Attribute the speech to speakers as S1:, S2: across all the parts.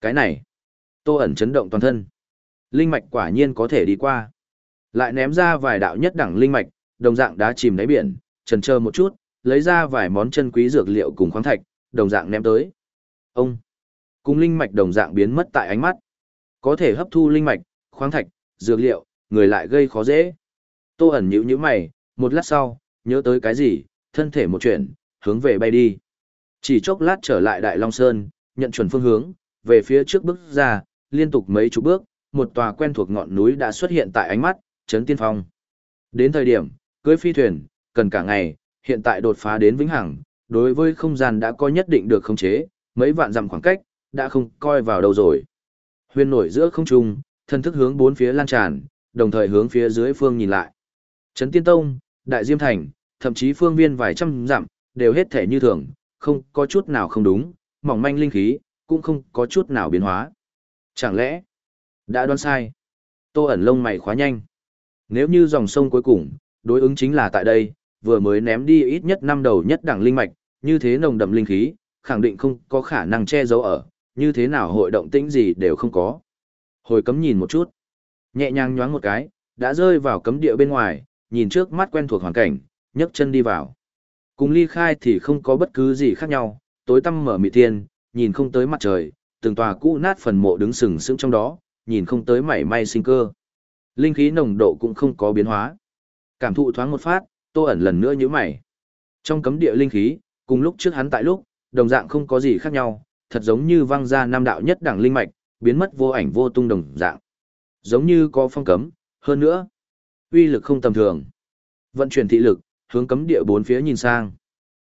S1: Cái này, tô ẩn chấn động toàn thân. Linh mạch quả nhiên có thể đi qua. Lại ném ra vài đạo nhất đẳng linh mạch, đồng dạng đá chìm đáy biển, trần chờ một chút, lấy ra vài món chân quý dược liệu cùng khoáng thạch, đồng dạng ném tới. Ông, cùng linh mạch đồng dạng biến mất tại ánh mắt. Có thể hấp thu linh mạch, khoáng thạch, dược liệu, người lại gây khó dễ. Tô ẩn nhíu nhíu mày, một lát sau, nhớ tới cái gì, thân thể một chuyển, hướng về bay đi. Chỉ chốc lát trở lại Đại Long Sơn, nhận chuẩn phương hướng, về phía trước bước ra, liên tục mấy chục bước, một tòa quen thuộc ngọn núi đã xuất hiện tại ánh mắt, trấn tiên phong. Đến thời điểm, cưới phi thuyền, cần cả ngày, hiện tại đột phá đến vĩnh hằng, đối với không gian đã có nhất định được khống chế, mấy vạn dặm khoảng cách, đã không coi vào đâu rồi. Huyền nổi giữa không trung, thân thức hướng bốn phía lan tràn, đồng thời hướng phía dưới phương nhìn lại. Trấn Tiên Tông, Đại Diêm Thành, thậm chí phương viên vài trăm dặm, đều hết thể như thường, không có chút nào không đúng, mỏng manh linh khí, cũng không có chút nào biến hóa. Chẳng lẽ, đã đoán sai? Tô ẩn lông mày khóa nhanh. Nếu như dòng sông cuối cùng, đối ứng chính là tại đây, vừa mới ném đi ít nhất năm đầu nhất đẳng linh mạch, như thế nồng đậm linh khí, khẳng định không có khả năng che giấu ở, như thế nào hội động tĩnh gì đều không có. Hồi cấm nhìn một chút, nhẹ nhàng nhoáng một cái, đã rơi vào cấm địa bên ngoài, nhìn trước mắt quen thuộc hoàn cảnh, nhấc chân đi vào. Cùng ly khai thì không có bất cứ gì khác nhau, tối tăm mở mị thiên, nhìn không tới mặt trời, từng tòa cũ nát phần mộ đứng sừng sững trong đó, nhìn không tới mảy may sinh cơ. Linh khí nồng độ cũng không có biến hóa. Cảm thụ thoáng một phát, Tô ẩn lần nữa nhíu mày. Trong cấm địa linh khí, cùng lúc trước hắn tại lúc, đồng dạng không có gì khác nhau, thật giống như văng ra nam đạo nhất đẳng linh mạch, biến mất vô ảnh vô tung đồng dạng. Giống như có phong cấm, hơn nữa, uy lực không tầm thường. Vận chuyển thị lực, hướng cấm địa bốn phía nhìn sang.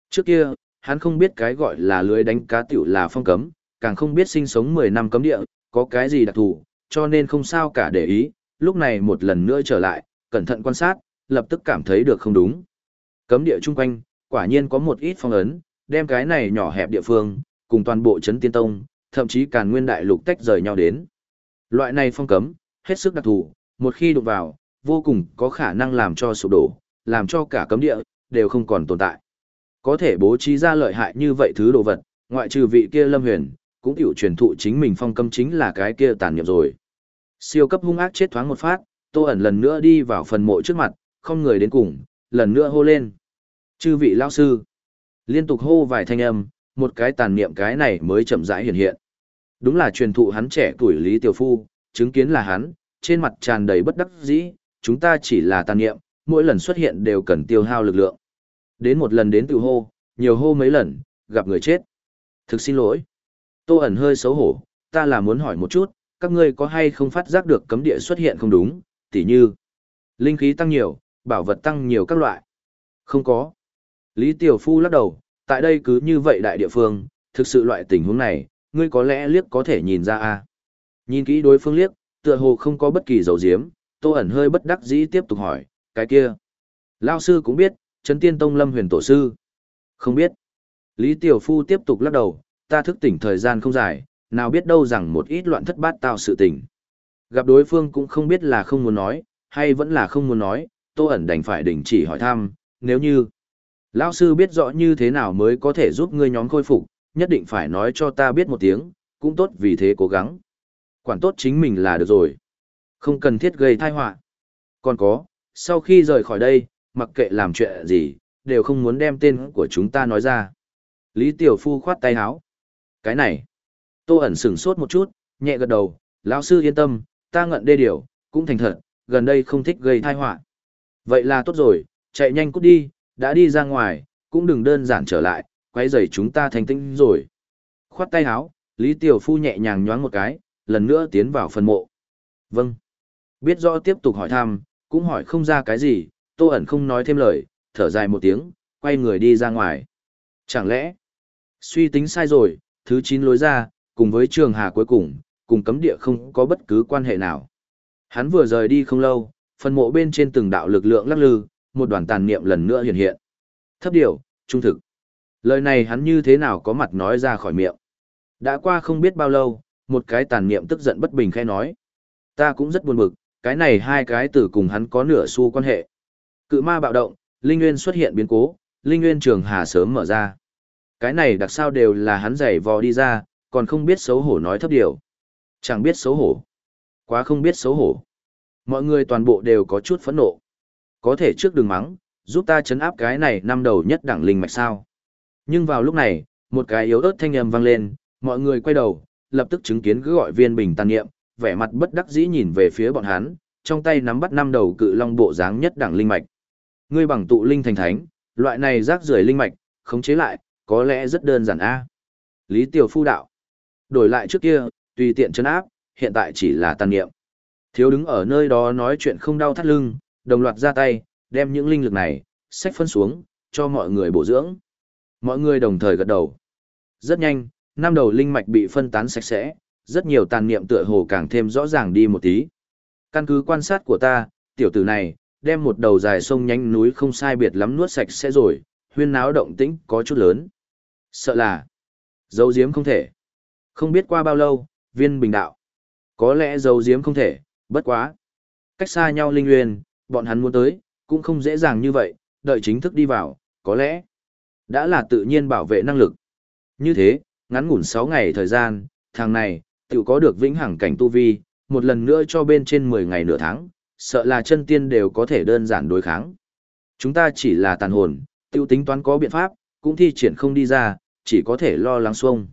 S1: Trước kia, hắn không biết cái gọi là lưới đánh cá tiểu là phong cấm, càng không biết sinh sống 10 năm cấm địa, có cái gì đặc thù, cho nên không sao cả để ý, lúc này một lần nữa trở lại, cẩn thận quan sát, lập tức cảm thấy được không đúng. Cấm địa chung quanh, quả nhiên có một ít phong ấn, đem cái này nhỏ hẹp địa phương, cùng toàn bộ chấn tiên tông, thậm chí càn nguyên đại lục tách rời nhau đến. Loại này phong cấm, hết sức đặc thù, một khi đụng vào, vô cùng có khả năng làm cho sụp đổ, làm cho cả cấm địa, đều không còn tồn tại. Có thể bố trí ra lợi hại như vậy thứ đồ vật, ngoại trừ vị kia lâm huyền, cũng tiểu truyền thụ chính mình phong cấm chính là cái kia tàn niệm rồi. Siêu cấp hung ác chết thoáng một phát, tô ẩn lần nữa đi vào phần mộ trước mặt, không người đến cùng, lần nữa hô lên. Chư vị lao sư, liên tục hô vài thanh âm, một cái tàn niệm cái này mới chậm rãi hiện hiện. Đúng là truyền thụ hắn trẻ tuổi Lý Tiểu Phu, chứng kiến là hắn, trên mặt tràn đầy bất đắc dĩ, chúng ta chỉ là tàn niệm, mỗi lần xuất hiện đều cần tiêu hao lực lượng. Đến một lần đến tự hô, nhiều hô mấy lần, gặp người chết. Thực xin lỗi. Tô ẩn hơi xấu hổ, ta là muốn hỏi một chút, các ngươi có hay không phát giác được cấm địa xuất hiện không đúng, tỉ như linh khí tăng nhiều, bảo vật tăng nhiều các loại. Không có. Lý Tiểu Phu lắc đầu, tại đây cứ như vậy đại địa phương, thực sự loại tình huống này, ngươi có lẽ liếc có thể nhìn ra a. À? Nhìn kỹ đối phương liếc, tựa hồ không có bất kỳ dấu diếm, Tô ẩn hơi bất đắc dĩ tiếp tục hỏi, cái kia. Lao sư cũng biết, Trấn Tiên Tông Lâm Huyền Tổ Sư. Không biết. Lý Tiểu Phu tiếp tục lắc đầu, ta thức tỉnh thời gian không dài, nào biết đâu rằng một ít loạn thất bát tạo sự tình. Gặp đối phương cũng không biết là không muốn nói, hay vẫn là không muốn nói, Tô ẩn đành phải đình chỉ hỏi thăm, nếu như lão sư biết rõ như thế nào mới có thể giúp ngươi nhóm khôi phục, nhất định phải nói cho ta biết một tiếng, cũng tốt vì thế cố gắng. Quản tốt chính mình là được rồi. Không cần thiết gây tai họa. Còn có, sau khi rời khỏi đây, mặc kệ làm chuyện gì, đều không muốn đem tên của chúng ta nói ra. Lý Tiểu Phu khoát tay háo Cái này, Tô ẩn sửng sốt một chút, nhẹ gật đầu, lão sư yên tâm, ta ngận đê điều, cũng thành thật, gần đây không thích gây tai họa. Vậy là tốt rồi, chạy nhanh cút đi, đã đi ra ngoài, cũng đừng đơn giản trở lại, quấy rầy chúng ta thành tinh rồi. Khoát tay háo Lý Tiểu Phu nhẹ nhàng nhoáng một cái, lần nữa tiến vào phần mộ. Vâng. Biết rõ tiếp tục hỏi thăm, cũng hỏi không ra cái gì, Tô ẩn không nói thêm lời, thở dài một tiếng, quay người đi ra ngoài. Chẳng lẽ, suy tính sai rồi, thứ 9 lối ra, cùng với trường hà cuối cùng, cùng cấm địa không có bất cứ quan hệ nào. Hắn vừa rời đi không lâu, phần mộ bên trên từng đạo lực lượng lắc lư, một đoàn tàn niệm lần nữa hiện hiện. Thấp điều, trung thực. Lời này hắn như thế nào có mặt nói ra khỏi miệng. Đã qua không biết bao lâu, một cái tàn niệm tức giận bất bình khai nói. Ta cũng rất buồn bực, cái này hai cái từ cùng hắn có nửa xu quan hệ. Cự ma bạo động, Linh Nguyên xuất hiện biến cố, Linh Nguyên trường hà sớm mở ra. Cái này đặc sao đều là hắn giày vò đi ra, còn không biết xấu hổ nói thấp điều. Chẳng biết xấu hổ. Quá không biết xấu hổ. Mọi người toàn bộ đều có chút phẫn nộ. Có thể trước đường mắng, giúp ta chấn áp cái này năm đầu nhất đẳng linh mạch sao. Nhưng vào lúc này, một cái yếu ớt thanh âm vang lên, mọi người quay đầu, lập tức chứng kiến cứ gọi viên bình tàn niệm, vẻ mặt bất đắc dĩ nhìn về phía bọn hắn, trong tay nắm bắt năm đầu cự long bộ dáng nhất đẳng linh mạch. Ngươi bằng tụ linh thành thánh, loại này rác rưởi linh mạch, khống chế lại, có lẽ rất đơn giản a. Lý Tiểu Phu đạo. Đổi lại trước kia, tùy tiện chấn áp, hiện tại chỉ là tàn niệm. Thiếu đứng ở nơi đó nói chuyện không đau thắt lưng, đồng loạt ra tay, đem những linh lực này, sách phân xuống, cho mọi người bổ dưỡng. Mọi người đồng thời gật đầu. Rất nhanh, năm đầu linh mạch bị phân tán sạch sẽ, rất nhiều tàn niệm tựa hồ càng thêm rõ ràng đi một tí. Căn cứ quan sát của ta, tiểu tử này, đem một đầu dài sông nhánh núi không sai biệt lắm nuốt sạch sẽ rồi, huyên náo động tĩnh có chút lớn. Sợ là, dấu diếm không thể. Không biết qua bao lâu, viên bình đạo. Có lẽ dấu diếm không thể, bất quá. Cách xa nhau linh nguyên, bọn hắn muốn tới, cũng không dễ dàng như vậy, đợi chính thức đi vào, có lẽ đã là tự nhiên bảo vệ năng lực. Như thế, ngắn ngủn 6 ngày thời gian, thằng này, tự có được vĩnh hằng cảnh tu vi, một lần nữa cho bên trên 10 ngày nửa tháng, sợ là chân tiên đều có thể đơn giản đối kháng. Chúng ta chỉ là tàn hồn, tiêu tính toán có biện pháp, cũng thi triển không đi ra, chỉ có thể lo lắng xuông.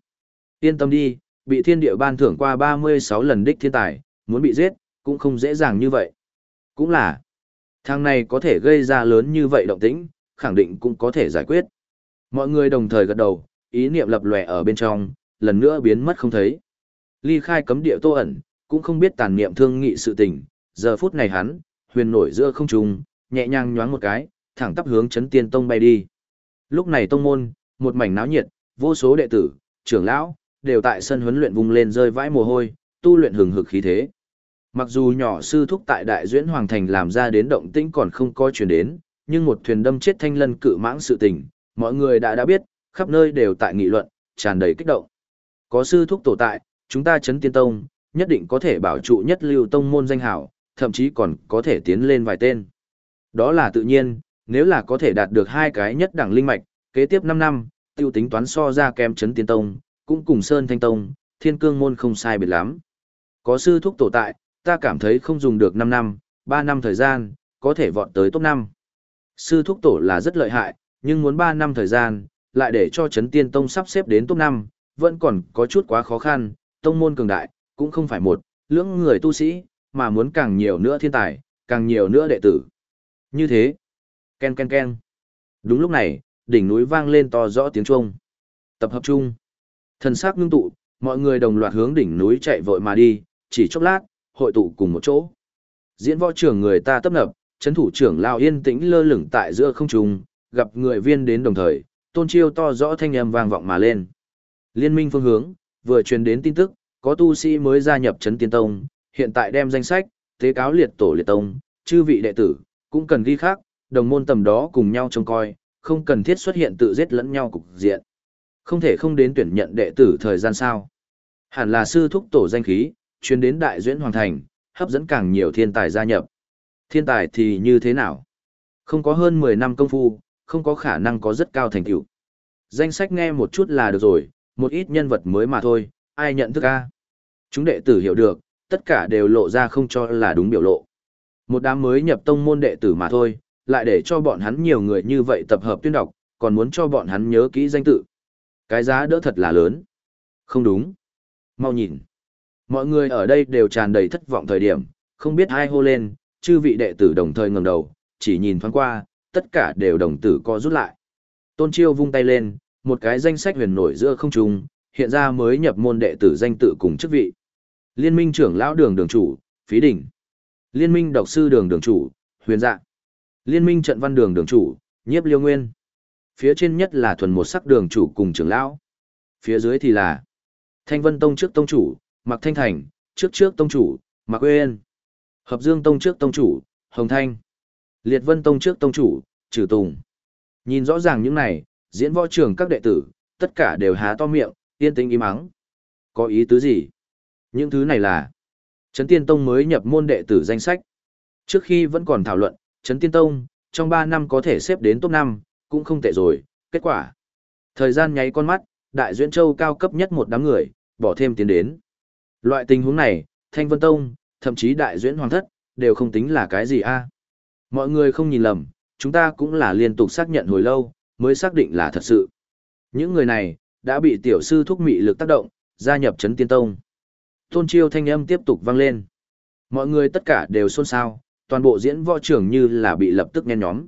S1: Yên tâm đi, bị thiên địa ban thưởng qua 36 lần đích thiên tài, muốn bị giết, cũng không dễ dàng như vậy. Cũng là, thằng này có thể gây ra lớn như vậy động tĩnh, khẳng định cũng có thể giải quyết. Mọi người đồng thời gật đầu, ý niệm lập lòe ở bên trong, lần nữa biến mất không thấy. Ly khai cấm địa tô ẩn, cũng không biết tàn niệm thương nghị sự tình, giờ phút này hắn, huyền nổi giữa không trung, nhẹ nhàng nhoáng một cái, thẳng tắp hướng chấn tiên tông bay đi. Lúc này tông môn, một mảnh náo nhiệt, vô số đệ tử, trưởng lão, đều tại sân huấn luyện vùng lên rơi vãi mồ hôi, tu luyện hừng hực khí thế. Mặc dù nhỏ sư thúc tại đại duyễn hoàng thành làm ra đến động tĩnh còn không coi chuyển đến, nhưng một thuyền đâm chết thanh lân cự mãng sự tình, mọi người đã đã biết, khắp nơi đều tại nghị luận, tràn đầy kích động. Có sư thúc tổ tại, chúng ta chấn tiên tông, nhất định có thể bảo trụ nhất lưu tông môn danh hảo, thậm chí còn có thể tiến lên vài tên. Đó là tự nhiên, nếu là có thể đạt được hai cái nhất đẳng linh mạch, kế tiếp 5 năm, tiêu tính toán so ra kem chấn tiên tông, cũng cùng Sơn Thanh Tông, Thiên Cương Môn không sai biệt lắm. Có sư thúc tổ tại, ta cảm thấy không dùng được 5 năm, 3 năm thời gian, có thể vọt tới top 5. Sư thúc tổ là rất lợi hại, nhưng muốn 3 năm thời gian, lại để cho chấn tiên tông sắp xếp đến top 5, vẫn còn có chút quá khó khăn, tông môn cường đại, cũng không phải một, lưỡng người tu sĩ, mà muốn càng nhiều nữa thiên tài, càng nhiều nữa đệ tử. Như thế, ken ken ken. Đúng lúc này, đỉnh núi vang lên to rõ tiếng chuông. Tập hợp chung. Thần sắc ngưng tụ, mọi người đồng loạt hướng đỉnh núi chạy vội mà đi, chỉ chốc lát, hội tụ cùng một chỗ. Diễn võ trưởng người ta tấp nập, chấn thủ trưởng lao yên tĩnh lơ lửng tại giữa không trung, gặp người viên đến đồng thời, tôn chiêu to rõ thanh âm vang vọng mà lên. Liên minh phương hướng, vừa truyền đến tin tức, có tu sĩ mới gia nhập chấn tiên tông, hiện tại đem danh sách, tế cáo liệt tổ liệt tông, chư vị đệ tử, cũng cần ghi khác, đồng môn tầm đó cùng nhau trông coi, không cần thiết xuất hiện tự giết lẫn nhau cục diện. Không thể không đến tuyển nhận đệ tử thời gian sao. Hẳn là sư thúc tổ danh khí, chuyên đến đại duyễn hoàng thành, hấp dẫn càng nhiều thiên tài gia nhập. Thiên tài thì như thế nào? Không có hơn 10 năm công phu, không có khả năng có rất cao thành tựu. Danh sách nghe một chút là được rồi, một ít nhân vật mới mà thôi, ai nhận thức a? Chúng đệ tử hiểu được, tất cả đều lộ ra không cho là đúng biểu lộ. Một đám mới nhập tông môn đệ tử mà thôi, lại để cho bọn hắn nhiều người như vậy tập hợp tuyên đọc, còn muốn cho bọn hắn nhớ kỹ danh tự. Cái giá đỡ thật là lớn. Không đúng. Mau nhìn. Mọi người ở đây đều tràn đầy thất vọng thời điểm, không biết ai hô lên, chư vị đệ tử đồng thời ngẩng đầu, chỉ nhìn thoáng qua, tất cả đều đồng tử co rút lại. Tôn Chiêu vung tay lên, một cái danh sách huyền nổi giữa không trung, hiện ra mới nhập môn đệ tử danh tự cùng chức vị. Liên minh trưởng lão đường đường chủ, Phí Đỉnh. Liên minh độc sư đường đường chủ, Huyền Dạ. Liên minh trận văn đường đường chủ, Nhiếp Liêu Nguyên. Phía trên nhất là thuần một sắc đường chủ cùng trưởng lão. Phía dưới thì là Thanh Vân Tông trước tông chủ, Mạc Thanh Thành, trước trước tông chủ, Mạc Uyên. Hợp Dương Tông trước tông chủ, Hồng Thanh. Liệt Vân Tông trước tông chủ, Trừ Tùng. Nhìn rõ ràng những này, diễn võ trường các đệ tử, tất cả đều há to miệng, yên tĩnh im mắng. Có ý tứ gì? Những thứ này là Trấn Tiên Tông mới nhập môn đệ tử danh sách. Trước khi vẫn còn thảo luận, Trấn Tiên Tông, trong 3 năm có thể xếp đến top 5, cũng không tệ rồi, kết quả. Thời gian nháy con mắt, Đại Duyễn Châu cao cấp nhất một đám người, bỏ thêm tiến đến. Loại tình huống này, Thanh Vân Tông, thậm chí Đại Duyễn Hoàng Thất, đều không tính là cái gì a. Mọi người không nhìn lầm, chúng ta cũng là liên tục xác nhận hồi lâu, mới xác định là thật sự. Những người này, đã bị tiểu sư thúc mị lực tác động, gia nhập Trấn tiên tông. Tôn chiêu thanh âm tiếp tục vang lên. Mọi người tất cả đều xôn xao, toàn bộ diễn võ trưởng như là bị lập tức nhen nhóm.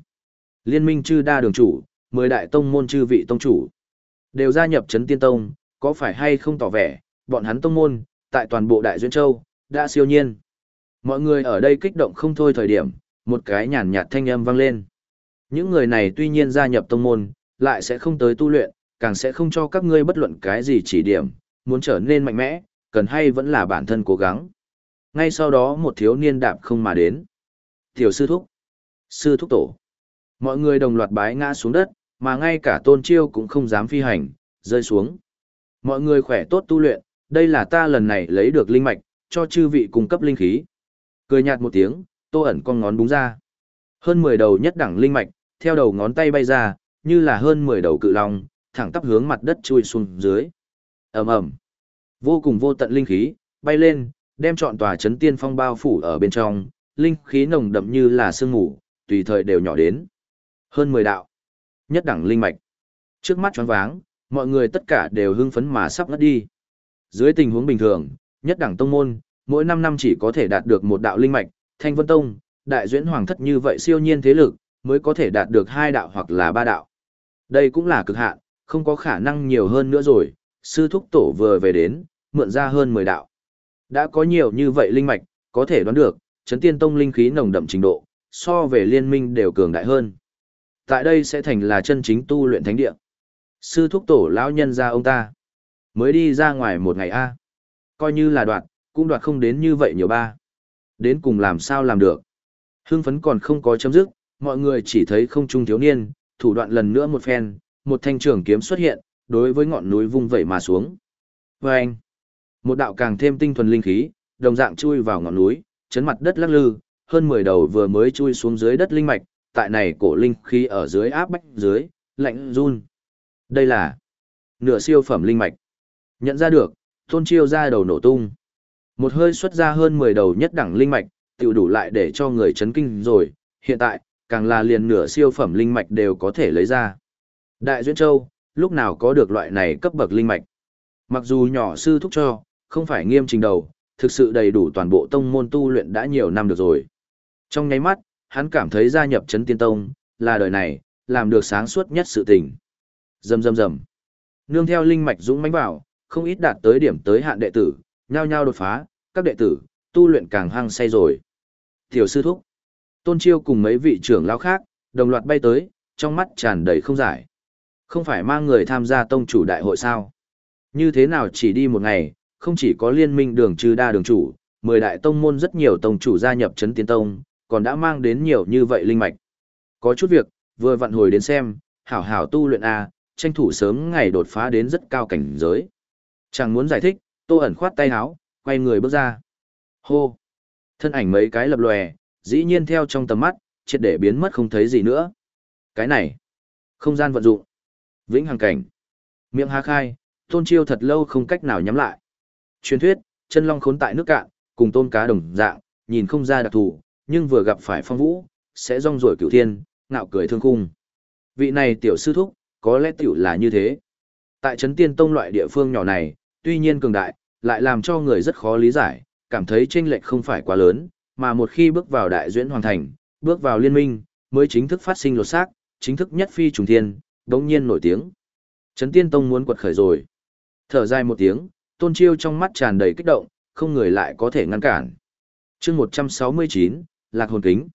S1: Liên minh chư đa đường chủ, mười đại tông môn chư vị tông chủ, đều gia nhập chấn tiên tông, có phải hay không tỏ vẻ, bọn hắn tông môn, tại toàn bộ đại duyên châu, đã siêu nhiên. Mọi người ở đây kích động không thôi thời điểm, một cái nhàn nhạt thanh âm vang lên. Những người này tuy nhiên gia nhập tông môn, lại sẽ không tới tu luyện, càng sẽ không cho các ngươi bất luận cái gì chỉ điểm, muốn trở nên mạnh mẽ, cần hay vẫn là bản thân cố gắng. Ngay sau đó một thiếu niên đạp không mà đến. Tiểu sư thúc. Sư thúc tổ. Mọi người đồng loạt bái ngã xuống đất, mà ngay cả tôn chiêu cũng không dám phi hành, rơi xuống. Mọi người khỏe tốt tu luyện, đây là ta lần này lấy được linh mạch, cho chư vị cung cấp linh khí. Cười nhạt một tiếng, tô ẩn con ngón búng ra. Hơn 10 đầu nhất đẳng linh mạch, theo đầu ngón tay bay ra, như là hơn 10 đầu cự long, thẳng tắp hướng mặt đất chui xuống dưới. ầm ầm, Vô cùng vô tận linh khí, bay lên, đem trọn tòa chấn tiên phong bao phủ ở bên trong, linh khí nồng đậm như là sương mù, tùy thời đều nhỏ đến. Hơn 10 đạo. Nhất đẳng linh mạch. Trước mắt choáng váng, mọi người tất cả đều hưng phấn mà sắp ngất đi. Dưới tình huống bình thường, nhất đẳng tông môn, mỗi 5 năm chỉ có thể đạt được một đạo linh mạch, Thanh Vân Tông, Đại Duyễn Hoàng thất như vậy siêu nhiên thế lực, mới có thể đạt được hai đạo hoặc là ba đạo. Đây cũng là cực hạn, không có khả năng nhiều hơn nữa rồi, sư thúc tổ vừa về đến, mượn ra hơn 10 đạo. Đã có nhiều như vậy linh mạch, có thể đoán được, chấn tiên tông linh khí nồng đậm trình độ, so về liên minh đều cường đại hơn. Tại đây sẽ thành là chân chính tu luyện thánh địa. Sư thúc tổ lão nhân ra ông ta. Mới đi ra ngoài một ngày A. Coi như là đoạt, cũng đoạt không đến như vậy nhiều ba. Đến cùng làm sao làm được. Hưng phấn còn không có chấm dứt, mọi người chỉ thấy không trung thiếu niên, thủ đoạn lần nữa một phen, một thanh trường kiếm xuất hiện, đối với ngọn núi vung vẩy mà xuống. Và anh, một đạo càng thêm tinh thuần linh khí, đồng dạng chui vào ngọn núi, chấn mặt đất lắc lư, hơn 10 đầu vừa mới chui xuống dưới đất linh mạch, tại này cổ linh khí ở dưới áp bách dưới, lạnh run. Đây là nửa siêu phẩm linh mạch. Nhận ra được, tôn chiêu ra đầu nổ tung. Một hơi xuất ra hơn 10 đầu nhất đẳng linh mạch, tiểu đủ lại để cho người chấn kinh rồi, hiện tại, càng là liền nửa siêu phẩm linh mạch đều có thể lấy ra. Đại Duyên Châu, lúc nào có được loại này cấp bậc linh mạch. Mặc dù nhỏ sư thúc cho, không phải nghiêm trình đầu, thực sự đầy đủ toàn bộ tông môn tu luyện đã nhiều năm được rồi. Trong nháy mắt, hắn cảm thấy gia nhập chấn tiên tông, là đời này, làm được sáng suốt nhất sự tình. Rầm rầm rầm. Nương theo linh mạch dũng mãnh vào, không ít đạt tới điểm tới hạn đệ tử, nhao nhao đột phá, các đệ tử, tu luyện càng hăng say rồi. Tiểu sư thúc, tôn chiêu cùng mấy vị trưởng lão khác, đồng loạt bay tới, trong mắt tràn đầy không giải. Không phải mang người tham gia tông chủ đại hội sao? Như thế nào chỉ đi một ngày, không chỉ có liên minh đường trừ đa đường chủ, mười đại tông môn rất nhiều tông chủ gia nhập chấn tiên tông, còn đã mang đến nhiều như vậy linh mạch. Có chút việc, vừa vặn hồi đến xem, hảo hảo tu luyện A, tranh thủ sớm ngày đột phá đến rất cao cảnh giới. Chẳng muốn giải thích, tô ẩn khoát tay áo, quay người bước ra. Hô! Thân ảnh mấy cái lập lòe, dĩ nhiên theo trong tầm mắt, triệt để biến mất không thấy gì nữa. Cái này, không gian vận dụng, vĩnh hằng cảnh. Miệng há khai, tôn chiêu thật lâu không cách nào nhắm lại. Truyền thuyết, chân long khốn tại nước cạn, cùng tôn cá đồng dạng, nhìn không ra đặc thù, nhưng vừa gặp phải phong vũ, sẽ rong rổi cửu thiên, ngạo cười thương khung. Vị này tiểu sư thúc, có lẽ tiểu là như thế. Tại trấn tiên tông loại địa phương nhỏ này, tuy nhiên cường đại, lại làm cho người rất khó lý giải, cảm thấy chênh lệch không phải quá lớn, mà một khi bước vào đại duyễn hoàn thành, bước vào liên minh, mới chính thức phát sinh lột xác, chính thức nhất phi trùng thiên, đống nhiên nổi tiếng. Trấn tiên tông muốn quật khởi rồi. Thở dài một tiếng, tôn chiêu trong mắt tràn đầy kích động, không người lại có thể ngăn cản. chương 169, Lạc Hồn Kính.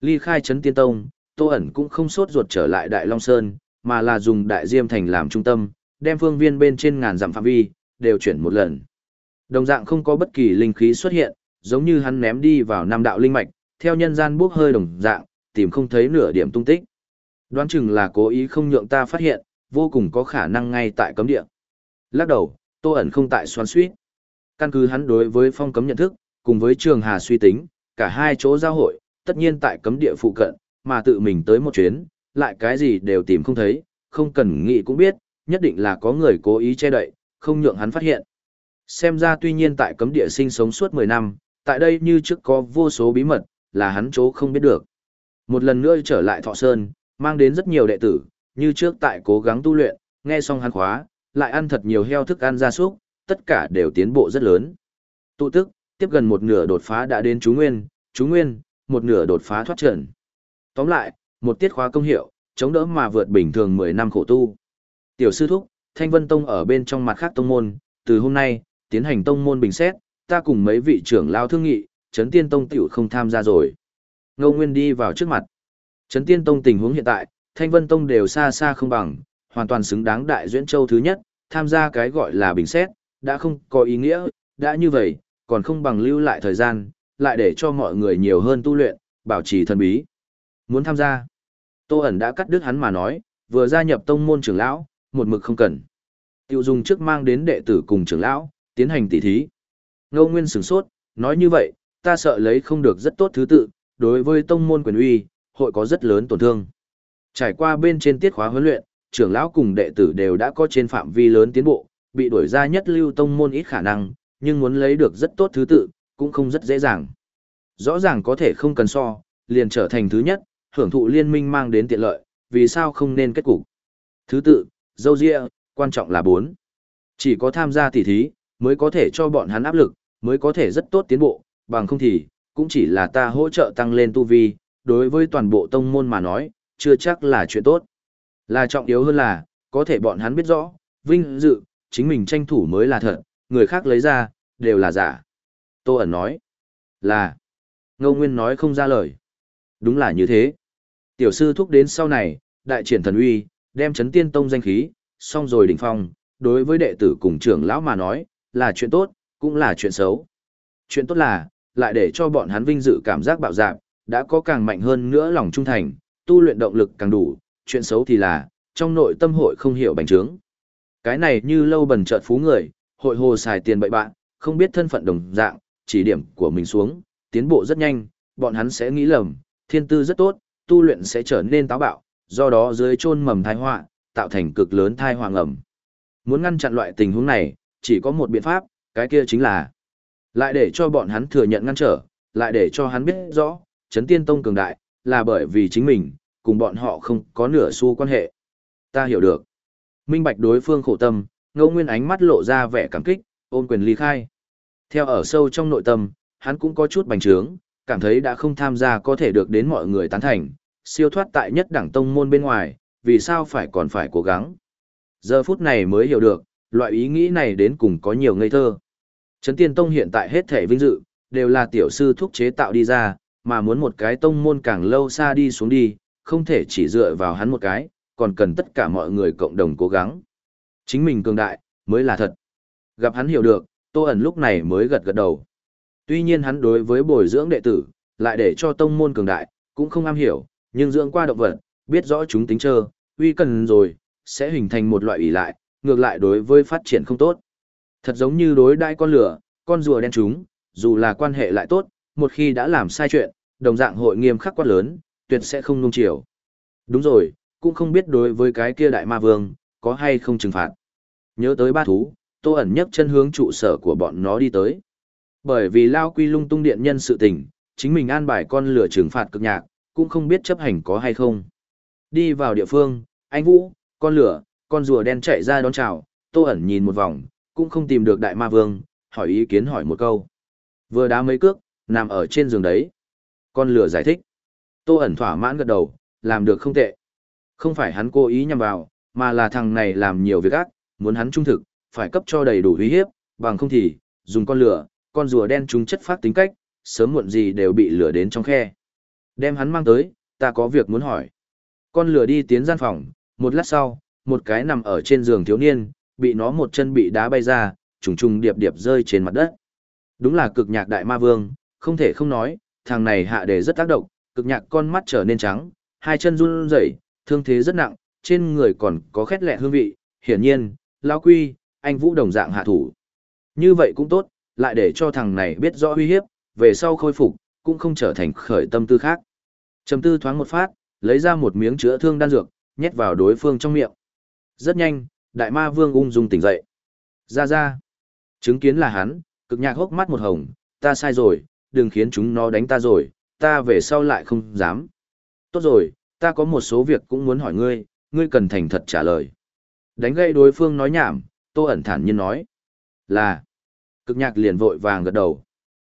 S1: Ly khai Trấn Tiên Tông, Tô ẩn cũng không sốt ruột trở lại Đại Long Sơn, mà là dùng Đại Diêm Thành làm trung tâm, đem phương viên bên trên ngàn dặm phạm vi, đều chuyển một lần. Đồng dạng không có bất kỳ linh khí xuất hiện, giống như hắn ném đi vào năm đạo linh mạch, theo nhân gian bước hơi đồng dạng, tìm không thấy nửa điểm tung tích. Đoán chừng là cố ý không nhượng ta phát hiện, vô cùng có khả năng ngay tại cấm địa. Lắc đầu, Tô ẩn không tại xoắn suýt. Căn cứ hắn đối với phong cấm nhận thức, cùng với trường hà suy tính, cả hai chỗ giao hội, tất nhiên tại cấm địa phụ cận, mà tự mình tới một chuyến, lại cái gì đều tìm không thấy, không cần nghĩ cũng biết, nhất định là có người cố ý che đậy, không nhượng hắn phát hiện. Xem ra tuy nhiên tại cấm địa sinh sống suốt 10 năm, tại đây như trước có vô số bí mật, là hắn chỗ không biết được. Một lần nữa trở lại Thọ Sơn, mang đến rất nhiều đệ tử, như trước tại cố gắng tu luyện, nghe xong hắn khóa, lại ăn thật nhiều heo thức ăn gia súc, tất cả đều tiến bộ rất lớn. Tụ tức, tiếp gần một nửa đột phá đã đến chú nguyên, chú nguyên, một nửa đột phá thoát trần. Tóm lại, một tiết khóa công hiệu, chống đỡ mà vượt bình thường 10 năm khổ tu. Tiểu sư thúc, Thanh Vân Tông ở bên trong mặt khác tông môn, từ hôm nay, tiến hành tông môn bình xét, ta cùng mấy vị trưởng lao thương nghị, Trấn Tiên Tông tiểu không tham gia rồi. Ngô Nguyên đi vào trước mặt. Trấn Tiên Tông tình huống hiện tại, Thanh Vân Tông đều xa xa không bằng, hoàn toàn xứng đáng đại duyễn châu thứ nhất, tham gia cái gọi là bình xét, đã không có ý nghĩa, đã như vậy, còn không bằng lưu lại thời gian, lại để cho mọi người nhiều hơn tu luyện, bảo trì thần bí. Muốn tham gia, Tô ẩn đã cắt đứt hắn mà nói, vừa gia nhập tông môn trưởng lão, một mực không cần. Tiêu dùng trước mang đến đệ tử cùng trưởng lão, tiến hành tỉ thí. Ngô Nguyên sửng sốt, nói như vậy, ta sợ lấy không được rất tốt thứ tự, đối với tông môn quyền uy, hội có rất lớn tổn thương. Trải qua bên trên tiết khóa huấn luyện, trưởng lão cùng đệ tử đều đã có trên phạm vi lớn tiến bộ, bị đuổi ra nhất lưu tông môn ít khả năng, nhưng muốn lấy được rất tốt thứ tự, cũng không rất dễ dàng. Rõ ràng có thể không cần so, liền trở thành thứ nhất, hưởng thụ liên minh mang đến tiện lợi, vì sao không nên kết cục. Thứ tự, dâu dịa, quan trọng là bốn. Chỉ có tham gia tỉ thí, mới có thể cho bọn hắn áp lực, mới có thể rất tốt tiến bộ, bằng không thì, cũng chỉ là ta hỗ trợ tăng lên tu vi, đối với toàn bộ tông môn mà nói, chưa chắc là chuyện tốt. Là trọng yếu hơn là, có thể bọn hắn biết rõ, vinh dự, chính mình tranh thủ mới là thật, người khác lấy ra, đều là giả. Tô ẩn nói, là, ngô nguyên nói không ra lời. Đúng là như thế. Tiểu sư thúc đến sau này, đại triển thần uy, đem chấn tiên tông danh khí, xong rồi đỉnh phong, đối với đệ tử cùng trưởng lão mà nói, là chuyện tốt, cũng là chuyện xấu. Chuyện tốt là, lại để cho bọn hắn vinh dự cảm giác bạo dạng, đã có càng mạnh hơn nữa lòng trung thành, tu luyện động lực càng đủ, chuyện xấu thì là, trong nội tâm hội không hiểu bành trướng. Cái này như lâu bần chợt phú người, hội hồ xài tiền bậy bạn, không biết thân phận đồng dạng, chỉ điểm của mình xuống, tiến bộ rất nhanh, bọn hắn sẽ nghĩ lầm, thiên tư rất tốt, tu luyện sẽ trở nên táo bạo, do đó dưới chôn mầm thai họa, tạo thành cực lớn thai hoàng ẩm. Muốn ngăn chặn loại tình huống này, chỉ có một biện pháp, cái kia chính là lại để cho bọn hắn thừa nhận ngăn trở, lại để cho hắn biết rõ, chấn tiên tông cường đại, là bởi vì chính mình, cùng bọn họ không có nửa xu quan hệ. Ta hiểu được. Minh bạch đối phương khổ tâm, ngẫu nguyên ánh mắt lộ ra vẻ cảm kích, ôn quyền ly khai. Theo ở sâu trong nội tâm, hắn cũng có chút bành trướng, cảm thấy đã không tham gia có thể được đến mọi người tán thành, siêu thoát tại nhất đẳng tông môn bên ngoài, vì sao phải còn phải cố gắng. Giờ phút này mới hiểu được, loại ý nghĩ này đến cùng có nhiều ngây thơ. Trấn Tiên Tông hiện tại hết thể vinh dự, đều là tiểu sư thúc chế tạo đi ra, mà muốn một cái tông môn càng lâu xa đi xuống đi, không thể chỉ dựa vào hắn một cái, còn cần tất cả mọi người cộng đồng cố gắng. Chính mình cường đại, mới là thật. Gặp hắn hiểu được, Tô ẩn lúc này mới gật gật đầu. Tuy nhiên hắn đối với bồi dưỡng đệ tử, lại để cho tông môn cường đại, cũng không am hiểu, nhưng dưỡng qua động vật, biết rõ chúng tính trơ, uy cần rồi, sẽ hình thành một loại ủy lại, ngược lại đối với phát triển không tốt. Thật giống như đối đãi con lửa, con rùa đen chúng, dù là quan hệ lại tốt, một khi đã làm sai chuyện, đồng dạng hội nghiêm khắc quát lớn, tuyệt sẽ không nung chiều. Đúng rồi, cũng không biết đối với cái kia đại ma vương, có hay không trừng phạt. Nhớ tới ba thú, tô ẩn nhấc chân hướng trụ sở của bọn nó đi tới. Bởi vì lao quy lung tung điện nhân sự tình, chính mình an bài con lửa trừng phạt cực nhạc, cũng không biết chấp hành có hay không. Đi vào địa phương, anh Vũ, con lửa, con rùa đen chạy ra đón chào, tô ẩn nhìn một vòng, cũng không tìm được đại ma vương, hỏi ý kiến hỏi một câu. Vừa đá mấy cước, nằm ở trên giường đấy. Con lửa giải thích. Tô ẩn thỏa mãn gật đầu, làm được không tệ. Không phải hắn cố ý nhằm vào, mà là thằng này làm nhiều việc ác, muốn hắn trung thực, phải cấp cho đầy đủ uy hiếp, bằng không thì, dùng con lửa, con rùa đen chúng chất phát tính cách, sớm muộn gì đều bị lửa đến trong khe. Đem hắn mang tới, ta có việc muốn hỏi. Con lửa đi tiến gian phòng, một lát sau, một cái nằm ở trên giường thiếu niên, bị nó một chân bị đá bay ra, trùng trùng điệp điệp rơi trên mặt đất. Đúng là cực nhạc đại ma vương, không thể không nói, thằng này hạ đề rất tác động, cực nhạc con mắt trở nên trắng, hai chân run rẩy, thương thế rất nặng, trên người còn có khét lẹ hương vị, hiển nhiên, lão quy, anh vũ đồng dạng hạ thủ. Như vậy cũng tốt, lại để cho thằng này biết rõ uy hiếp, về sau khôi phục, cũng không trở thành khởi tâm tư khác. Trầm tư thoáng một phát, lấy ra một miếng chữa thương đan dược, nhét vào đối phương trong miệng. Rất nhanh, đại ma vương ung dung tỉnh dậy. Ra ra. Chứng kiến là hắn, cực nhạc hốc mắt một hồng, ta sai rồi, đừng khiến chúng nó đánh ta rồi, ta về sau lại không dám. Tốt rồi, ta có một số việc cũng muốn hỏi ngươi, ngươi cần thành thật trả lời. Đánh gây đối phương nói nhảm, tô ẩn thản nhiên nói. Là. Cực nhạc liền vội vàng gật đầu.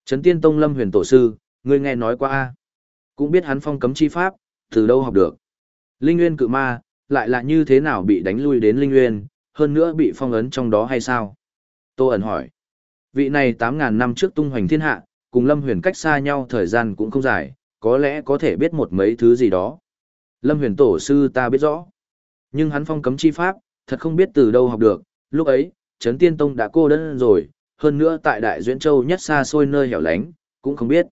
S1: Trấn tiên tông lâm huyền tổ sư, ngươi nghe nói qua a Cũng biết hắn phong cấm chi pháp, từ đâu học được. Linh Nguyên cự ma, lại là như thế nào bị đánh lui đến Linh Nguyên, hơn nữa bị phong ấn trong đó hay sao? Tô ẩn hỏi. Vị này 8.000 năm trước tung hoành thiên hạ, cùng Lâm Huyền cách xa nhau thời gian cũng không dài, có lẽ có thể biết một mấy thứ gì đó. Lâm Huyền tổ sư ta biết rõ. Nhưng hắn phong cấm chi pháp, thật không biết từ đâu học được, lúc ấy, Trấn Tiên Tông đã cô đơn rồi, hơn nữa tại Đại Duyễn Châu nhất xa xôi nơi hẻo lánh, cũng không biết.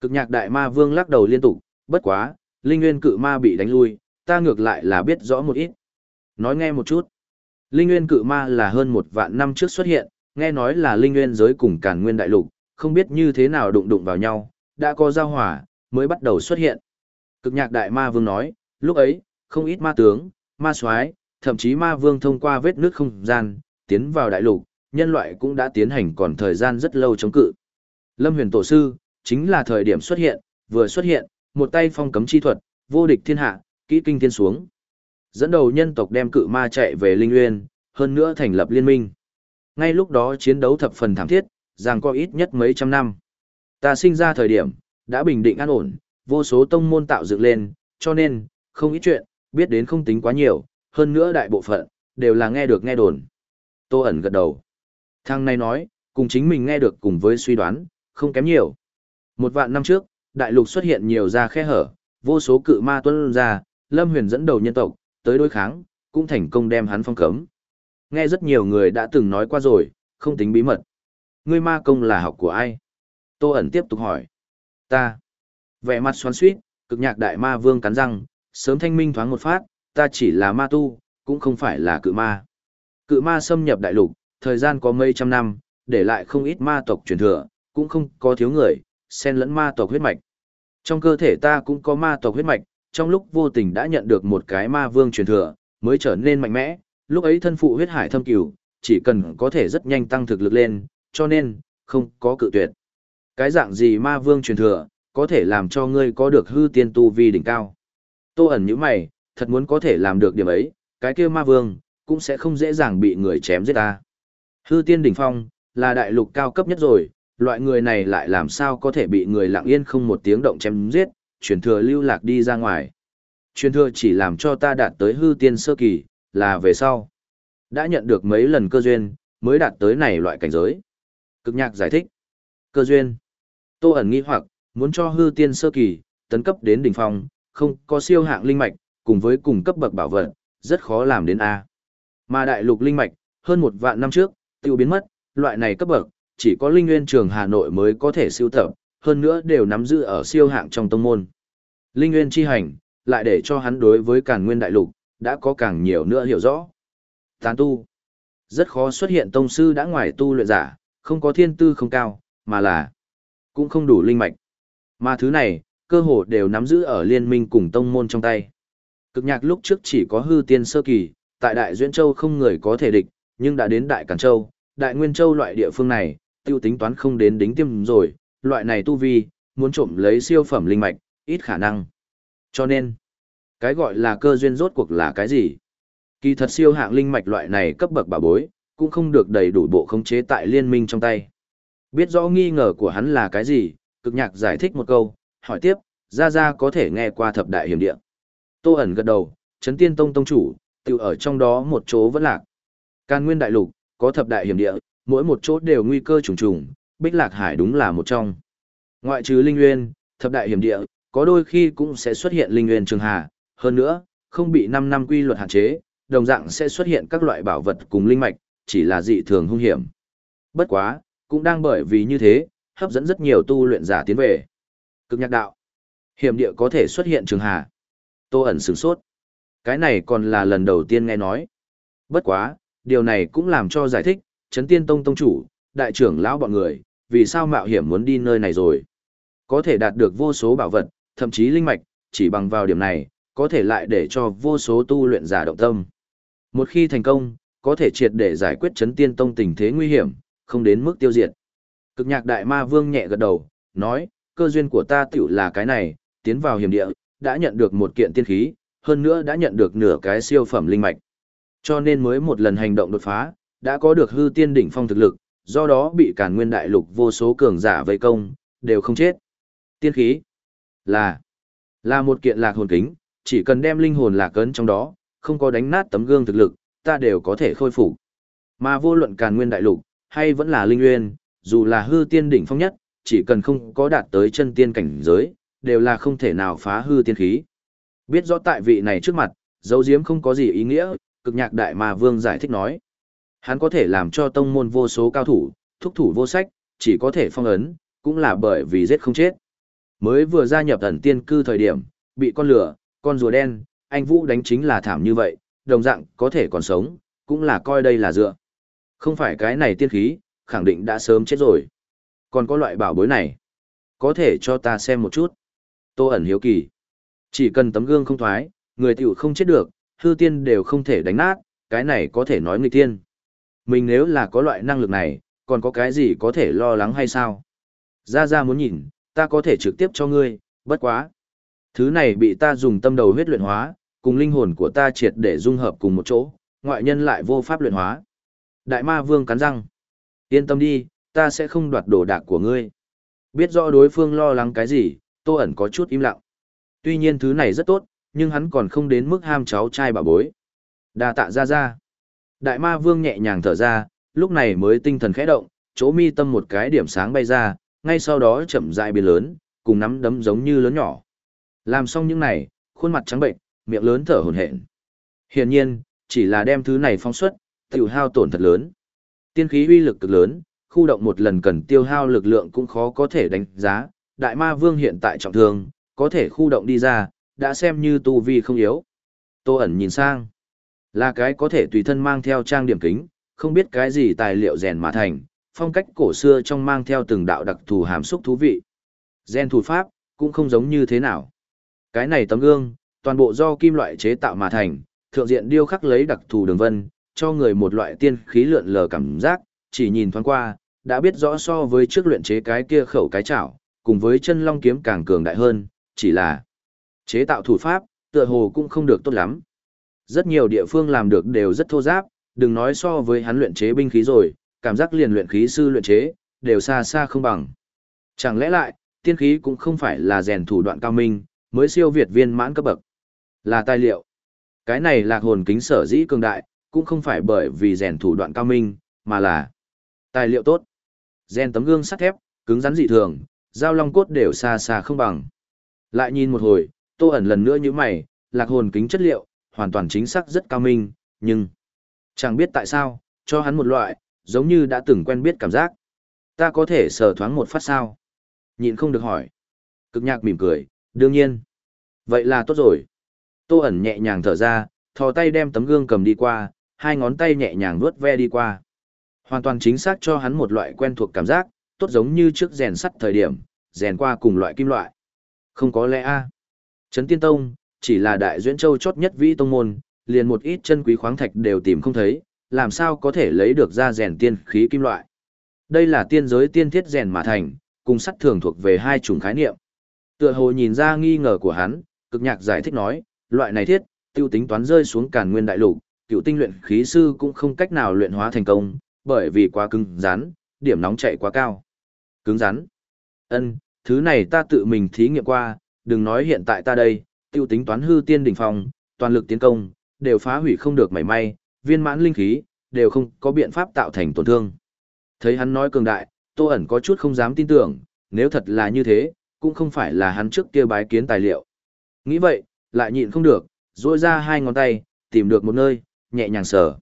S1: Cực nhạc đại ma vương lắc đầu liên tục, bất quá, linh nguyên cự ma bị đánh lui, ta ngược lại là biết rõ một ít. Nói nghe một chút. Linh nguyên cự ma là hơn một vạn năm trước xuất hiện, nghe nói là linh nguyên giới cùng càn nguyên đại lục, không biết như thế nào đụng đụng vào nhau, đã có giao hỏa, mới bắt đầu xuất hiện. Cực nhạc đại ma vương nói, lúc ấy, không ít ma tướng, ma soái, thậm chí ma vương thông qua vết nước không gian, tiến vào đại lục, nhân loại cũng đã tiến hành còn thời gian rất lâu chống cự. Lâm huyền tổ sư, chính là thời điểm xuất hiện, vừa xuất hiện, một tay phong cấm chi thuật, vô địch thiên hạ, kỹ kinh thiên xuống. Dẫn đầu nhân tộc đem cự ma chạy về Linh Nguyên, hơn nữa thành lập liên minh. Ngay lúc đó chiến đấu thập phần thảm thiết, rằng có ít nhất mấy trăm năm. Ta sinh ra thời điểm, đã bình định an ổn, vô số tông môn tạo dựng lên, cho nên, không ít chuyện, biết đến không tính quá nhiều, hơn nữa đại bộ phận, đều là nghe được nghe đồn. Tô ẩn gật đầu. Thằng này nói, cùng chính mình nghe được cùng với suy đoán, không kém nhiều. Một vạn năm trước, đại lục xuất hiện nhiều ra khe hở, vô số cự ma tuân ra, Lâm Huyền dẫn đầu nhân tộc, tới đối kháng, cũng thành công đem hắn phong cấm. Nghe rất nhiều người đã từng nói qua rồi, không tính bí mật. Ngươi ma công là học của ai? Tô ẩn tiếp tục hỏi. Ta. Vẻ mặt xoắn suýt, cực nhạc đại ma vương cắn răng, sớm thanh minh thoáng một phát, ta chỉ là ma tu, cũng không phải là cự ma. Cự ma xâm nhập đại lục, thời gian có mấy trăm năm, để lại không ít ma tộc truyền thừa, cũng không có thiếu người, xen lẫn ma tộc huyết mạch. Trong cơ thể ta cũng có ma tộc huyết mạch, trong lúc vô tình đã nhận được một cái ma vương truyền thừa, mới trở nên mạnh mẽ, lúc ấy thân phụ huyết hải thâm cửu, chỉ cần có thể rất nhanh tăng thực lực lên, cho nên, không có cự tuyệt. Cái dạng gì ma vương truyền thừa, có thể làm cho ngươi có được hư tiên tu vi đỉnh cao. Tô ẩn như mày, thật muốn có thể làm được điểm ấy, cái kia ma vương, cũng sẽ không dễ dàng bị người chém giết ta. Hư tiên đỉnh phong, là đại lục cao cấp nhất rồi, loại người này lại làm sao có thể bị người lặng yên không một tiếng động chém giết, truyền thừa lưu lạc đi ra ngoài. Truyền thừa chỉ làm cho ta đạt tới hư tiên sơ kỳ, là về sau. Đã nhận được mấy lần cơ duyên, mới đạt tới này loại cảnh giới. Cực nhạc giải thích. Cơ duyên. Tô ẩn nghi hoặc, muốn cho hư tiên sơ kỳ, tấn cấp đến đỉnh phong, không có siêu hạng linh mạch, cùng với cùng cấp bậc bảo vật, rất khó làm đến A. Mà đại lục linh mạch, hơn một vạn năm trước, tiêu biến mất, loại này cấp bậc, chỉ có linh nguyên trường Hà Nội mới có thể siêu tập, hơn nữa đều nắm giữ ở siêu hạng trong tông môn. Linh nguyên chi hành, lại để cho hắn đối với càn nguyên đại lục, đã có càng nhiều nữa hiểu rõ. Tán tu. Rất khó xuất hiện tông sư đã ngoài tu luyện giả, không có thiên tư không cao, mà là cũng không đủ linh mạch. Mà thứ này, cơ hồ đều nắm giữ ở liên minh cùng tông môn trong tay. Cực nhạc lúc trước chỉ có hư tiên sơ kỳ, tại Đại duyên Châu không người có thể địch, nhưng đã đến Đại Càn Châu, Đại Nguyên Châu loại địa phương này, tiêu tính toán không đến đính tiêm rồi, loại này tu vi, muốn trộm lấy siêu phẩm linh mạch, ít khả năng. Cho nên, cái gọi là cơ duyên rốt cuộc là cái gì? Kỳ thật siêu hạng linh mạch loại này cấp bậc bảo bối, cũng không được đầy đủ bộ khống chế tại liên minh trong tay. Biết rõ nghi ngờ của hắn là cái gì, cực nhạc giải thích một câu, hỏi tiếp, ra ra có thể nghe qua thập đại hiểm địa. Tô ẩn gật đầu, chấn tiên tông tông chủ, tự ở trong đó một chỗ vẫn lạc. Can nguyên đại lục, có thập đại hiểm địa, mỗi một chỗ đều nguy cơ trùng trùng, bích lạc hải đúng là một trong. Ngoại trừ linh nguyên, thập đại hiểm địa, có đôi khi cũng sẽ xuất hiện linh nguyên trường hà, hơn nữa, không bị 5 năm quy luật hạn chế, đồng dạng sẽ xuất hiện các loại bảo vật cùng linh mạch, chỉ là dị thường hung hiểm. Bất quá, cũng đang bởi vì như thế, hấp dẫn rất nhiều tu luyện giả tiến về. Cực nhạc đạo. Hiểm địa có thể xuất hiện trường hà. Tô ẩn sửng sốt. Cái này còn là lần đầu tiên nghe nói. Bất quá, điều này cũng làm cho giải thích, chấn tiên tông tông chủ, đại trưởng lão bọn người, vì sao mạo hiểm muốn đi nơi này rồi. Có thể đạt được vô số bảo vật, thậm chí linh mạch, chỉ bằng vào điểm này, có thể lại để cho vô số tu luyện giả động tâm. Một khi thành công, có thể triệt để giải quyết chấn tiên tông tình thế nguy hiểm, không đến mức tiêu diệt. Cực nhạc đại ma vương nhẹ gật đầu, nói, cơ duyên của ta tiểu là cái này, tiến vào hiểm địa, đã nhận được một kiện tiên khí, hơn nữa đã nhận được nửa cái siêu phẩm linh mạch. Cho nên mới một lần hành động đột phá, đã có được hư tiên đỉnh phong thực lực, do đó bị cản nguyên đại lục vô số cường giả vây công, đều không chết. Tiên khí là là một kiện lạc hồn kính, chỉ cần đem linh hồn lạc ấn trong đó, không có đánh nát tấm gương thực lực, ta đều có thể khôi phục. Mà vô luận càn nguyên đại lục, hay vẫn là linh nguyên, dù là hư tiên đỉnh phong nhất, chỉ cần không có đạt tới chân tiên cảnh giới, đều là không thể nào phá hư tiên khí. Biết rõ tại vị này trước mặt, dấu diếm không có gì ý nghĩa, cực nhạc đại mà vương giải thích nói. Hắn có thể làm cho tông môn vô số cao thủ, thúc thủ vô sách, chỉ có thể phong ấn, cũng là bởi vì giết không chết. Mới vừa gia nhập ẩn tiên cư thời điểm, bị con lửa, con rùa đen, anh Vũ đánh chính là thảm như vậy, đồng dạng có thể còn sống, cũng là coi đây là dựa. Không phải cái này tiên khí, khẳng định đã sớm chết rồi. Còn có loại bảo bối này, có thể cho ta xem một chút. Tô ẩn hiếu kỳ. Chỉ cần tấm gương không thoái, người tiểu không chết được, hư tiên đều không thể đánh nát, cái này có thể nói người tiên. Mình nếu là có loại năng lực này, còn có cái gì có thể lo lắng hay sao? Ra ra muốn nhìn, ta có thể trực tiếp cho ngươi, bất quá. Thứ này bị ta dùng tâm đầu huyết luyện hóa, cùng linh hồn của ta triệt để dung hợp cùng một chỗ, ngoại nhân lại vô pháp luyện hóa. Đại ma vương cắn răng. Yên tâm đi, ta sẽ không đoạt đồ đạc của ngươi. Biết rõ đối phương lo lắng cái gì, tô ẩn có chút im lặng. Tuy nhiên thứ này rất tốt, nhưng hắn còn không đến mức ham cháu trai bà bối. đa tạ ra ra. Đại ma vương nhẹ nhàng thở ra, lúc này mới tinh thần khẽ động, chỗ mi tâm một cái điểm sáng bay ra, ngay sau đó chậm rãi biến lớn, cùng nắm đấm giống như lớn nhỏ. Làm xong những này, khuôn mặt trắng bệnh, miệng lớn thở hổn hển. Hiển nhiên, chỉ là đem thứ này phóng xuất, tiêu hao tổn thật lớn. Tiên khí uy lực cực lớn, khu động một lần cần tiêu hao lực lượng cũng khó có thể đánh giá, đại ma vương hiện tại trọng thương, có thể khu động đi ra, đã xem như tu vi không yếu. Tô ẩn nhìn sang, là cái có thể tùy thân mang theo trang điểm kính, không biết cái gì tài liệu rèn mà thành, phong cách cổ xưa trong mang theo từng đạo đặc thù hàm xúc thú vị. Gen thủ pháp, cũng không giống như thế nào. Cái này tấm gương, toàn bộ do kim loại chế tạo mà thành, thượng diện điêu khắc lấy đặc thù đường vân, cho người một loại tiên khí lượn lờ cảm giác, chỉ nhìn thoáng qua, đã biết rõ so với trước luyện chế cái kia khẩu cái chảo, cùng với chân long kiếm càng cường đại hơn, chỉ là chế tạo thủ pháp, tựa hồ cũng không được tốt lắm. Rất nhiều địa phương làm được đều rất thô giáp, đừng nói so với hắn luyện chế binh khí rồi, cảm giác liền luyện khí sư luyện chế, đều xa xa không bằng. Chẳng lẽ lại, tiên khí cũng không phải là rèn thủ đoạn cao minh, mới siêu việt viên mãn cấp bậc. Là tài liệu. Cái này lạc hồn kính sở dĩ cường đại, cũng không phải bởi vì rèn thủ đoạn cao minh, mà là tài liệu tốt. Rèn tấm gương sắt thép, cứng rắn dị thường, dao long cốt đều xa xa không bằng. Lại nhìn một hồi, tô ẩn lần nữa như mày, lạc hồn kính chất liệu, hoàn toàn chính xác rất cao minh, nhưng chẳng biết tại sao, cho hắn một loại, giống như đã từng quen biết cảm giác. Ta có thể sờ thoáng một phát sao? Nhịn không được hỏi. Cực nhạc mỉm cười, đương nhiên. Vậy là tốt rồi. Tô ẩn nhẹ nhàng thở ra, thò tay đem tấm gương cầm đi qua, hai ngón tay nhẹ nhàng vuốt ve đi qua. Hoàn toàn chính xác cho hắn một loại quen thuộc cảm giác, tốt giống như trước rèn sắt thời điểm, rèn qua cùng loại kim loại. Không có lẽ a à? Trấn Tiên Tông, chỉ là đại duyễn châu chót nhất vĩ tông môn, liền một ít chân quý khoáng thạch đều tìm không thấy, làm sao có thể lấy được ra rèn tiên khí kim loại. Đây là tiên giới tiên thiết rèn mà thành, cùng sắt thường thuộc về hai chủng khái niệm. Tựa hồ nhìn ra nghi ngờ của hắn, cực nhạc giải thích nói, loại này thiết, tiêu tính toán rơi xuống càn nguyên đại lục, cựu tinh luyện khí sư cũng không cách nào luyện hóa thành công, bởi vì quá cứng rắn, điểm nóng chạy quá cao. Cứng rắn. Ân, thứ này ta tự mình thí nghiệm qua, đừng nói hiện tại ta đây, tiêu tính toán hư tiên đỉnh phòng, toàn lực tiến công, đều phá hủy không được mảy may, viên mãn linh khí, đều không có biện pháp tạo thành tổn thương. Thấy hắn nói cường đại, Tô ẩn có chút không dám tin tưởng, nếu thật là như thế, cũng không phải là hắn trước kia bái kiến tài liệu. Nghĩ vậy, lại nhịn không được, duỗi ra hai ngón tay, tìm được một nơi, nhẹ nhàng sờ.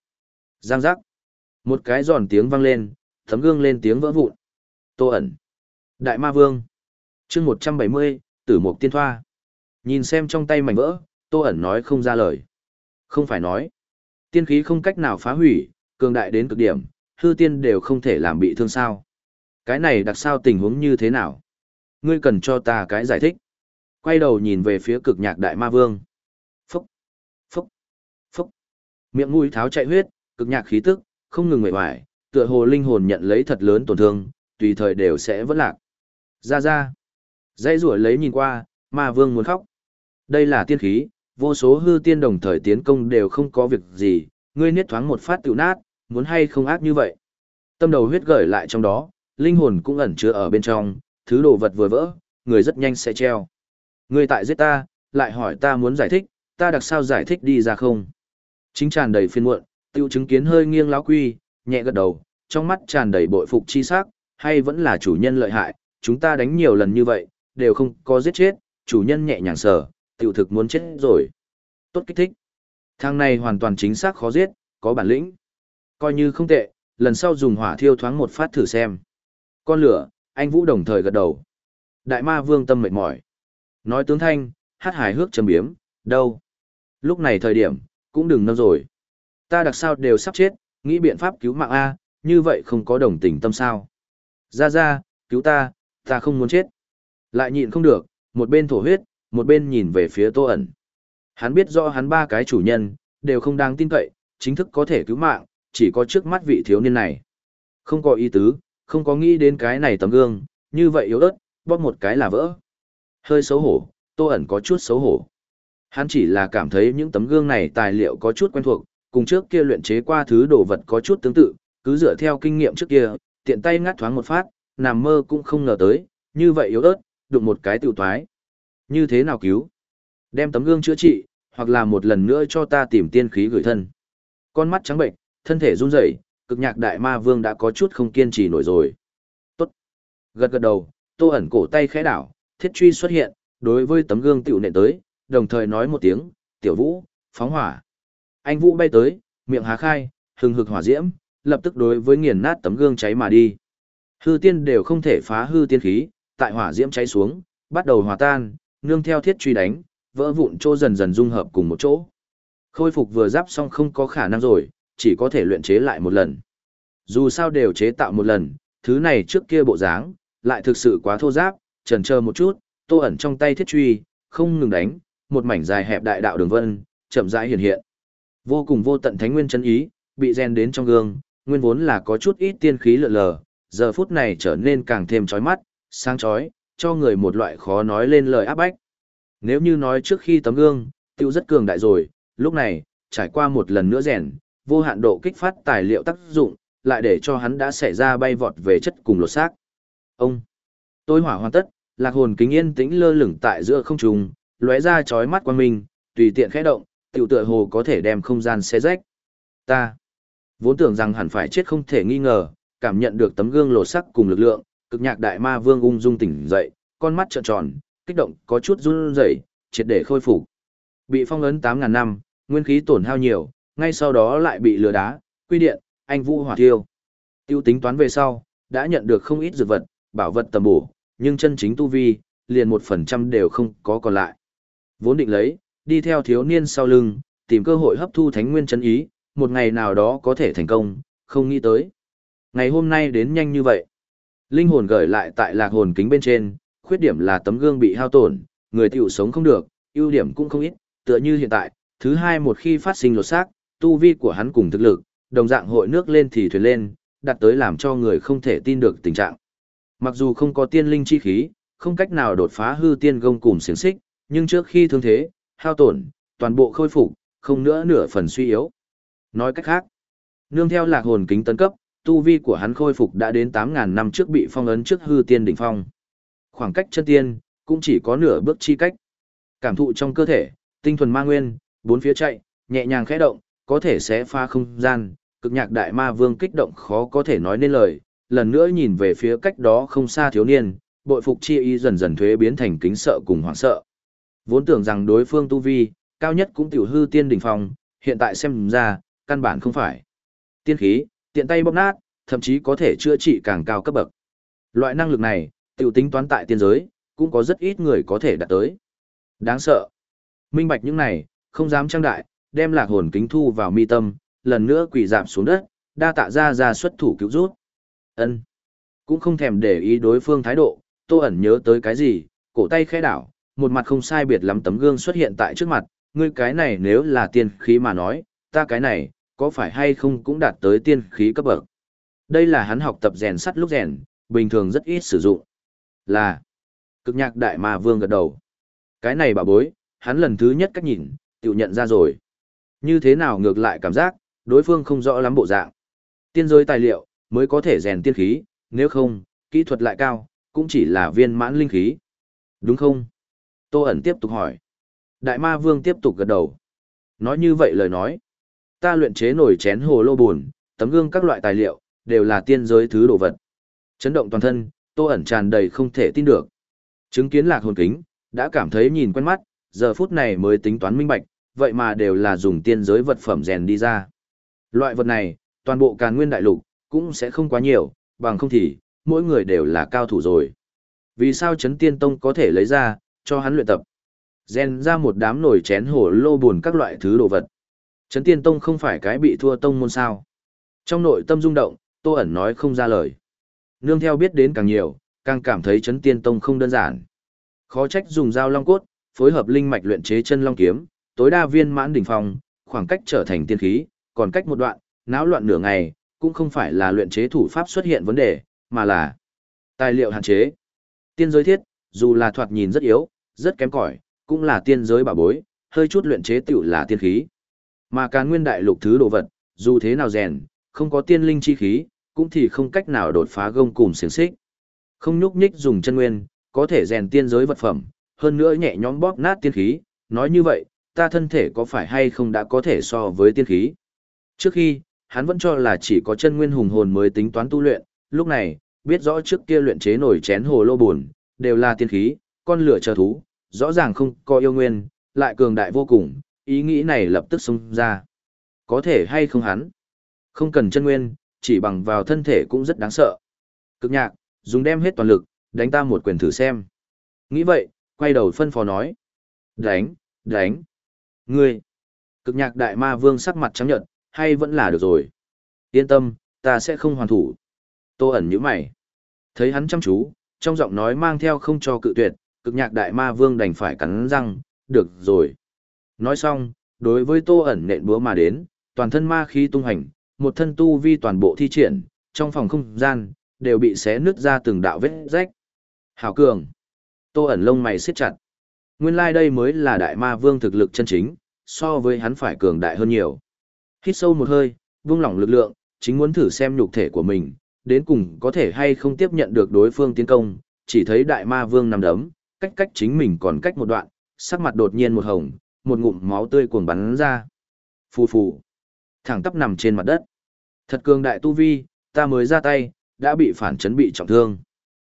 S1: Giang giác. Một cái giòn tiếng vang lên, tấm gương lên tiếng vỡ vụn. Tô ẩn. Đại ma vương. chương 170, tử mục tiên thoa. Nhìn xem trong tay mảnh vỡ, tô ẩn nói không ra lời. Không phải nói. Tiên khí không cách nào phá hủy, cường đại đến cực điểm, hư tiên đều không thể làm bị thương sao. Cái này đặc sao tình huống như thế nào? Ngươi cần cho ta cái giải thích. Quay đầu nhìn về phía cực nhạc đại ma vương. Phúc, phúc, phúc. Miệng mũi tháo chạy huyết, cực nhạc khí tức, không ngừng nguệ hoài, Tựa hồ linh hồn nhận lấy thật lớn tổn thương, tùy thời đều sẽ vỡ lạc. Ra ra. Dãy rủa lấy nhìn qua, ma vương muốn khóc. Đây là tiên khí, vô số hư tiên đồng thời tiến công đều không có việc gì, ngươi niết thoáng một phát tự nát, muốn hay không ác như vậy. Tâm đầu huyết gởi lại trong đó, linh hồn cũng ẩn chứa ở bên trong, thứ đồ vật vừa vỡ, người rất nhanh sẽ treo. Ngươi tại giết ta, lại hỏi ta muốn giải thích, ta đặc sao giải thích đi ra không. Chính tràn đầy phiền muộn, tiêu chứng kiến hơi nghiêng láo quy, nhẹ gật đầu, trong mắt tràn đầy bội phục chi sắc, hay vẫn là chủ nhân lợi hại, chúng ta đánh nhiều lần như vậy, đều không có giết chết, chủ nhân nhẹ nhàng sở, tiểu thực muốn chết rồi. Tốt kích thích. Thằng này hoàn toàn chính xác khó giết, có bản lĩnh. Coi như không tệ, lần sau dùng hỏa thiêu thoáng một phát thử xem. Con lửa, anh Vũ đồng thời gật đầu. Đại ma vương tâm mệt mỏi. Nói tướng thanh, hát hài hước trầm biếm, đâu. Lúc này thời điểm, cũng đừng nâng rồi. Ta đặc sao đều sắp chết, nghĩ biện pháp cứu mạng A, như vậy không có đồng tình tâm sao. Ra ra, cứu ta, ta không muốn chết. Lại nhịn không được, một bên thổ huyết, một bên nhìn về phía tô ẩn. Hắn biết rõ hắn ba cái chủ nhân, đều không đáng tin cậy, chính thức có thể cứu mạng, chỉ có trước mắt vị thiếu niên này. Không có ý tứ, không có nghĩ đến cái này tấm gương, như vậy yếu ớt, bóp một cái là vỡ. Hơi xấu hổ, tô ẩn có chút xấu hổ. Hắn chỉ là cảm thấy những tấm gương này tài liệu có chút quen thuộc, cùng trước kia luyện chế qua thứ đồ vật có chút tương tự, cứ dựa theo kinh nghiệm trước kia, tiện tay ngắt thoáng một phát, nằm mơ cũng không ngờ tới, như vậy yếu ớt, đụng một cái tiểu toái. Như thế nào cứu? Đem tấm gương chữa trị, hoặc là một lần nữa cho ta tìm tiên khí gửi thân. Con mắt trắng bệnh, thân thể run rẩy, cực nhạc đại ma vương đã có chút không kiên trì nổi rồi. Tốt. Gật gật đầu, tô ẩn cổ tay khẽ đảo, thiết truy xuất hiện, đối với tấm gương tiểu nện tới, đồng thời nói một tiếng, tiểu vũ, phóng hỏa. Anh vũ bay tới, miệng há khai, hừng hực hỏa diễm, lập tức đối với nghiền nát tấm gương cháy mà đi. Hư tiên đều không thể phá hư tiên khí, tại hỏa diễm cháy xuống, bắt đầu hòa tan, nương theo thiết truy đánh, vỡ vụn chỗ dần dần dung hợp cùng một chỗ. Khôi phục vừa giáp xong không có khả năng rồi, chỉ có thể luyện chế lại một lần. Dù sao đều chế tạo một lần, thứ này trước kia bộ dáng, lại thực sự quá thô giáp, trần chờ một chút, tô ẩn trong tay thiết truy, không ngừng đánh, một mảnh dài hẹp đại đạo đường vân, chậm rãi hiện hiện. Vô cùng vô tận thánh nguyên chân ý, bị rèn đến trong gương, nguyên vốn là có chút ít tiên khí lượn lờ, giờ phút này trở nên càng thêm chói mắt, sáng chói, cho người một loại khó nói lên lời áp bách. Nếu như nói trước khi tấm gương, tiêu rất cường đại rồi, lúc này, trải qua một lần nữa rèn, vô hạn độ kích phát tài liệu tác dụng, lại để cho hắn đã xảy ra bay vọt về chất cùng lột xác. Ông, tôi hỏa hoàn tất, lạc hồn kính yên tĩnh lơ lửng tại giữa không trung, lóe ra chói mắt quang minh, tùy tiện khẽ động, tiểu tựa hồ có thể đem không gian xé rách. Ta, vốn tưởng rằng hẳn phải chết không thể nghi ngờ, cảm nhận được tấm gương lột sắc cùng lực lượng, cực nhạc đại ma vương ung dung tỉnh dậy, con mắt trợn tròn, kích động có chút run rẩy, triệt để khôi phục. Bị phong ấn 8000 năm, nguyên khí tổn hao nhiều, ngay sau đó lại bị lừa đá, quy điện, anh vũ hỏa thiêu. Tiêu tính toán về sau, đã nhận được không ít dược vật, bảo vật tầm bổ, nhưng chân chính tu vi, liền một phần trăm đều không có còn lại. Vốn định lấy, đi theo thiếu niên sau lưng, tìm cơ hội hấp thu thánh nguyên chân ý, một ngày nào đó có thể thành công, không nghĩ tới. Ngày hôm nay đến nhanh như vậy. Linh hồn gửi lại tại lạc hồn kính bên trên, khuyết điểm là tấm gương bị hao tổn, người tiểu sống không được, ưu điểm cũng không ít, tựa như hiện tại, thứ hai một khi phát sinh lột xác, tu vi của hắn cùng thực lực, đồng dạng hội nước lên thì thuyền lên, đặt tới làm cho người không thể tin được tình trạng. Mặc dù không có tiên linh chi khí, không cách nào đột phá hư tiên gông cùng xiềng xích, nhưng trước khi thương thế, hao tổn, toàn bộ khôi phục, không nữa nửa phần suy yếu. Nói cách khác, nương theo lạc hồn kính tấn cấp, tu vi của hắn khôi phục đã đến 8.000 năm trước bị phong ấn trước hư tiên đỉnh phong. Khoảng cách chân tiên, cũng chỉ có nửa bước chi cách. Cảm thụ trong cơ thể, tinh thuần ma nguyên, bốn phía chạy, nhẹ nhàng khẽ động, có thể sẽ pha không gian, cực nhạc đại ma vương kích động khó có thể nói nên lời, lần nữa nhìn về phía cách đó không xa thiếu niên, bội phục chi ý dần dần thuế biến thành kính sợ cùng hoảng sợ. Vốn tưởng rằng đối phương tu vi, cao nhất cũng tiểu hư tiên đỉnh phong, hiện tại xem ra, căn bản không phải. Tiên khí, tiện tay bóp nát, thậm chí có thể chữa trị càng cao cấp bậc. Loại năng lực này, tiểu tính toán tại tiên giới, cũng có rất ít người có thể đạt tới. Đáng sợ. Minh bạch những này, không dám trang đại, đem lạc hồn kính thu vào mi tâm, lần nữa quỳ giảm xuống đất, đa tạ ra ra xuất thủ cứu rút. Ân, Cũng không thèm để ý đối phương thái độ, tô ẩn nhớ tới cái gì, cổ tay khẽ đảo, một mặt không sai biệt lắm tấm gương xuất hiện tại trước mặt, ngươi cái này nếu là tiên khí mà nói, ta cái này, có phải hay không cũng đạt tới tiên khí cấp bậc. Đây là hắn học tập rèn sắt lúc rèn, bình thường rất ít sử dụng. Là cực nhạc đại mà vương gật đầu. Cái này bà bối, hắn lần thứ nhất cách nhìn, tự nhận ra rồi. Như thế nào ngược lại cảm giác, đối phương không rõ lắm bộ dạng. Tiên giới tài liệu, mới có thể rèn tiên khí, nếu không, kỹ thuật lại cao, cũng chỉ là viên mãn linh khí. Đúng không? Tô ẩn tiếp tục hỏi. Đại ma vương tiếp tục gật đầu. Nói như vậy lời nói. Ta luyện chế nổi chén hồ lô buồn, tấm gương các loại tài liệu, đều là tiên giới thứ đồ vật. Chấn động toàn thân, tô ẩn tràn đầy không thể tin được. Chứng kiến lạc hồn kính, đã cảm thấy nhìn quen mắt, giờ phút này mới tính toán minh bạch, vậy mà đều là dùng tiên giới vật phẩm rèn đi ra. Loại vật này, toàn bộ càn nguyên đại lục, cũng sẽ không quá nhiều, bằng không thì, mỗi người đều là cao thủ rồi. Vì sao chấn tiên tông có thể lấy ra, cho hắn luyện tập? Gen ra một đám nồi chén hổ lô buồn các loại thứ đồ vật. Chấn tiên tông không phải cái bị thua tông môn sao. Trong nội tâm rung động, tô ẩn nói không ra lời. Nương theo biết đến càng nhiều, càng cảm thấy chấn tiên tông không đơn giản. Khó trách dùng dao long cốt, phối hợp linh mạch luyện chế chân long kiếm, tối đa viên mãn đỉnh phong, khoảng cách trở thành tiên khí, còn cách một đoạn, náo loạn nửa ngày, cũng không phải là luyện chế thủ pháp xuất hiện vấn đề, mà là tài liệu hạn chế. Tiên giới thiết, dù là thoạt nhìn rất yếu, rất kém cỏi, cũng là tiên giới bảo bối, hơi chút luyện chế tiểu là tiên khí. Mà càn nguyên đại lục thứ đồ vật, dù thế nào rèn, không có tiên linh chi khí, cũng thì không cách nào đột phá gông cùng xiềng xích. Không nhúc nhích dùng chân nguyên, có thể rèn tiên giới vật phẩm, hơn nữa nhẹ nhõm bóp nát tiên khí, nói như vậy, ta thân thể có phải hay không đã có thể so với tiên khí. Trước khi, hắn vẫn cho là chỉ có chân nguyên hùng hồn mới tính toán tu luyện, lúc này, biết rõ trước kia luyện chế nổi chén hồ lô buồn, đều là tiên khí, con lửa chờ thú, rõ ràng không có yêu nguyên, lại cường đại vô cùng, ý nghĩ này lập tức xông ra. Có thể hay không hắn? Không cần chân nguyên, chỉ bằng vào thân thể cũng rất đáng sợ. Cực nhạc, dùng đem hết toàn lực, đánh ta một quyền thử xem. Nghĩ vậy, quay đầu phân phó nói. Đánh, đánh. Ngươi. Cực nhạc đại ma vương sắc mặt trắng nhợt, hay vẫn là được rồi. Yên tâm, ta sẽ không hoàn thủ. Tô ẩn như mày. Thấy hắn chăm chú, trong giọng nói mang theo không cho cự tuyệt, cực nhạc đại ma vương đành phải cắn răng, được rồi. Nói xong, đối với tô ẩn nện búa mà đến, toàn thân ma khí tung hành, một thân tu vi toàn bộ thi triển, trong phòng không gian, đều bị xé nứt ra từng đạo vết rách. Hảo cường. Tô ẩn lông mày siết chặt. Nguyên lai like đây mới là đại ma vương thực lực chân chính, so với hắn phải cường đại hơn nhiều. Hít sâu một hơi, vung lỏng lực lượng, chính muốn thử xem nhục thể của mình, đến cùng có thể hay không tiếp nhận được đối phương tiến công, chỉ thấy đại ma vương nằm đấm, cách cách chính mình còn cách một đoạn, sắc mặt đột nhiên một hồng, một ngụm máu tươi cuồng bắn ra. Phù phù, thẳng tắp nằm trên mặt đất. Thật cường đại tu vi, ta mới ra tay, đã bị phản chấn bị trọng thương.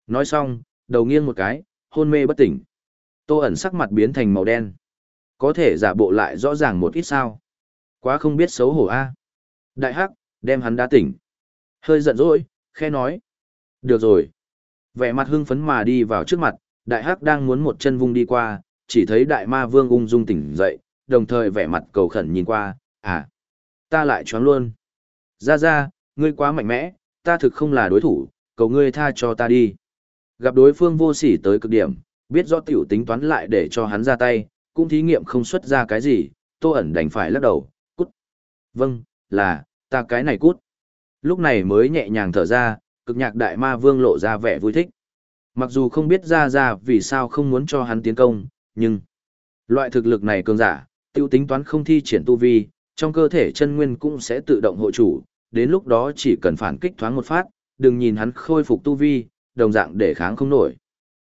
S1: Nói xong, đầu nghiêng một cái, hôn mê bất tỉnh. Tô ẩn sắc mặt biến thành màu đen. Có thể giả bộ lại rõ ràng một ít sao. Quá không biết xấu hổ a. Đại hắc, đem hắn đã tỉnh. Hơi giận dỗi, khe nói. Được rồi. Vẻ mặt hưng phấn mà đi vào trước mặt, đại hắc đang muốn một chân vung đi qua, chỉ thấy đại ma vương ung dung tỉnh dậy, đồng thời vẻ mặt cầu khẩn nhìn qua, à, ta lại choáng luôn. Ra ra, ngươi quá mạnh mẽ, ta thực không là đối thủ, cầu ngươi tha cho ta đi. Gặp đối phương vô sỉ tới cực điểm, biết rõ tiểu tính toán lại để cho hắn ra tay, cũng thí nghiệm không xuất ra cái gì, tô ẩn đành phải lắc đầu. Vâng, là, ta cái này cút. Lúc này mới nhẹ nhàng thở ra, cực nhạc đại ma vương lộ ra vẻ vui thích. Mặc dù không biết ra ra vì sao không muốn cho hắn tiến công, nhưng loại thực lực này cường giả, tiêu tính toán không thi triển tu vi, trong cơ thể chân nguyên cũng sẽ tự động hộ chủ, đến lúc đó chỉ cần phản kích thoáng một phát, đừng nhìn hắn khôi phục tu vi, đồng dạng để kháng không nổi.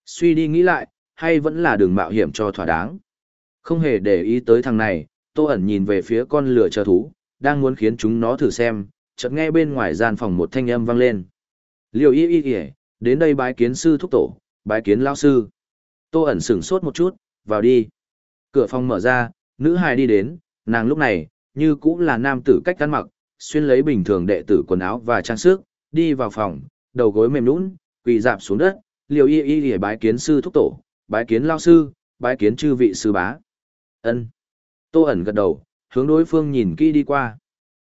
S1: Suy đi nghĩ lại, hay vẫn là đường mạo hiểm cho thỏa đáng. Không hề để ý tới thằng này, Tô ẩn nhìn về phía con lửa chờ thú, đang muốn khiến chúng nó thử xem, chợt nghe bên ngoài gian phòng một thanh âm vang lên. Liêu y y y, đến đây bái kiến sư thúc tổ, bái kiến lao sư. Tô ẩn sửng sốt một chút, vào đi. Cửa phòng mở ra, nữ hài đi đến, nàng lúc này, như cũng là nam tử cách ăn mặc, xuyên lấy bình thường đệ tử quần áo và trang sức, đi vào phòng, đầu gối mềm nũng, quỳ dạp xuống đất, liều y y y bái kiến sư thúc tổ, bái kiến lao sư, bái kiến chư vị sư bá. ân Tô ẩn gật đầu, hướng đối phương nhìn kỹ đi qua.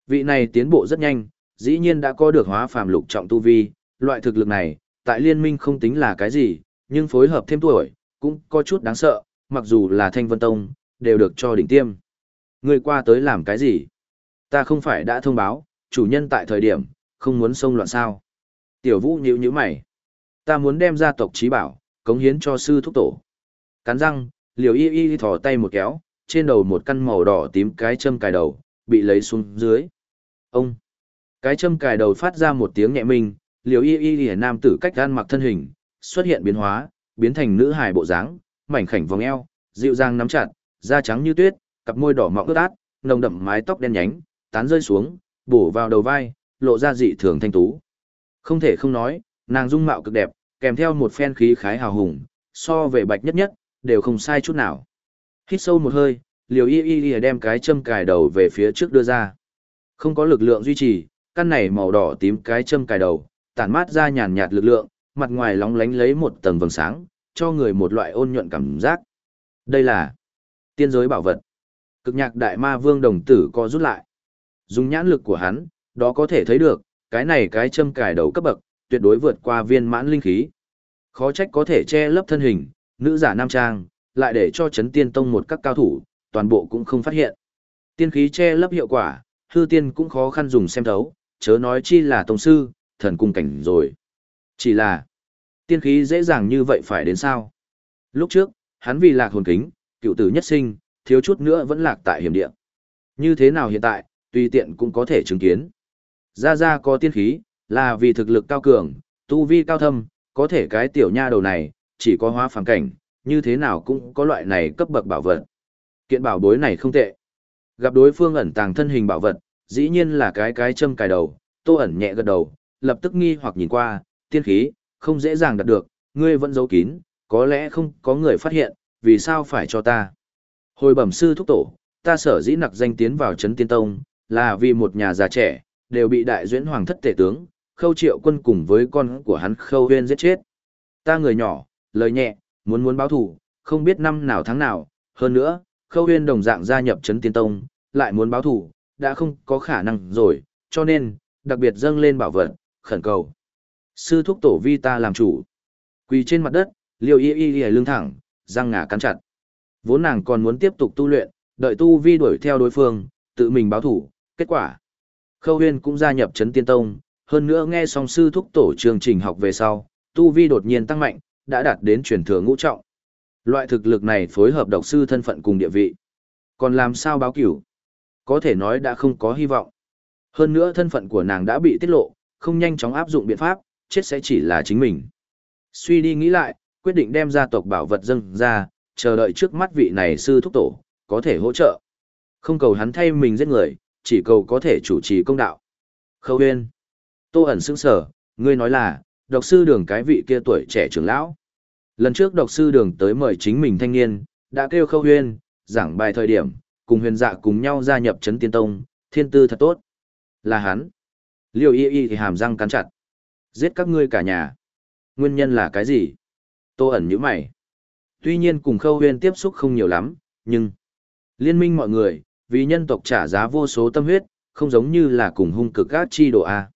S1: Vị này tiến bộ rất nhanh, dĩ nhiên đã có được hóa phàm lục trọng tu vi, loại thực lực này, tại liên minh không tính là cái gì, nhưng phối hợp thêm tuổi, cũng có chút đáng sợ, mặc dù là thanh vân tông, đều được cho đỉnh tiêm. Người qua tới làm cái gì? Ta không phải đã thông báo, chủ nhân tại thời điểm, không muốn xông loạn sao. Tiểu vũ nhíu nhíu mày. Ta muốn đem gia tộc trí bảo, cống hiến cho sư thúc tổ. Cắn răng, liều y y thò tay một kéo, trên đầu một căn màu đỏ tím cái châm cài đầu, bị lấy xuống dưới. Ông! Cái châm cài đầu phát ra một tiếng nhẹ minh, liều y y lìa nam tử cách gan mặc thân hình, xuất hiện biến hóa, biến thành nữ hài bộ dáng, mảnh khảnh vòng eo, dịu dàng nắm chặt, da trắng như tuyết, cặp môi đỏ mọng ướt át, nồng đậm mái tóc đen nhánh, tán rơi xuống, bổ vào đầu vai, lộ ra dị thường thanh tú. Không thể không nói, nàng dung mạo cực đẹp, kèm theo một phen khí khái hào hùng, so về bạch nhất nhất, đều không sai chút nào. Hít sâu một hơi, liều y y y đem cái châm cài đầu về phía trước đưa ra. Không có lực lượng duy trì, căn này màu đỏ tím cái châm cài đầu, tản mát ra nhàn nhạt lực lượng, mặt ngoài lóng lánh lấy một tầng vầng sáng, cho người một loại ôn nhuận cảm giác. Đây là tiên giới bảo vật. Cực nhạc đại ma vương đồng tử co rút lại. Dùng nhãn lực của hắn, đó có thể thấy được, cái này cái châm cài đầu cấp bậc, tuyệt đối vượt qua viên mãn linh khí. Khó trách có thể che lấp thân hình, nữ giả nam trang, lại để cho chấn tiên tông một các cao thủ, toàn bộ cũng không phát hiện. Tiên khí che lấp hiệu quả, hư tiên cũng khó khăn dùng xem thấu, chớ nói chi là tông sư, thần cung cảnh rồi. Chỉ là, tiên khí dễ dàng như vậy phải đến sao? Lúc trước, hắn vì lạc hồn kính, cựu tử nhất sinh, thiếu chút nữa vẫn lạc tại hiểm địa. Như thế nào hiện tại, tùy tiện cũng có thể chứng kiến. Ra ra có tiên khí, là vì thực lực cao cường, tu vi cao thâm, có thể cái tiểu nha đầu này, chỉ có hóa phàm cảnh, như thế nào cũng có loại này cấp bậc bảo vật. Kiện bảo bối này không tệ. Gặp đối phương ẩn tàng thân hình bảo vật, dĩ nhiên là cái cái châm cài đầu, tô ẩn nhẹ gật đầu, lập tức nghi hoặc nhìn qua, tiên khí, không dễ dàng đạt được, ngươi vẫn giấu kín, có lẽ không có người phát hiện, vì sao phải cho ta. Hồi bẩm sư thúc tổ, ta sở dĩ nặc danh tiến vào chấn tiên tông, là vì một nhà già trẻ, đều bị đại duyễn hoàng thất tể tướng, khâu triệu quân cùng với con của hắn khâu huyên giết chết. Ta người nhỏ, lời nhẹ, muốn muốn báo thủ, không biết năm nào tháng nào, hơn nữa, khâu huyên đồng dạng gia nhập chấn tiên tông, lại muốn báo thủ, đã không có khả năng rồi, cho nên, đặc biệt dâng lên bảo vật, khẩn cầu. Sư thúc tổ vi ta làm chủ. Quỳ trên mặt đất, liều y y y lưng thẳng, răng ngà cắn chặt. Vốn nàng còn muốn tiếp tục tu luyện, đợi tu vi đuổi theo đối phương, tự mình báo thủ, kết quả. Khâu huyên cũng gia nhập chấn tiên tông, hơn nữa nghe song sư thúc tổ chương trình học về sau, tu vi đột nhiên tăng mạnh, đã đạt đến truyền thừa ngũ trọng. Loại thực lực này phối hợp độc sư thân phận cùng địa vị. Còn làm sao báo cửu? Có thể nói đã không có hy vọng. Hơn nữa thân phận của nàng đã bị tiết lộ, không nhanh chóng áp dụng biện pháp, chết sẽ chỉ là chính mình. Suy đi nghĩ lại, quyết định đem gia tộc bảo vật dâng ra, chờ đợi trước mắt vị này sư thúc tổ, có thể hỗ trợ. Không cầu hắn thay mình giết người, chỉ cầu có thể chủ trì công đạo. Khâu huyên. Tô ẩn sững sở, ngươi nói là, độc sư đường cái vị kia tuổi trẻ trưởng lão. Lần trước độc sư đường tới mời chính mình thanh niên, đã kêu khâu huyên, giảng bài thời điểm, cùng huyền dạ cùng nhau gia nhập chấn tiên tông, thiên tư thật tốt. Là hắn. Liêu y y thì hàm răng cắn chặt. Giết các ngươi cả nhà. Nguyên nhân là cái gì? Tô ẩn như mày. Tuy nhiên cùng khâu huyên tiếp xúc không nhiều lắm, nhưng... Liên minh mọi người, vì nhân tộc trả giá vô số tâm huyết, không giống như là cùng hung cực gác chi đồ A.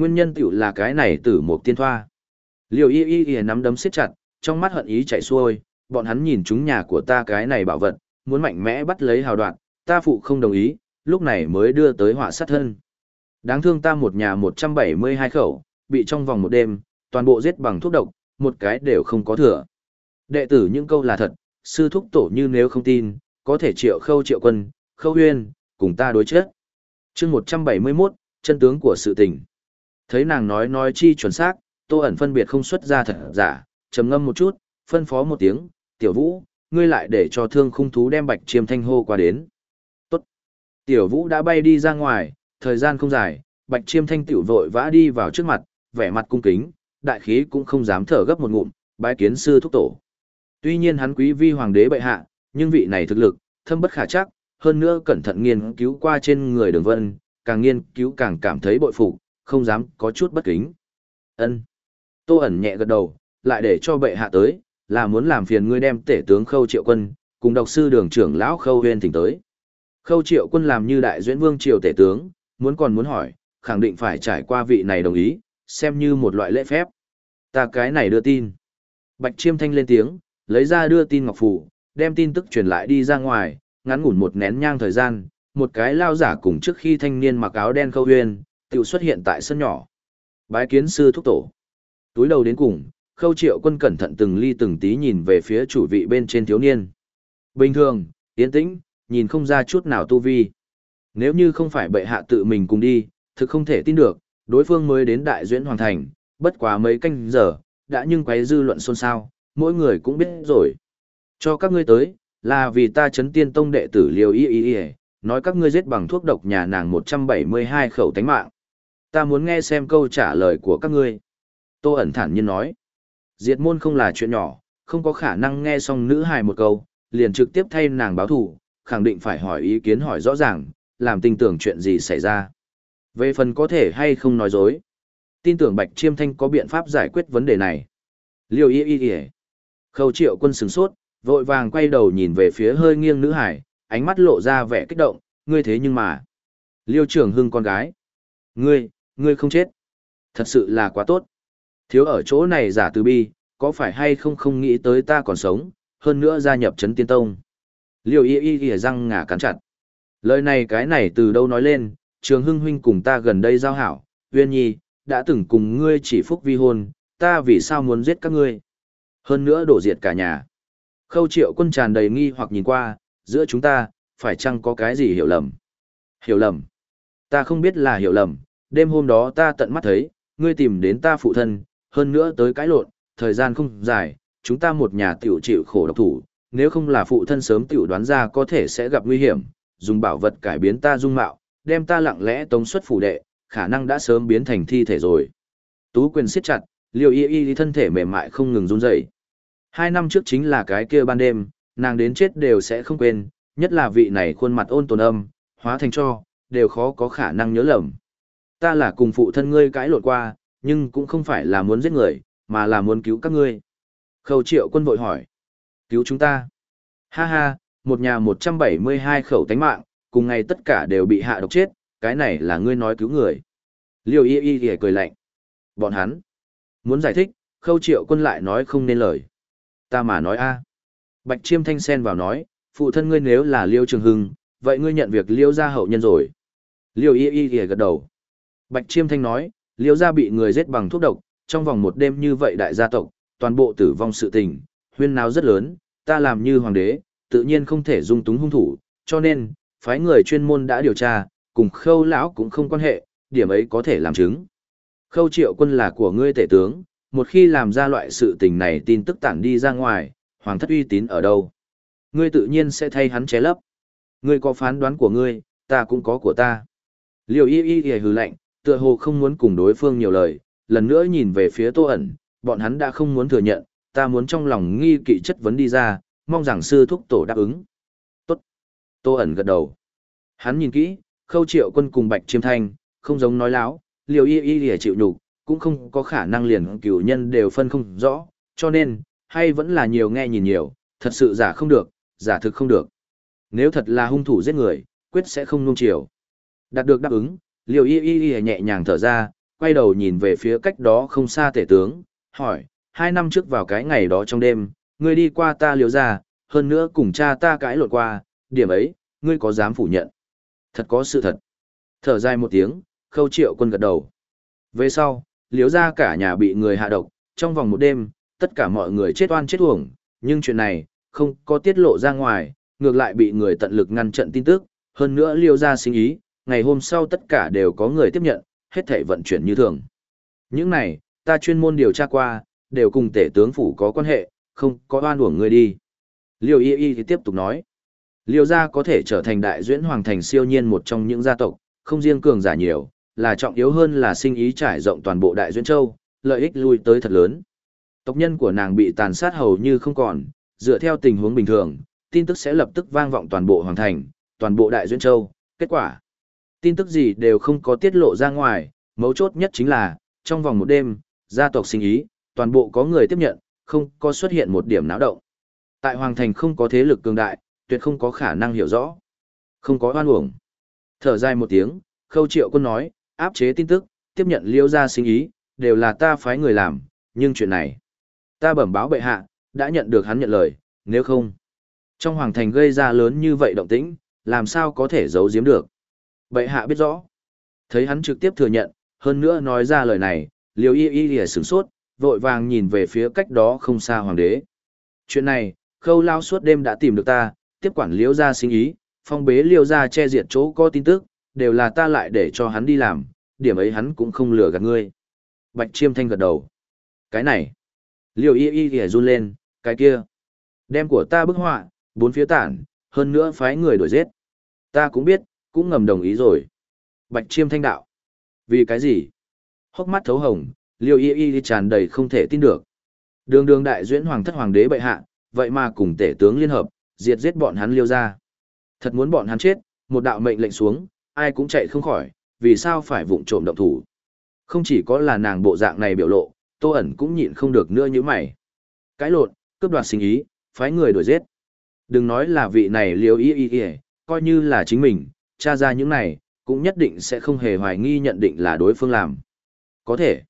S1: Nguyên nhân tiểu là cái này tử một tiên thoa. Liều y y y nắm đấm siết chặt, trong mắt hận ý chạy xuôi, bọn hắn nhìn chúng nhà của ta cái này bảo vật, muốn mạnh mẽ bắt lấy hào đoạn, ta phụ không đồng ý, lúc này mới đưa tới họa sát thân. Đáng thương ta một nhà 172 khẩu, bị trong vòng một đêm, toàn bộ giết bằng thuốc độc, một cái đều không có thừa. Đệ tử những câu là thật, sư thúc tổ như nếu không tin, có thể triệu khâu triệu quân, khâu huyên, cùng ta đối chết. chương 171, chân tướng của sự tình. Thấy nàng nói nói chi chuẩn xác, tô ẩn phân biệt không xuất ra thật giả, trầm ngâm một chút, phân phó một tiếng, tiểu vũ, ngươi lại để cho thương khung thú đem bạch chiêm thanh hô qua đến. Tốt. Tiểu vũ đã bay đi ra ngoài, thời gian không dài, bạch chiêm thanh tiểu vội vã đi vào trước mặt, vẻ mặt cung kính, đại khí cũng không dám thở gấp một ngụm, bái kiến sư thúc tổ. Tuy nhiên hắn quý vi hoàng đế bệ hạ, nhưng vị này thực lực, thâm bất khả chắc, hơn nữa cẩn thận nghiên cứu qua trên người đường vân, càng nghiên cứu càng cảm thấy bội phục, không dám có chút bất kính. Ân. Tô ẩn nhẹ gật đầu, lại để cho bệ hạ tới, là muốn làm phiền ngươi đem tể tướng Khâu Triệu Quân, cùng độc sư đường trưởng lão Khâu Huyên thỉnh tới. Khâu Triệu Quân làm như đại duyễn vương triều tể tướng, muốn còn muốn hỏi, khẳng định phải trải qua vị này đồng ý, xem như một loại lễ phép. Ta cái này đưa tin. Bạch Chiêm Thanh lên tiếng, lấy ra đưa tin ngọc phủ, đem tin tức truyền lại đi ra ngoài, ngắn ngủn một nén nhang thời gian, một cái lao giả cùng trước khi thanh niên mặc áo đen khâu huyên, Tiểu xuất hiện tại sân nhỏ. Bái kiến sư thúc tổ. Túi đầu đến cùng, khâu triệu quân cẩn thận từng ly từng tí nhìn về phía chủ vị bên trên thiếu niên. Bình thường, tiến tĩnh, nhìn không ra chút nào tu vi. Nếu như không phải bệ hạ tự mình cùng đi, thực không thể tin được, đối phương mới đến đại duyễn hoàng thành, bất quá mấy canh giờ, đã nhưng quấy dư luận xôn xao, mỗi người cũng biết rồi. Cho các ngươi tới, là vì ta chấn tiên tông đệ tử liều y y y, nói các ngươi giết bằng thuốc độc nhà nàng 172 khẩu tánh mạng. Ta muốn nghe xem câu trả lời của các ngươi. Tô ẩn thản nhiên nói. Diệt môn không là chuyện nhỏ, không có khả năng nghe xong nữ hài một câu, liền trực tiếp thay nàng báo thủ, khẳng định phải hỏi ý kiến hỏi rõ ràng, làm tin tưởng chuyện gì xảy ra. Về phần có thể hay không nói dối, tin tưởng Bạch Chiêm Thanh có biện pháp giải quyết vấn đề này. Liêu y y y Khâu triệu quân sừng sốt, vội vàng quay đầu nhìn về phía hơi nghiêng nữ hải, ánh mắt lộ ra vẻ kích động, ngươi thế nhưng mà. Liêu trưởng hưng con gái. Ngươi, ngươi không chết. Thật sự là quá tốt. Thiếu ở chỗ này giả từ bi, có phải hay không không nghĩ tới ta còn sống, hơn nữa gia nhập chấn tiên tông. Liêu y y y răng ngả cắn chặt. Lời này cái này từ đâu nói lên, trường hưng huynh cùng ta gần đây giao hảo, uyên nhi, đã từng cùng ngươi chỉ phúc vi hôn, ta vì sao muốn giết các ngươi. Hơn nữa đổ diệt cả nhà. Khâu triệu quân tràn đầy nghi hoặc nhìn qua, giữa chúng ta, phải chăng có cái gì hiểu lầm? Hiểu lầm. Ta không biết là hiểu lầm, đêm hôm đó ta tận mắt thấy, ngươi tìm đến ta phụ thân, hơn nữa tới cãi lộn, thời gian không dài, chúng ta một nhà tiểu chịu khổ độc thủ, nếu không là phụ thân sớm tiểu đoán ra có thể sẽ gặp nguy hiểm, dùng bảo vật cải biến ta dung mạo, đem ta lặng lẽ tống xuất phủ đệ, khả năng đã sớm biến thành thi thể rồi. Tú quyền siết chặt, liều y y thân thể mềm mại không ngừng run rẩy. Hai năm trước chính là cái kia ban đêm, nàng đến chết đều sẽ không quên, nhất là vị này khuôn mặt ôn tồn âm, hóa thành cho, đều khó có khả năng nhớ lầm. Ta là cùng phụ thân ngươi cãi lộn qua, nhưng cũng không phải là muốn giết người, mà là muốn cứu các ngươi. Khâu triệu quân vội hỏi. Cứu chúng ta. Ha ha, một nhà 172 khẩu tánh mạng, cùng ngày tất cả đều bị hạ độc chết, cái này là ngươi nói cứu người. Liêu y y y cười lạnh. Bọn hắn. Muốn giải thích, khâu triệu quân lại nói không nên lời. Ta mà nói a Bạch chiêm thanh sen vào nói, phụ thân ngươi nếu là liêu trường hưng, vậy ngươi nhận việc liêu gia hậu nhân rồi. Liêu y y y gật đầu. Bạch chiêm thanh nói, liêu gia bị người giết bằng thuốc độc, trong vòng một đêm như vậy đại gia tộc, toàn bộ tử vong sự tình, huyên náo rất lớn, ta làm như hoàng đế, tự nhiên không thể dung túng hung thủ, cho nên, phái người chuyên môn đã điều tra, cùng khâu lão cũng không quan hệ, điểm ấy có thể làm chứng. Khâu triệu quân là của ngươi tể tướng, một khi làm ra loại sự tình này tin tức tản đi ra ngoài, hoàng thất uy tín ở đâu? Ngươi tự nhiên sẽ thay hắn ché lấp. Ngươi có phán đoán của ngươi, ta cũng có của ta. Liêu y y y hừ lạnh, tựa hồ không muốn cùng đối phương nhiều lời, lần nữa nhìn về phía tô ẩn, bọn hắn đã không muốn thừa nhận, ta muốn trong lòng nghi kỵ chất vấn đi ra, mong rằng sư thúc tổ đáp ứng. Tốt. Tô ẩn gật đầu. Hắn nhìn kỹ, khâu triệu quân cùng bạch chiêm thanh, không giống nói láo, liều y y lìa chịu nhục cũng không có khả năng liền cửu nhân đều phân không rõ, cho nên, hay vẫn là nhiều nghe nhìn nhiều, thật sự giả không được, giả thực không được. Nếu thật là hung thủ giết người, quyết sẽ không nung chiều. Đạt được đáp ứng, Liêu y y y nhẹ nhàng thở ra, quay đầu nhìn về phía cách đó không xa tể tướng, hỏi, hai năm trước vào cái ngày đó trong đêm, ngươi đi qua ta liều ra, hơn nữa cùng cha ta cãi lột qua, điểm ấy, ngươi có dám phủ nhận? Thật có sự thật. Thở dài một tiếng, khâu triệu quân gật đầu. Về sau, liếu ra cả nhà bị người hạ độc, trong vòng một đêm, tất cả mọi người chết oan chết uổng, nhưng chuyện này, không có tiết lộ ra ngoài, ngược lại bị người tận lực ngăn chặn tin tức, hơn nữa liêu ra sinh ý, ngày hôm sau tất cả đều có người tiếp nhận, hết thể vận chuyển như thường. Những này, ta chuyên môn điều tra qua, đều cùng tể tướng phủ có quan hệ, không có oan uổng người đi. Liêu y y thì tiếp tục nói, liêu gia có thể trở thành đại duyễn hoàng thành siêu nhiên một trong những gia tộc, không riêng cường giả nhiều, là trọng yếu hơn là sinh ý trải rộng toàn bộ đại duyên châu, lợi ích lui tới thật lớn. Tộc nhân của nàng bị tàn sát hầu như không còn, dựa theo tình huống bình thường, tin tức sẽ lập tức vang vọng toàn bộ hoàng thành, toàn bộ đại duyên châu, kết quả. Tin tức gì đều không có tiết lộ ra ngoài, mấu chốt nhất chính là, trong vòng một đêm, gia tộc sinh ý, toàn bộ có người tiếp nhận, không có xuất hiện một điểm náo động. Tại hoàng thành không có thế lực cường đại, tuyệt không có khả năng hiểu rõ. Không có oan uổng. Thở dài một tiếng, khâu triệu quân nói, áp chế tin tức, tiếp nhận liêu ra sinh ý, đều là ta phái người làm, nhưng chuyện này, ta bẩm báo bệ hạ, đã nhận được hắn nhận lời, nếu không, trong hoàng thành gây ra lớn như vậy động tĩnh, làm sao có thể giấu giếm được. Bệ hạ biết rõ. Thấy hắn trực tiếp thừa nhận, hơn nữa nói ra lời này, liều y y lìa sửng sốt, vội vàng nhìn về phía cách đó không xa hoàng đế. Chuyện này, khâu lao suốt đêm đã tìm được ta, tiếp quản liễu ra sinh ý, phong bế liễu ra che diệt chỗ có tin tức, đều là ta lại để cho hắn đi làm, điểm ấy hắn cũng không lừa gạt ngươi. Bạch chiêm thanh gật đầu. Cái này, liều y y lìa run lên, cái kia. Đem của ta bức họa, bốn phía tản, hơn nữa phái người đuổi giết. Ta cũng biết, cũng ngầm đồng ý rồi. Bạch chiêm thanh đạo. Vì cái gì? Hốc mắt thấu hồng, liêu y y tràn đầy không thể tin được. Đường đường đại duyễn hoàng thất hoàng đế bệ hạ, vậy mà cùng tể tướng liên hợp, diệt giết bọn hắn liêu ra. Thật muốn bọn hắn chết, một đạo mệnh lệnh xuống, ai cũng chạy không khỏi, vì sao phải vụng trộm động thủ. Không chỉ có là nàng bộ dạng này biểu lộ, tô ẩn cũng nhịn không được nữa như mày. Cái lột, cướp đoạt sinh ý, phái người đuổi giết. Đừng nói là vị này liêu y y y, coi như là chính mình, tra ra những này, cũng nhất định sẽ không hề hoài nghi nhận định là đối phương làm. Có thể,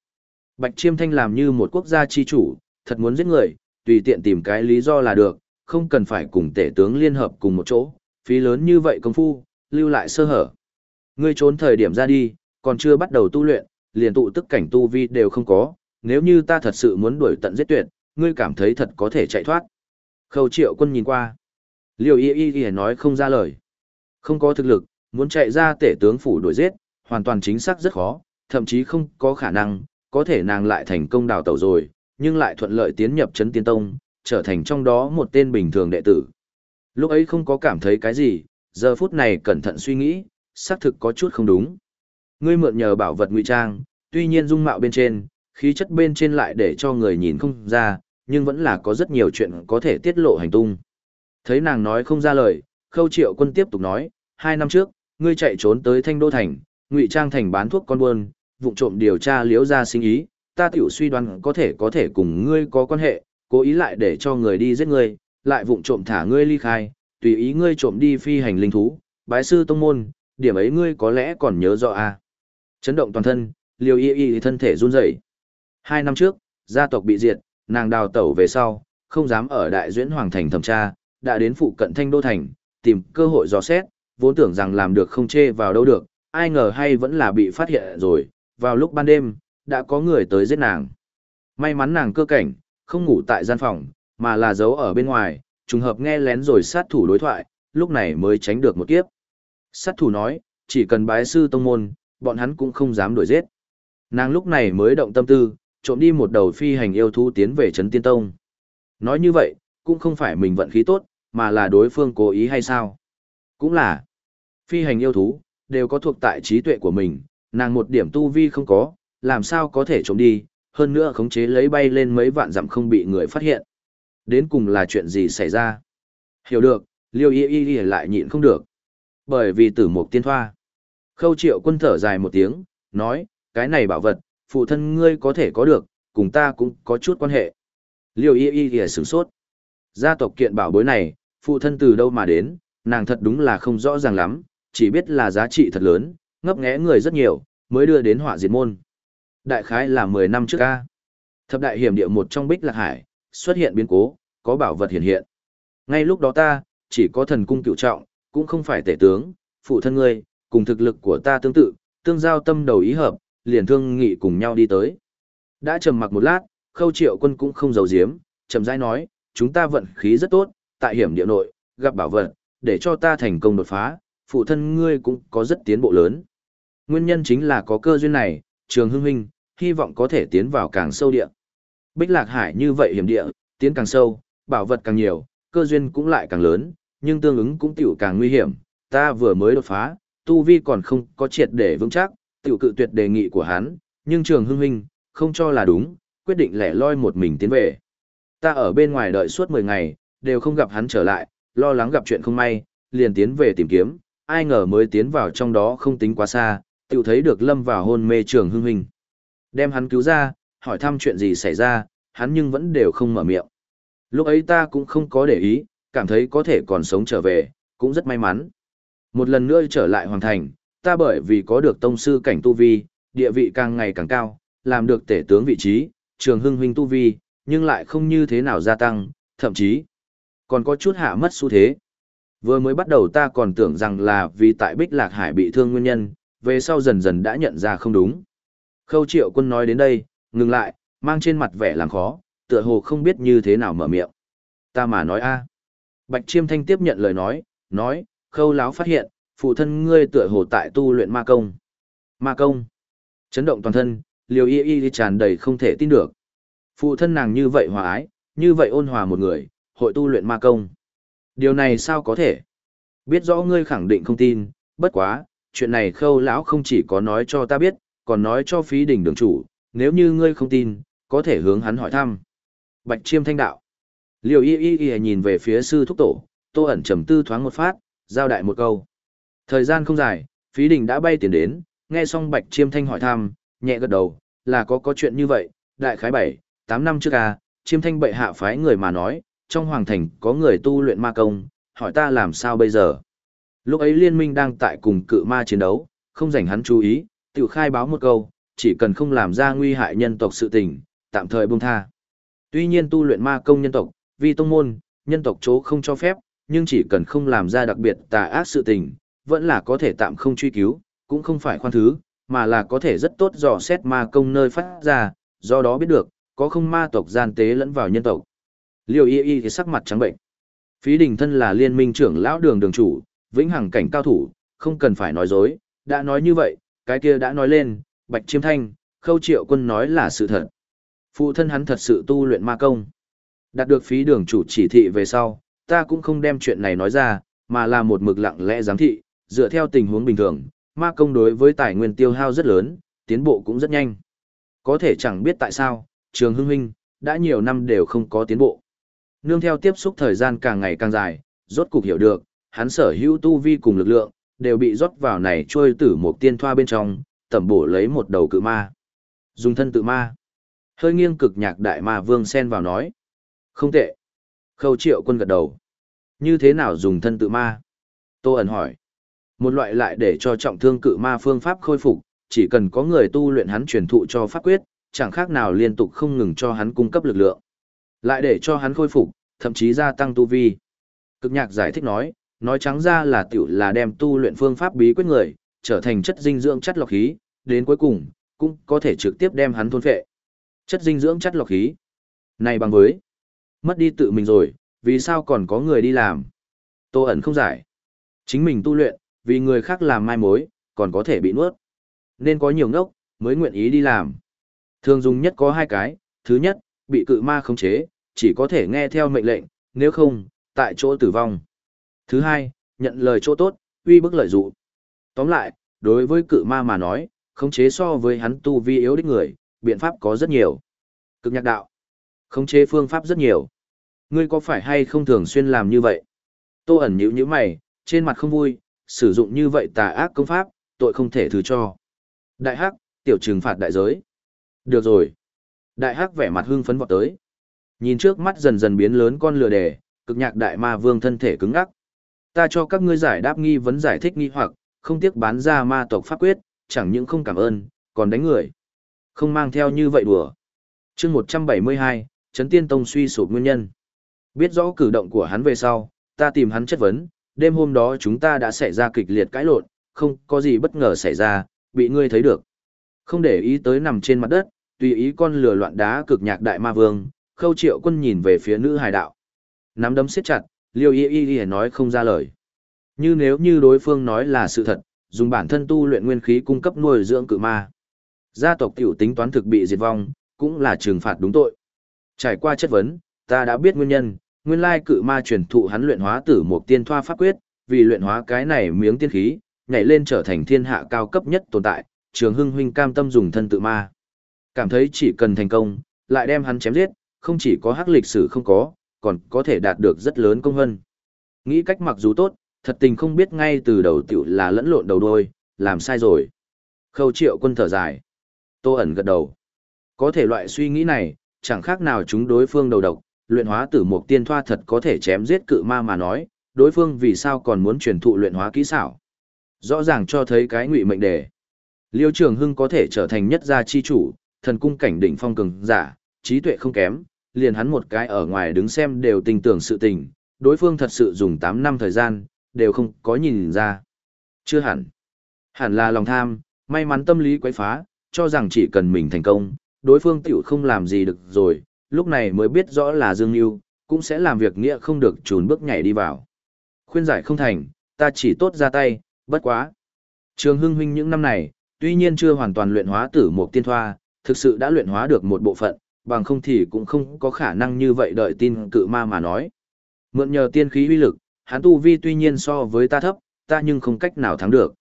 S1: Bạch Chiêm Thanh làm như một quốc gia chi chủ, thật muốn giết người, tùy tiện tìm cái lý do là được, không cần phải cùng tể tướng liên hợp cùng một chỗ, phí lớn như vậy công phu, lưu lại sơ hở. Ngươi trốn thời điểm ra đi, còn chưa bắt đầu tu luyện, liền tụ tức cảnh tu vi đều không có, nếu như ta thật sự muốn đuổi tận giết tuyệt, ngươi cảm thấy thật có thể chạy thoát. Khâu triệu quân nhìn qua. Liêu y y y nói không ra lời. Không có thực lực, muốn chạy ra tể tướng phủ đuổi giết, hoàn toàn chính xác rất khó, thậm chí không có khả năng, có thể nàng lại thành công đào tẩu rồi, nhưng lại thuận lợi tiến nhập chấn tiên tông, trở thành trong đó một tên bình thường đệ tử. Lúc ấy không có cảm thấy cái gì, giờ phút này cẩn thận suy nghĩ, xác thực có chút không đúng. Ngươi mượn nhờ bảo vật ngụy trang, tuy nhiên dung mạo bên trên, khí chất bên trên lại để cho người nhìn không ra, nhưng vẫn là có rất nhiều chuyện có thể tiết lộ hành tung. Thấy nàng nói không ra lời, khâu triệu quân tiếp tục nói, hai năm trước, ngươi chạy trốn tới thanh đô thành, ngụy trang thành bán thuốc con buôn, vụ trộm điều tra liễu ra sinh ý, ta tiểu suy đoán có thể có thể cùng ngươi có quan hệ, cố ý lại để cho người đi giết ngươi, lại vụng trộm thả ngươi ly khai, tùy ý ngươi trộm đi phi hành linh thú, bái sư tông môn, điểm ấy ngươi có lẽ còn nhớ rõ à. Chấn động toàn thân, liều y y thân thể run rẩy. Hai năm trước, gia tộc bị diệt, nàng đào tẩu về sau, không dám ở đại duyễn hoàng thành thẩm tra, đã đến phụ cận thanh đô thành, tìm cơ hội dò xét, vốn tưởng rằng làm được không chê vào đâu được, ai ngờ hay vẫn là bị phát hiện rồi, vào lúc ban đêm, đã có người tới giết nàng. May mắn nàng cơ cảnh, không ngủ tại gian phòng, mà là giấu ở bên ngoài, trùng hợp nghe lén rồi sát thủ đối thoại, lúc này mới tránh được một kiếp. Sát thủ nói, chỉ cần bái sư tông môn, bọn hắn cũng không dám đuổi giết. Nàng lúc này mới động tâm tư, trộm đi một đầu phi hành yêu thú tiến về Trấn Tiên Tông. Nói như vậy, cũng không phải mình vận khí tốt, mà là đối phương cố ý hay sao? Cũng là, phi hành yêu thú, đều có thuộc tại trí tuệ của mình, nàng một điểm tu vi không có, làm sao có thể trộm đi, hơn nữa khống chế lấy bay lên mấy vạn dặm không bị người phát hiện. Đến cùng là chuyện gì xảy ra? Hiểu được, liêu y y y lại nhịn không được. Bởi vì tử mục tiên thoa. Khâu triệu quân thở dài một tiếng, nói, cái này bảo vật, phụ thân ngươi có thể có được, cùng ta cũng có chút quan hệ. Liêu y y y sửng sốt. Gia tộc kiện bảo bối này, phụ thân từ đâu mà đến, nàng thật đúng là không rõ ràng lắm, chỉ biết là giá trị thật lớn, ngấp nghé người rất nhiều, mới đưa đến họa diệt môn. Đại khái là 10 năm trước ca. Thập đại hiểm địa một trong bích lạc hải, xuất hiện biến cố, có bảo vật hiện hiện. Ngay lúc đó ta, chỉ có thần cung cựu trọng, cũng không phải tể tướng, phụ thân ngươi, cùng thực lực của ta tương tự, tương giao tâm đầu ý hợp, liền thương nghị cùng nhau đi tới. Đã trầm mặc một lát, khâu triệu quân cũng không giấu giếm, trầm rãi nói, chúng ta vận khí rất tốt, tại hiểm địa nội, gặp bảo vật, để cho ta thành công đột phá, phụ thân ngươi cũng có rất tiến bộ lớn. Nguyên nhân chính là có cơ duyên này, trường hưng huynh, hy vọng có thể tiến vào càng sâu địa. Bích lạc hải như vậy hiểm địa, tiến càng sâu, bảo vật càng nhiều, cơ duyên cũng lại càng lớn, nhưng tương ứng cũng tiểu càng nguy hiểm. Ta vừa mới đột phá, tu vi còn không có triệt để vững chắc, tiểu cự tuyệt đề nghị của hắn, nhưng trường hưng huynh, không cho là đúng, quyết định lẻ loi một mình tiến về. Ta ở bên ngoài đợi suốt 10 ngày, đều không gặp hắn trở lại, lo lắng gặp chuyện không may, liền tiến về tìm kiếm, ai ngờ mới tiến vào trong đó không tính quá xa, tự thấy được lâm vào hôn mê trường hưng hình, Đem hắn cứu ra, hỏi thăm chuyện gì xảy ra, hắn nhưng vẫn đều không mở miệng. Lúc ấy ta cũng không có để ý, cảm thấy có thể còn sống trở về, cũng rất may mắn. Một lần nữa trở lại hoàn thành, ta bởi vì có được tông sư cảnh tu vi, địa vị càng ngày càng cao, làm được tể tướng vị trí, trường hưng huynh tu vi, nhưng lại không như thế nào gia tăng, thậm chí còn có chút hạ mất xu thế. Vừa mới bắt đầu ta còn tưởng rằng là vì tại Bích Lạc Hải bị thương nguyên nhân, về sau dần dần đã nhận ra không đúng. Khâu triệu quân nói đến đây, ngừng lại, mang trên mặt vẻ làm khó, tựa hồ không biết như thế nào mở miệng. Ta mà nói a. Bạch Chiêm Thanh tiếp nhận lời nói, nói, khâu láo phát hiện, phụ thân ngươi tựa hồ tại tu luyện ma công. Ma công. Chấn động toàn thân, liều y y tràn đầy không thể tin được. Phụ thân nàng như vậy hòa ái, như vậy ôn hòa một người, hội tu luyện ma công. Điều này sao có thể? Biết rõ ngươi khẳng định không tin, bất quá, chuyện này khâu lão không chỉ có nói cho ta biết, còn nói cho phí đỉnh đường chủ, nếu như ngươi không tin, có thể hướng hắn hỏi thăm. Bạch chiêm thanh đạo. Liều y y y nhìn về phía sư thúc tổ, tô ẩn trầm tư thoáng một phát, giao đại một câu. Thời gian không dài, phí đình đã bay tiền đến, nghe xong bạch chiêm thanh hỏi thăm, nhẹ gật đầu, là có có chuyện như vậy, đại khái bảy, tám năm trước à, chiêm thanh bệ hạ phái người mà nói, trong hoàng thành có người tu luyện ma công, hỏi ta làm sao bây giờ. Lúc ấy liên minh đang tại cùng cự ma chiến đấu, không dành hắn chú ý, tự khai báo một câu, chỉ cần không làm ra nguy hại nhân tộc sự tình, tạm thời buông tha. Tuy nhiên tu luyện ma công nhân tộc, vì tông môn, nhân tộc chỗ không cho phép, nhưng chỉ cần không làm ra đặc biệt tà ác sự tình, vẫn là có thể tạm không truy cứu, cũng không phải khoan thứ, mà là có thể rất tốt dò xét ma công nơi phát ra, do đó biết được, có không ma tộc gian tế lẫn vào nhân tộc. Liêu y y thì sắc mặt trắng bệnh. Phí đình thân là liên minh trưởng lão đường đường chủ, vĩnh hằng cảnh cao thủ, không cần phải nói dối, đã nói như vậy, cái kia đã nói lên, bạch chiêm thanh, khâu triệu quân nói là sự thật. Phụ thân hắn thật sự tu luyện ma công. Đạt được phí đường chủ chỉ thị về sau, ta cũng không đem chuyện này nói ra, mà là một mực lặng lẽ giám thị, dựa theo tình huống bình thường, ma công đối với tài nguyên tiêu hao rất lớn, tiến bộ cũng rất nhanh. Có thể chẳng biết tại sao, trường hưng huynh, đã nhiều năm đều không có tiến bộ. Nương theo tiếp xúc thời gian càng ngày càng dài, rốt cục hiểu được, hắn sở hữu tu vi cùng lực lượng, đều bị rót vào này trôi tử một tiên thoa bên trong, tẩm bổ lấy một đầu cự ma. Dùng thân tự ma. Hơi nghiêng cực nhạc đại ma vương sen vào nói. Không tệ. Khâu triệu quân gật đầu. Như thế nào dùng thân tự ma? Tô ẩn hỏi. Một loại lại để cho trọng thương cự ma phương pháp khôi phục, chỉ cần có người tu luyện hắn truyền thụ cho pháp quyết, chẳng khác nào liên tục không ngừng cho hắn cung cấp lực lượng. Lại để cho hắn khôi phục, thậm chí gia tăng tu vi. Cực nhạc giải thích nói, nói trắng ra là tiểu là đem tu luyện phương pháp bí quyết người, trở thành chất dinh dưỡng chất lọc khí, đến cuối cùng, cũng có thể trực tiếp đem hắn thôn phệ. Chất dinh dưỡng chất lọc khí. Này bằng với, mất đi tự mình rồi, vì sao còn có người đi làm? Tô ẩn không giải. Chính mình tu luyện, vì người khác làm mai mối, còn có thể bị nuốt. Nên có nhiều ngốc, mới nguyện ý đi làm. Thường dùng nhất có hai cái, thứ nhất, bị cự ma khống chế, chỉ có thể nghe theo mệnh lệnh, nếu không, tại chỗ tử vong. Thứ hai, nhận lời chỗ tốt, uy bức lợi dụ. Tóm lại, đối với cự ma mà nói, khống chế so với hắn tu vi yếu đích người, biện pháp có rất nhiều. Cực nhạc đạo. Khống chế phương pháp rất nhiều. Ngươi có phải hay không thường xuyên làm như vậy? Tô ẩn nhíu nhíu mày, trên mặt không vui, sử dụng như vậy tà ác công pháp, tội không thể thứ cho. Đại hắc, tiểu trừng phạt đại giới. Được rồi. Đại hắc vẻ mặt hưng phấn vọt tới. Nhìn trước mắt dần dần biến lớn con lừa đề, cực nhạc đại ma vương thân thể cứng ngắc. Ta cho các ngươi giải đáp nghi vấn giải thích nghi hoặc, không tiếc bán ra ma tộc pháp quyết, chẳng những không cảm ơn, còn đánh người. Không mang theo như vậy đùa. chương 172, Trấn Tiên Tông suy sụp nguyên nhân. Biết rõ cử động của hắn về sau, ta tìm hắn chất vấn, đêm hôm đó chúng ta đã xảy ra kịch liệt cãi lộn, không có gì bất ngờ xảy ra, bị ngươi thấy được. Không để ý tới nằm trên mặt đất, tùy ý con lừa loạn đá cực nhạc đại ma vương, khâu triệu quân nhìn về phía nữ hài đạo. Nắm đấm siết chặt, liêu y y y nói không ra lời. Như nếu như đối phương nói là sự thật, dùng bản thân tu luyện nguyên khí cung cấp nuôi dưỡng cự ma. Gia tộc tiểu tính toán thực bị diệt vong, cũng là trừng phạt đúng tội. Trải qua chất vấn, ta đã biết nguyên nhân, nguyên lai cự ma truyền thụ hắn luyện hóa tử một tiên thoa pháp quyết, vì luyện hóa cái này miếng tiên khí, nhảy lên trở thành thiên hạ cao cấp nhất tồn tại, trường hưng huynh cam tâm dùng thân tự ma. Cảm thấy chỉ cần thành công, lại đem hắn chém giết, không chỉ có hắc lịch sử không có, còn có thể đạt được rất lớn công hơn. Nghĩ cách mặc dù tốt, thật tình không biết ngay từ đầu tiểu là lẫn lộn đầu đôi, làm sai rồi. Khâu triệu quân thở dài. Tô ẩn gật đầu. Có thể loại suy nghĩ này, chẳng khác nào chúng đối phương đầu độc, luyện hóa tử mục tiên thoa thật có thể chém giết cự ma mà nói, đối phương vì sao còn muốn truyền thụ luyện hóa kỹ xảo. Rõ ràng cho thấy cái ngụy mệnh đề. Liêu Trường Hưng có thể trở thành nhất gia chi chủ, thần cung cảnh đỉnh phong cường giả, trí tuệ không kém, liền hắn một cái ở ngoài đứng xem đều tình tưởng sự tình, đối phương thật sự dùng 8 năm thời gian, đều không có nhìn ra. Chưa hẳn. Hẳn là lòng tham, may mắn tâm lý quấy phá, cho rằng chỉ cần mình thành công, đối phương tiểu không làm gì được rồi, lúc này mới biết rõ là Dương Nhu, cũng sẽ làm việc nghĩa không được trốn bước nhảy đi vào. Khuyên giải không thành, ta chỉ tốt ra tay, bất quá. Trường Hưng huynh những năm này, tuy nhiên chưa hoàn toàn luyện hóa tử một tiên thoa, thực sự đã luyện hóa được một bộ phận, bằng không thì cũng không có khả năng như vậy đợi tin cự ma mà nói. Mượn nhờ tiên khí uy lực, hắn tu vi tuy nhiên so với ta thấp, ta nhưng không cách nào thắng được.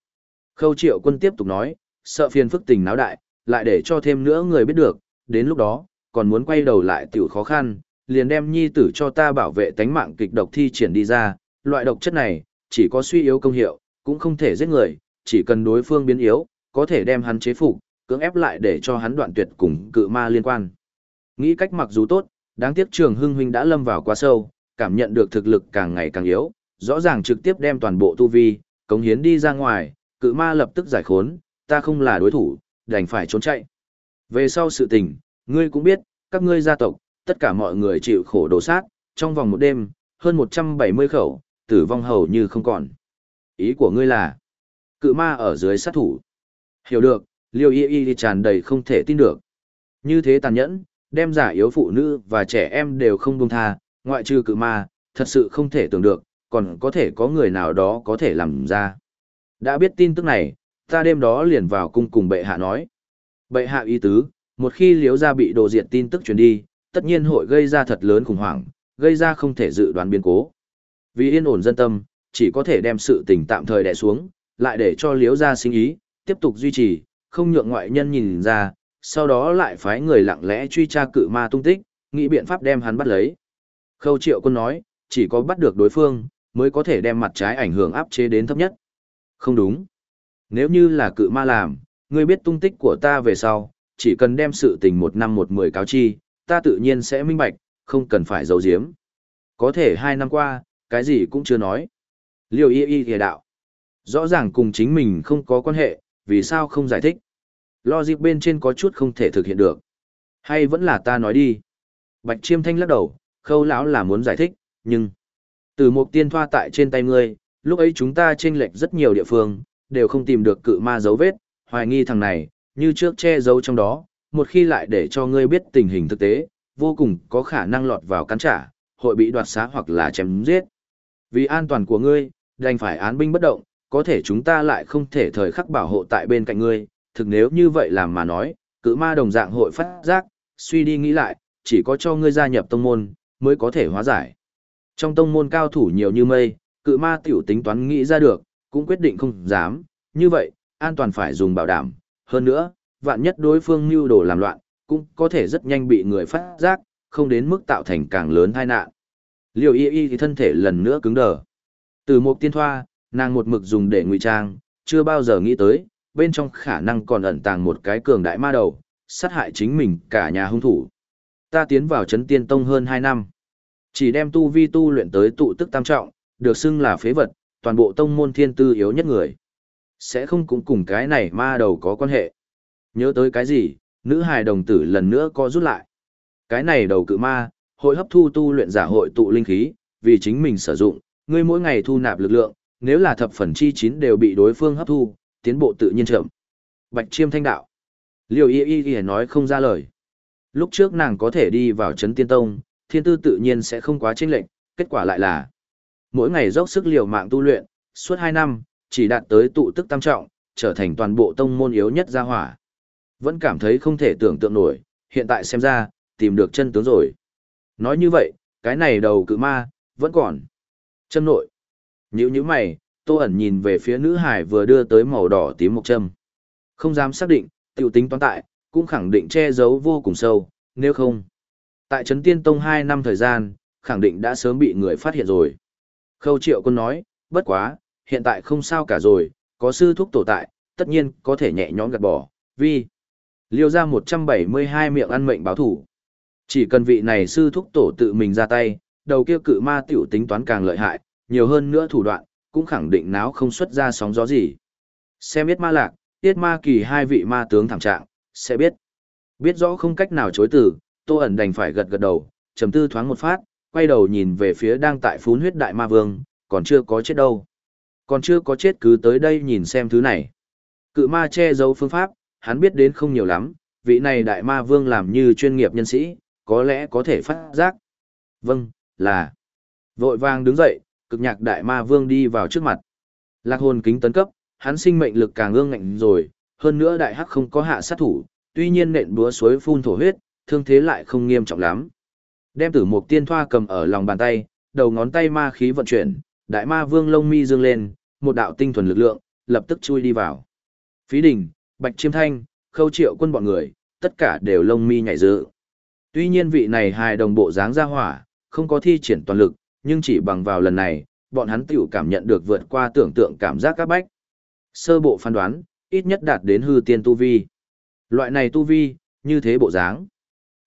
S1: Khâu triệu quân tiếp tục nói, sợ phiền phức tình náo đại, lại để cho thêm nữa người biết được, đến lúc đó, còn muốn quay đầu lại tiểu khó khăn, liền đem nhi tử cho ta bảo vệ tánh mạng kịch độc thi triển đi ra, loại độc chất này, chỉ có suy yếu công hiệu, cũng không thể giết người, chỉ cần đối phương biến yếu, có thể đem hắn chế phục, cưỡng ép lại để cho hắn đoạn tuyệt cùng cự ma liên quan. Nghĩ cách mặc dù tốt, đáng tiếc trường hưng huynh đã lâm vào quá sâu, cảm nhận được thực lực càng ngày càng yếu, rõ ràng trực tiếp đem toàn bộ tu vi, cống hiến đi ra ngoài, cự ma lập tức giải khốn, ta không là đối thủ, đành phải trốn chạy. Về sau sự tình, ngươi cũng biết, các ngươi gia tộc, tất cả mọi người chịu khổ đổ sát, trong vòng một đêm, hơn 170 khẩu, tử vong hầu như không còn. Ý của ngươi là, cự ma ở dưới sát thủ. Hiểu được, liêu y y tràn đầy không thể tin được. Như thế tàn nhẫn, đem giả yếu phụ nữ và trẻ em đều không buông tha, ngoại trừ cự ma, thật sự không thể tưởng được, còn có thể có người nào đó có thể làm ra. Đã biết tin tức này, ta đêm đó liền vào cung cùng bệ hạ nói. Bệ hạ ý tứ, một khi liếu gia bị đồ diệt tin tức truyền đi, tất nhiên hội gây ra thật lớn khủng hoảng, gây ra không thể dự đoán biến cố. Vì yên ổn dân tâm, chỉ có thể đem sự tình tạm thời đè xuống, lại để cho liếu gia sinh ý, tiếp tục duy trì, không nhượng ngoại nhân nhìn ra, sau đó lại phái người lặng lẽ truy tra cự ma tung tích, nghĩ biện pháp đem hắn bắt lấy. Khâu triệu quân nói, chỉ có bắt được đối phương, mới có thể đem mặt trái ảnh hưởng áp chế đến thấp nhất. Không đúng. Nếu như là cự ma làm, ngươi biết tung tích của ta về sau, chỉ cần đem sự tình một năm một mười cáo chi, ta tự nhiên sẽ minh bạch, không cần phải giấu giếm. Có thể hai năm qua, cái gì cũng chưa nói. Liêu y y thề đạo. Rõ ràng cùng chính mình không có quan hệ, vì sao không giải thích. Logic bên trên có chút không thể thực hiện được. Hay vẫn là ta nói đi. Bạch chiêm thanh lắc đầu, khâu lão là muốn giải thích, nhưng... Từ một tiên thoa tại trên tay ngươi, lúc ấy chúng ta chênh lệch rất nhiều địa phương, đều không tìm được cự ma dấu vết, hoài nghi thằng này, như trước che giấu trong đó, một khi lại để cho ngươi biết tình hình thực tế, vô cùng có khả năng lọt vào cắn trả, hội bị đoạt xá hoặc là chém giết. Vì an toàn của ngươi, đành phải án binh bất động, có thể chúng ta lại không thể thời khắc bảo hộ tại bên cạnh ngươi, thực nếu như vậy làm mà nói, cự ma đồng dạng hội phát giác, suy đi nghĩ lại, chỉ có cho ngươi gia nhập tông môn, mới có thể hóa giải. Trong tông môn cao thủ nhiều như mây, cự ma tiểu tính toán nghĩ ra được, cũng quyết định không dám, như vậy, an toàn phải dùng bảo đảm, hơn nữa, vạn nhất đối phương mưu đồ làm loạn, cũng có thể rất nhanh bị người phát giác, không đến mức tạo thành càng lớn tai nạn. liều y y thì thân thể lần nữa cứng đờ. Từ một tiên thoa, nàng một mực dùng để ngụy trang, chưa bao giờ nghĩ tới, bên trong khả năng còn ẩn tàng một cái cường đại ma đầu, sát hại chính mình cả nhà hung thủ. Ta tiến vào chấn tiên tông hơn 2 năm. Chỉ đem tu vi tu luyện tới tụ tức tam trọng, được xưng là phế vật, toàn bộ tông môn thiên tư yếu nhất người. Sẽ không cũng cùng cái này ma đầu có quan hệ. Nhớ tới cái gì, nữ hài đồng tử lần nữa co rút lại. Cái này đầu cự ma, hội hấp thu tu luyện giả hội tụ linh khí, vì chính mình sử dụng, ngươi mỗi ngày thu nạp lực lượng, nếu là thập phần chi chín đều bị đối phương hấp thu, tiến bộ tự nhiên chậm. Bạch chiêm thanh đạo. Liêu y y y nói không ra lời. Lúc trước nàng có thể đi vào chấn tiên tông, thiên tư tự nhiên sẽ không quá chênh lệch, kết quả lại là mỗi ngày dốc sức liều mạng tu luyện, suốt 2 năm, chỉ đạt tới tụ tức tam trọng, trở thành toàn bộ tông môn yếu nhất gia hỏa. Vẫn cảm thấy không thể tưởng tượng nổi, hiện tại xem ra, tìm được chân tướng rồi. Nói như vậy, cái này đầu cự ma, vẫn còn. Châm nội. Nhữ như mày, tô ẩn nhìn về phía nữ hải vừa đưa tới màu đỏ tím một châm. Không dám xác định, tiểu tính toán tại, cũng khẳng định che giấu vô cùng sâu, nếu không. Tại Trấn Tiên Tông 2 năm thời gian, khẳng định đã sớm bị người phát hiện rồi. Khâu triệu quân nói, bất quá, hiện tại không sao cả rồi, có sư thúc tổ tại, tất nhiên có thể nhẹ nhõm gạt bỏ, vì liêu ra 172 miệng ăn mệnh báo thủ. Chỉ cần vị này sư thúc tổ tự mình ra tay, đầu kia cự ma tiểu tính toán càng lợi hại, nhiều hơn nữa thủ đoạn, cũng khẳng định náo không xuất ra sóng gió gì. Xem biết ma lạc, tiết ma kỳ hai vị ma tướng thảm trạng, sẽ biết. Biết rõ không cách nào chối từ, tô ẩn đành phải gật gật đầu, trầm tư thoáng một phát, quay đầu nhìn về phía đang tại phún huyết đại ma vương, còn chưa có chết đâu. Còn chưa có chết cứ tới đây nhìn xem thứ này. Cự ma che giấu phương pháp, hắn biết đến không nhiều lắm, vị này đại ma vương làm như chuyên nghiệp nhân sĩ, có lẽ có thể phát giác. Vâng, là. Vội vàng đứng dậy, cực nhạc đại ma vương đi vào trước mặt. Lạc hồn kính tấn cấp, hắn sinh mệnh lực càng ương ngạnh rồi, hơn nữa đại hắc không có hạ sát thủ, tuy nhiên nện búa suối phun thổ huyết, thương thế lại không nghiêm trọng lắm. Đem tử mục tiên thoa cầm ở lòng bàn tay, đầu ngón tay ma khí vận chuyển, đại ma vương lông mi dương lên, một đạo tinh thuần lực lượng, lập tức chui đi vào. Phí đình, bạch chiêm thanh, khâu triệu quân bọn người, tất cả đều lông mi nhảy dự. Tuy nhiên vị này hài đồng bộ dáng ra hỏa, không có thi triển toàn lực, nhưng chỉ bằng vào lần này, bọn hắn tiểu cảm nhận được vượt qua tưởng tượng cảm giác các bách. Sơ bộ phán đoán, ít nhất đạt đến hư tiên tu vi. Loại này tu vi, như thế bộ dáng.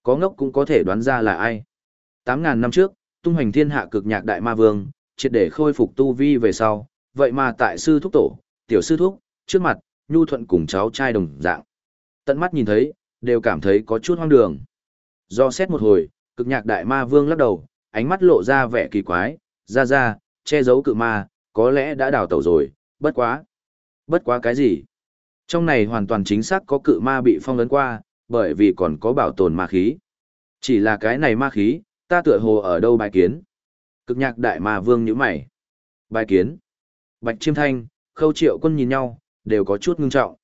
S1: Có ngốc cũng có thể đoán ra là ai. 8.000 năm trước, tung hoành thiên hạ cực nhạc đại ma vương, triệt để khôi phục tu vi về sau, vậy mà tại sư thúc tổ, tiểu sư thúc, trước mặt, nhu thuận cùng cháu trai đồng dạng. Tận mắt nhìn thấy, đều cảm thấy có chút hoang đường. Do xét một hồi, cực nhạc đại ma vương lắc đầu, ánh mắt lộ ra vẻ kỳ quái, ra ra, che giấu cự ma, có lẽ đã đào tẩu rồi, bất quá. Bất quá cái gì? Trong này hoàn toàn chính xác có cự ma bị phong ấn qua, bởi vì còn có bảo tồn ma khí. Chỉ là cái này ma khí, ta tựa hồ ở đâu bài kiến. Cực nhạc đại ma vương như mày. Bài kiến. Bạch chiêm thanh, khâu triệu quân nhìn nhau, đều có chút ngưng trọng.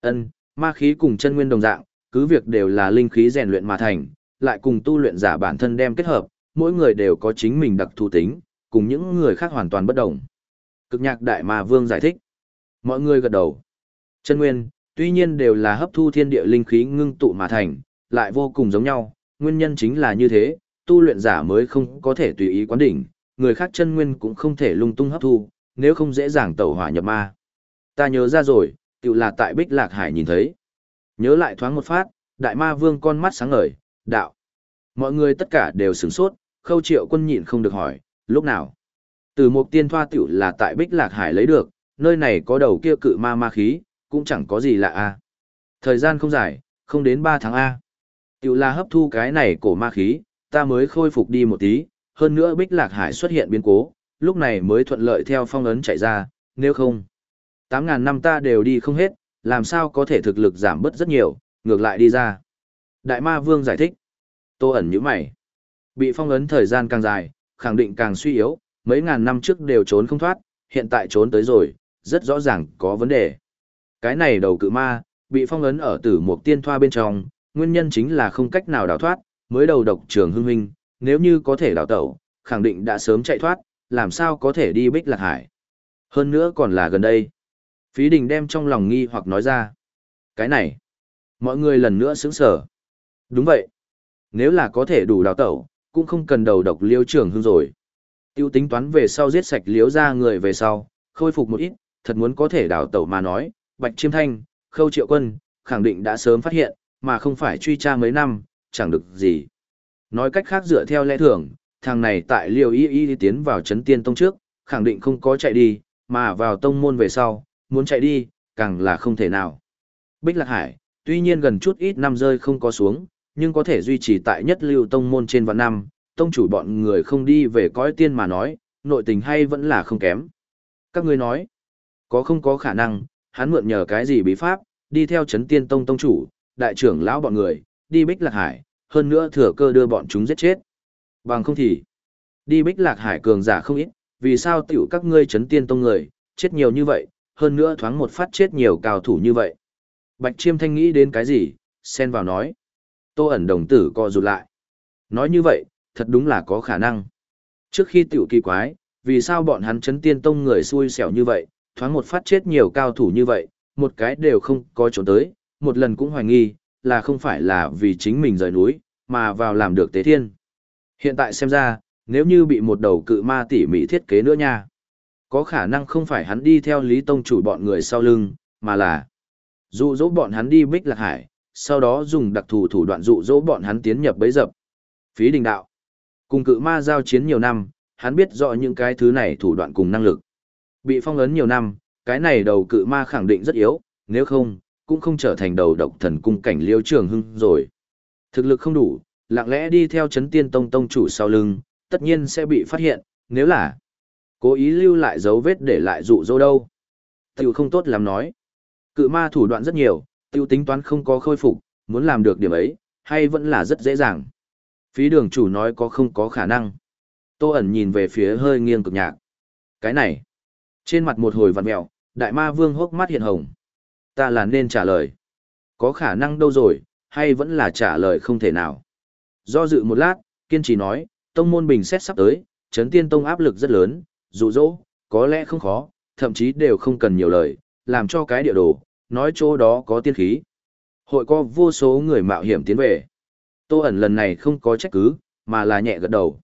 S1: ân ma khí cùng chân nguyên đồng dạng, cứ việc đều là linh khí rèn luyện mà thành, lại cùng tu luyện giả bản thân đem kết hợp, mỗi người đều có chính mình đặc thù tính, cùng những người khác hoàn toàn bất đồng. Cực nhạc đại ma vương giải thích. Mọi người gật đầu. Chân nguyên, tuy nhiên đều là hấp thu thiên địa linh khí ngưng tụ mà thành, lại vô cùng giống nhau, nguyên nhân chính là như thế, tu luyện giả mới không có thể tùy ý quán đỉnh, người khác chân nguyên cũng không thể lung tung hấp thu, nếu không dễ dàng tẩu hỏa nhập ma. Ta nhớ ra rồi, tự là tại Bích Lạc Hải nhìn thấy. Nhớ lại thoáng một phát, đại ma vương con mắt sáng ngời, đạo. Mọi người tất cả đều sửng sốt, khâu triệu quân nhịn không được hỏi, lúc nào? Từ một tiên thoa tiểu là tại Bích Lạc Hải lấy được, nơi này có đầu kia cự ma ma khí, cũng chẳng có gì lạ a. Thời gian không dài, không đến 3 tháng a. Tiểu là hấp thu cái này cổ ma khí, ta mới khôi phục đi một tí, hơn nữa Bích Lạc Hải xuất hiện biến cố, lúc này mới thuận lợi theo phong ấn chạy ra, nếu không, 8.000 năm ta đều đi không hết, làm sao có thể thực lực giảm bớt rất nhiều, ngược lại đi ra. Đại ma vương giải thích, tô ẩn như mày, bị phong ấn thời gian càng dài, khẳng định càng suy yếu, mấy ngàn năm trước đều trốn không thoát, hiện tại trốn tới rồi, rất rõ ràng có vấn đề. Cái này đầu cự ma, bị phong ấn ở tử một tiên thoa bên trong, nguyên nhân chính là không cách nào đào thoát, mới đầu độc trường hưng huynh, nếu như có thể đào tẩu, khẳng định đã sớm chạy thoát, làm sao có thể đi bích lạc hải. Hơn nữa còn là gần đây. Phí đình đem trong lòng nghi hoặc nói ra. Cái này, mọi người lần nữa sững sở. Đúng vậy. Nếu là có thể đủ đào tẩu, cũng không cần đầu độc liêu trường hưng rồi. Tiêu tính toán về sau giết sạch liếu ra người về sau, khôi phục một ít, thật muốn có thể đào tẩu mà nói, Bạch Chiêm Thanh, Khâu Triệu Quân, khẳng định đã sớm phát hiện, mà không phải truy tra mấy năm, chẳng được gì. Nói cách khác dựa theo lẽ thường, thằng này tại liều y y tiến vào chấn tiên tông trước, khẳng định không có chạy đi, mà vào tông môn về sau, muốn chạy đi, càng là không thể nào. Bích Lạc Hải, tuy nhiên gần chút ít năm rơi không có xuống, nhưng có thể duy trì tại nhất lưu tông môn trên vạn năm, tông chủ bọn người không đi về cõi tiên mà nói, nội tình hay vẫn là không kém. Các ngươi nói, có không có khả năng, hắn mượn nhờ cái gì bí pháp, đi theo chấn tiên tông tông chủ, đại trưởng lão bọn người, đi bích lạc hải, hơn nữa thừa cơ đưa bọn chúng giết chết. Bằng không thì, đi bích lạc hải cường giả không ít, vì sao tiểu các ngươi chấn tiên tông người, chết nhiều như vậy, hơn nữa thoáng một phát chết nhiều cao thủ như vậy. Bạch chiêm thanh nghĩ đến cái gì, xen vào nói. Tô ẩn đồng tử co rụt lại. Nói như vậy, thật đúng là có khả năng. Trước khi tiểu kỳ quái, vì sao bọn hắn chấn tiên tông người xui xẻo như vậy, thoáng một phát chết nhiều cao thủ như vậy, một cái đều không có trốn tới, một lần cũng hoài nghi, là không phải là vì chính mình rời núi, mà vào làm được tế thiên. Hiện tại xem ra, nếu như bị một đầu cự ma tỉ mỉ thiết kế nữa nha, có khả năng không phải hắn đi theo Lý Tông chủ bọn người sau lưng, mà là dụ dỗ bọn hắn đi bích lạc hải, sau đó dùng đặc thù thủ đoạn dụ dỗ bọn hắn tiến nhập bấy dập. Phí đình đạo. Cùng cự ma giao chiến nhiều năm, hắn biết rõ những cái thứ này thủ đoạn cùng năng lực. Bị phong ấn nhiều năm, cái này đầu cự ma khẳng định rất yếu, nếu không, cũng không trở thành đầu độc thần cung cảnh liêu trường hưng rồi. Thực lực không đủ, lặng lẽ đi theo chấn tiên tông tông chủ sau lưng, tất nhiên sẽ bị phát hiện, nếu là cố ý lưu lại dấu vết để lại dụ dỗ đâu. Tiểu không tốt lắm nói. Cự ma thủ đoạn rất nhiều, tiêu tính toán không có khôi phục, muốn làm được điểm ấy, hay vẫn là rất dễ dàng. Phí đường chủ nói có không có khả năng. Tô ẩn nhìn về phía hơi nghiêng cực nhạc. Cái này. Trên mặt một hồi vặn mẹo, đại ma vương hốc mắt hiện hồng. Ta là nên trả lời. Có khả năng đâu rồi, hay vẫn là trả lời không thể nào. Do dự một lát, kiên trì nói, tông môn bình xét sắp tới, chấn tiên tông áp lực rất lớn, dụ dỗ, có lẽ không khó, thậm chí đều không cần nhiều lời, làm cho cái địa đồ, nói chỗ đó có tiên khí. Hội có vô số người mạo hiểm tiến về. Tô ẩn lần này không có trách cứ, mà là nhẹ gật đầu.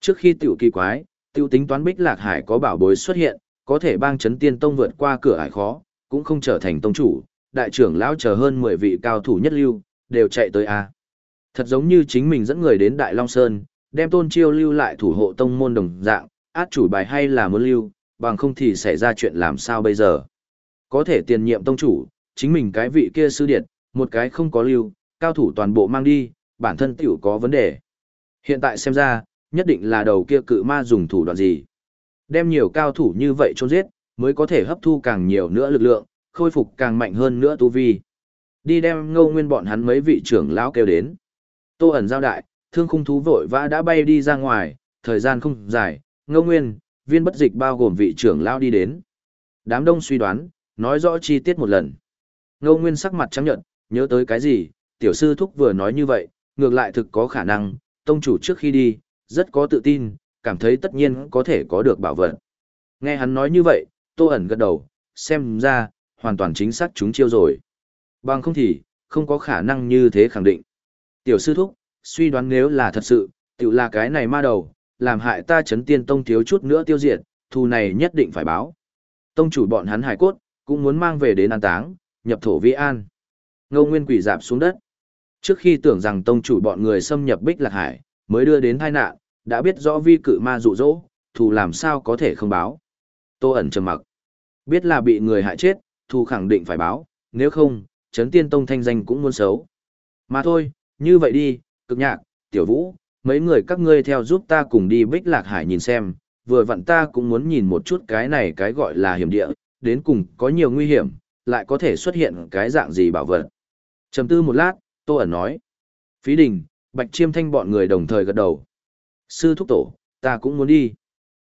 S1: Trước khi tiểu kỳ quái, tiểu tính toán bích lạc hải có bảo bối xuất hiện, có thể bang chấn tiên tông vượt qua cửa ải khó, cũng không trở thành tông chủ, đại trưởng lão chờ hơn 10 vị cao thủ nhất lưu, đều chạy tới A. Thật giống như chính mình dẫn người đến Đại Long Sơn, đem tôn chiêu lưu lại thủ hộ tông môn đồng dạng, át chủ bài hay là muốn lưu, bằng không thì xảy ra chuyện làm sao bây giờ. Có thể tiền nhiệm tông chủ, chính mình cái vị kia sư điện, một cái không có lưu, cao thủ toàn bộ mang đi, bản thân tiểu có vấn đề. Hiện tại xem ra, nhất định là đầu kia cự ma dùng thủ đoạn gì. Đem nhiều cao thủ như vậy trôn giết, mới có thể hấp thu càng nhiều nữa lực lượng, khôi phục càng mạnh hơn nữa tu vi. Đi đem ngâu nguyên bọn hắn mấy vị trưởng lão kêu đến. Tô ẩn giao đại, thương khung thú vội vã đã bay đi ra ngoài, thời gian không dài, ngâu nguyên, viên bất dịch bao gồm vị trưởng lão đi đến. Đám đông suy đoán, nói rõ chi tiết một lần. Ngô nguyên sắc mặt trắng nhận, nhớ tới cái gì, tiểu sư thúc vừa nói như vậy, ngược lại thực có khả năng, tông chủ trước khi đi, rất có tự tin, cảm thấy tất nhiên có thể có được bảo vật. Nghe hắn nói như vậy, tô ẩn gật đầu, xem ra, hoàn toàn chính xác chúng chiêu rồi. Bằng không thì, không có khả năng như thế khẳng định. Tiểu sư thúc, suy đoán nếu là thật sự, tự là cái này ma đầu, làm hại ta chấn tiên tông thiếu chút nữa tiêu diệt, thù này nhất định phải báo. Tông chủ bọn hắn hải cốt, cũng muốn mang về đến an táng, nhập thổ vi an. Ngô Nguyên quỷ dạp xuống đất. Trước khi tưởng rằng tông chủ bọn người xâm nhập Bích Lạc Hải, mới đưa đến tai nạn, đã biết rõ vi cự ma dụ dỗ, thù làm sao có thể không báo. Tô ẩn trầm mặc. Biết là bị người hại chết, thù khẳng định phải báo, nếu không, chấn tiên tông thanh danh cũng muốn xấu. Mà thôi, như vậy đi, cực nhạc, tiểu vũ, mấy người các ngươi theo giúp ta cùng đi Bích Lạc Hải nhìn xem, vừa vặn ta cũng muốn nhìn một chút cái này cái gọi là hiểm địa, đến cùng có nhiều nguy hiểm, lại có thể xuất hiện cái dạng gì bảo vật. Trầm tư một lát, Tô ẩn nói. Phí đình, Bạch Chiêm Thanh bọn người đồng thời gật đầu. Sư thúc tổ, ta cũng muốn đi.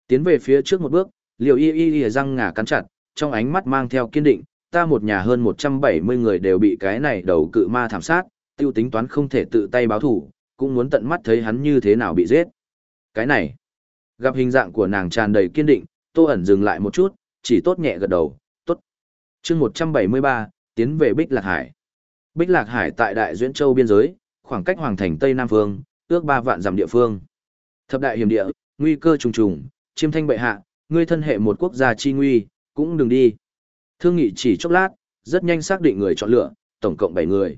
S1: Tiến về phía trước một bước, liều y y y răng ngả cắn chặt, trong ánh mắt mang theo kiên định, ta một nhà hơn 170 người đều bị cái này đầu cự ma thảm sát, tiêu tính toán không thể tự tay báo thủ, cũng muốn tận mắt thấy hắn như thế nào bị giết. Cái này, gặp hình dạng của nàng tràn đầy kiên định, tô ẩn dừng lại một chút, chỉ tốt nhẹ gật đầu, tốt. chương 173, tiến về Bích Lạc Hải. Bích Lạc Hải tại Đại Duyễn Châu biên giới, khoảng cách Hoàng Thành Tây Nam Phương, ước 3 vạn dặm địa phương. Thập đại hiểm địa, nguy cơ trùng trùng, chiêm thanh bệ hạ, ngươi thân hệ một quốc gia chi nguy, cũng đừng đi. Thương nghị chỉ chốc lát, rất nhanh xác định người chọn lựa, tổng cộng 7 người.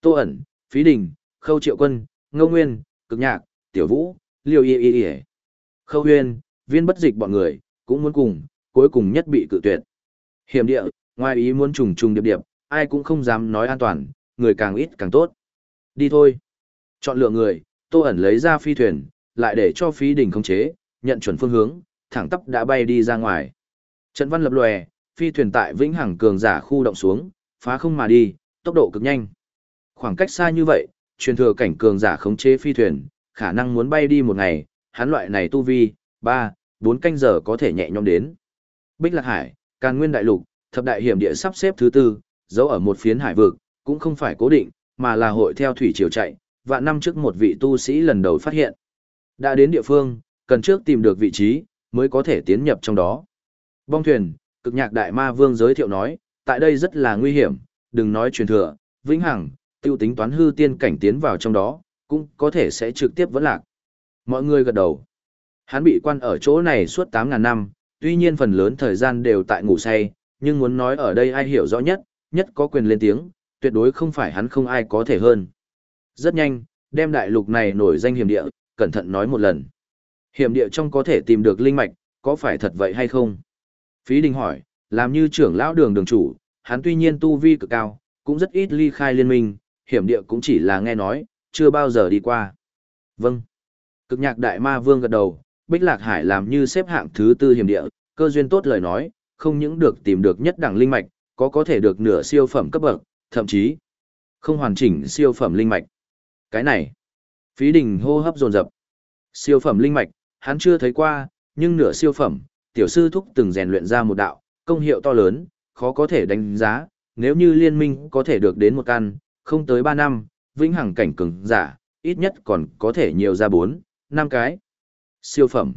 S1: Tô ẩn, Phí Đình, Khâu Triệu Quân, Ngô Nguyên, Cực Nhạc, Tiểu Vũ, Liêu Y Y Y. Khâu Huyên, viên bất dịch bọn người, cũng muốn cùng, cuối cùng nhất bị cự tuyệt. Hiểm địa, ngoài ý muốn trùng trùng điệp điệp, ai cũng không dám nói an toàn, người càng ít càng tốt. Đi thôi. Chọn lựa người, Tô ẩn lấy ra phi thuyền, lại để cho Phí đỉnh khống chế, nhận chuẩn phương hướng, thẳng tắp đã bay đi ra ngoài. Trận văn lập lòe, phi thuyền tại vĩnh hằng cường giả khu động xuống, phá không mà đi, tốc độ cực nhanh. Khoảng cách xa như vậy, truyền thừa cảnh cường giả khống chế phi thuyền, khả năng muốn bay đi một ngày, hắn loại này tu vi, 3, 4 canh giờ có thể nhẹ nhõm đến. Bích Lạc Hải, Càn Nguyên Đại Lục, thập đại hiểm địa sắp xếp thứ tư, giấu ở một phiến hải vực, cũng không phải cố định, mà là hội theo thủy triều chạy, vạn năm trước một vị tu sĩ lần đầu phát hiện. Đã đến địa phương, cần trước tìm được vị trí, mới có thể tiến nhập trong đó. Bong thuyền, cực nhạc đại ma vương giới thiệu nói, tại đây rất là nguy hiểm, đừng nói truyền thừa, vĩnh hằng, tiêu tính toán hư tiên cảnh tiến vào trong đó, cũng có thể sẽ trực tiếp vẫn lạc. Mọi người gật đầu. Hắn bị quan ở chỗ này suốt 8.000 năm, tuy nhiên phần lớn thời gian đều tại ngủ say, nhưng muốn nói ở đây ai hiểu rõ nhất, nhất có quyền lên tiếng, tuyệt đối không phải hắn không ai có thể hơn. Rất nhanh, đem đại lục này nổi danh hiểm địa, cẩn thận nói một lần. Hiểm địa trong có thể tìm được linh mạch, có phải thật vậy hay không? Phí Đình hỏi, làm như trưởng lão đường đường chủ, hắn tuy nhiên tu vi cực cao, cũng rất ít ly khai liên minh, hiểm địa cũng chỉ là nghe nói, chưa bao giờ đi qua. Vâng. Cực nhạc đại ma vương gật đầu, Bích Lạc Hải làm như xếp hạng thứ tư hiểm địa, cơ duyên tốt lời nói, không những được tìm được nhất đẳng linh mạch, có có thể được nửa siêu phẩm cấp bậc, thậm chí không hoàn chỉnh siêu phẩm linh mạch. Cái này, phí đình hô hấp dồn dập. Siêu phẩm linh mạch, hắn chưa thấy qua, nhưng nửa siêu phẩm, tiểu sư thúc từng rèn luyện ra một đạo, công hiệu to lớn, khó có thể đánh giá, nếu như liên minh có thể được đến một căn, không tới 3 năm, vĩnh hằng cảnh cường giả, ít nhất còn có thể nhiều ra 4, 5 cái. Siêu phẩm,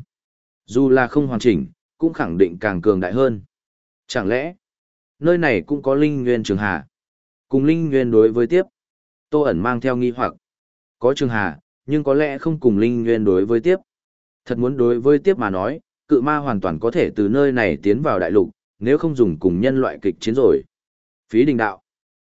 S1: dù là không hoàn chỉnh, cũng khẳng định càng cường đại hơn. Chẳng lẽ, nơi này cũng có linh nguyên trường hà? Cùng linh nguyên đối với tiếp, Tô ẩn mang theo nghi hoặc, có trường hà, nhưng có lẽ không cùng linh nguyên đối với tiếp. Thật muốn đối với tiếp mà nói, cự ma hoàn toàn có thể từ nơi này tiến vào đại lục, nếu không dùng cùng nhân loại kịch chiến rồi. Phí đình đạo.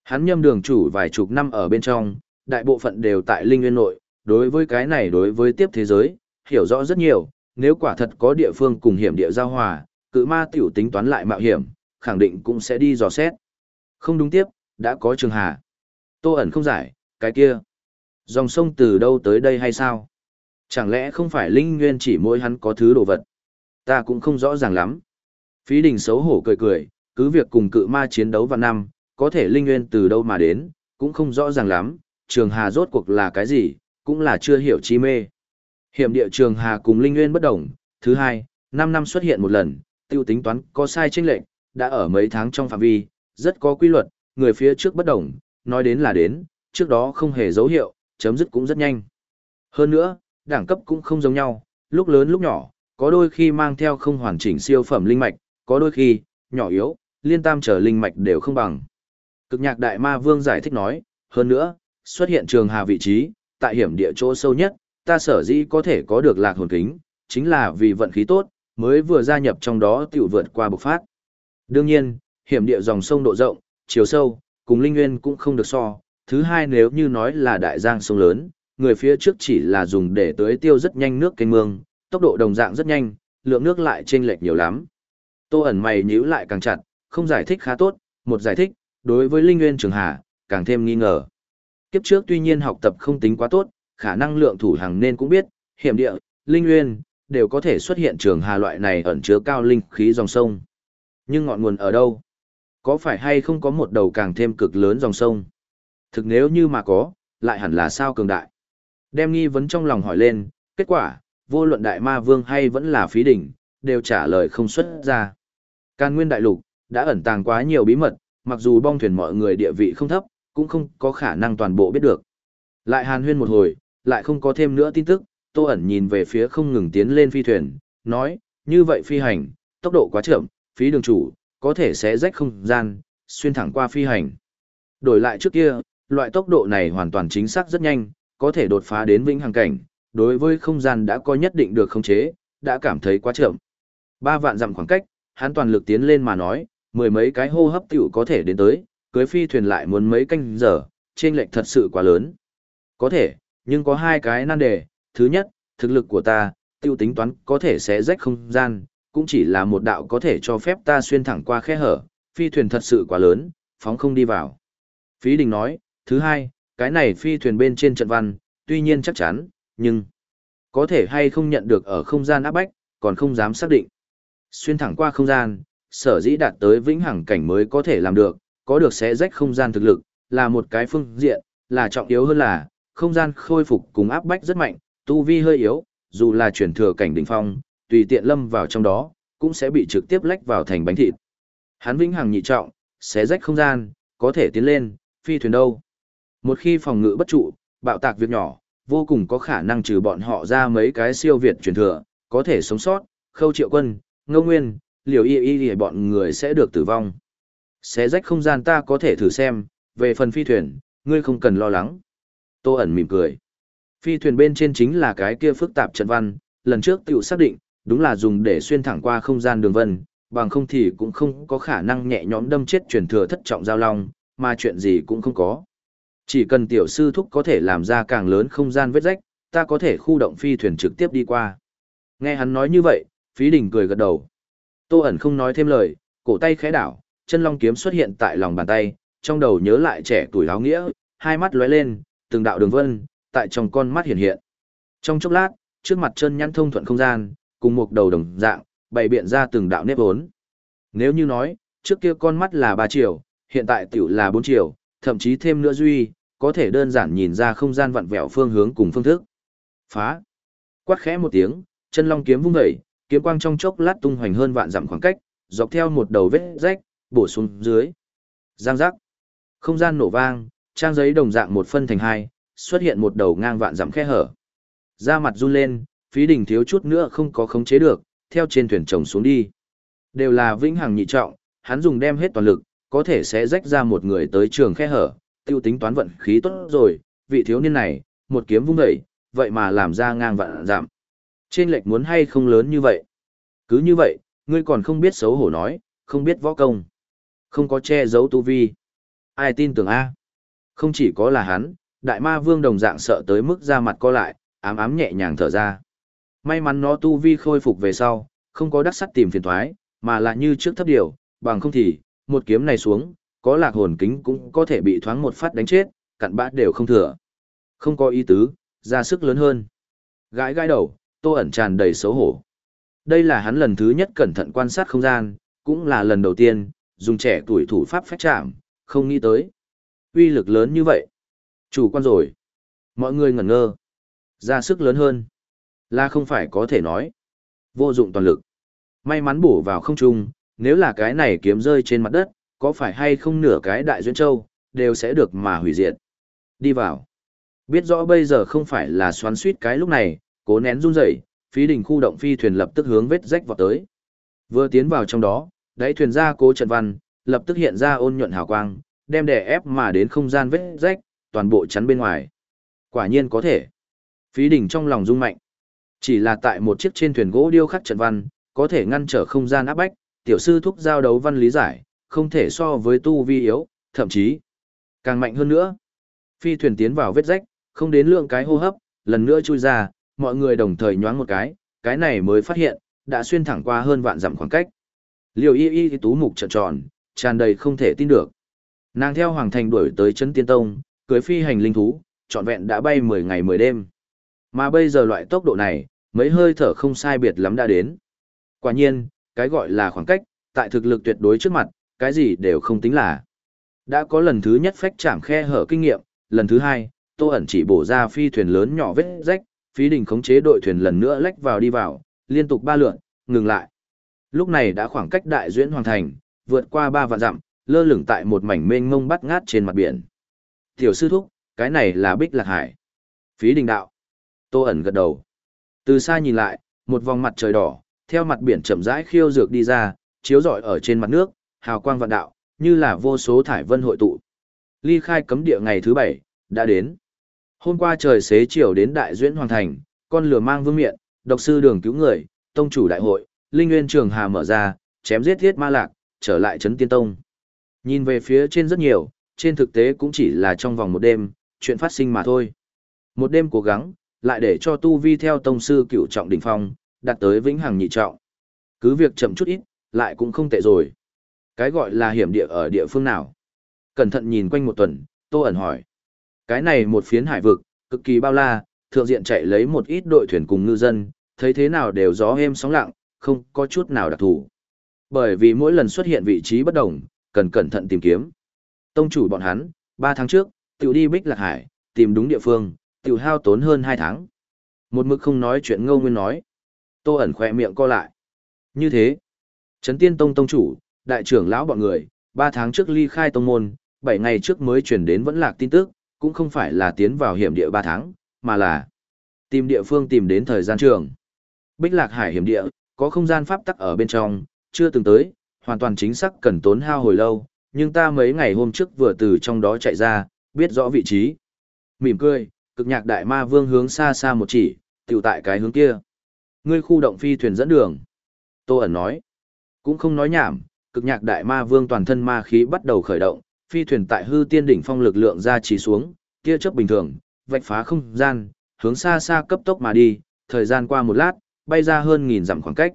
S1: Hắn nhâm đường chủ vài chục năm ở bên trong, đại bộ phận đều tại linh nguyên nội, đối với cái này đối với tiếp thế giới, hiểu rõ rất nhiều, nếu quả thật có địa phương cùng hiểm địa giao hòa, cự ma tiểu tính toán lại mạo hiểm, khẳng định cũng sẽ đi dò xét. Không đúng tiếp, đã có trường hà. Tô ẩn không giải, cái kia. Dòng sông từ đâu tới đây hay sao? Chẳng lẽ không phải linh nguyên chỉ mỗi hắn có thứ đồ vật? Ta cũng không rõ ràng lắm. Phí đình xấu hổ cười cười, cứ việc cùng cự ma chiến đấu vào năm, có thể linh nguyên từ đâu mà đến, cũng không rõ ràng lắm, trường hà rốt cuộc là cái gì, cũng là chưa hiểu chi mê. Hiểm địa trường hà cùng linh nguyên bất đồng, thứ hai, 5 năm xuất hiện một lần, tiêu tính toán có sai chênh lệch, đã ở mấy tháng trong phạm vi, rất có quy luật, người phía trước bất đồng, nói đến là đến, trước đó không hề dấu hiệu, chấm dứt cũng rất nhanh. Hơn nữa, đẳng cấp cũng không giống nhau, lúc lớn lúc nhỏ, có đôi khi mang theo không hoàn chỉnh siêu phẩm linh mạch, có đôi khi, nhỏ yếu, liên tam trở linh mạch đều không bằng. Cực nhạc đại ma vương giải thích nói, hơn nữa, xuất hiện trường hà vị trí, tại hiểm địa chỗ sâu nhất, ta sở dĩ có thể có được lạc hồn kính, chính là vì vận khí tốt, mới vừa gia nhập trong đó tiểu vượt qua bộc phát. Đương nhiên, hiểm địa dòng sông độ rộng, chiều sâu, cùng linh nguyên cũng không được so. Thứ hai nếu như nói là đại giang sông lớn, người phía trước chỉ là dùng để tưới tiêu rất nhanh nước kênh mương, tốc độ đồng dạng rất nhanh, lượng nước lại chênh lệch nhiều lắm. Tô ẩn mày nhíu lại càng chặt, không giải thích khá tốt, một giải thích, đối với Linh Nguyên Trường Hà, càng thêm nghi ngờ. Kiếp trước tuy nhiên học tập không tính quá tốt, khả năng lượng thủ hàng nên cũng biết, hiểm địa, Linh Nguyên, đều có thể xuất hiện Trường Hà loại này ẩn chứa cao linh khí dòng sông. Nhưng ngọn nguồn ở đâu? Có phải hay không có một đầu càng thêm cực lớn dòng sông? Thực nếu như mà có, lại hẳn là sao cường đại? Đem nghi vấn trong lòng hỏi lên, kết quả, vô luận đại ma vương hay vẫn là phí đỉnh, đều trả lời không xuất ra. Can nguyên đại lục, đã ẩn tàng quá nhiều bí mật, mặc dù bong thuyền mọi người địa vị không thấp, cũng không có khả năng toàn bộ biết được. Lại hàn huyên một hồi, lại không có thêm nữa tin tức, tô ẩn nhìn về phía không ngừng tiến lên phi thuyền, nói, như vậy phi hành, tốc độ quá chậm, phí đường chủ, có thể sẽ rách không gian, xuyên thẳng qua phi hành. Đổi lại trước kia, loại tốc độ này hoàn toàn chính xác rất nhanh, có thể đột phá đến vĩnh hằng cảnh, đối với không gian đã có nhất định được khống chế, đã cảm thấy quá chậm. Ba vạn dặm khoảng cách, hắn toàn lực tiến lên mà nói, mười mấy cái hô hấp tiểu có thể đến tới, cưới phi thuyền lại muốn mấy canh giờ, trên lệch thật sự quá lớn. Có thể, nhưng có hai cái nan đề, thứ nhất, thực lực của ta, tiêu tính toán có thể sẽ rách không gian, cũng chỉ là một đạo có thể cho phép ta xuyên thẳng qua khe hở, phi thuyền thật sự quá lớn, phóng không đi vào. Phí Đình nói, thứ hai, cái này phi thuyền bên trên trận văn, tuy nhiên chắc chắn, nhưng có thể hay không nhận được ở không gian áp bách, còn không dám xác định. Xuyên thẳng qua không gian, sở dĩ đạt tới vĩnh hằng cảnh mới có thể làm được, có được sẽ rách không gian thực lực, là một cái phương diện, là trọng yếu hơn là, không gian khôi phục cùng áp bách rất mạnh, tu vi hơi yếu, dù là chuyển thừa cảnh đỉnh phong, tùy tiện lâm vào trong đó, cũng sẽ bị trực tiếp lách vào thành bánh thịt. Hắn vĩnh hằng nhị trọng, sẽ rách không gian, có thể tiến lên, phi thuyền đâu. Một khi phòng ngự bất trụ, bạo tạc việc nhỏ, vô cùng có khả năng trừ bọn họ ra mấy cái siêu việt truyền thừa, có thể sống sót, khâu triệu quân, ngô nguyên, liều y y y bọn người sẽ được tử vong. Xé rách không gian ta có thể thử xem, về phần phi thuyền, ngươi không cần lo lắng. Tô ẩn mỉm cười. Phi thuyền bên trên chính là cái kia phức tạp trận văn, lần trước tiểu xác định, đúng là dùng để xuyên thẳng qua không gian đường vân, bằng không thì cũng không có khả năng nhẹ nhõm đâm chết truyền thừa thất trọng giao long, mà chuyện gì cũng không có. Chỉ cần tiểu sư thúc có thể làm ra càng lớn không gian vết rách, ta có thể khu động phi thuyền trực tiếp đi qua. Nghe hắn nói như vậy, phí đình cười gật đầu. Tô ẩn không nói thêm lời, cổ tay khẽ đảo, chân long kiếm xuất hiện tại lòng bàn tay, trong đầu nhớ lại trẻ tuổi áo nghĩa, hai mắt lóe lên, từng đạo đường vân, tại trong con mắt hiện hiện. Trong chốc lát, trước mặt chân nhăn thông thuận không gian, cùng một đầu đồng dạng, bày biện ra từng đạo nếp vốn. Nếu như nói, Trước kia con mắt là 3 triệu, hiện tại tiểu là 4 triệu, thậm chí thêm nữa duy, có thể đơn giản nhìn ra không gian vặn vẹo phương hướng cùng phương thức. Phá. Quát khẽ một tiếng, chân long kiếm vung dậy, kiếm quang trong chốc lát tung hoành hơn vạn dặm khoảng cách, dọc theo một đầu vết rách, bổ xuống dưới. Giang giác. Không gian nổ vang, trang giấy đồng dạng một phân thành hai, xuất hiện một đầu ngang vạn dặm khe hở. Da mặt run lên, phí đình thiếu chút nữa không có khống chế được, theo trên thuyền chồng xuống đi. Đều là vĩnh hằng nhị trọng, hắn dùng đem hết toàn lực, có thể sẽ rách ra một người tới trường khe hở, tiêu tính toán vận khí tốt rồi, vị thiếu niên này, một kiếm vung đẩy, vậy mà làm ra ngang vạn giảm. Trên lệch muốn hay không lớn như vậy. Cứ như vậy, ngươi còn không biết xấu hổ nói, không biết võ công. Không có che giấu tu vi. Ai tin tưởng A? Không chỉ có là hắn, đại ma vương đồng dạng sợ tới mức ra mặt co lại, ám ám nhẹ nhàng thở ra. May mắn nó tu vi khôi phục về sau, không có đắc sắt tìm phiền thoái, mà là như trước thấp điều, bằng không thì, một kiếm này xuống, có lạc hồn kính cũng có thể bị thoáng một phát đánh chết, cặn bã đều không thừa. Không có ý tứ, ra sức lớn hơn. Gãi gãi đầu, tô ẩn tràn đầy xấu hổ. Đây là hắn lần thứ nhất cẩn thận quan sát không gian, cũng là lần đầu tiên, dùng trẻ tuổi thủ pháp phách chạm, không nghĩ tới uy lực lớn như vậy. Chủ quan rồi. Mọi người ngẩn ngơ. Ra sức lớn hơn. Là không phải có thể nói. Vô dụng toàn lực. May mắn bổ vào không trung, nếu là cái này kiếm rơi trên mặt đất, có phải hay không nửa cái đại duyên châu, đều sẽ được mà hủy diệt. Đi vào. Biết rõ bây giờ không phải là xoắn suýt cái lúc này, cố nén run rẩy, phí đỉnh khu động phi thuyền lập tức hướng vết rách vào tới. Vừa tiến vào trong đó, đáy thuyền ra cố trận văn, lập tức hiện ra ôn nhuận hào quang, đem đè ép mà đến không gian vết rách, toàn bộ chắn bên ngoài. Quả nhiên có thể. Phí đỉnh trong lòng rung mạnh. Chỉ là tại một chiếc trên thuyền gỗ điêu khắc trận văn, có thể ngăn trở không gian áp bách, tiểu sư thúc giao đấu văn lý giải, không thể so với tu vi yếu, thậm chí càng mạnh hơn nữa. Phi thuyền tiến vào vết rách, không đến lượng cái hô hấp, lần nữa chui ra, mọi người đồng thời nhoáng một cái, cái này mới phát hiện, đã xuyên thẳng qua hơn vạn dặm khoảng cách. Liều y y tú mục trợn tròn, tràn đầy không thể tin được. Nàng theo Hoàng Thành đuổi tới chân tiên tông, cưới phi hành linh thú, trọn vẹn đã bay 10 ngày 10 đêm. Mà bây giờ loại tốc độ này, mấy hơi thở không sai biệt lắm đã đến. Quả nhiên, cái gọi là khoảng cách, tại thực lực tuyệt đối trước mặt, cái gì đều không tính là. Đã có lần thứ nhất phách chạm khe hở kinh nghiệm, lần thứ hai, Tô ẩn chỉ bổ ra phi thuyền lớn nhỏ vết rách, phí đình khống chế đội thuyền lần nữa lách vào đi vào, liên tục ba lượn, ngừng lại. Lúc này đã khoảng cách đại duyễn hoàn thành, vượt qua ba vạn dặm, lơ lửng tại một mảnh mênh mông bắt ngát trên mặt biển. Tiểu sư thúc, cái này là Bích Lạc Hải. Phí đình đạo. Tô ẩn gật đầu. Từ xa nhìn lại, một vòng mặt trời đỏ, theo mặt biển chậm rãi khiêu dược đi ra, chiếu rọi ở trên mặt nước, hào quang vạn đạo, như là vô số thải vân hội tụ. Ly khai cấm địa ngày thứ bảy, đã đến. Hôm qua trời xế chiều đến đại duyễn hoàng thành, con lửa mang vương miện, độc sư đường cứu người, tông chủ đại hội, linh nguyên trường hà mở ra, chém giết thiết ma lạc, trở lại trấn tiên tông. Nhìn về phía trên rất nhiều, trên thực tế cũng chỉ là trong vòng một đêm, chuyện phát sinh mà thôi. Một đêm cố gắng, lại để cho tu vi theo tông sư cựu trọng đỉnh phong, đạt tới vĩnh hằng nhị trọng. Cứ việc chậm chút ít, lại cũng không tệ rồi. Cái gọi là hiểm địa ở địa phương nào? Cẩn thận nhìn quanh một tuần, Tô ẩn hỏi. Cái này một phiến hải vực, cực kỳ bao la, thượng diện chạy lấy một ít đội thuyền cùng ngư dân, thấy thế nào đều gió êm sóng lặng, không có chút nào đặc thù. Bởi vì mỗi lần xuất hiện vị trí bất đồng, cần cẩn thận tìm kiếm. Tông chủ bọn hắn, 3 tháng trước, tiểu đi Bích Lạc Hải, tìm đúng địa phương, tiểu hao tốn hơn 2 tháng. Một mực không nói chuyện ngâu nguyên nói. Tô ẩn khỏe miệng co lại. Như thế, Trấn Tiên Tông Tông chủ, đại trưởng lão bọn người, 3 tháng trước ly khai tông môn, 7 ngày trước mới chuyển đến vẫn lạc tin tức, cũng không phải là tiến vào hiểm địa 3 tháng, mà là tìm địa phương tìm đến thời gian trường. Bích Lạc Hải hiểm địa, có không gian pháp tắc ở bên trong, chưa từng tới, hoàn toàn chính xác cần tốn hao hồi lâu, nhưng ta mấy ngày hôm trước vừa từ trong đó chạy ra, biết rõ vị trí. Mỉm cười, cực nhạc đại ma vương hướng xa xa một chỉ, tiểu tại cái hướng kia. Ngươi khu động phi thuyền dẫn đường. Tô ẩn nói, cũng không nói nhảm, cực nhạc đại ma vương toàn thân ma khí bắt đầu khởi động, phi thuyền tại hư tiên đỉnh phong lực lượng ra chỉ xuống, tia chớp bình thường, vạch phá không gian, hướng xa xa cấp tốc mà đi, thời gian qua một lát, bay ra hơn nghìn dặm khoảng cách.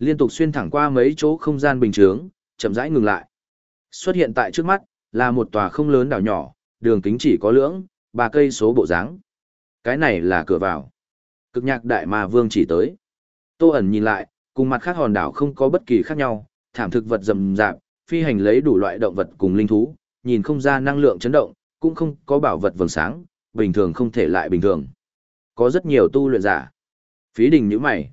S1: Liên tục xuyên thẳng qua mấy chỗ không gian bình thường, chậm rãi ngừng lại. Xuất hiện tại trước mắt, là một tòa không lớn đảo nhỏ, đường kính chỉ có lưỡng, ba cây số bộ dáng. Cái này là cửa vào. Cực nhạc đại ma vương chỉ tới. Tô ẩn nhìn lại, cùng mặt khác hòn đảo không có bất kỳ khác nhau, thảm thực vật rầm rạp, phi hành lấy đủ loại động vật cùng linh thú, nhìn không ra năng lượng chấn động, cũng không có bảo vật vầng sáng, bình thường không thể lại bình thường. Có rất nhiều tu luyện giả. Phí đình nhíu mày.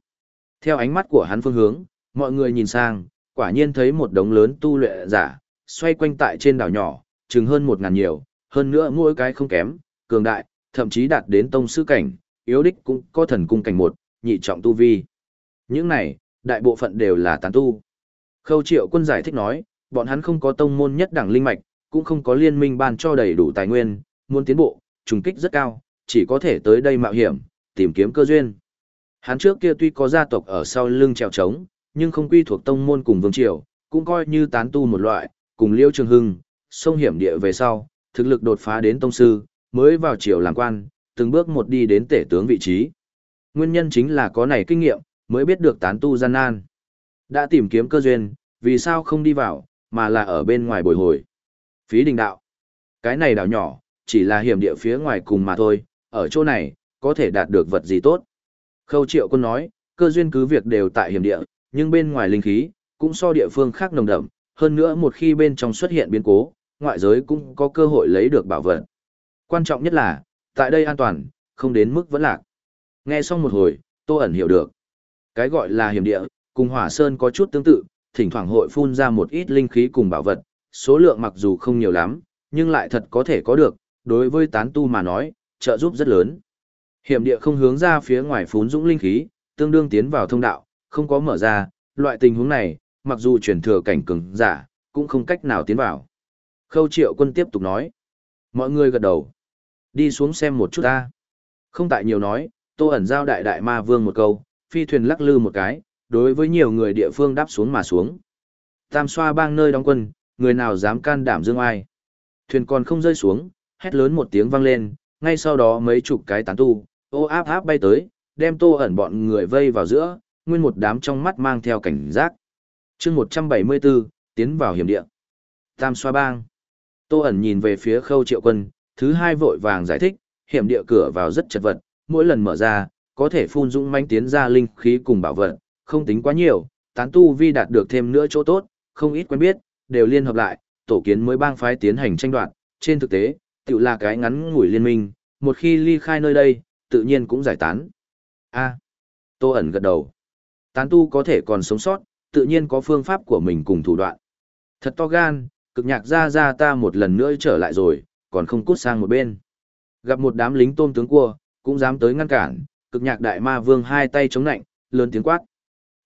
S1: Theo ánh mắt của hắn phương hướng, mọi người nhìn sang, quả nhiên thấy một đống lớn tu luyện giả, xoay quanh tại trên đảo nhỏ, chừng hơn một ngàn nhiều, hơn nữa mỗi cái không kém, cường đại, thậm chí đạt đến tông sư cảnh, yếu đích cũng có thần cung cảnh một, nhị trọng tu vi. Những này, đại bộ phận đều là tán tu. Khâu triệu quân giải thích nói, bọn hắn không có tông môn nhất đẳng linh mạch, cũng không có liên minh ban cho đầy đủ tài nguyên, muốn tiến bộ, trùng kích rất cao, chỉ có thể tới đây mạo hiểm, tìm kiếm cơ duyên. Hắn trước kia tuy có gia tộc ở sau lưng trèo trống, nhưng không quy thuộc tông môn cùng vương triều, cũng coi như tán tu một loại, cùng Liêu Trường Hưng, sông hiểm địa về sau, thực lực đột phá đến tông sư, mới vào triều làm quan, từng bước một đi đến tể tướng vị trí. Nguyên nhân chính là có này kinh nghiệm, mới biết được tán tu gian nan. Đã tìm kiếm cơ duyên, vì sao không đi vào, mà là ở bên ngoài bồi hồi. Phí đình đạo. Cái này đảo nhỏ, chỉ là hiểm địa phía ngoài cùng mà thôi, ở chỗ này, có thể đạt được vật gì tốt. Khâu triệu quân nói, cơ duyên cứ việc đều tại hiểm địa, nhưng bên ngoài linh khí, cũng so địa phương khác nồng đậm, hơn nữa một khi bên trong xuất hiện biến cố, ngoại giới cũng có cơ hội lấy được bảo vật. Quan trọng nhất là, tại đây an toàn, không đến mức vẫn lạc. Nghe xong một hồi, Tô ẩn hiểu được. Cái gọi là hiểm địa, cùng hỏa sơn có chút tương tự, thỉnh thoảng hội phun ra một ít linh khí cùng bảo vật, số lượng mặc dù không nhiều lắm, nhưng lại thật có thể có được, đối với tán tu mà nói, trợ giúp rất lớn. Hiểm địa không hướng ra phía ngoài phún dũng linh khí, tương đương tiến vào thông đạo, không có mở ra, loại tình huống này, mặc dù chuyển thừa cảnh cường giả, cũng không cách nào tiến vào. Khâu triệu quân tiếp tục nói. Mọi người gật đầu. Đi xuống xem một chút ta. Không tại nhiều nói, tô ẩn giao đại đại ma vương một câu, phi thuyền lắc lư một cái, đối với nhiều người địa phương đáp xuống mà xuống. Tam xoa bang nơi đóng quân, người nào dám can đảm dương ai. Thuyền còn không rơi xuống, hét lớn một tiếng vang lên, ngay sau đó mấy chục cái tán tu, ô áp áp bay tới, đem tô ẩn bọn người vây vào giữa, nguyên một đám trong mắt mang theo cảnh giác. chương 174, tiến vào hiểm địa. Tam xoa bang. Tô ẩn nhìn về phía khâu triệu quân, thứ hai vội vàng giải thích, hiểm địa cửa vào rất chật vật, mỗi lần mở ra, có thể phun dũng manh tiến ra linh khí cùng bảo vật, không tính quá nhiều, tán tu vi đạt được thêm nữa chỗ tốt, không ít quen biết, đều liên hợp lại, tổ kiến mới bang phái tiến hành tranh đoạt, trên thực tế, tự là cái ngắn ngủi liên minh, một khi ly khai nơi đây, tự nhiên cũng giải tán. A. Tô ẩn gật đầu. Tán tu có thể còn sống sót, tự nhiên có phương pháp của mình cùng thủ đoạn. Thật to gan, cực nhạc ra ra ta một lần nữa trở lại rồi, còn không cút sang một bên. Gặp một đám lính tôm tướng cua, cũng dám tới ngăn cản, cực nhạc đại ma vương hai tay chống nạnh, lớn tiếng quát.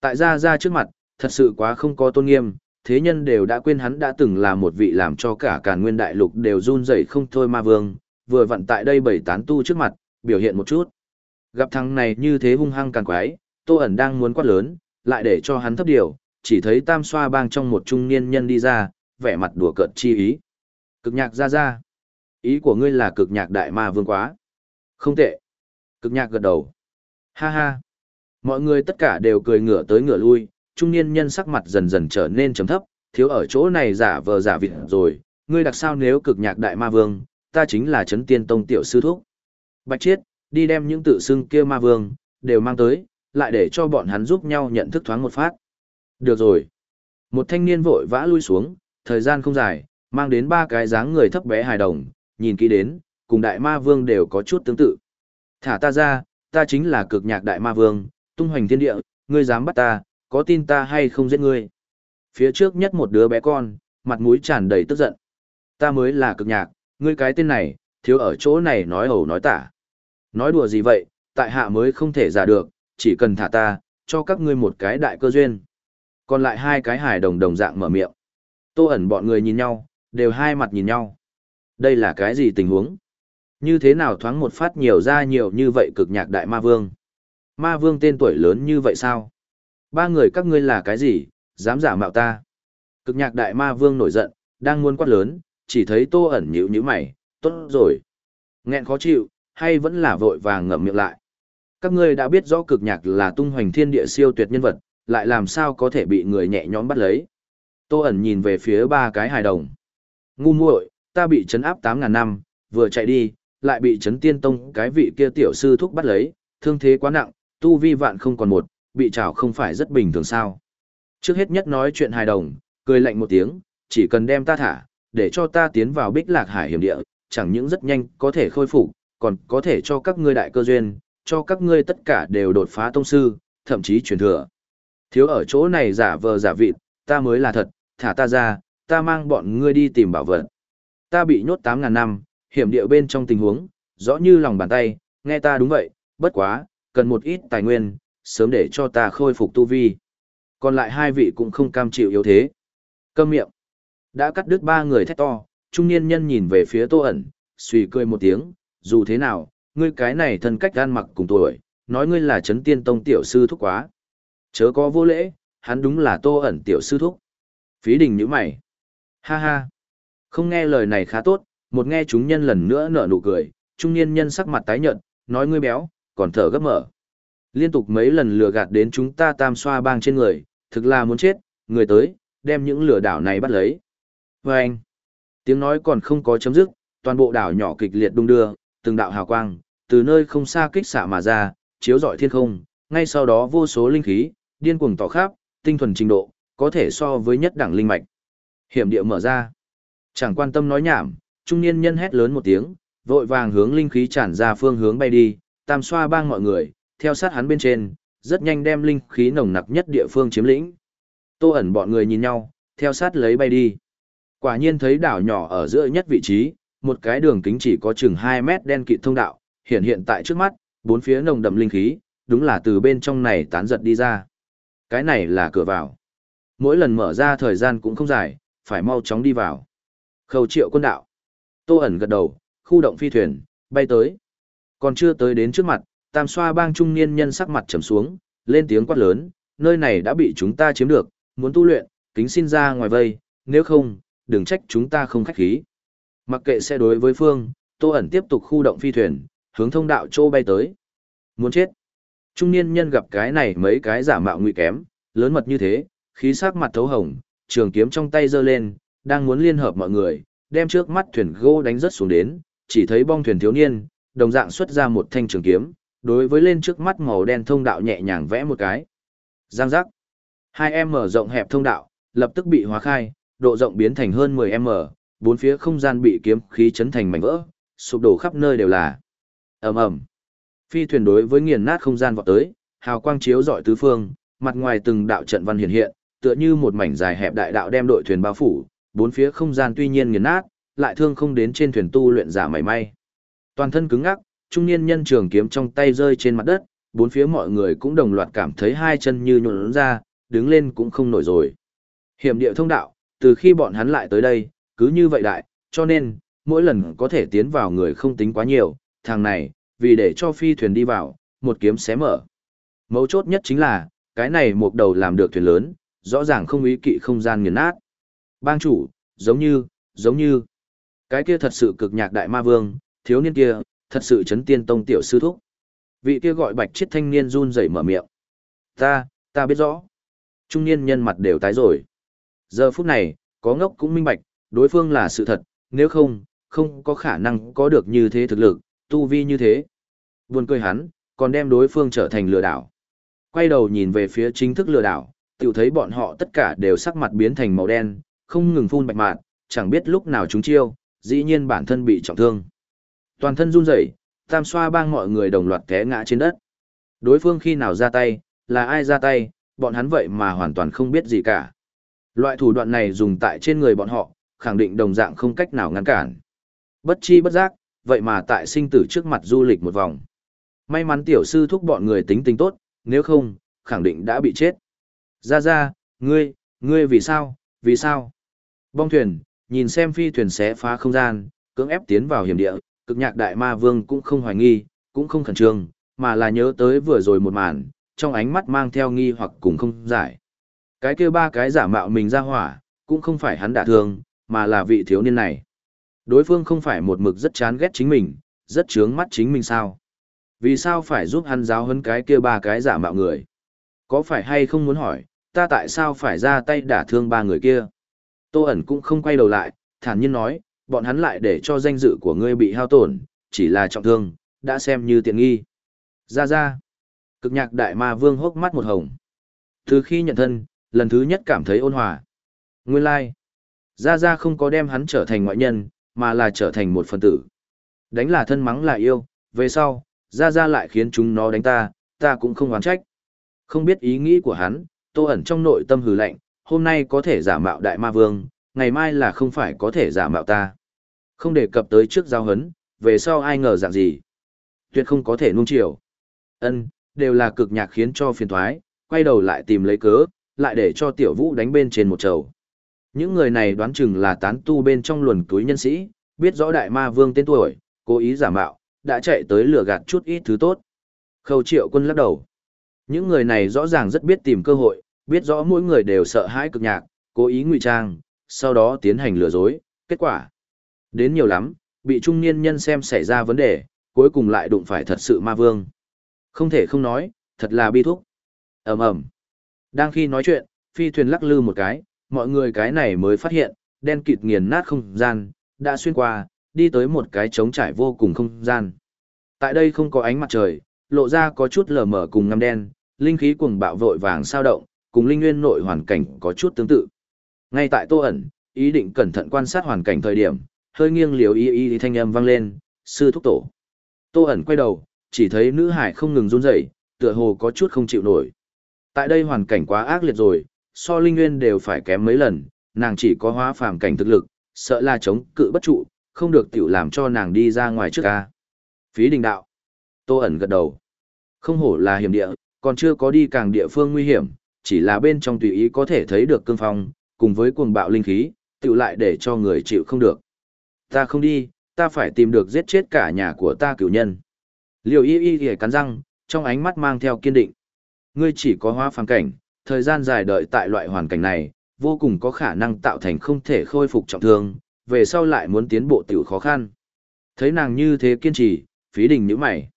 S1: Tại ra ra trước mặt, thật sự quá không có tôn nghiêm, thế nhân đều đã quên hắn đã từng là một vị làm cho cả cả nguyên đại lục đều run rẩy không thôi ma vương, vừa vặn tại đây bảy tán tu trước mặt, biểu hiện một chút. Gặp thằng này như thế hung hăng càng quái, tô ẩn đang muốn quát lớn, lại để cho hắn thấp điều, chỉ thấy tam xoa bang trong một trung niên nhân đi ra, vẻ mặt đùa cợt chi ý. Cực nhạc ra ra. Ý của ngươi là cực nhạc đại ma vương quá. Không tệ. Cực nhạc gật đầu. Ha ha. Mọi người tất cả đều cười ngửa tới ngửa lui, trung niên nhân sắc mặt dần dần trở nên trầm thấp, thiếu ở chỗ này giả vờ giả vịt rồi, ngươi đặc sao nếu cực nhạc đại ma vương, ta chính là chấn tiên tông tiểu sư thúc. Bạch chiết, đi đem những tự xưng kia ma vương, đều mang tới, lại để cho bọn hắn giúp nhau nhận thức thoáng một phát. Được rồi. Một thanh niên vội vã lui xuống, thời gian không dài, mang đến ba cái dáng người thấp bé hài đồng, nhìn kỹ đến, cùng đại ma vương đều có chút tương tự. Thả ta ra, ta chính là cực nhạc đại ma vương, tung hoành thiên địa, ngươi dám bắt ta, có tin ta hay không giết ngươi. Phía trước nhất một đứa bé con, mặt mũi tràn đầy tức giận. Ta mới là cực nhạc, ngươi cái tên này, thiếu ở chỗ này nói ẩu nói tả. Nói đùa gì vậy, tại hạ mới không thể giả được, chỉ cần thả ta, cho các ngươi một cái đại cơ duyên. Còn lại hai cái hài đồng đồng dạng mở miệng. Tô ẩn bọn người nhìn nhau, đều hai mặt nhìn nhau. Đây là cái gì tình huống? Như thế nào thoáng một phát nhiều ra nhiều như vậy cực nhạc đại ma vương? Ma vương tên tuổi lớn như vậy sao? Ba người các ngươi là cái gì, dám giả mạo ta? Cực nhạc đại ma vương nổi giận, đang muốn quát lớn, chỉ thấy tô ẩn nhữ như mày, tốt rồi. Nghẹn khó chịu, hay vẫn là vội vàng ngậm miệng lại. Các ngươi đã biết rõ cực nhạc là tung hoành thiên địa siêu tuyệt nhân vật, lại làm sao có thể bị người nhẹ nhõm bắt lấy. Tô ẩn nhìn về phía ba cái hài đồng. Ngu muội, ta bị chấn áp 8.000 năm, vừa chạy đi, lại bị chấn tiên tông cái vị kia tiểu sư thúc bắt lấy, thương thế quá nặng, tu vi vạn không còn một, bị trảo không phải rất bình thường sao. Trước hết nhất nói chuyện hài đồng, cười lạnh một tiếng, chỉ cần đem ta thả, để cho ta tiến vào bích lạc hải hiểm địa, chẳng những rất nhanh có thể khôi phục, còn có thể cho các ngươi đại cơ duyên, cho các ngươi tất cả đều đột phá tông sư, thậm chí truyền thừa. Thiếu ở chỗ này giả vờ giả vịt, ta mới là thật, thả ta ra, ta mang bọn ngươi đi tìm bảo vật. Ta bị nhốt 8.000 năm, hiểm địa bên trong tình huống, rõ như lòng bàn tay, nghe ta đúng vậy, bất quá, cần một ít tài nguyên, sớm để cho ta khôi phục tu vi. Còn lại hai vị cũng không cam chịu yếu thế. Câm miệng. Đã cắt đứt ba người thét to, trung niên nhân nhìn về phía tô ẩn, suy cười một tiếng, dù thế nào, ngươi cái này thân cách gan mặc cùng tuổi, nói ngươi là chấn tiên tông tiểu sư thúc quá. Chớ có vô lễ, hắn đúng là tô ẩn tiểu sư thúc. Phí đình như mày. Ha ha. Không nghe lời này khá tốt, một nghe chúng nhân lần nữa nở nụ cười, trung niên nhân sắc mặt tái nhợt, nói ngươi béo, còn thở gấp mở. Liên tục mấy lần lừa gạt đến chúng ta tam xoa bang trên người, thực là muốn chết, người tới, đem những lừa đảo này bắt lấy. Vâng anh, tiếng nói còn không có chấm dứt, toàn bộ đảo nhỏ kịch liệt đung đưa, từng đạo hào quang, từ nơi không xa kích xạ mà ra, chiếu rọi thiên không, ngay sau đó vô số linh khí, điên cuồng tỏ khắp, tinh thuần trình độ, có thể so với nhất đẳng linh mạch. Hiểm địa mở ra. Chẳng quan tâm nói nhảm, trung niên nhân hét lớn một tiếng, vội vàng hướng linh khí tràn ra phương hướng bay đi, tam xoa bang mọi người, theo sát hắn bên trên, rất nhanh đem linh khí nồng nặc nhất địa phương chiếm lĩnh. Tô ẩn bọn người nhìn nhau, theo sát lấy bay đi. Quả nhiên thấy đảo nhỏ ở giữa nhất vị trí, một cái đường kính chỉ có chừng 2 mét đen kịt thông đạo, hiện hiện tại trước mắt, bốn phía nồng đậm linh khí, đúng là từ bên trong này tán giật đi ra. Cái này là cửa vào. Mỗi lần mở ra thời gian cũng không dài, phải mau chóng đi vào. Khâu triệu quân đạo. Tô ẩn gật đầu, khu động phi thuyền, bay tới. Còn chưa tới đến trước mặt, tam xoa bang trung niên nhân sắc mặt trầm xuống, lên tiếng quát lớn, nơi này đã bị chúng ta chiếm được, muốn tu luyện, kính xin ra ngoài vây, nếu không, đừng trách chúng ta không khách khí. Mặc kệ xe đối với phương, Tô ẩn tiếp tục khu động phi thuyền, hướng thông đạo châu bay tới. Muốn chết. Trung niên nhân gặp cái này mấy cái giả mạo nguy kém, lớn mật như thế, khí sắc mặt thấu hồng, trường kiếm trong tay giơ lên, đang muốn liên hợp mọi người, đem trước mắt thuyền gỗ đánh rất xuống đến, chỉ thấy bong thuyền thiếu niên, đồng dạng xuất ra một thanh trường kiếm, đối với lên trước mắt màu đen thông đạo nhẹ nhàng vẽ một cái. Giang giác. Hai em mở rộng hẹp thông đạo, lập tức bị hóa khai, độ rộng biến thành hơn 10m, bốn phía không gian bị kiếm khí chấn thành mảnh vỡ, sụp đổ khắp nơi đều là. Ầm ầm. Phi thuyền đối với nghiền nát không gian vọt tới, hào quang chiếu rọi tứ phương, mặt ngoài từng đạo trận văn hiện hiện, tựa như một mảnh dài hẹp đại đạo đem đội thuyền bao phủ, bốn phía không gian tuy nhiên nghiền nát, lại thương không đến trên thuyền tu luyện giả mảy may. Toàn thân cứng ngắc, trung niên nhân trường kiếm trong tay rơi trên mặt đất, bốn phía mọi người cũng đồng loạt cảm thấy hai chân như nhũn ra, đứng lên cũng không nổi rồi. Hiểm địa thông đạo, từ khi bọn hắn lại tới đây, cứ như vậy đại, cho nên, mỗi lần có thể tiến vào người không tính quá nhiều, thằng này, vì để cho phi thuyền đi vào, một kiếm xé mở. Mấu chốt nhất chính là, cái này một đầu làm được thuyền lớn, rõ ràng không ý kỵ không gian nghiền nát. Bang chủ, giống như, giống như, cái kia thật sự cực nhạc đại ma vương, thiếu niên kia, thật sự chấn tiên tông tiểu sư thúc. Vị kia gọi bạch chết thanh niên run rẩy mở miệng. Ta, ta biết rõ. Trung niên nhân mặt đều tái rồi. Giờ phút này, có ngốc cũng minh bạch, đối phương là sự thật, nếu không, không có khả năng có được như thế thực lực, tu vi như thế. Buồn cười hắn, còn đem đối phương trở thành lừa đảo. Quay đầu nhìn về phía chính thức lừa đảo, tiểu thấy bọn họ tất cả đều sắc mặt biến thành màu đen, không ngừng phun bạch mạt, chẳng biết lúc nào chúng chiêu, dĩ nhiên bản thân bị trọng thương. Toàn thân run rẩy, tam xoa bang mọi người đồng loạt té ngã trên đất. Đối phương khi nào ra tay, là ai ra tay, bọn hắn vậy mà hoàn toàn không biết gì cả. Loại thủ đoạn này dùng tại trên người bọn họ, khẳng định đồng dạng không cách nào ngăn cản. Bất chi bất giác, vậy mà tại sinh tử trước mặt du lịch một vòng. May mắn tiểu sư thúc bọn người tính tình tốt, nếu không, khẳng định đã bị chết. Ra ra, ngươi, ngươi vì sao, vì sao? Bong thuyền, nhìn xem phi thuyền xé phá không gian, cưỡng ép tiến vào hiểm địa, cực nhạc đại ma vương cũng không hoài nghi, cũng không khẩn trương, mà là nhớ tới vừa rồi một màn, trong ánh mắt mang theo nghi hoặc cùng không giải. Cái kia ba cái giả mạo mình ra hỏa, cũng không phải hắn đả thương, mà là vị thiếu niên này. Đối phương không phải một mực rất chán ghét chính mình, rất chướng mắt chính mình sao? Vì sao phải giúp hắn giáo hơn cái kia ba cái giả mạo người? Có phải hay không muốn hỏi, ta tại sao phải ra tay đả thương ba người kia? Tô ẩn cũng không quay đầu lại, thản nhiên nói, bọn hắn lại để cho danh dự của ngươi bị hao tổn, chỉ là trọng thương, đã xem như tiện nghi. Ra ra. Cực nhạc đại ma vương hốc mắt một hồng. Từ khi nhận thân, lần thứ nhất cảm thấy ôn hòa. Nguyên lai. Gia Gia không có đem hắn trở thành ngoại nhân, mà là trở thành một phần tử. Đánh là thân mắng là yêu, về sau, Gia Gia lại khiến chúng nó đánh ta, ta cũng không oán trách. Không biết ý nghĩ của hắn, tô ẩn trong nội tâm hừ lạnh, hôm nay có thể giả mạo đại ma vương, ngày mai là không phải có thể giả mạo ta. Không đề cập tới trước giao hấn, về sau ai ngờ dạng gì. Tuyệt không có thể nung chiều. ân đều là cực nhạc khiến cho phiền thoái, quay đầu lại tìm lấy cớ, lại để cho tiểu vũ đánh bên trên một chầu. Những người này đoán chừng là tán tu bên trong luồn túi nhân sĩ, biết rõ đại ma vương tên tuổi, cố ý giả mạo, đã chạy tới lừa gạt chút ít thứ tốt. Khâu triệu quân lắc đầu. Những người này rõ ràng rất biết tìm cơ hội, biết rõ mỗi người đều sợ hãi cực nhạc, cố ý ngụy trang, sau đó tiến hành lừa dối, kết quả. Đến nhiều lắm, bị trung niên nhân xem xảy ra vấn đề, cuối cùng lại đụng phải thật sự ma vương. Không thể không nói, thật là bi thúc. ầm ầm đang khi nói chuyện, phi thuyền lắc lư một cái, mọi người cái này mới phát hiện, đen kịt nghiền nát không gian, đã xuyên qua, đi tới một cái trống trải vô cùng không gian. Tại đây không có ánh mặt trời, lộ ra có chút lờ mờ cùng ngăm đen, linh khí cuồng bạo vội vàng sao động, cùng linh nguyên nội hoàn cảnh có chút tương tự. Ngay tại Tô ẩn, ý định cẩn thận quan sát hoàn cảnh thời điểm, hơi nghiêng liều y y thanh âm vang lên, sư thúc tổ. Tô ẩn quay đầu, chỉ thấy nữ hải không ngừng run rẩy, tựa hồ có chút không chịu nổi. Tại đây hoàn cảnh quá ác liệt rồi, so linh nguyên đều phải kém mấy lần, nàng chỉ có hóa phàm cảnh thực lực, sợ là chống cự bất trụ, không được tiểu làm cho nàng đi ra ngoài trước ca. Phí đình đạo. Tô ẩn gật đầu. Không hổ là hiểm địa, còn chưa có đi càng địa phương nguy hiểm, chỉ là bên trong tùy ý có thể thấy được cương phong, cùng với cuồng bạo linh khí, tiểu lại để cho người chịu không được. Ta không đi, ta phải tìm được giết chết cả nhà của ta cửu nhân. Liều y y y cắn răng, trong ánh mắt mang theo kiên định. Ngươi chỉ có hóa phàm cảnh, thời gian dài đợi tại loại hoàn cảnh này, vô cùng có khả năng tạo thành không thể khôi phục trọng thương, về sau lại muốn tiến bộ tiểu khó khăn. Thấy nàng như thế kiên trì, phí đình như mày.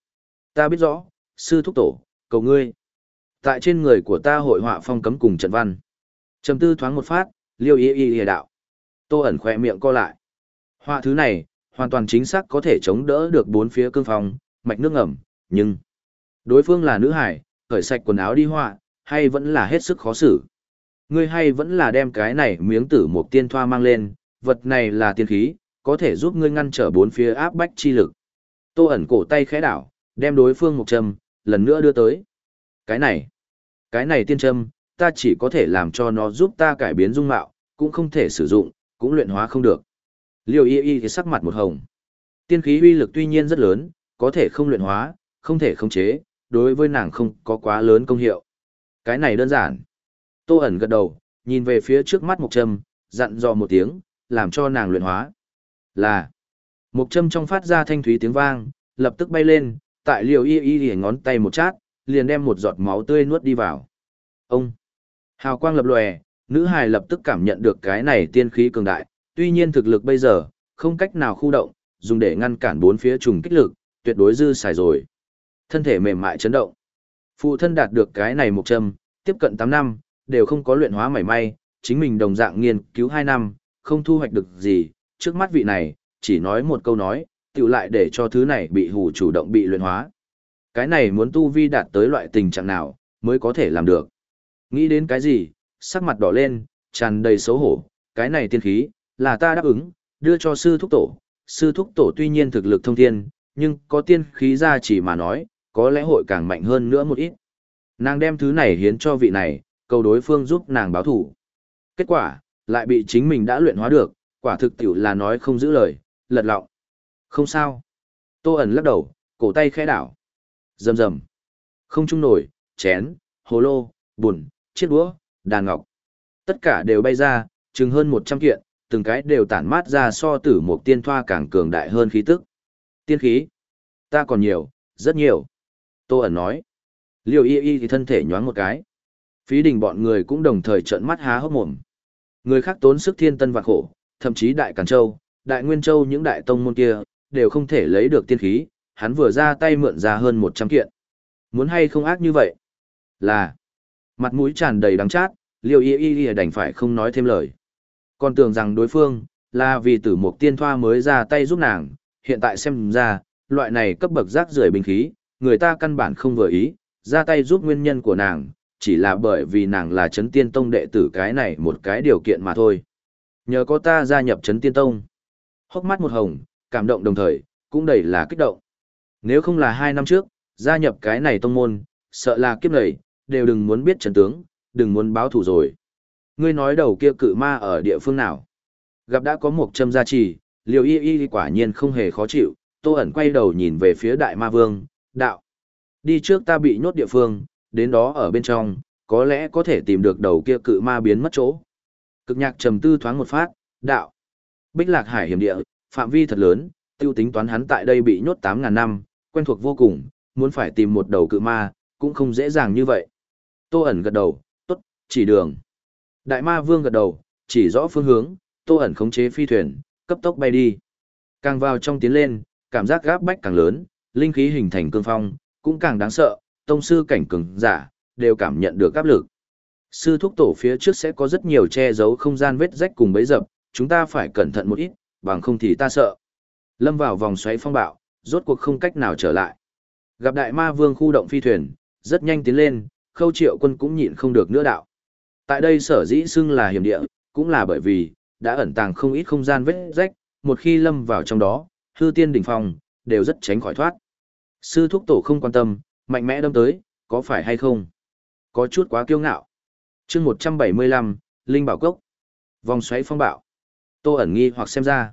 S1: Ta biết rõ, sư thúc tổ, cầu ngươi. Tại trên người của ta hội họa phong cấm cùng trận văn. Trầm tư thoáng một phát, liêu y y y đạo. Tô ẩn khỏe miệng co lại. Họa thứ này, hoàn toàn chính xác có thể chống đỡ được bốn phía cương phong, mạch nước ngầm, nhưng đối phương là nữ hải, khởi sạch quần áo đi họa, hay vẫn là hết sức khó xử. Ngươi hay vẫn là đem cái này miếng tử một tiên thoa mang lên, vật này là tiên khí, có thể giúp ngươi ngăn trở bốn phía áp bách chi lực. Tô ẩn cổ tay khẽ đảo, đem đối phương một châm, lần nữa đưa tới. Cái này, cái này tiên châm, ta chỉ có thể làm cho nó giúp ta cải biến dung mạo, cũng không thể sử dụng, cũng luyện hóa không được. Liêu y y thì sắc mặt một hồng. Tiên khí uy lực tuy nhiên rất lớn, có thể không luyện hóa, không thể khống chế, đối với nàng không có quá lớn công hiệu. Cái này đơn giản. Tô ẩn gật đầu, nhìn về phía trước mắt Mộc Trâm, dặn dò một tiếng, làm cho nàng luyện hóa. Là. Mộc Trâm trong phát ra thanh thúy tiếng vang, lập tức bay lên, tại liều y y y ngón tay một chát, liền đem một giọt máu tươi nuốt đi vào. Ông. Hào quang lập lòe, nữ hài lập tức cảm nhận được cái này tiên khí cường đại, tuy nhiên thực lực bây giờ, không cách nào khu động, dùng để ngăn cản bốn phía trùng kích lực, tuyệt đối dư xài rồi. Thân thể mềm mại chấn động. Phụ thân đạt được cái này một châm, tiếp cận 8 năm, đều không có luyện hóa mảy may, chính mình đồng dạng nghiên cứu 2 năm, không thu hoạch được gì, trước mắt vị này, chỉ nói một câu nói, tự lại để cho thứ này bị hù chủ động bị luyện hóa. Cái này muốn tu vi đạt tới loại tình trạng nào, mới có thể làm được. Nghĩ đến cái gì, sắc mặt đỏ lên, tràn đầy xấu hổ, cái này tiên khí, là ta đáp ứng, đưa cho sư thúc tổ. Sư thúc tổ tuy nhiên thực lực thông thiên, nhưng có tiên khí ra chỉ mà nói, có lẽ hội càng mạnh hơn nữa một ít. Nàng đem thứ này hiến cho vị này, cầu đối phương giúp nàng báo thủ. Kết quả, lại bị chính mình đã luyện hóa được, quả thực tiểu là nói không giữ lời, lật lọng. Không sao. Tô ẩn lắc đầu, cổ tay khẽ đảo. Rầm rầm. Không trung nổi, chén, hồ lô, bùn, chiếc đũa, đàn ngọc. Tất cả đều bay ra, chừng hơn 100 kiện, từng cái đều tản mát ra so tử một tiên thoa càng cường đại hơn khí tức. Tiên khí. Ta còn nhiều, rất nhiều. Tô ẩn nói. Liêu y y thì thân thể nhoáng một cái. Phí đình bọn người cũng đồng thời trợn mắt há hốc mồm. Người khác tốn sức thiên tân vạn khổ, thậm chí đại Càn Châu, đại Nguyên Châu những đại tông môn kia, đều không thể lấy được tiên khí, hắn vừa ra tay mượn ra hơn 100 kiện. Muốn hay không ác như vậy? Là, mặt mũi tràn đầy đắng chát, liêu y y y đành phải không nói thêm lời. Còn tưởng rằng đối phương, là vì tử mục tiên thoa mới ra tay giúp nàng, hiện tại xem ra, loại này cấp bậc rác rưởi bình khí, người ta căn bản không vừa ý, ra tay giúp nguyên nhân của nàng, chỉ là bởi vì nàng là chấn tiên tông đệ tử cái này một cái điều kiện mà thôi. Nhờ có ta gia nhập Trấn Tiên Tông. Hốc mắt một hồng, cảm động đồng thời, cũng đầy là kích động. Nếu không là hai năm trước, gia nhập cái này tông môn, sợ là kiếp này, đều đừng muốn biết trần tướng, đừng muốn báo thù rồi. Ngươi nói đầu kia cự ma ở địa phương nào? Gặp đã có một châm gia trì, liều y y quả nhiên không hề khó chịu, tô ẩn quay đầu nhìn về phía đại ma vương, đạo. Đi trước ta bị nhốt địa phương, đến đó ở bên trong, có lẽ có thể tìm được đầu kia cự ma biến mất chỗ. Cực nhạc trầm tư thoáng một phát, đạo. Bích lạc hải hiểm địa, phạm vi thật lớn, tiêu tính toán hắn tại đây bị nhốt 8.000 năm, quen thuộc vô cùng, muốn phải tìm một đầu cự ma, cũng không dễ dàng như vậy. Tô ẩn gật đầu, tốt, chỉ đường. Đại ma vương gật đầu, chỉ rõ phương hướng, tô ẩn khống chế phi thuyền, cấp tốc bay đi. Càng vào trong tiến lên, cảm giác gáp bách càng lớn, linh khí hình thành cương phong, cũng càng đáng sợ, tông sư cảnh cường giả, đều cảm nhận được áp lực. Sư thúc tổ phía trước sẽ có rất nhiều che giấu không gian vết rách cùng bấy dập, chúng ta phải cẩn thận một ít, bằng không thì ta sợ. Lâm vào vòng xoáy phong bạo, rốt cuộc không cách nào trở lại. Gặp đại ma vương khu động phi thuyền, rất nhanh tiến lên, khâu triệu quân cũng nhịn không được nữa đạo. Tại đây sở dĩ xưng là hiểm địa, cũng là bởi vì, đã ẩn tàng không ít không gian vết rách, một khi lâm vào trong đó, hư tiên đỉnh phong, đều rất tránh khỏi thoát. Sư thúc tổ không quan tâm, mạnh mẽ đâm tới, có phải hay không? Có chút quá kiêu ngạo. chương 175, Linh Bảo Cốc. Vòng xoáy phong bạo. Tô ẩn nghi hoặc xem ra.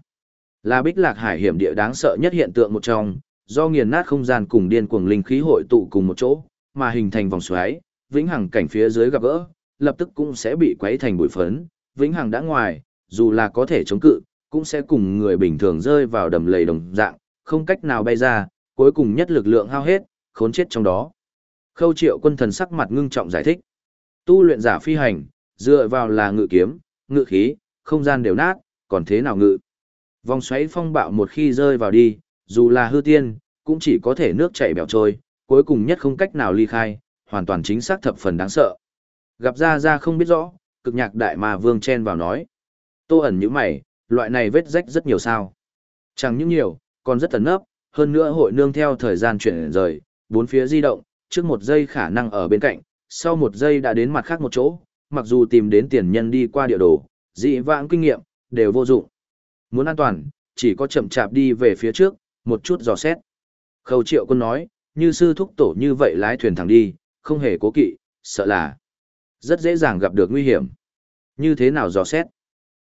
S1: Là bích lạc hải hiểm địa đáng sợ nhất hiện tượng một trong, do nghiền nát không gian cùng điên cuồng linh khí hội tụ cùng một chỗ, mà hình thành vòng xoáy, vĩnh hằng cảnh phía dưới gặp gỡ, lập tức cũng sẽ bị quấy thành bụi phấn, vĩnh hằng đã ngoài, dù là có thể chống cự, cũng sẽ cùng người bình thường rơi vào đầm lầy đồng dạng, không cách nào bay ra, cuối cùng nhất lực lượng hao hết, khốn chết trong đó. Khâu triệu quân thần sắc mặt ngưng trọng giải thích. Tu luyện giả phi hành, dựa vào là ngự kiếm, ngự khí, không gian đều nát, còn thế nào ngự. Vòng xoáy phong bạo một khi rơi vào đi, dù là hư tiên, cũng chỉ có thể nước chảy bèo trôi, cuối cùng nhất không cách nào ly khai, hoàn toàn chính xác thập phần đáng sợ. Gặp ra ra không biết rõ, cực nhạc đại mà vương chen vào nói. Tô ẩn như mày, loại này vết rách rất nhiều sao. Chẳng những nhiều, còn rất ẩn nấp, hơn nữa hội nương theo thời gian chuyển rời, bốn phía di động, trước một giây khả năng ở bên cạnh, sau một giây đã đến mặt khác một chỗ, mặc dù tìm đến tiền nhân đi qua địa đồ, dị vãng kinh nghiệm, đều vô dụng. Muốn an toàn, chỉ có chậm chạp đi về phía trước, một chút dò xét. Khâu triệu quân nói, như sư thúc tổ như vậy lái thuyền thẳng đi, không hề cố kỵ, sợ là rất dễ dàng gặp được nguy hiểm. Như thế nào dò xét?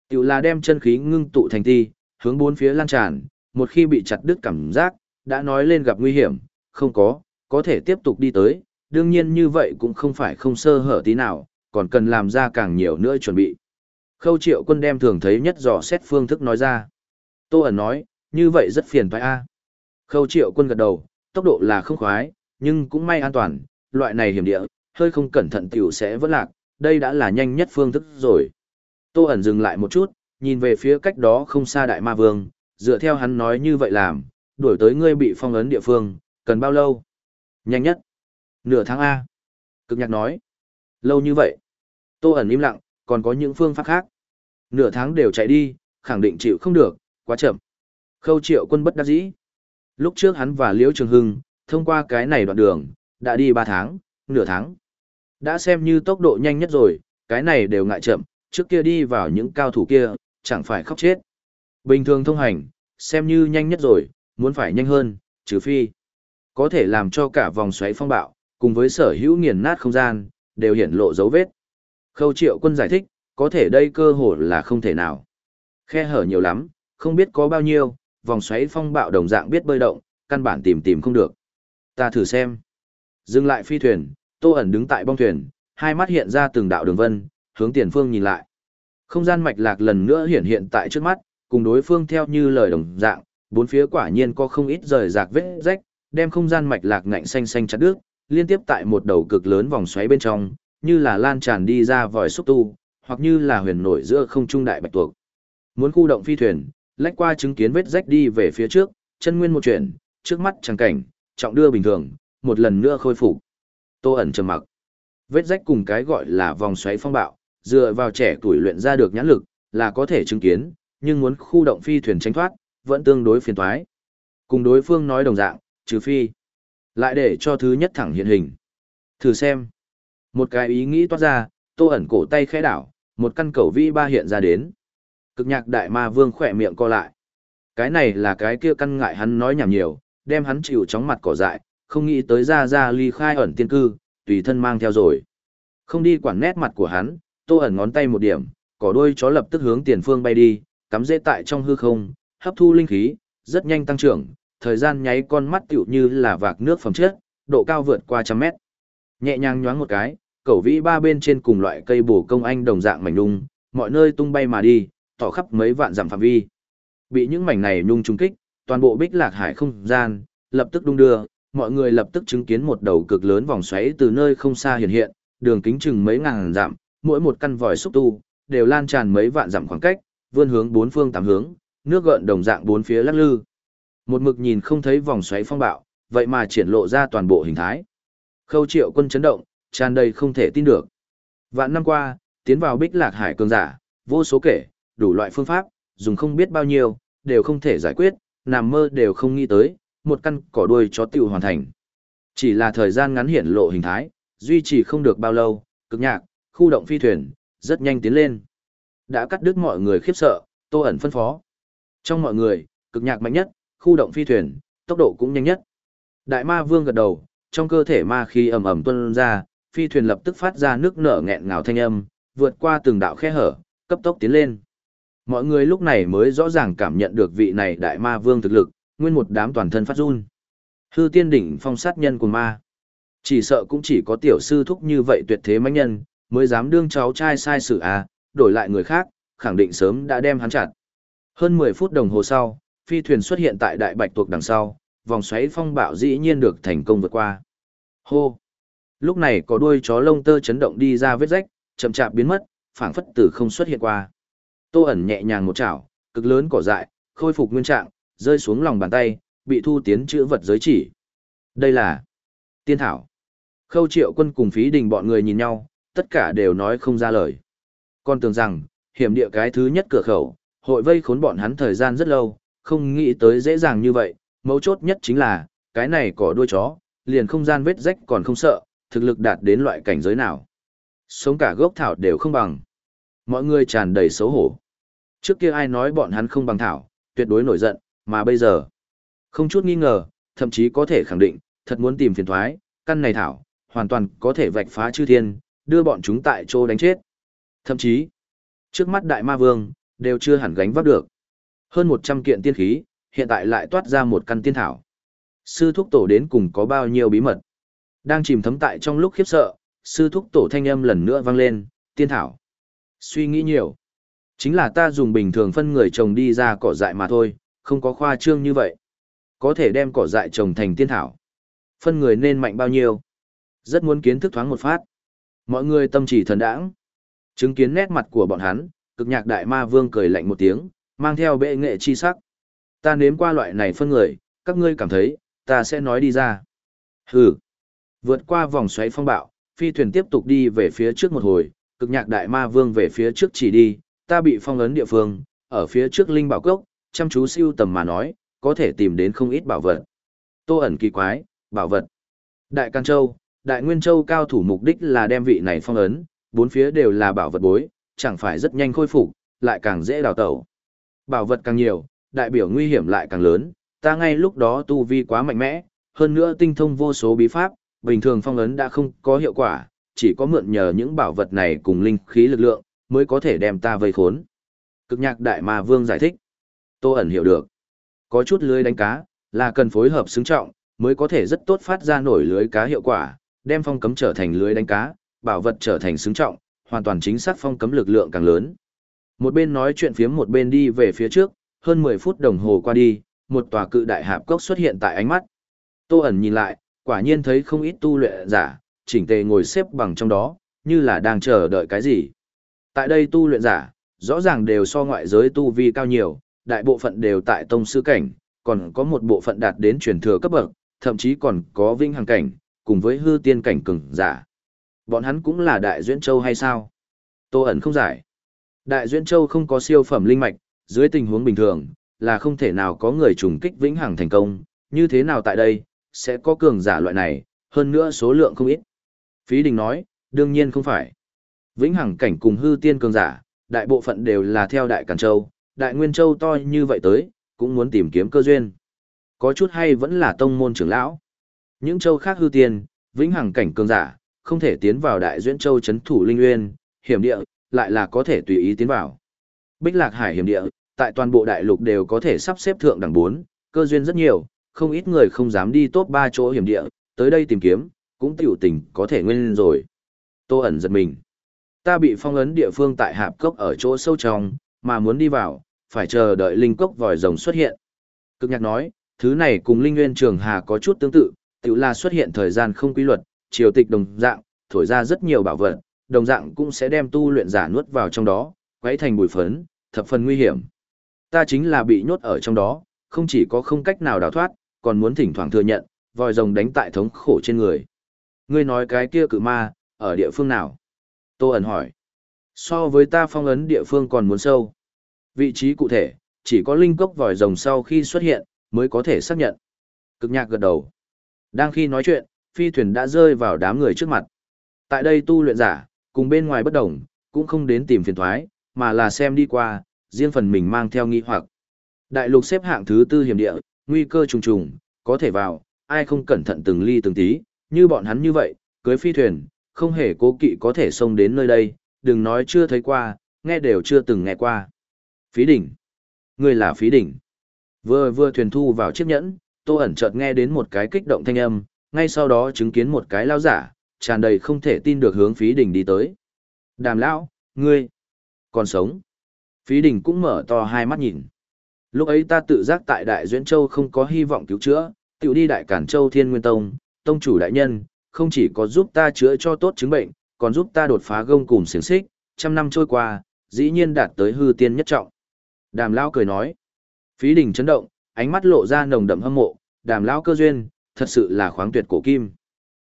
S1: Tiểu là đem chân khí ngưng tụ thành ti, hướng bốn phía lan tràn, một khi bị chặt đứt cảm giác, đã nói lên gặp nguy hiểm, không có, có thể tiếp tục đi tới, đương nhiên như vậy cũng không phải không sơ hở tí nào, còn cần làm ra càng nhiều nữa chuẩn bị. Khâu triệu quân đem thường thấy nhất dò xét phương thức nói ra. Tô ẩn nói, như vậy rất phiền phải a. Khâu triệu quân gật đầu, tốc độ là không khoái, nhưng cũng may an toàn, loại này hiểm địa, hơi không cẩn thận tiểu sẽ vỡ lạc, đây đã là nhanh nhất phương thức rồi. Tô ẩn dừng lại một chút, nhìn về phía cách đó không xa đại ma vương, dựa theo hắn nói như vậy làm, đuổi tới ngươi bị phong ấn địa phương, cần bao lâu? Nhanh nhất. Nửa tháng A. Cực nhạc nói. Lâu như vậy. Tô ẩn im lặng, còn có những phương pháp khác. Nửa tháng đều chạy đi, khẳng định chịu không được, quá chậm. Khâu triệu quân bất đắc dĩ. Lúc trước hắn và Liễu Trường Hưng, thông qua cái này đoạn đường, đã đi 3 tháng, nửa tháng. Đã xem như tốc độ nhanh nhất rồi, cái này đều ngại chậm, trước kia đi vào những cao thủ kia, chẳng phải khóc chết. Bình thường thông hành, xem như nhanh nhất rồi, muốn phải nhanh hơn, trừ phi. Có thể làm cho cả vòng xoáy phong bạo, cùng với sở hữu nghiền nát không gian, đều hiển lộ dấu vết. Khâu triệu quân giải thích, có thể đây cơ hội là không thể nào. Khe hở nhiều lắm, không biết có bao nhiêu, vòng xoáy phong bạo đồng dạng biết bơi động, căn bản tìm tìm không được. Ta thử xem. Dừng lại phi thuyền, Tô ẩn đứng tại bong thuyền, hai mắt hiện ra từng đạo đường vân, hướng tiền phương nhìn lại. Không gian mạch lạc lần nữa hiện hiện tại trước mắt, cùng đối phương theo như lời đồng dạng, bốn phía quả nhiên có không ít rời rạc vết rách, đem không gian mạch lạc ngạnh xanh xanh chặt đứt, liên tiếp tại một đầu cực lớn vòng xoáy bên trong, như là lan tràn đi ra vòi xúc tu, hoặc như là huyền nổi giữa không trung đại bạch tuộc. Muốn khu động phi thuyền, lách qua chứng kiến vết rách đi về phía trước, chân nguyên một chuyển, trước mắt chẳng cảnh, trọng đưa bình thường, một lần nữa khôi phục. Tô ẩn trầm mặc. Vết rách cùng cái gọi là vòng xoáy phong bạo, dựa vào trẻ tuổi luyện ra được nhãn lực, là có thể chứng kiến, nhưng muốn khu động phi thuyền tránh thoát, vẫn tương đối phiền toái. Cùng đối phương nói đồng dạng, trừ phi. Lại để cho thứ nhất thẳng hiện hình. Thử xem. Một cái ý nghĩ toát ra, tô ẩn cổ tay khẽ đảo, một căn cầu vi ba hiện ra đến. Cực nhạc đại ma vương khỏe miệng co lại. Cái này là cái kia căn ngại hắn nói nhảm nhiều, đem hắn chịu chóng mặt cỏ dại, không nghĩ tới ra ra ly khai ẩn tiên cư, tùy thân mang theo rồi. Không đi quản nét mặt của hắn, tô ẩn ngón tay một điểm, cỏ đuôi chó lập tức hướng tiền phương bay đi, cắm dễ tại trong hư không, hấp thu linh khí, rất nhanh tăng trưởng, thời gian nháy con mắt tựu như là vạc nước phẩm chất, độ cao vượt qua trăm mét. Nhẹ nhàng nhoáng một cái, cẩu vĩ ba bên trên cùng loại cây bổ công anh đồng dạng mảnh nung, mọi nơi tung bay mà đi, tỏ khắp mấy vạn dặm phạm vi. Bị những mảnh này nhung trúng kích, toàn bộ bích lạc hải không gian, lập tức đung đưa, mọi người lập tức chứng kiến một đầu cực lớn vòng xoáy từ nơi không xa hiện hiện, đường kính chừng mấy ngàn dặm, mỗi một căn vòi xúc tu, đều lan tràn mấy vạn dặm khoảng cách, vươn hướng bốn phương tám hướng, nước gợn đồng dạng bốn phía lắc lư. Một mực nhìn không thấy vòng xoáy phong bạo, vậy mà triển lộ ra toàn bộ hình thái. Khâu triệu quân chấn động, tràn đầy không thể tin được. Vạn năm qua, tiến vào bích lạc hải cường giả, vô số kể, đủ loại phương pháp, dùng không biết bao nhiêu, đều không thể giải quyết, nằm mơ đều không nghĩ tới, một căn cỏ đuôi chó tiêu hoàn thành. Chỉ là thời gian ngắn hiển lộ hình thái, duy trì không được bao lâu, cực nhạc, khu động phi thuyền, rất nhanh tiến lên. Đã cắt đứt mọi người khiếp sợ, tô ẩn phân phó. Trong mọi người, cực nhạc mạnh nhất, khu động phi thuyền, tốc độ cũng nhanh nhất. Đại ma vương gật đầu, trong cơ thể ma khí ầm ầm tuôn ra, phi thuyền lập tức phát ra nước nở nghẹn ngào thanh âm, vượt qua từng đạo khe hở, cấp tốc tiến lên. Mọi người lúc này mới rõ ràng cảm nhận được vị này đại ma vương thực lực, nguyên một đám toàn thân phát run. Hư tiên đỉnh phong sát nhân của ma. Chỉ sợ cũng chỉ có tiểu sư thúc như vậy tuyệt thế mãnh nhân, mới dám đương cháu trai sai sự à, đổi lại người khác, khẳng định sớm đã đem hắn chặt. Hơn 10 phút đồng hồ sau, phi thuyền xuất hiện tại đại bạch tuộc đằng sau, vòng xoáy phong bạo dĩ nhiên được thành công vượt qua. Hô! Lúc này có đuôi chó lông tơ chấn động đi ra vết rách, chậm chạp biến mất, phảng phất tử không xuất hiện qua. Tô ẩn nhẹ nhàng một chảo, cực lớn cỏ dại, khôi phục nguyên trạng, rơi xuống lòng bàn tay, bị thu tiến chữ vật giới chỉ. Đây là tiên thảo. Khâu triệu quân cùng phí đình bọn người nhìn nhau, tất cả đều nói không ra lời. Con tưởng rằng, hiểm địa cái thứ nhất cửa khẩu, hội vây khốn bọn hắn thời gian rất lâu, không nghĩ tới dễ dàng như vậy, mấu chốt nhất chính là, cái này cỏ đuôi chó, liền không gian vết rách còn không sợ, thực lực đạt đến loại cảnh giới nào. Sống cả gốc thảo đều không bằng. Mọi người tràn đầy xấu hổ. Trước kia ai nói bọn hắn không bằng thảo, tuyệt đối nổi giận, mà bây giờ, không chút nghi ngờ, thậm chí có thể khẳng định, thật muốn tìm phiền thoái, căn này thảo, hoàn toàn có thể vạch phá chư thiên, đưa bọn chúng tại chỗ đánh chết. Thậm chí, trước mắt đại ma vương, đều chưa hẳn gánh vác được. Hơn 100 kiện tiên khí, hiện tại lại toát ra một căn tiên thảo. Sư thúc tổ đến cùng có bao nhiêu bí mật. Đang chìm thấm tại trong lúc khiếp sợ, sư thúc tổ thanh âm lần nữa vang lên, tiên thảo. Suy nghĩ nhiều. Chính là ta dùng bình thường phân người trồng đi ra cỏ dại mà thôi, không có khoa trương như vậy. Có thể đem cỏ dại trồng thành tiên thảo. Phân người nên mạnh bao nhiêu. Rất muốn kiến thức thoáng một phát. Mọi người tâm chỉ thần đãng. Chứng kiến nét mặt của bọn hắn, cực nhạc đại ma vương cười lạnh một tiếng, mang theo bệ nghệ chi sắc. Ta nếm qua loại này phân người, các ngươi cảm thấy, ta sẽ nói đi ra. Hừ. Vượt qua vòng xoáy phong bạo, phi thuyền tiếp tục đi về phía trước một hồi, cực nhạc đại ma vương về phía trước chỉ đi, ta bị phong ấn địa phương, ở phía trước linh bảo cốc, chăm chú siêu tầm mà nói, có thể tìm đến không ít bảo vật. Tô ẩn kỳ quái, bảo vật. Đại Can Châu, Đại Nguyên Châu cao thủ mục đích là đem vị này phong ấn, bốn phía đều là bảo vật bối, chẳng phải rất nhanh khôi phục, lại càng dễ đào tẩu. Bảo vật càng nhiều, đại biểu nguy hiểm lại càng lớn, ta ngay lúc đó tu vi quá mạnh mẽ, hơn nữa tinh thông vô số bí pháp, bình thường phong ấn đã không có hiệu quả, chỉ có mượn nhờ những bảo vật này cùng linh khí lực lượng, mới có thể đem ta vây khốn. Cực nhạc đại ma vương giải thích. Tô ẩn hiểu được. Có chút lưới đánh cá, là cần phối hợp xứng trọng, mới có thể rất tốt phát ra nổi lưới cá hiệu quả, đem phong cấm trở thành lưới đánh cá, bảo vật trở thành xứng trọng, hoàn toàn chính xác phong cấm lực lượng càng lớn. Một bên nói chuyện phía một bên đi về phía trước, hơn 10 phút đồng hồ qua đi, một tòa cự đại hạp cốc xuất hiện tại ánh mắt. Tô ẩn nhìn lại, quả nhiên thấy không ít tu luyện giả, chỉnh tề ngồi xếp bằng trong đó, như là đang chờ đợi cái gì. Tại đây tu luyện giả, rõ ràng đều so ngoại giới tu vi cao nhiều, đại bộ phận đều tại tông sư cảnh, còn có một bộ phận đạt đến truyền thừa cấp bậc, thậm chí còn có vinh hàng cảnh, cùng với hư tiên cảnh cường giả. Bọn hắn cũng là đại duyên châu hay sao? Tô ẩn không giải. Đại duyên châu không có siêu phẩm linh mạch, dưới tình huống bình thường, là không thể nào có người trùng kích vĩnh hằng thành công, như thế nào tại đây, sẽ có cường giả loại này, hơn nữa số lượng không ít. Phí Đình nói, đương nhiên không phải. Vĩnh hằng cảnh cùng hư tiên cường giả, đại bộ phận đều là theo Đại Càn Châu, Đại Nguyên Châu to như vậy tới, cũng muốn tìm kiếm cơ duyên. Có chút hay vẫn là tông môn trưởng lão. Những châu khác hư tiên vĩnh hằng cảnh cường giả, không thể tiến vào Đại Duyễn Châu chấn thủ linh nguyên, hiểm địa, lại là có thể tùy ý tiến vào. Bích Lạc Hải hiểm địa, tại toàn bộ đại lục đều có thể sắp xếp thượng đẳng 4, cơ duyên rất nhiều, không ít người không dám đi top 3 chỗ hiểm địa, tới đây tìm kiếm, cũng tiểu tình có thể nguyên rồi. Tô ẩn giật mình. Ta bị phong ấn địa phương tại hạp cốc ở chỗ sâu trong, mà muốn đi vào, phải chờ đợi linh cốc vòi rồng xuất hiện. Cực nhạc nói, thứ này cùng linh nguyên trường hà có chút tương tự, tiểu là xuất hiện thời gian không quy luật, triều tịch đồng dạng, thổi ra rất nhiều bảo vật, đồng dạng cũng sẽ đem tu luyện giả nuốt vào trong đó, quấy thành bụi phấn, thập phần nguy hiểm. Ta chính là bị nhốt ở trong đó, không chỉ có không cách nào đào thoát, còn muốn thỉnh thoảng thừa nhận, vòi rồng đánh tại thống khổ trên người. Ngươi nói cái kia cự ma, ở địa phương nào? Tô ẩn hỏi. So với ta phong ấn địa phương còn muốn sâu. Vị trí cụ thể, chỉ có linh cốc vòi rồng sau khi xuất hiện, mới có thể xác nhận. Cực nhạc gật đầu. Đang khi nói chuyện, phi thuyền đã rơi vào đám người trước mặt. Tại đây tu luyện giả, cùng bên ngoài bất đồng, cũng không đến tìm phiền thoái, mà là xem đi qua, riêng phần mình mang theo nghi hoặc. Đại lục xếp hạng thứ tư hiểm địa, nguy cơ trùng trùng, có thể vào, ai không cẩn thận từng ly từng tí, như bọn hắn như vậy, cưới phi thuyền, không hề cố kỵ có thể xông đến nơi đây, đừng nói chưa thấy qua, nghe đều chưa từng nghe qua. Phí đỉnh. Người là phí đỉnh. Vừa vừa thuyền thu vào chiếc nhẫn, tô ẩn chợt nghe đến một cái kích động thanh âm, ngay sau đó chứng kiến một cái lao giả, tràn đầy không thể tin được hướng phí đỉnh đi tới. Đàm lão, ngươi, còn sống. Phí đỉnh cũng mở to hai mắt nhìn. Lúc ấy ta tự giác tại Đại Duyễn Châu không có hy vọng cứu chữa, tiểu đi Đại Cản Châu Thiên Nguyên Tông, tông chủ đại nhân, không chỉ có giúp ta chữa cho tốt chứng bệnh, còn giúp ta đột phá gông cùng xiềng xích, trăm năm trôi qua, dĩ nhiên đạt tới hư tiên nhất trọng. Đàm Lão cười nói. Phí đỉnh chấn động, ánh mắt lộ ra nồng đậm hâm mộ, đàm Lão cơ duyên, thật sự là khoáng tuyệt cổ kim.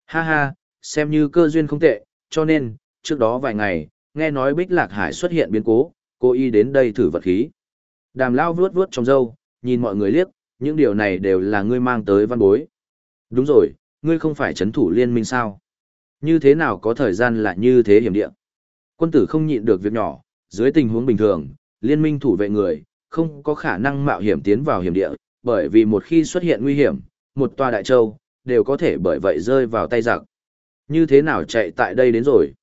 S1: Ha ha, xem như cơ duyên không tệ, cho nên, trước đó vài ngày, nghe nói Bích Lạc Hải xuất hiện biến cố, cô y đến đây thử vật khí. Đàm lao vuốt vuốt trong râu, nhìn mọi người liếc, những điều này đều là ngươi mang tới văn bối. Đúng rồi, ngươi không phải chấn thủ liên minh sao? Như thế nào có thời gian lại như thế hiểm địa? Quân tử không nhịn được việc nhỏ, dưới tình huống bình thường, liên minh thủ vệ người, không có khả năng mạo hiểm tiến vào hiểm địa, bởi vì một khi xuất hiện nguy hiểm, một tòa đại châu, đều có thể bởi vậy rơi vào tay giặc. Như thế nào chạy tại đây đến rồi?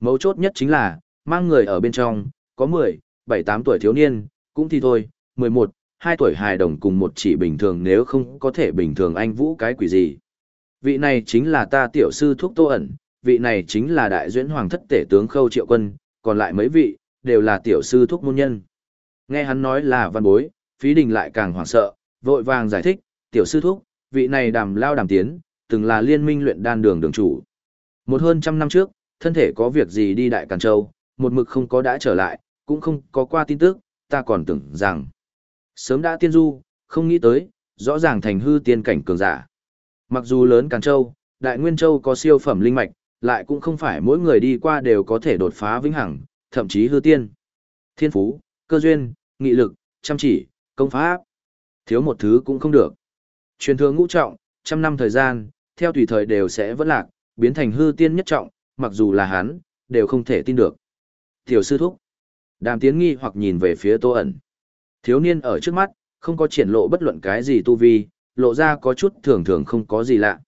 S1: Mấu chốt nhất chính là, mang người ở bên trong, có 10, 7, 8 tuổi thiếu niên, cũng thì thôi, 11, 2 tuổi hài đồng cùng một chỉ bình thường nếu không có thể bình thường anh vũ cái quỷ gì. Vị này chính là ta tiểu sư thuốc tô ẩn, vị này chính là đại duyễn hoàng thất tể tướng khâu triệu quân, còn lại mấy vị, đều là tiểu sư thuốc môn nhân. Nghe hắn nói là văn bối, phí đình lại càng hoảng sợ, vội vàng giải thích, tiểu sư thuốc, vị này đàm lao đàm tiến, từng là liên minh luyện đan đường đường chủ. Một hơn trăm năm trước, thân thể có việc gì đi Đại Càn Châu, một mực không có đã trở lại, cũng không có qua tin tức, ta còn tưởng rằng sớm đã tiên du, không nghĩ tới, rõ ràng thành hư tiên cảnh cường giả. Mặc dù lớn Càn Châu, Đại Nguyên Châu có siêu phẩm linh mạch, lại cũng không phải mỗi người đi qua đều có thể đột phá vĩnh hằng, thậm chí hư tiên. Thiên phú, cơ duyên, nghị lực, chăm chỉ, công pháp. Thiếu một thứ cũng không được. Truyền thừa ngũ trọng, trăm năm thời gian, theo tùy thời đều sẽ vẫn lạc, biến thành hư tiên nhất trọng, mặc dù là hắn, đều không thể tin được. Tiểu sư thúc. Đàm tiến nghi hoặc nhìn về phía tô ẩn. Thiếu niên ở trước mắt, không có triển lộ bất luận cái gì tu vi, lộ ra có chút thường thường không có gì lạ.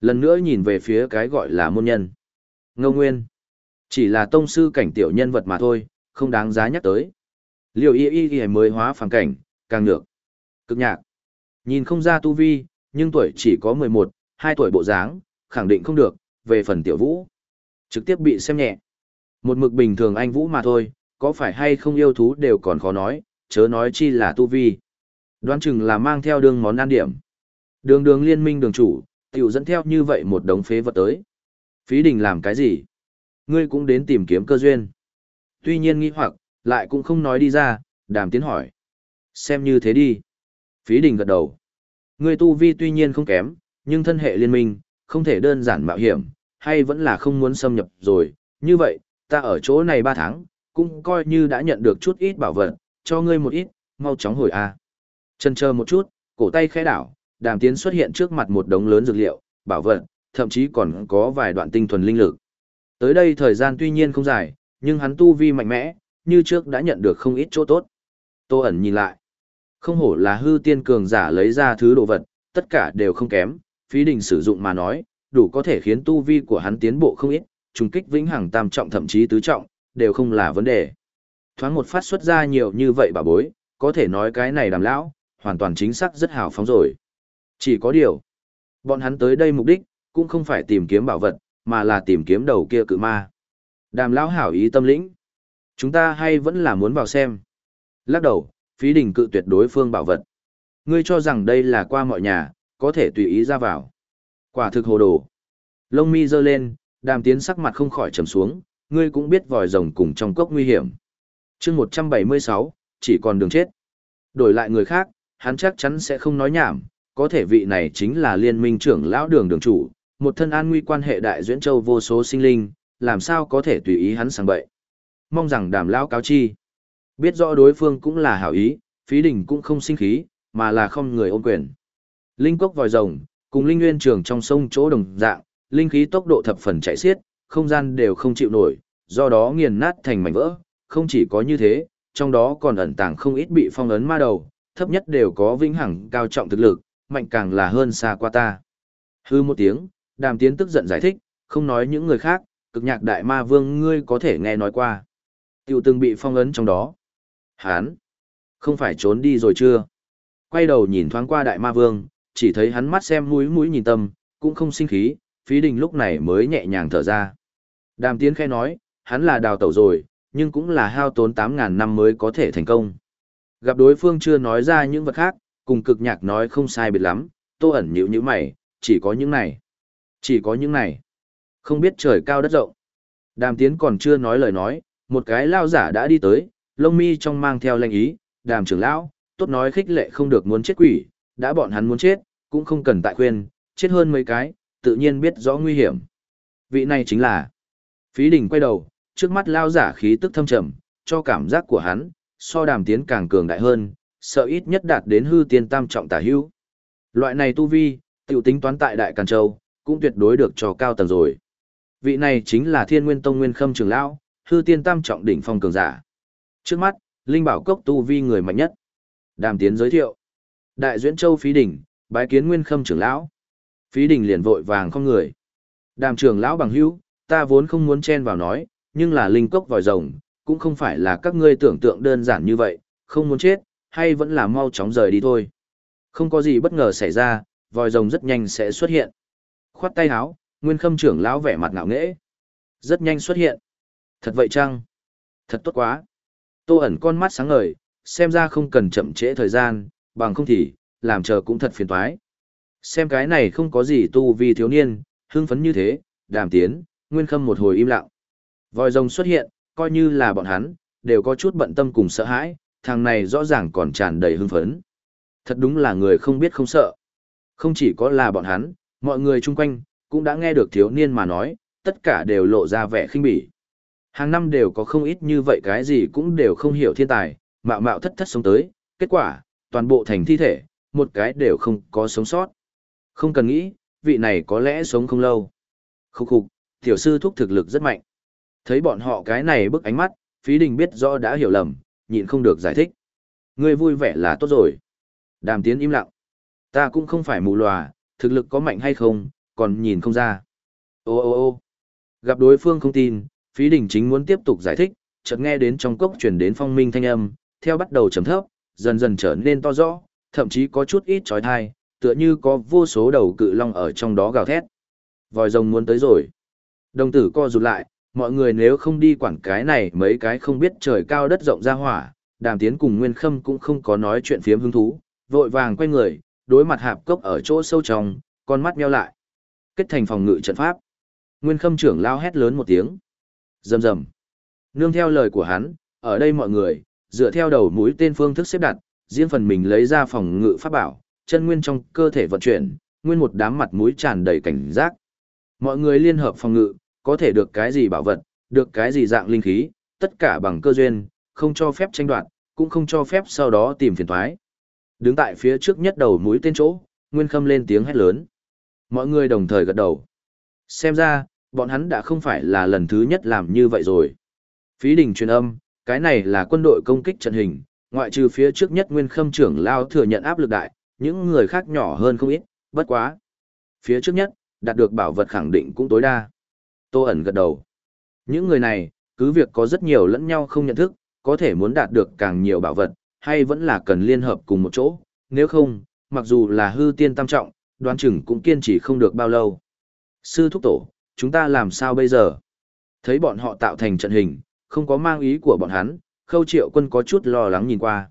S1: Lần nữa nhìn về phía cái gọi là môn nhân. Ngô Nguyên. Chỉ là tông sư cảnh tiểu nhân vật mà thôi, không đáng giá nhắc tới. Liều y y y mới hóa phàm cảnh, càng ngược. Cực nhạc. Nhìn không ra tu vi, nhưng tuổi chỉ có 11, 2 tuổi bộ dáng, khẳng định không được, về phần tiểu vũ. Trực tiếp bị xem nhẹ. Một mực bình thường anh vũ mà thôi, có phải hay không yêu thú đều còn khó nói, chớ nói chi là tu vi. Đoán chừng là mang theo đường món ăn điểm. Đường đường liên minh đường chủ, tiểu dẫn theo như vậy một đống phế vật tới. Phí đình làm cái gì? Ngươi cũng đến tìm kiếm cơ duyên. Tuy nhiên nghi hoặc, lại cũng không nói đi ra, đàm tiến hỏi. Xem như thế đi. Phí đình gật đầu. Người tu vi tuy nhiên không kém, nhưng thân hệ liên minh, không thể đơn giản mạo hiểm, hay vẫn là không muốn xâm nhập rồi. Như vậy, ta ở chỗ này 3 tháng, cũng coi như đã nhận được chút ít bảo vật, cho ngươi một ít, mau chóng hồi a. Chân chờ một chút, cổ tay khẽ đảo, đàm tiến xuất hiện trước mặt một đống lớn dược liệu, bảo vật, thậm chí còn có vài đoạn tinh thuần linh lực. Tới đây thời gian tuy nhiên không dài, nhưng hắn tu vi mạnh mẽ, như trước đã nhận được không ít chỗ tốt. Tô ẩn nhìn lại. Không hổ là hư tiên cường giả lấy ra thứ đồ vật, tất cả đều không kém, phí đình sử dụng mà nói, đủ có thể khiến tu vi của hắn tiến bộ không ít, trùng kích vĩnh hằng tam trọng thậm chí tứ trọng, đều không là vấn đề. Thoáng một phát xuất ra nhiều như vậy bà bối, có thể nói cái này đàm lão, hoàn toàn chính xác rất hào phóng rồi. Chỉ có điều, bọn hắn tới đây mục đích, cũng không phải tìm kiếm bảo vật, mà là tìm kiếm đầu kia cự ma. Đàm lão hảo ý tâm lĩnh. Chúng ta hay vẫn là muốn vào xem. Lắc đầu, phí đình cự tuyệt đối phương bảo vật. Ngươi cho rằng đây là qua mọi nhà, có thể tùy ý ra vào. Quả thực hồ đồ. Lông mi giơ lên, đàm tiến sắc mặt không khỏi trầm xuống, ngươi cũng biết vòi rồng cùng trong cốc nguy hiểm. chương 176, chỉ còn đường chết. Đổi lại người khác, hắn chắc chắn sẽ không nói nhảm, có thể vị này chính là liên minh trưởng lão đường đường chủ, một thân an nguy quan hệ đại duyễn châu vô số sinh linh, làm sao có thể tùy ý hắn sang bậy. Mong rằng đàm lão cáo chi. Biết rõ đối phương cũng là hảo ý, phí đình cũng không sinh khí, mà là không người ôm quyền. Linh cốc vòi rồng, cùng linh nguyên trường trong sông chỗ đồng dạng, linh khí tốc độ thập phần chạy xiết, không gian đều không chịu nổi, do đó nghiền nát thành mảnh vỡ, không chỉ có như thế, trong đó còn ẩn tàng không ít bị phong ấn ma đầu, thấp nhất đều có vĩnh hằng cao trọng thực lực, mạnh càng là hơn xa qua ta. Hư một tiếng, đàm tiến tức giận giải thích, không nói những người khác, cực nhạc đại ma vương ngươi có thể nghe nói qua. Tiểu từng bị phong ấn trong đó. Hán! Không phải trốn đi rồi chưa? Quay đầu nhìn thoáng qua đại ma vương, chỉ thấy hắn mắt xem mũi mũi nhìn tâm, cũng không sinh khí, phí đình lúc này mới nhẹ nhàng thở ra. Đàm tiến khai nói, hắn là đào tẩu rồi, nhưng cũng là hao tốn 8.000 năm mới có thể thành công. Gặp đối phương chưa nói ra những vật khác, cùng cực nhạc nói không sai biệt lắm, tô ẩn nhữ như mày, chỉ có những này. Chỉ có những này. Không biết trời cao đất rộng. Đàm tiến còn chưa nói lời nói, một cái lao giả đã đi tới, lông mi trong mang theo lệnh ý, đàm trưởng lão, tốt nói khích lệ không được muốn chết quỷ, đã bọn hắn muốn chết, cũng không cần tại khuyên, chết hơn mấy cái, tự nhiên biết rõ nguy hiểm. Vị này chính là Phí Đình quay đầu, trước mắt lao giả khí tức thâm trầm, cho cảm giác của hắn, so đàm tiến càng cường đại hơn, sợ ít nhất đạt đến hư tiên tam trọng tả hữu. Loại này tu vi, tiểu tính toán tại Đại Càn Châu, cũng tuyệt đối được cho cao tầng rồi. Vị này chính là Thiên Nguyên Tông Nguyên Khâm Trường Lão, hư tiên tam trọng đỉnh phong cường giả. Trước mắt, Linh Bảo Cốc tu vi người mạnh nhất. Đàm tiến giới thiệu. Đại Duyễn Châu Phí Đình, bái kiến Nguyên Khâm trưởng lão. Phí Đình liền vội vàng không người. Đàm trưởng lão bằng hữu, ta vốn không muốn chen vào nói, nhưng là linh cốc vòi rồng, cũng không phải là các ngươi tưởng tượng đơn giản như vậy, không muốn chết, hay vẫn là mau chóng rời đi thôi. Không có gì bất ngờ xảy ra, vòi rồng rất nhanh sẽ xuất hiện. Khoát tay áo, Nguyên Khâm trưởng lão vẻ mặt ngạo nghễ. Rất nhanh xuất hiện. Thật vậy chăng? Thật tốt quá. Tô ẩn con mắt sáng ngời, xem ra không cần chậm trễ thời gian, bằng không thì, làm chờ cũng thật phiền toái. Xem cái này không có gì tu vi thiếu niên, hưng phấn như thế, đàm tiến, nguyên khâm một hồi im lặng. Vòi rồng xuất hiện, coi như là bọn hắn, đều có chút bận tâm cùng sợ hãi, thằng này rõ ràng còn tràn đầy hưng phấn. Thật đúng là người không biết không sợ. Không chỉ có là bọn hắn, mọi người chung quanh, cũng đã nghe được thiếu niên mà nói, tất cả đều lộ ra vẻ khinh bỉ. Hàng năm đều có không ít như vậy cái gì cũng đều không hiểu thiên tài, mạo mạo thất thất sống tới, kết quả, toàn bộ thành thi thể, một cái đều không có sống sót. Không cần nghĩ, vị này có lẽ sống không lâu. Khúc khục, tiểu sư thúc thực lực rất mạnh. Thấy bọn họ cái này bức ánh mắt, phí đình biết rõ đã hiểu lầm, nhịn không được giải thích. Ngươi vui vẻ là tốt rồi. Đàm tiến im lặng. Ta cũng không phải mù lòa, thực lực có mạnh hay không, còn nhìn không ra. Ô ô ô gặp đối phương không tin, phí đình chính muốn tiếp tục giải thích, chợt nghe đến trong cốc truyền đến phong minh thanh âm, theo bắt đầu trầm thấp, dần dần trở nên to rõ, thậm chí có chút ít trói tai, tựa như có vô số đầu cự long ở trong đó gào thét. Vòi rồng muốn tới rồi. Đồng tử co rụt lại, mọi người nếu không đi quản cái này mấy cái không biết trời cao đất rộng ra hỏa, đàm tiến cùng Nguyên Khâm cũng không có nói chuyện phiếm hứng thú, vội vàng quay người, đối mặt hạp cốc ở chỗ sâu trong, con mắt nheo lại. Kết thành phòng ngự trận pháp. Nguyên Khâm trưởng lao hét lớn một tiếng. Rầm rầm. Nương theo lời của hắn, ở đây mọi người, dựa theo đầu mũi tên phương thức xếp đặt, riêng phần mình lấy ra phòng ngự pháp bảo, chân nguyên trong cơ thể vận chuyển, nguyên một đám mặt mũi tràn đầy cảnh giác. Mọi người liên hợp phòng ngự, có thể được cái gì bảo vật, được cái gì dạng linh khí, tất cả bằng cơ duyên, không cho phép tranh đoạt, cũng không cho phép sau đó tìm phiền toái. Đứng tại phía trước nhất đầu mũi tên chỗ, Nguyên Khâm lên tiếng hét lớn. Mọi người đồng thời gật đầu. Xem ra, bọn hắn đã không phải là lần thứ nhất làm như vậy rồi. Phí đình truyền âm, Cái này là quân đội công kích trận hình, ngoại trừ phía trước nhất nguyên khâm trưởng lao thừa nhận áp lực đại, những người khác nhỏ hơn không ít, bất quá. Phía trước nhất, đạt được bảo vật khẳng định cũng tối đa. Tô ẩn gật đầu. Những người này, cứ việc có rất nhiều lẫn nhau không nhận thức, có thể muốn đạt được càng nhiều bảo vật, hay vẫn là cần liên hợp cùng một chỗ, nếu không, mặc dù là hư tiên tam trọng, đoán chừng cũng kiên trì không được bao lâu. Sư thúc tổ, chúng ta làm sao bây giờ? Thấy bọn họ tạo thành trận hình, không có mang ý của bọn hắn, khâu triệu quân có chút lo lắng nhìn qua.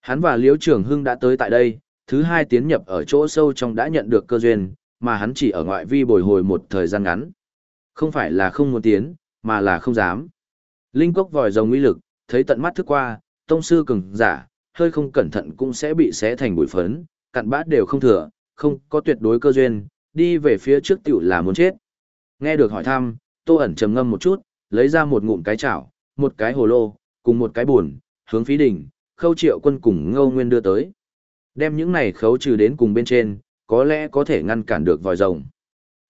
S1: Hắn và Liễu Trường Hưng đã tới tại đây, thứ hai tiến nhập ở chỗ sâu trong đã nhận được cơ duyên, mà hắn chỉ ở ngoại vi bồi hồi một thời gian ngắn. Không phải là không muốn tiến, mà là không dám. Linh cốc vòi rồng uy lực, thấy tận mắt thức qua, tông sư cường giả, hơi không cẩn thận cũng sẽ bị xé thành bụi phấn, cặn bát đều không thừa, không có tuyệt đối cơ duyên, đi về phía trước tiểu là muốn chết. Nghe được hỏi thăm, Tô ẩn trầm ngâm một chút, lấy ra một ngụm cái chảo, một cái hồ lô, cùng một cái buồn, hướng phí đỉnh, khâu triệu quân cùng ngâu nguyên đưa tới. Đem những này khấu trừ đến cùng bên trên, có lẽ có thể ngăn cản được vòi rồng.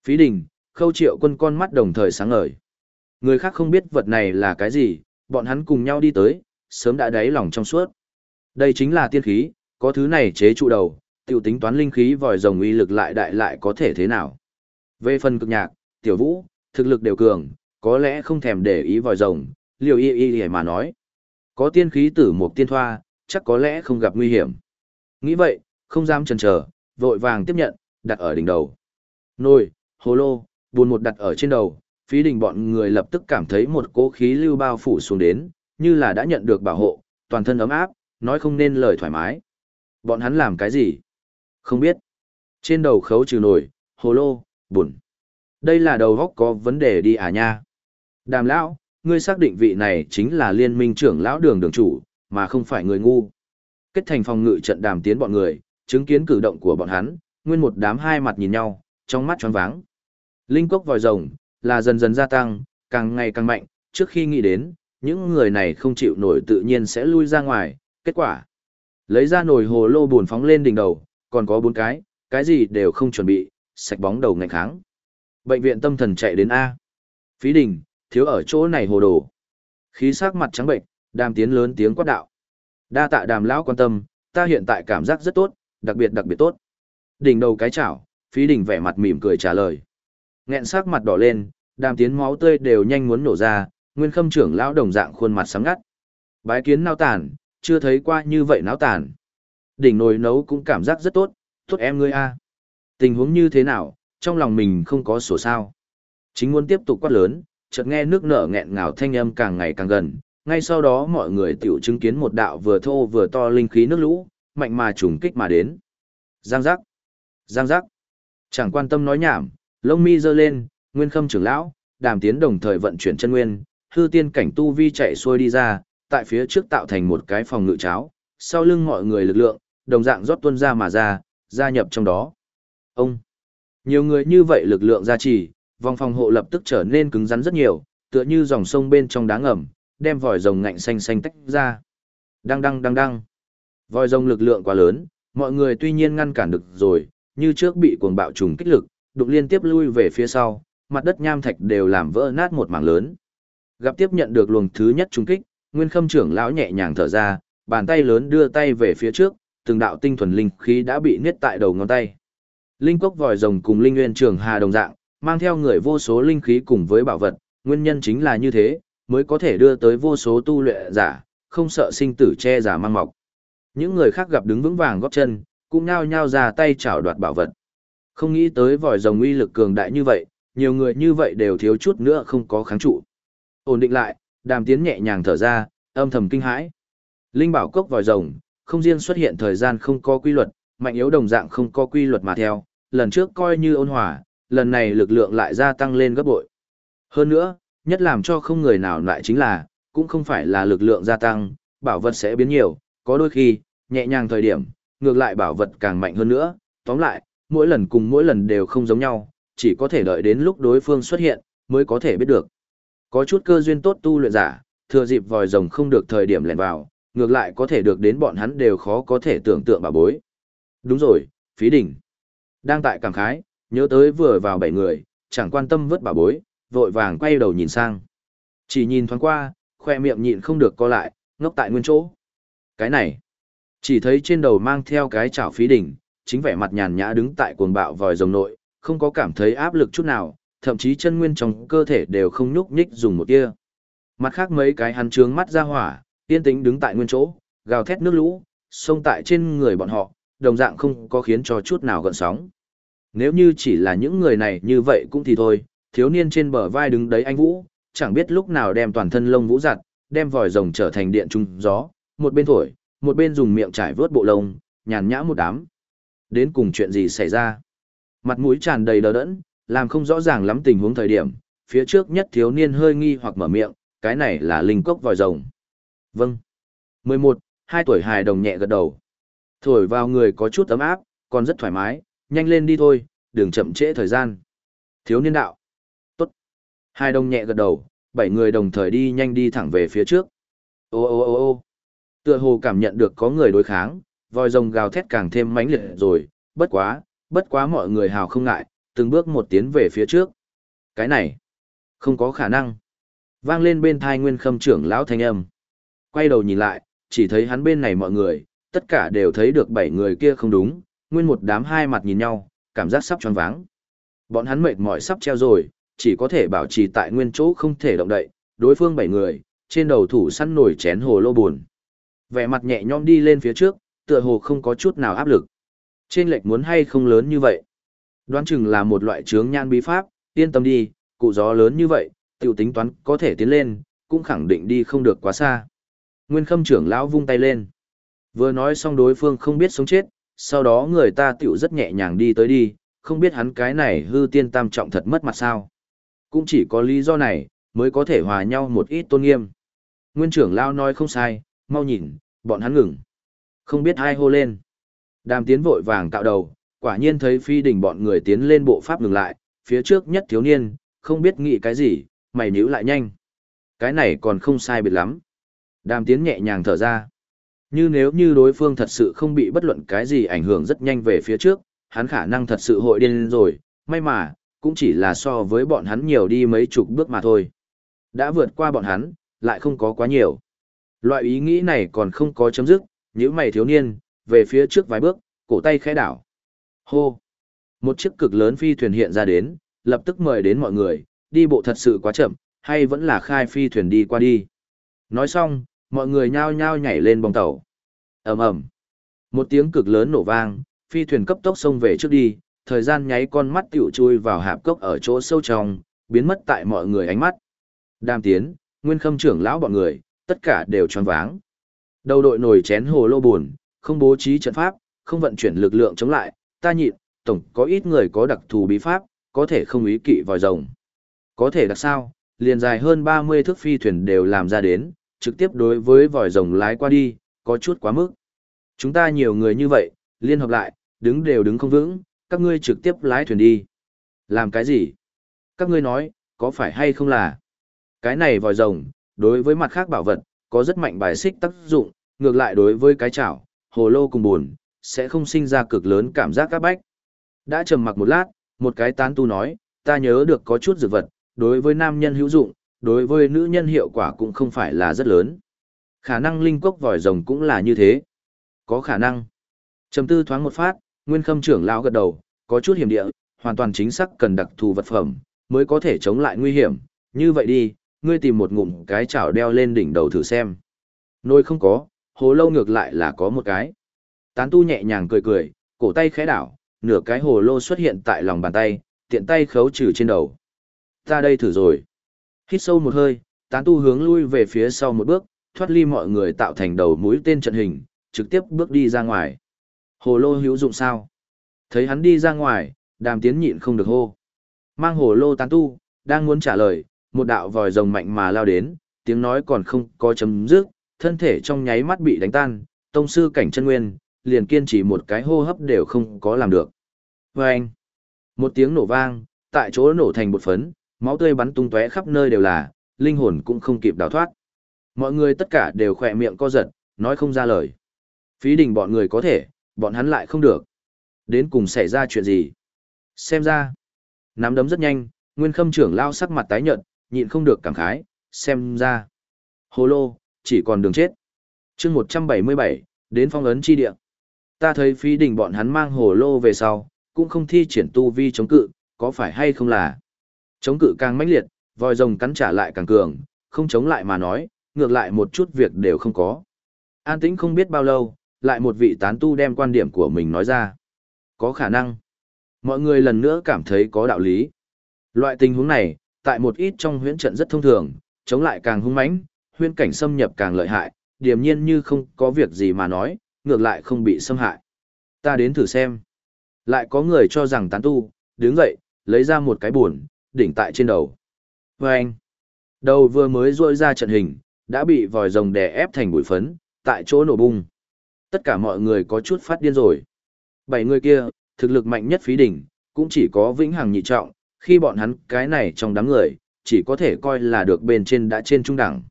S1: Phí đỉnh, khâu triệu quân con mắt đồng thời sáng ngời. Người khác không biết vật này là cái gì, bọn hắn cùng nhau đi tới, sớm đã đáy lòng trong suốt. Đây chính là tiên khí, có thứ này chế trụ đầu, tiểu tính toán linh khí vòi rồng uy lực lại đại lại có thể thế nào. Về phần cực nhạc, tiểu vũ, thực lực đều cường, có lẽ không thèm để ý vòi rồng, liều y y y mà nói. Có tiên khí tử một tiên thoa, chắc có lẽ không gặp nguy hiểm. Nghĩ vậy, không dám chần chờ, vội vàng tiếp nhận, đặt ở đỉnh đầu. Nồi, hồ lô, buồn một đặt ở trên đầu, phí đình bọn người lập tức cảm thấy một cỗ khí lưu bao phủ xuống đến, như là đã nhận được bảo hộ, toàn thân ấm áp, nói không nên lời thoải mái. Bọn hắn làm cái gì? Không biết. Trên đầu khấu trừ nổi, hồ lô, buồn. Đây là đầu góc có vấn đề đi à nha. Đàm lão, ngươi xác định vị này chính là liên minh trưởng lão đường đường chủ, mà không phải người ngu. Kết thành phòng ngự trận đàm tiến bọn người, chứng kiến cử động của bọn hắn, nguyên một đám hai mặt nhìn nhau, trong mắt tròn váng. Linh cốc vòi rồng, là dần dần gia tăng, càng ngày càng mạnh, trước khi nghĩ đến, những người này không chịu nổi tự nhiên sẽ lui ra ngoài, kết quả. Lấy ra nồi hồ lô buồn phóng lên đỉnh đầu, còn có bốn cái, cái gì đều không chuẩn bị, sạch bóng đầu ngạnh kháng. Bệnh viện tâm thần chạy đến A. Phí đình, thiếu ở chỗ này hồ đồ. Khí sắc mặt trắng bệnh, đàm tiến lớn tiếng quát đạo. Đa tạ đàm lão quan tâm, ta hiện tại cảm giác rất tốt, đặc biệt đặc biệt tốt. Đỉnh đầu cái chảo, phí đình vẻ mặt mỉm cười trả lời. Nghẹn sắc mặt đỏ lên, đàm tiến máu tươi đều nhanh muốn nổ ra, nguyên khâm trưởng lão đồng dạng khuôn mặt sáng ngắt. Bái kiến nao tàn, chưa thấy qua như vậy náo tàn. Đỉnh nồi nấu cũng cảm giác rất tốt, tốt em ngươi a. Tình huống như thế nào, trong lòng mình không có sổ sao. Chính muốn tiếp tục quát lớn, chợt nghe nước nở nghẹn ngào thanh âm càng ngày càng gần, ngay sau đó mọi người tiểu chứng kiến một đạo vừa thô vừa to linh khí nước lũ, mạnh mà trùng kích mà đến. Giang giác, giang giác, chẳng quan tâm nói nhảm, lông mi giơ lên, nguyên khâm trưởng lão, đàm tiến đồng thời vận chuyển chân nguyên, hư tiên cảnh tu vi chạy xuôi đi ra, tại phía trước tạo thành một cái phòng ngự cháo, sau lưng mọi người lực lượng, đồng dạng rót tuân ra mà ra, gia nhập trong đó. Ông, nhiều người như vậy lực lượng gia trì, vòng phòng hộ lập tức trở nên cứng rắn rất nhiều, tựa như dòng sông bên trong đá ngầm, đem vòi rồng ngạnh xanh xanh tách ra. Đang đang đang đang. Vòi rồng lực lượng quá lớn, mọi người tuy nhiên ngăn cản được rồi, như trước bị cuồng bạo trùng kích lực, đụng liên tiếp lui về phía sau, mặt đất nham thạch đều làm vỡ nát một mảng lớn. Gặp tiếp nhận được luồng thứ nhất trùng kích, Nguyên Khâm trưởng lão nhẹ nhàng thở ra, bàn tay lớn đưa tay về phía trước, từng đạo tinh thuần linh khí đã bị niết tại đầu ngón tay. Linh cốc vòi rồng cùng linh nguyên trường hà đồng dạng, mang theo người vô số linh khí cùng với bảo vật, nguyên nhân chính là như thế, mới có thể đưa tới vô số tu luyện giả, không sợ sinh tử che giả mang mọc. Những người khác gặp đứng vững vàng góp chân, cũng nhao nhao ra tay chảo đoạt bảo vật. Không nghĩ tới vòi rồng uy lực cường đại như vậy, nhiều người như vậy đều thiếu chút nữa không có kháng trụ. Ổn định lại, đàm tiến nhẹ nhàng thở ra, âm thầm kinh hãi. Linh bảo cốc vòi rồng, không riêng xuất hiện thời gian không có quy luật, mạnh yếu đồng dạng không có quy luật mà theo, lần trước coi như ôn hòa, lần này lực lượng lại gia tăng lên gấp bội. Hơn nữa, nhất làm cho không người nào lại chính là, cũng không phải là lực lượng gia tăng, bảo vật sẽ biến nhiều, có đôi khi, nhẹ nhàng thời điểm, ngược lại bảo vật càng mạnh hơn nữa, tóm lại, mỗi lần cùng mỗi lần đều không giống nhau, chỉ có thể đợi đến lúc đối phương xuất hiện, mới có thể biết được. Có chút cơ duyên tốt tu luyện giả, thừa dịp vòi rồng không được thời điểm lẻn vào, ngược lại có thể được đến bọn hắn đều khó có thể tưởng tượng bà bối. Đúng rồi, phí đỉnh. Đang tại cảm khái, nhớ tới vừa vào bảy người, chẳng quan tâm vớt bà bối, vội vàng quay đầu nhìn sang. Chỉ nhìn thoáng qua, khoe miệng nhịn không được co lại, ngốc tại nguyên chỗ. Cái này, chỉ thấy trên đầu mang theo cái chảo phí đỉnh, chính vẻ mặt nhàn nhã đứng tại cuồng bạo vòi rồng nội, không có cảm thấy áp lực chút nào, thậm chí chân nguyên trong cơ thể đều không nhúc nhích dùng một tia. Mặt khác mấy cái hắn trướng mắt ra hỏa, yên tĩnh đứng tại nguyên chỗ, gào thét nước lũ, xông tại trên người bọn họ, đồng dạng không có khiến cho chút nào gợn sóng. Nếu như chỉ là những người này như vậy cũng thì thôi, thiếu niên trên bờ vai đứng đấy anh Vũ, chẳng biết lúc nào đem toàn thân lông vũ giặt, đem vòi rồng trở thành điện trung gió, một bên thổi, một bên dùng miệng trải vớt bộ lông, nhàn nhã một đám. Đến cùng chuyện gì xảy ra? Mặt mũi tràn đầy đờ đẫn, làm không rõ ràng lắm tình huống thời điểm, phía trước nhất thiếu niên hơi nghi hoặc mở miệng, cái này là linh cốc vòi rồng. Vâng. 11, hai tuổi hài đồng nhẹ gật đầu. Thổi vào người có chút ấm áp, còn rất thoải mái, nhanh lên đi thôi, đừng chậm trễ thời gian. Thiếu niên đạo. Tốt. Hai đồng nhẹ gật đầu, bảy người đồng thời đi nhanh đi thẳng về phía trước. Ô ô ô ô Tựa hồ cảm nhận được có người đối kháng, vòi rồng gào thét càng thêm mãnh liệt rồi, bất quá, bất quá mọi người hào không ngại, từng bước một tiến về phía trước. Cái này, không có khả năng. Vang lên bên thai nguyên khâm trưởng lão thanh âm. Quay đầu nhìn lại, chỉ thấy hắn bên này mọi người, tất cả đều thấy được bảy người kia không đúng, nguyên một đám hai mặt nhìn nhau, cảm giác sắp choáng váng. Bọn hắn mệt mỏi sắp treo rồi, chỉ có thể bảo trì tại nguyên chỗ không thể động đậy, đối phương bảy người, trên đầu thủ săn nổi chén hồ lô buồn. Vẻ mặt nhẹ nhõm đi lên phía trước, tựa hồ không có chút nào áp lực. Trên lệch muốn hay không lớn như vậy. Đoán chừng là một loại trướng nhan bí pháp, yên tâm đi, cụ gió lớn như vậy, tiểu tính toán có thể tiến lên, cũng khẳng định đi không được quá xa. Nguyên khâm trưởng lão vung tay lên. Vừa nói xong đối phương không biết sống chết, sau đó người ta tiểu rất nhẹ nhàng đi tới đi, không biết hắn cái này hư tiên tam trọng thật mất mặt sao. Cũng chỉ có lý do này, mới có thể hòa nhau một ít tôn nghiêm. Nguyên trưởng lao nói không sai, mau nhìn, bọn hắn ngừng. Không biết ai hô lên. Đàm tiến vội vàng cạo đầu, quả nhiên thấy phi đỉnh bọn người tiến lên bộ pháp ngừng lại, phía trước nhất thiếu niên, không biết nghĩ cái gì, mày nhíu lại nhanh. Cái này còn không sai biệt lắm. Đàm tiến nhẹ nhàng thở ra. Như nếu như đối phương thật sự không bị bất luận cái gì ảnh hưởng rất nhanh về phía trước, hắn khả năng thật sự hội điên rồi, may mà, cũng chỉ là so với bọn hắn nhiều đi mấy chục bước mà thôi. Đã vượt qua bọn hắn, lại không có quá nhiều. Loại ý nghĩ này còn không có chấm dứt, Những mày thiếu niên, về phía trước vài bước, cổ tay khẽ đảo. Hô! Một chiếc cực lớn phi thuyền hiện ra đến, lập tức mời đến mọi người, đi bộ thật sự quá chậm, hay vẫn là khai phi thuyền đi qua đi. Nói xong, mọi người nhao nhao nhảy lên bong tàu. ầm ầm, Một tiếng cực lớn nổ vang, phi thuyền cấp tốc xông về trước đi, thời gian nháy con mắt tiểu chui vào hạp cốc ở chỗ sâu trong, biến mất tại mọi người ánh mắt. Đàm tiến, nguyên khâm trưởng lão bọn người, tất cả đều tròn váng. Đầu đội nổi chén hồ lô buồn, không bố trí trận pháp, không vận chuyển lực lượng chống lại, ta nhịn, tổng có ít người có đặc thù bí pháp, có thể không ý kỵ vòi rồng. Có thể đặc sao, liền dài hơn 30 thước phi thuyền đều làm ra đến, trực tiếp đối với vòi rồng lái qua đi, có chút quá mức. Chúng ta nhiều người như vậy, liên hợp lại, đứng đều đứng không vững, các ngươi trực tiếp lái thuyền đi. Làm cái gì? Các ngươi nói, có phải hay không là? Cái này vòi rồng, đối với mặt khác bảo vật, có rất mạnh bài xích tác dụng, ngược lại đối với cái chảo, hồ lô cùng buồn, sẽ không sinh ra cực lớn cảm giác các bách. Đã trầm mặc một lát, một cái tán tu nói, ta nhớ được có chút dược vật, đối với nam nhân hữu dụng, đối với nữ nhân hiệu quả cũng không phải là rất lớn. Khả năng linh cốc vòi rồng cũng là như thế. Có khả năng. Trầm tư thoáng một phát, Nguyên Khâm trưởng lão gật đầu, có chút hiểm địa, hoàn toàn chính xác cần đặc thù vật phẩm, mới có thể chống lại nguy hiểm. Như vậy đi, ngươi tìm một ngụm cái chảo đeo lên đỉnh đầu thử xem. Nôi không có, hồ lâu ngược lại là có một cái. Tán tu nhẹ nhàng cười cười, cổ tay khẽ đảo, nửa cái hồ lô xuất hiện tại lòng bàn tay, tiện tay khấu trừ trên đầu. Ta đây thử rồi. Hít sâu một hơi, tán tu hướng lui về phía sau một bước, thoát ly mọi người tạo thành đầu mũi tên trận hình, trực tiếp bước đi ra ngoài. Hồ lô hữu dụng sao? Thấy hắn đi ra ngoài, đàm tiến nhịn không được hô. Mang hồ lô tán tu, đang muốn trả lời, một đạo vòi rồng mạnh mà lao đến, tiếng nói còn không có chấm dứt, thân thể trong nháy mắt bị đánh tan, tông sư cảnh chân nguyên, liền kiên trì một cái hô hấp đều không có làm được. Và anh, một tiếng nổ vang, tại chỗ nổ thành bột phấn, máu tươi bắn tung tóe khắp nơi đều là, linh hồn cũng không kịp đào thoát. Mọi người tất cả đều khỏe miệng co giật, nói không ra lời. Phí đình bọn người có thể, bọn hắn lại không được. Đến cùng xảy ra chuyện gì? Xem ra, nắm đấm rất nhanh, nguyên khâm trưởng lao sắc mặt tái nhợt, nhịn không được cảm khái, xem ra. Hồ lô, chỉ còn đường chết. chương 177, đến phong ấn chi địa. Ta thấy phí đình bọn hắn mang hồ lô về sau, cũng không thi triển tu vi chống cự, có phải hay không là. Chống cự càng mãnh liệt, vòi rồng cắn trả lại càng cường, không chống lại mà nói, ngược lại một chút việc đều không có. An tĩnh không biết bao lâu, lại một vị tán tu đem quan điểm của mình nói ra. Có khả năng. Mọi người lần nữa cảm thấy có đạo lý. Loại tình huống này, tại một ít trong huyễn trận rất thông thường, chống lại càng hung mãnh, huyễn cảnh xâm nhập càng lợi hại, điềm nhiên như không có việc gì mà nói, ngược lại không bị xâm hại. Ta đến thử xem. Lại có người cho rằng tán tu, đứng dậy, lấy ra một cái buồn, đỉnh tại trên đầu. Và anh, đầu vừa mới rôi ra trận hình, đã bị vòi rồng đè ép thành bụi phấn, tại chỗ nổ bung. Tất cả mọi người có chút phát điên rồi. Bảy người kia, thực lực mạnh nhất phí đỉnh, cũng chỉ có vĩnh hằng nhị trọng, khi bọn hắn cái này trong đám người, chỉ có thể coi là được bên trên đã trên trung đẳng.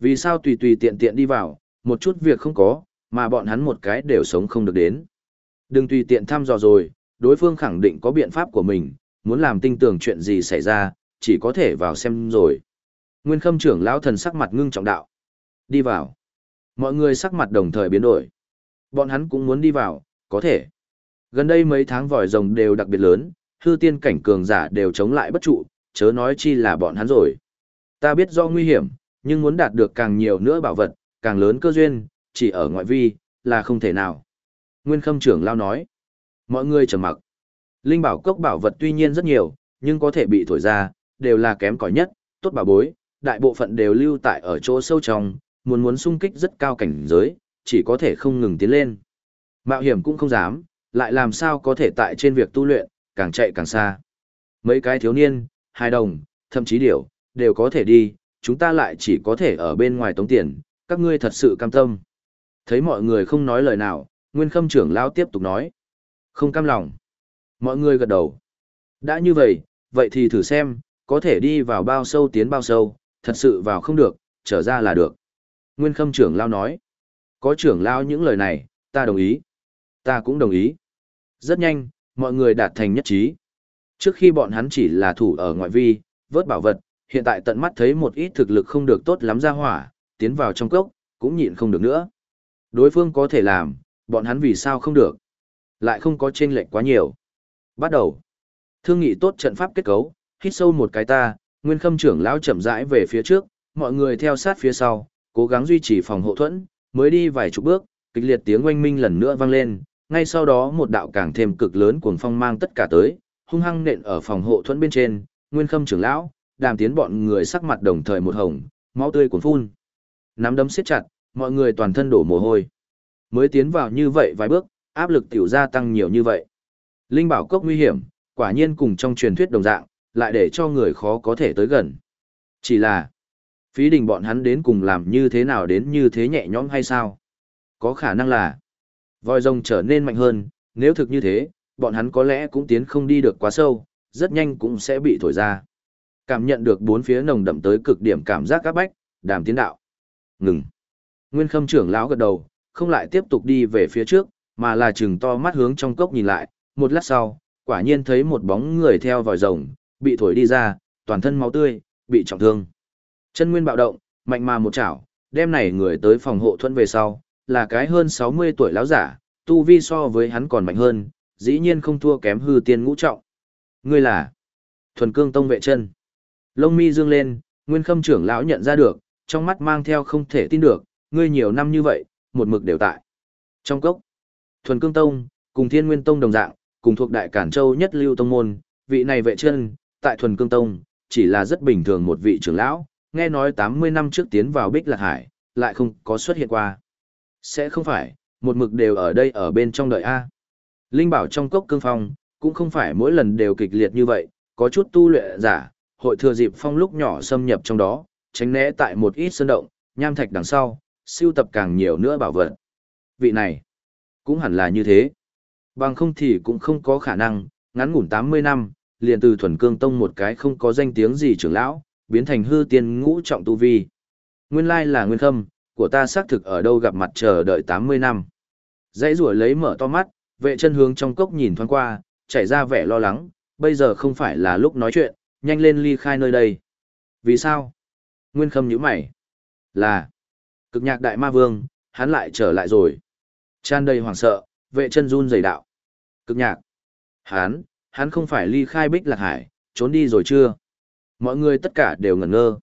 S1: Vì sao tùy tùy tiện tiện đi vào, một chút việc không có, mà bọn hắn một cái đều sống không được đến. Đừng tùy tiện thăm dò rồi, đối phương khẳng định có biện pháp của mình, muốn làm tinh tường chuyện gì xảy ra, chỉ có thể vào xem rồi. Nguyên khâm trưởng lão thần sắc mặt ngưng trọng đạo. Đi vào. Mọi người sắc mặt đồng thời biến đổi. Bọn hắn cũng muốn đi vào, có thể. Gần đây mấy tháng vòi rồng đều đặc biệt lớn, hư tiên cảnh cường giả đều chống lại bất trụ, chớ nói chi là bọn hắn rồi. Ta biết do nguy hiểm, nhưng muốn đạt được càng nhiều nữa bảo vật, càng lớn cơ duyên, chỉ ở ngoại vi, là không thể nào. Nguyên khâm trưởng lao nói. Mọi người trầm mặc. Linh bảo cốc bảo vật tuy nhiên rất nhiều, nhưng có thể bị thổi ra, đều là kém cỏi nhất, tốt bảo bối, đại bộ phận đều lưu tại ở chỗ sâu trong, muốn muốn sung kích rất cao cảnh giới, chỉ có thể không ngừng tiến lên. Mạo hiểm cũng không dám, lại làm sao có thể tại trên việc tu luyện, càng chạy càng xa. Mấy cái thiếu niên, hai đồng, thậm chí điểu, đều có thể đi, chúng ta lại chỉ có thể ở bên ngoài tống tiền, các ngươi thật sự cam tâm. Thấy mọi người không nói lời nào, Nguyên Khâm trưởng lão tiếp tục nói. Không cam lòng. Mọi người gật đầu. Đã như vậy, vậy thì thử xem, có thể đi vào bao sâu tiến bao sâu, thật sự vào không được, trở ra là được. Nguyên Khâm trưởng lao nói. Có trưởng lao những lời này, ta đồng ý. Ta cũng đồng ý. Rất nhanh, mọi người đạt thành nhất trí. Trước khi bọn hắn chỉ là thủ ở ngoại vi, vớt bảo vật, hiện tại tận mắt thấy một ít thực lực không được tốt lắm ra hỏa, tiến vào trong cốc, cũng nhịn không được nữa. Đối phương có thể làm, bọn hắn vì sao không được. Lại không có chênh lệch quá nhiều. Bắt đầu. Thương nghị tốt trận pháp kết cấu, hít sâu một cái ta, nguyên khâm trưởng lão chậm rãi về phía trước, mọi người theo sát phía sau, cố gắng duy trì phòng hộ thuẫn, mới đi vài chục bước, kịch liệt tiếng oanh minh lần nữa vang lên, ngay sau đó một đạo càng thêm cực lớn cuồng phong mang tất cả tới, hung hăng nện ở phòng hộ thuẫn bên trên, nguyên khâm trưởng lão, đàm tiến bọn người sắc mặt đồng thời một hồng, máu tươi cuồn phun. Nắm đấm siết chặt, mọi người toàn thân đổ mồ hôi. Mới tiến vào như vậy vài bước, áp lực tiểu gia tăng nhiều như vậy. Linh bảo cốc nguy hiểm, quả nhiên cùng trong truyền thuyết đồng dạng, lại để cho người khó có thể tới gần. Chỉ là, phí đình bọn hắn đến cùng làm như thế nào đến như thế nhẹ nhõm hay sao? Có khả năng là, voi rồng trở nên mạnh hơn, nếu thực như thế, bọn hắn có lẽ cũng tiến không đi được quá sâu, rất nhanh cũng sẽ bị thổi ra. Cảm nhận được bốn phía nồng đậm tới cực điểm cảm giác áp bách, đàm tiến đạo. Ngừng. Nguyên khâm trưởng lão gật đầu, không lại tiếp tục đi về phía trước, mà là chừng to mắt hướng trong cốc nhìn lại, một lát sau, quả nhiên thấy một bóng người theo vòi rồng, bị thổi đi ra, toàn thân máu tươi, bị trọng thương. Chân nguyên bạo động, mạnh mà một chảo, đem này người tới phòng hộ thuẫn về sau, là cái hơn 60 tuổi lão giả, tu vi so với hắn còn mạnh hơn, dĩ nhiên không thua kém hư tiên ngũ trọng. Ngươi là Thuần Cương Tông vệ chân. Lông mi dương lên, Nguyên Khâm trưởng lão nhận ra được, trong mắt mang theo không thể tin được, ngươi nhiều năm như vậy, một mực đều tại. Trong cốc, Thuần Cương Tông, cùng Thiên Nguyên Tông đồng dạng, cùng thuộc Đại Cản Châu nhất lưu tông môn, vị này vệ chân, tại Thuần Cương Tông, chỉ là rất bình thường một vị trưởng lão, nghe nói 80 năm trước tiến vào Bích Lạc Hải, lại không có xuất hiện qua. Sẽ không phải, một mực đều ở đây ở bên trong đợi A. Linh bảo trong cốc cương phong, cũng không phải mỗi lần đều kịch liệt như vậy, có chút tu luyện giả, hội thừa dịp phong lúc nhỏ xâm nhập trong đó, tránh né tại một ít sơn động, nham thạch đằng sau, siêu tập càng nhiều nữa bảo vật. Vị này, cũng hẳn là như thế. Bằng không thì cũng không có khả năng, ngắn ngủn 80 năm, liền từ thuần cương tông một cái không có danh tiếng gì trưởng lão, biến thành hư tiên ngũ trọng tu vi. Nguyên lai là nguyên khâm, của ta xác thực ở đâu gặp mặt chờ đợi 80 năm. Dãy rủa lấy mở to mắt, vệ chân hướng trong cốc nhìn thoáng qua, chảy ra vẻ lo lắng, bây giờ không phải là lúc nói chuyện, nhanh lên ly khai nơi đây. Vì sao? Nguyên khâm nhíu mày. Là, cực nhạc đại ma vương, hắn lại trở lại rồi. chan đầy hoảng sợ, vệ chân run dày đạo. Cực nhạc. Hắn, hắn không phải ly khai bích lạc hải, trốn đi rồi chưa? Mọi người tất cả đều ngẩn ngơ.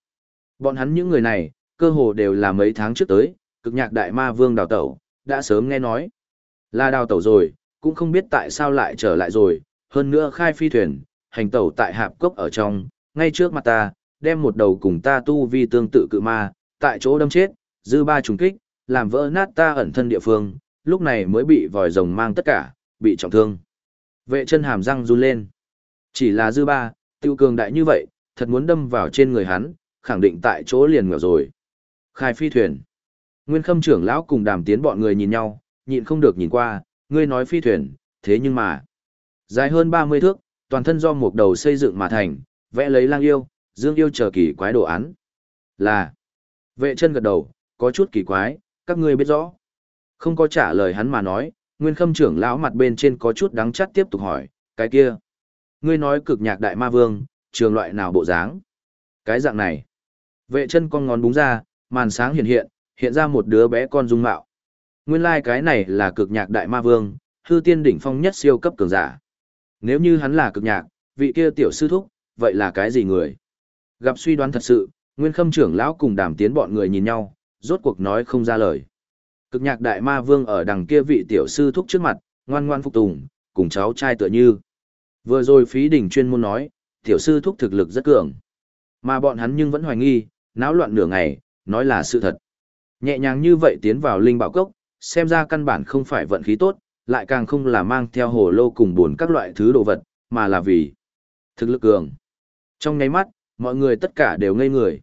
S1: Bọn hắn những người này, cơ hồ đều là mấy tháng trước tới, cực nhạc đại ma vương đào tẩu, đã sớm nghe nói. Là đào tẩu rồi, cũng không biết tại sao lại trở lại rồi, hơn nữa khai phi thuyền, hành tẩu tại hạp cốc ở trong, ngay trước mặt ta, đem một đầu cùng ta tu vi tương tự cự ma, tại chỗ đâm chết, dư ba trùng kích, làm vỡ nát ta ẩn thân địa phương, lúc này mới bị vòi rồng mang tất cả, bị trọng thương. Vệ chân hàm răng run lên. Chỉ là dư ba, tiêu cường đại như vậy, thật muốn đâm vào trên người hắn, khẳng định tại chỗ liền ngựa rồi. Khai phi thuyền. Nguyên khâm trưởng lão cùng đàm tiến bọn người nhìn nhau, nhịn không được nhìn qua, ngươi nói phi thuyền, thế nhưng mà. Dài hơn 30 thước, toàn thân do một đầu xây dựng mà thành, vẽ lấy lang yêu, dương yêu chờ kỳ quái đồ án. Là. Vệ chân gật đầu, có chút kỳ quái, các ngươi biết rõ. Không có trả lời hắn mà nói, nguyên khâm trưởng lão mặt bên trên có chút đắng chắt tiếp tục hỏi, cái kia. Ngươi nói cực nhạc đại ma vương, trường loại nào bộ dáng? Cái dạng này. Vệ chân con ngón búng ra, màn sáng hiện hiện, hiện ra một đứa bé con dung mạo. Nguyên lai like cái này là cực nhạc đại ma vương, hư tiên đỉnh phong nhất siêu cấp cường giả. Nếu như hắn là cực nhạc, vị kia tiểu sư thúc, vậy là cái gì người? Gặp suy đoán thật sự, Nguyên Khâm trưởng lão cùng đàm tiến bọn người nhìn nhau, rốt cuộc nói không ra lời. Cực nhạc đại ma vương ở đằng kia vị tiểu sư thúc trước mặt, ngoan ngoan phục tùng, cùng cháu trai tựa như. Vừa rồi phí đỉnh chuyên môn nói, tiểu sư thúc thực lực rất cường. Mà bọn hắn nhưng vẫn hoài nghi, náo loạn nửa ngày, nói là sự thật. Nhẹ nhàng như vậy tiến vào linh bảo cốc, xem ra căn bản không phải vận khí tốt, lại càng không là mang theo hồ lô cùng buồn các loại thứ đồ vật, mà là vì thực lực cường. Trong nháy mắt, mọi người tất cả đều ngây người.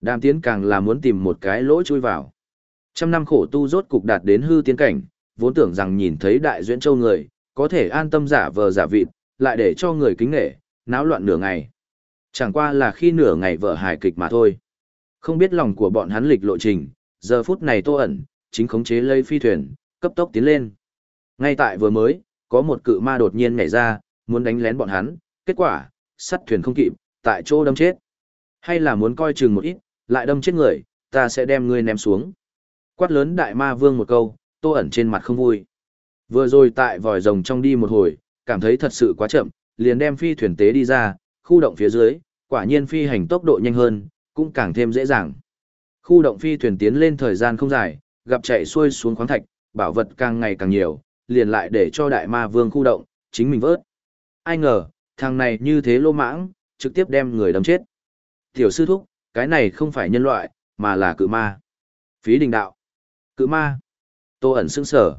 S1: Đàm tiến càng là muốn tìm một cái lỗ chui vào. Trăm năm khổ tu rốt cục đạt đến hư tiến cảnh, vốn tưởng rằng nhìn thấy đại duyễn châu người, có thể an tâm giả vờ giả vịt, lại để cho người kính nghệ, náo loạn nửa ngày. Chẳng qua là khi nửa ngày vợ hài kịch mà thôi. Không biết lòng của bọn hắn lịch lộ trình, giờ phút này tô ẩn, chính khống chế lây phi thuyền, cấp tốc tiến lên. Ngay tại vừa mới, có một cự ma đột nhiên nhảy ra, muốn đánh lén bọn hắn, kết quả, sắt thuyền không kịp, tại chỗ đâm chết. Hay là muốn coi chừng một ít, lại đâm chết người, ta sẽ đem ngươi ném xuống. Quát lớn đại ma vương một câu, tô ẩn trên mặt không vui. Vừa rồi tại vòi rồng trong đi một hồi, cảm thấy thật sự quá chậm, liền đem phi thuyền tế đi ra, khu động phía dưới, quả nhiên phi hành tốc độ nhanh hơn, cũng càng thêm dễ dàng. Khu động phi thuyền tiến lên thời gian không dài, gặp chạy xuôi xuống khoáng thạch, bảo vật càng ngày càng nhiều, liền lại để cho đại ma vương khu động, chính mình vớt. Ai ngờ, thằng này như thế lô mãng, trực tiếp đem người đâm chết. Tiểu sư thúc, cái này không phải nhân loại, mà là cự ma. Phí đình đạo. Cự ma. Tô ẩn sững sở.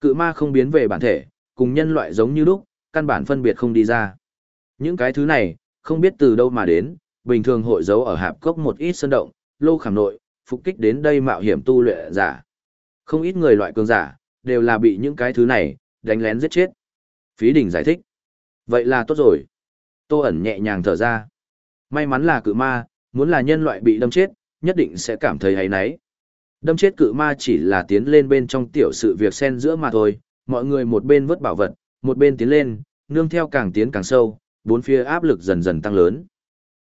S1: Cự ma không biến về bản thể, cùng nhân loại giống như lúc, căn bản phân biệt không đi ra. Những cái thứ này, không biết từ đâu mà đến, bình thường hội giấu ở hạp cốc một ít sân động, lô khảm nội, phục kích đến đây mạo hiểm tu luyện giả. Không ít người loại cường giả, đều là bị những cái thứ này, đánh lén giết chết. Phí đỉnh giải thích. Vậy là tốt rồi. Tô ẩn nhẹ nhàng thở ra. May mắn là cự ma, muốn là nhân loại bị đâm chết, nhất định sẽ cảm thấy hay náy. Đâm chết cự ma chỉ là tiến lên bên trong tiểu sự việc xen giữa mà thôi, mọi người một bên vớt bảo vật, một bên tiến lên, nương theo càng tiến càng sâu, bốn phía áp lực dần dần tăng lớn.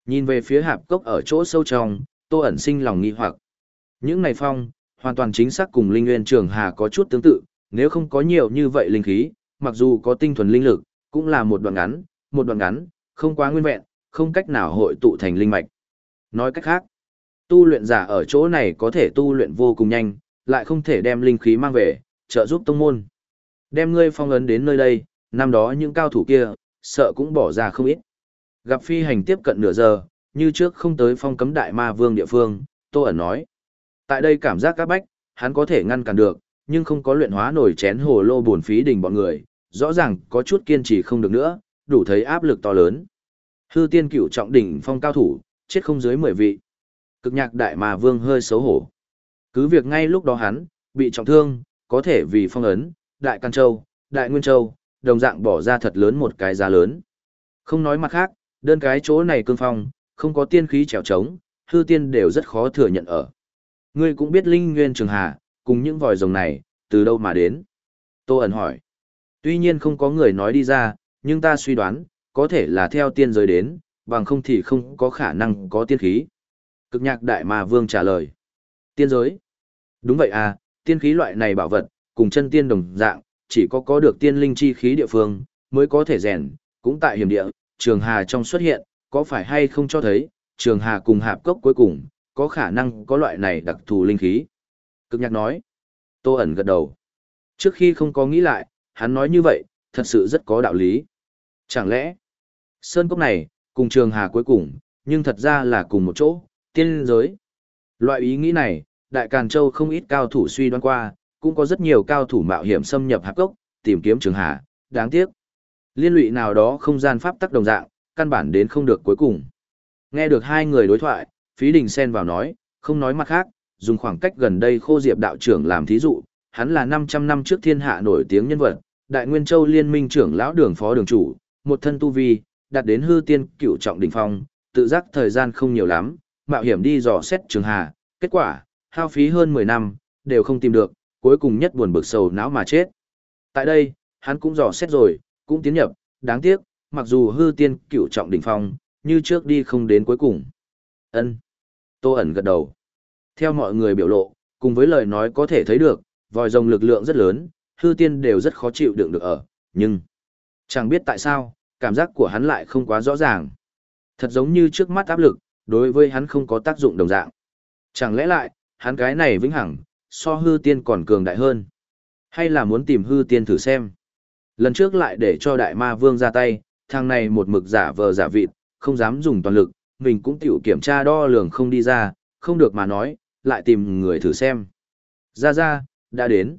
S1: Nhìn về phía hạp cốc ở chỗ sâu trong, Tô ẩn sinh lòng nghi hoặc. Những này phong, hoàn toàn chính xác cùng linh nguyên trường hà có chút tương tự, nếu không có nhiều như vậy linh khí, mặc dù có tinh thuần linh lực, cũng là một đoạn ngắn, một đoạn ngắn, không quá nguyên vẹn, không cách nào hội tụ thành linh mạch. Nói cách khác, tu luyện giả ở chỗ này có thể tu luyện vô cùng nhanh, lại không thể đem linh khí mang về, trợ giúp tông môn. Đem ngươi phong ấn đến nơi đây, năm đó những cao thủ kia, sợ cũng bỏ ra không ít. Gặp phi hành tiếp cận nửa giờ, như trước không tới phong cấm đại ma vương địa phương, Tô ẩn nói. Tại đây cảm giác các bách, hắn có thể ngăn cản được, nhưng không có luyện hóa nổi chén hồ lô buồn phí đình bọn người, rõ ràng có chút kiên trì không được nữa, đủ thấy áp lực to lớn. Hư tiên cửu trọng đỉnh phong cao thủ, chết không dưới 10 vị. Cực nhạc đại mà vương hơi xấu hổ. Cứ việc ngay lúc đó hắn, bị trọng thương, có thể vì phong ấn, đại can châu, đại nguyên châu, đồng dạng bỏ ra thật lớn một cái giá lớn. Không nói mặt khác, đơn cái chỗ này cương phong, không có tiên khí trèo trống, hư tiên đều rất khó thừa nhận ở. Ngươi cũng biết linh nguyên trường hà, cùng những vòi rồng này, từ đâu mà đến? Tô ẩn hỏi. Tuy nhiên không có người nói đi ra, nhưng ta suy đoán, có thể là theo tiên giới đến, bằng không thì không có khả năng có tiên khí. Cực nhạc đại ma vương trả lời. Tiên giới. Đúng vậy à, tiên khí loại này bảo vật, cùng chân tiên đồng dạng, chỉ có có được tiên linh chi khí địa phương, mới có thể rèn, cũng tại hiểm địa, trường hà trong xuất hiện, có phải hay không cho thấy, trường hà cùng hạp cốc cuối cùng, có khả năng có loại này đặc thù linh khí. Cực nhạc nói, tô ẩn gật đầu. Trước khi không có nghĩ lại, hắn nói như vậy, thật sự rất có đạo lý. Chẳng lẽ, sơn cốc này, cùng trường hà cuối cùng, nhưng thật ra là cùng một chỗ, tiên giới. Loại ý nghĩ này, Đại Càn Châu không ít cao thủ suy đoán qua, cũng có rất nhiều cao thủ mạo hiểm xâm nhập hạp cốc, tìm kiếm trường hạ, đáng tiếc. Liên lụy nào đó không gian pháp tắc đồng dạng, căn bản đến không được cuối cùng. Nghe được hai người đối thoại, phí đình xen vào nói, không nói mặt khác, dùng khoảng cách gần đây khô diệp đạo trưởng làm thí dụ, hắn là 500 năm trước thiên hạ nổi tiếng nhân vật, Đại Nguyên Châu Liên minh trưởng lão đường phó đường chủ, một thân tu vi, đạt đến hư tiên cửu trọng đỉnh phong, tự giác thời gian không nhiều lắm, mạo hiểm đi dò xét trường hà, kết quả, hao phí hơn 10 năm, đều không tìm được, cuối cùng nhất buồn bực sầu não mà chết. Tại đây, hắn cũng dò xét rồi, cũng tiến nhập, đáng tiếc, mặc dù hư tiên cửu trọng đỉnh phong, như trước đi không đến cuối cùng. Ân. Tô ẩn gật đầu. Theo mọi người biểu lộ, cùng với lời nói có thể thấy được, vòi rồng lực lượng rất lớn, hư tiên đều rất khó chịu đựng được ở, nhưng chẳng biết tại sao, cảm giác của hắn lại không quá rõ ràng. Thật giống như trước mắt áp lực, đối với hắn không có tác dụng đồng dạng. Chẳng lẽ lại, hắn cái này vĩnh hằng, so hư tiên còn cường đại hơn. Hay là muốn tìm hư tiên thử xem. Lần trước lại để cho đại ma vương ra tay, thằng này một mực giả vờ giả vịt, không dám dùng toàn lực, mình cũng tiểu kiểm tra đo lường không đi ra, không được mà nói, lại tìm người thử xem. Ra ra, đã đến.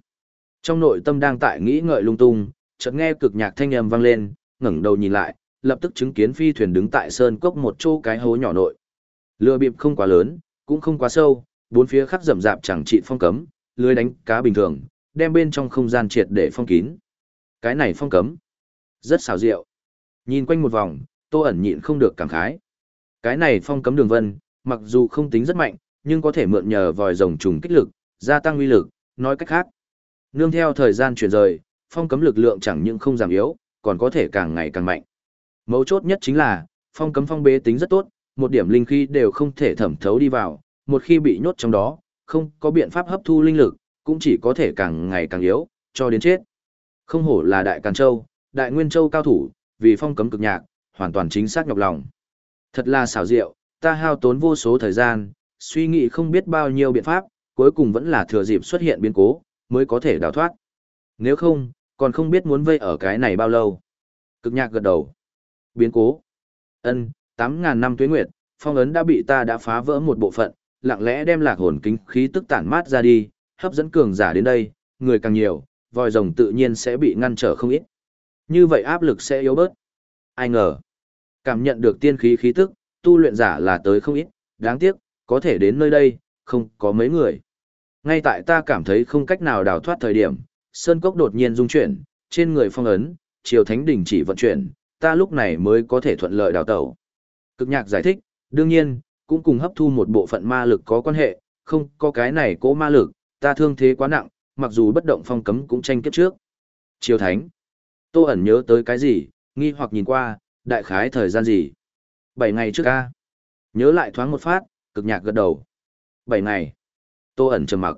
S1: Trong nội tâm đang tại nghĩ ngợi lung tung, chợt nghe cực nhạc thanh âm vang lên, ngẩng đầu nhìn lại, lập tức chứng kiến phi thuyền đứng tại sơn cốc một chỗ cái hố nhỏ nội. Lừa bịp không quá lớn, cũng không quá sâu, bốn phía khắp rậm rạp chẳng trị phong cấm, lưới đánh cá bình thường, đem bên trong không gian triệt để phong kín. Cái này phong cấm, rất xảo diệu. Nhìn quanh một vòng, Tô ẩn nhịn không được cảm khái. Cái này phong cấm đường vân, mặc dù không tính rất mạnh, nhưng có thể mượn nhờ vòi rồng trùng kích lực, gia tăng uy lực, nói cách khác. Nương theo thời gian chuyển rời, phong cấm lực lượng chẳng những không giảm yếu, còn có thể càng ngày càng mạnh. Mấu chốt nhất chính là, phong cấm phong bế tính rất tốt, một điểm linh khí đều không thể thẩm thấu đi vào, một khi bị nhốt trong đó, không có biện pháp hấp thu linh lực, cũng chỉ có thể càng ngày càng yếu, cho đến chết. Không hổ là Đại Càn Châu, Đại Nguyên Châu cao thủ, vì phong cấm cực nhạc, hoàn toàn chính xác nhọc lòng. Thật là xảo diệu, ta hao tốn vô số thời gian, suy nghĩ không biết bao nhiêu biện pháp, cuối cùng vẫn là thừa dịp xuất hiện biến cố, mới có thể đào thoát. Nếu không, còn không biết muốn vây ở cái này bao lâu. Cực nhạc gật đầu. Biến cố. Ân, 8.000 năm tuế nguyệt, phong ấn đã bị ta đã phá vỡ một bộ phận, lặng lẽ đem lạc hồn kính khí tức tản mát ra đi, hấp dẫn cường giả đến đây, người càng nhiều, vòi rồng tự nhiên sẽ bị ngăn trở không ít. Như vậy áp lực sẽ yếu bớt. Ai ngờ, cảm nhận được tiên khí khí tức, tu luyện giả là tới không ít, đáng tiếc, có thể đến nơi đây, không có mấy người. Ngay tại ta cảm thấy không cách nào đào thoát thời điểm, sơn cốc đột nhiên rung chuyển, trên người phong ấn, triều thánh đỉnh chỉ vận chuyển, ta lúc này mới có thể thuận lợi đào tẩu. Cực nhạc giải thích, đương nhiên, cũng cùng hấp thu một bộ phận ma lực có quan hệ, không có cái này cố ma lực, ta thương thế quá nặng, mặc dù bất động phong cấm cũng tranh kiếp trước. Triều thánh. Tô ẩn nhớ tới cái gì, nghi hoặc nhìn qua, đại khái thời gian gì. Bảy ngày trước ca. Nhớ lại thoáng một phát, cực nhạc gật đầu. Bảy ngày. Tô ẩn trầm mặc.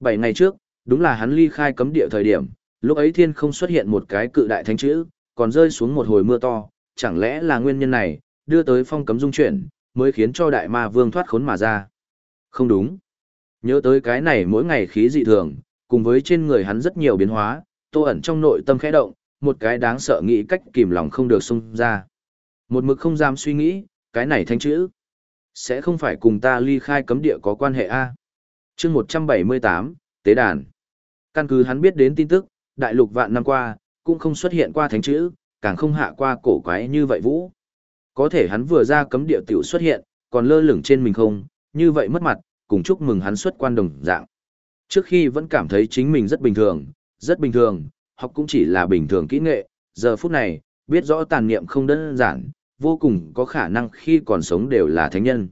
S1: Bảy ngày trước, đúng là hắn ly khai cấm địa thời điểm, lúc ấy thiên không xuất hiện một cái cự đại thánh chữ, còn rơi xuống một hồi mưa to, chẳng lẽ là nguyên nhân này, đưa tới phong cấm dung chuyển, mới khiến cho đại ma vương thoát khốn mà ra. Không đúng. Nhớ tới cái này mỗi ngày khí dị thường, cùng với trên người hắn rất nhiều biến hóa, tô ẩn trong nội tâm khẽ động, một cái đáng sợ nghĩ cách kìm lòng không được xung ra. Một mực không dám suy nghĩ, cái này thanh chữ. Sẽ không phải cùng ta ly khai cấm địa có quan hệ A. chương 178, Tế Đàn. Căn cứ hắn biết đến tin tức, đại lục vạn năm qua, cũng không xuất hiện qua thánh chữ, càng không hạ qua cổ quái như vậy vũ. Có thể hắn vừa ra cấm địa tiểu xuất hiện, còn lơ lửng trên mình không, như vậy mất mặt, cùng chúc mừng hắn xuất quan đồng dạng. Trước khi vẫn cảm thấy chính mình rất bình thường, rất bình thường, học cũng chỉ là bình thường kỹ nghệ, giờ phút này, biết rõ tàn niệm không đơn giản, vô cùng có khả năng khi còn sống đều là thánh nhân.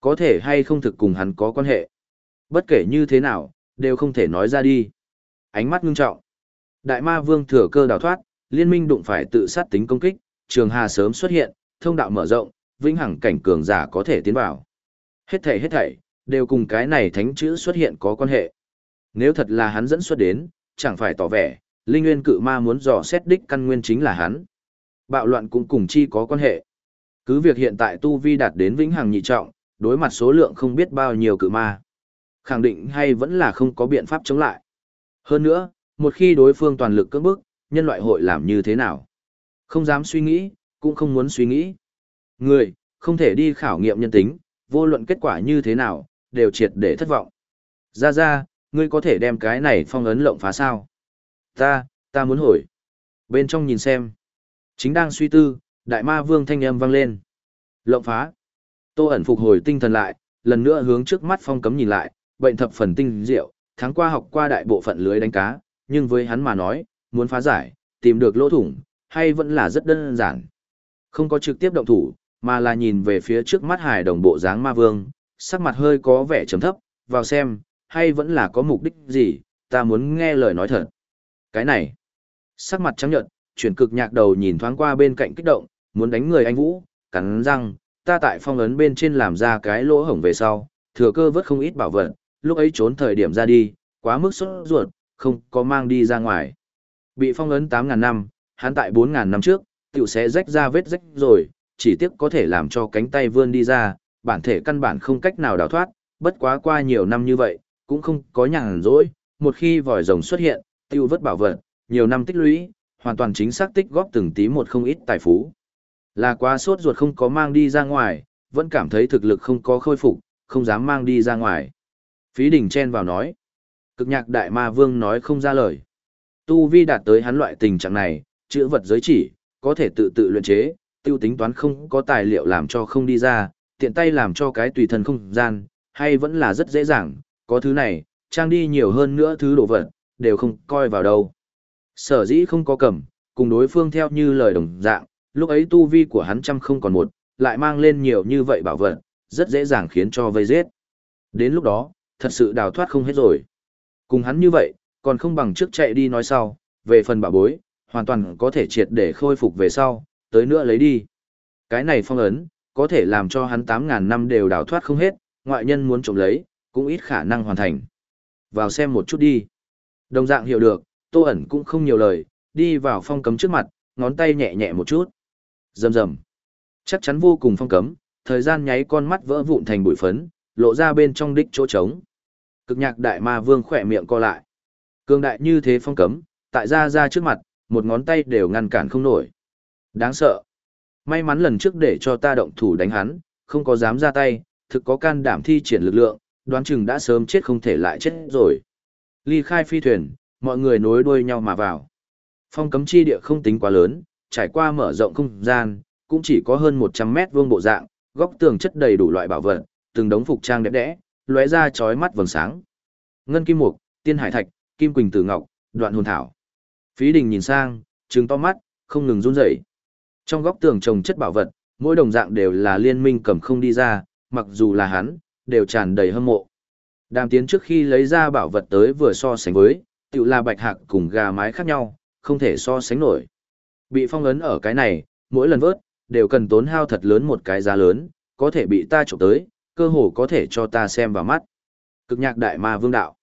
S1: Có thể hay không thực cùng hắn có quan hệ. Bất kể như thế nào, đều không thể nói ra đi. Ánh mắt ngưng trọng. Đại ma vương thừa cơ đào thoát, liên minh đụng phải tự sát tính công kích, trường hà sớm xuất hiện, thông đạo mở rộng, vĩnh hằng cảnh cường giả có thể tiến vào. Hết thảy hết thảy, đều cùng cái này thánh chữ xuất hiện có quan hệ. Nếu thật là hắn dẫn xuất đến, chẳng phải tỏ vẻ, linh nguyên cự ma muốn dò xét đích căn nguyên chính là hắn. Bạo loạn cũng cùng chi có quan hệ. Cứ việc hiện tại tu vi đạt đến vĩnh hằng nhị trọng, đối mặt số lượng không biết bao nhiêu cự ma. Khẳng định hay vẫn là không có biện pháp chống lại. Hơn nữa, một khi đối phương toàn lực cưỡng bức, nhân loại hội làm như thế nào? Không dám suy nghĩ, cũng không muốn suy nghĩ. Người, không thể đi khảo nghiệm nhân tính, vô luận kết quả như thế nào, đều triệt để thất vọng. Ra ra, ngươi có thể đem cái này phong ấn lộng phá sao? Ta, ta muốn hỏi. Bên trong nhìn xem. Chính đang suy tư, đại ma vương thanh âm vang lên. Lộng phá. Tô ẩn phục hồi tinh thần lại, lần nữa hướng trước mắt phong cấm nhìn lại, bệnh thập phần tinh diệu, tháng qua học qua đại bộ phận lưới đánh cá, nhưng với hắn mà nói, muốn phá giải, tìm được lỗ thủng, hay vẫn là rất đơn giản. Không có trực tiếp động thủ, mà là nhìn về phía trước mắt hải đồng bộ dáng ma vương, sắc mặt hơi có vẻ trầm thấp, vào xem, hay vẫn là có mục đích gì, ta muốn nghe lời nói thật. Cái này, sắc mặt trắng nhợt, chuyển cực nhạc đầu nhìn thoáng qua bên cạnh kích động, muốn đánh người anh Vũ, cắn răng, ta tại phong ấn bên trên làm ra cái lỗ hổng về sau, thừa cơ vớt không ít bảo vật, lúc ấy trốn thời điểm ra đi, quá mức sốt ruột, không có mang đi ra ngoài. Bị phong ấn 8.000 năm, hắn tại 4.000 năm trước, tiểu sẽ rách ra vết rách rồi, chỉ tiếc có thể làm cho cánh tay vươn đi ra, bản thể căn bản không cách nào đào thoát, bất quá qua nhiều năm như vậy, cũng không có nhàn rỗi, một khi vòi rồng xuất hiện, tiêu vất bảo vật, nhiều năm tích lũy, hoàn toàn chính xác tích góp từng tí một không ít tài phú. Là quá sốt ruột không có mang đi ra ngoài, vẫn cảm thấy thực lực không có khôi phục, không dám mang đi ra ngoài. Phí đỉnh chen vào nói. Cực nhạc đại ma vương nói không ra lời. Tu vi đạt tới hắn loại tình trạng này, chữ vật giới chỉ, có thể tự tự luyện chế, tiêu tính toán không có tài liệu làm cho không đi ra, tiện tay làm cho cái tùy thân không gian, hay vẫn là rất dễ dàng, có thứ này, trang đi nhiều hơn nữa thứ đồ vật, đều không coi vào đâu. Sở dĩ không có cầm, cùng đối phương theo như lời đồng dạng, lúc ấy tu vi của hắn trăm không còn một, lại mang lên nhiều như vậy bảo vật, rất dễ dàng khiến cho vây giết. Đến lúc đó, thật sự đào thoát không hết rồi. Cùng hắn như vậy, còn không bằng trước chạy đi nói sau, về phần bảo bối, hoàn toàn có thể triệt để khôi phục về sau, tới nữa lấy đi. Cái này phong ấn, có thể làm cho hắn 8.000 năm đều đào thoát không hết, ngoại nhân muốn trộm lấy, cũng ít khả năng hoàn thành. Vào xem một chút đi. Đồng dạng hiểu được, tô ẩn cũng không nhiều lời, đi vào phong cấm trước mặt, ngón tay nhẹ nhẹ một chút. Rầm rầm. Chắc chắn vô cùng phong cấm, thời gian nháy con mắt vỡ vụn thành bụi phấn, lộ ra bên trong đích chỗ trống. Cực nhạc đại ma vương khỏe miệng co lại. Cương đại như thế phong cấm, tại ra ra trước mặt, một ngón tay đều ngăn cản không nổi. Đáng sợ. May mắn lần trước để cho ta động thủ đánh hắn, không có dám ra tay, thực có can đảm thi triển lực lượng, đoán chừng đã sớm chết không thể lại chết rồi. Ly khai phi thuyền, mọi người nối đuôi nhau mà vào. Phong cấm chi địa không tính quá lớn, trải qua mở rộng không gian, cũng chỉ có hơn 100 mét vuông bộ dạng, góc tường chất đầy đủ loại bảo vật, từng đống phục trang đẹp đẽ, lóe ra chói mắt vầng sáng. Ngân kim mục, tiên hải thạch, kim quỳnh tử ngọc, đoạn hồn thảo. Phí đình nhìn sang, trừng to mắt, không ngừng run rẩy. Trong góc tường trồng chất bảo vật, mỗi đồng dạng đều là liên minh cầm không đi ra, mặc dù là hắn, đều tràn đầy hâm mộ. Đàm tiến trước khi lấy ra bảo vật tới vừa so sánh với, tự là bạch hạc cùng gà mái khác nhau, không thể so sánh nổi. Bị phong ấn ở cái này, mỗi lần vớt, đều cần tốn hao thật lớn một cái giá lớn, có thể bị ta trộm tới, cơ hồ có thể cho ta xem vào mắt. Cực nhạc đại ma vương đạo.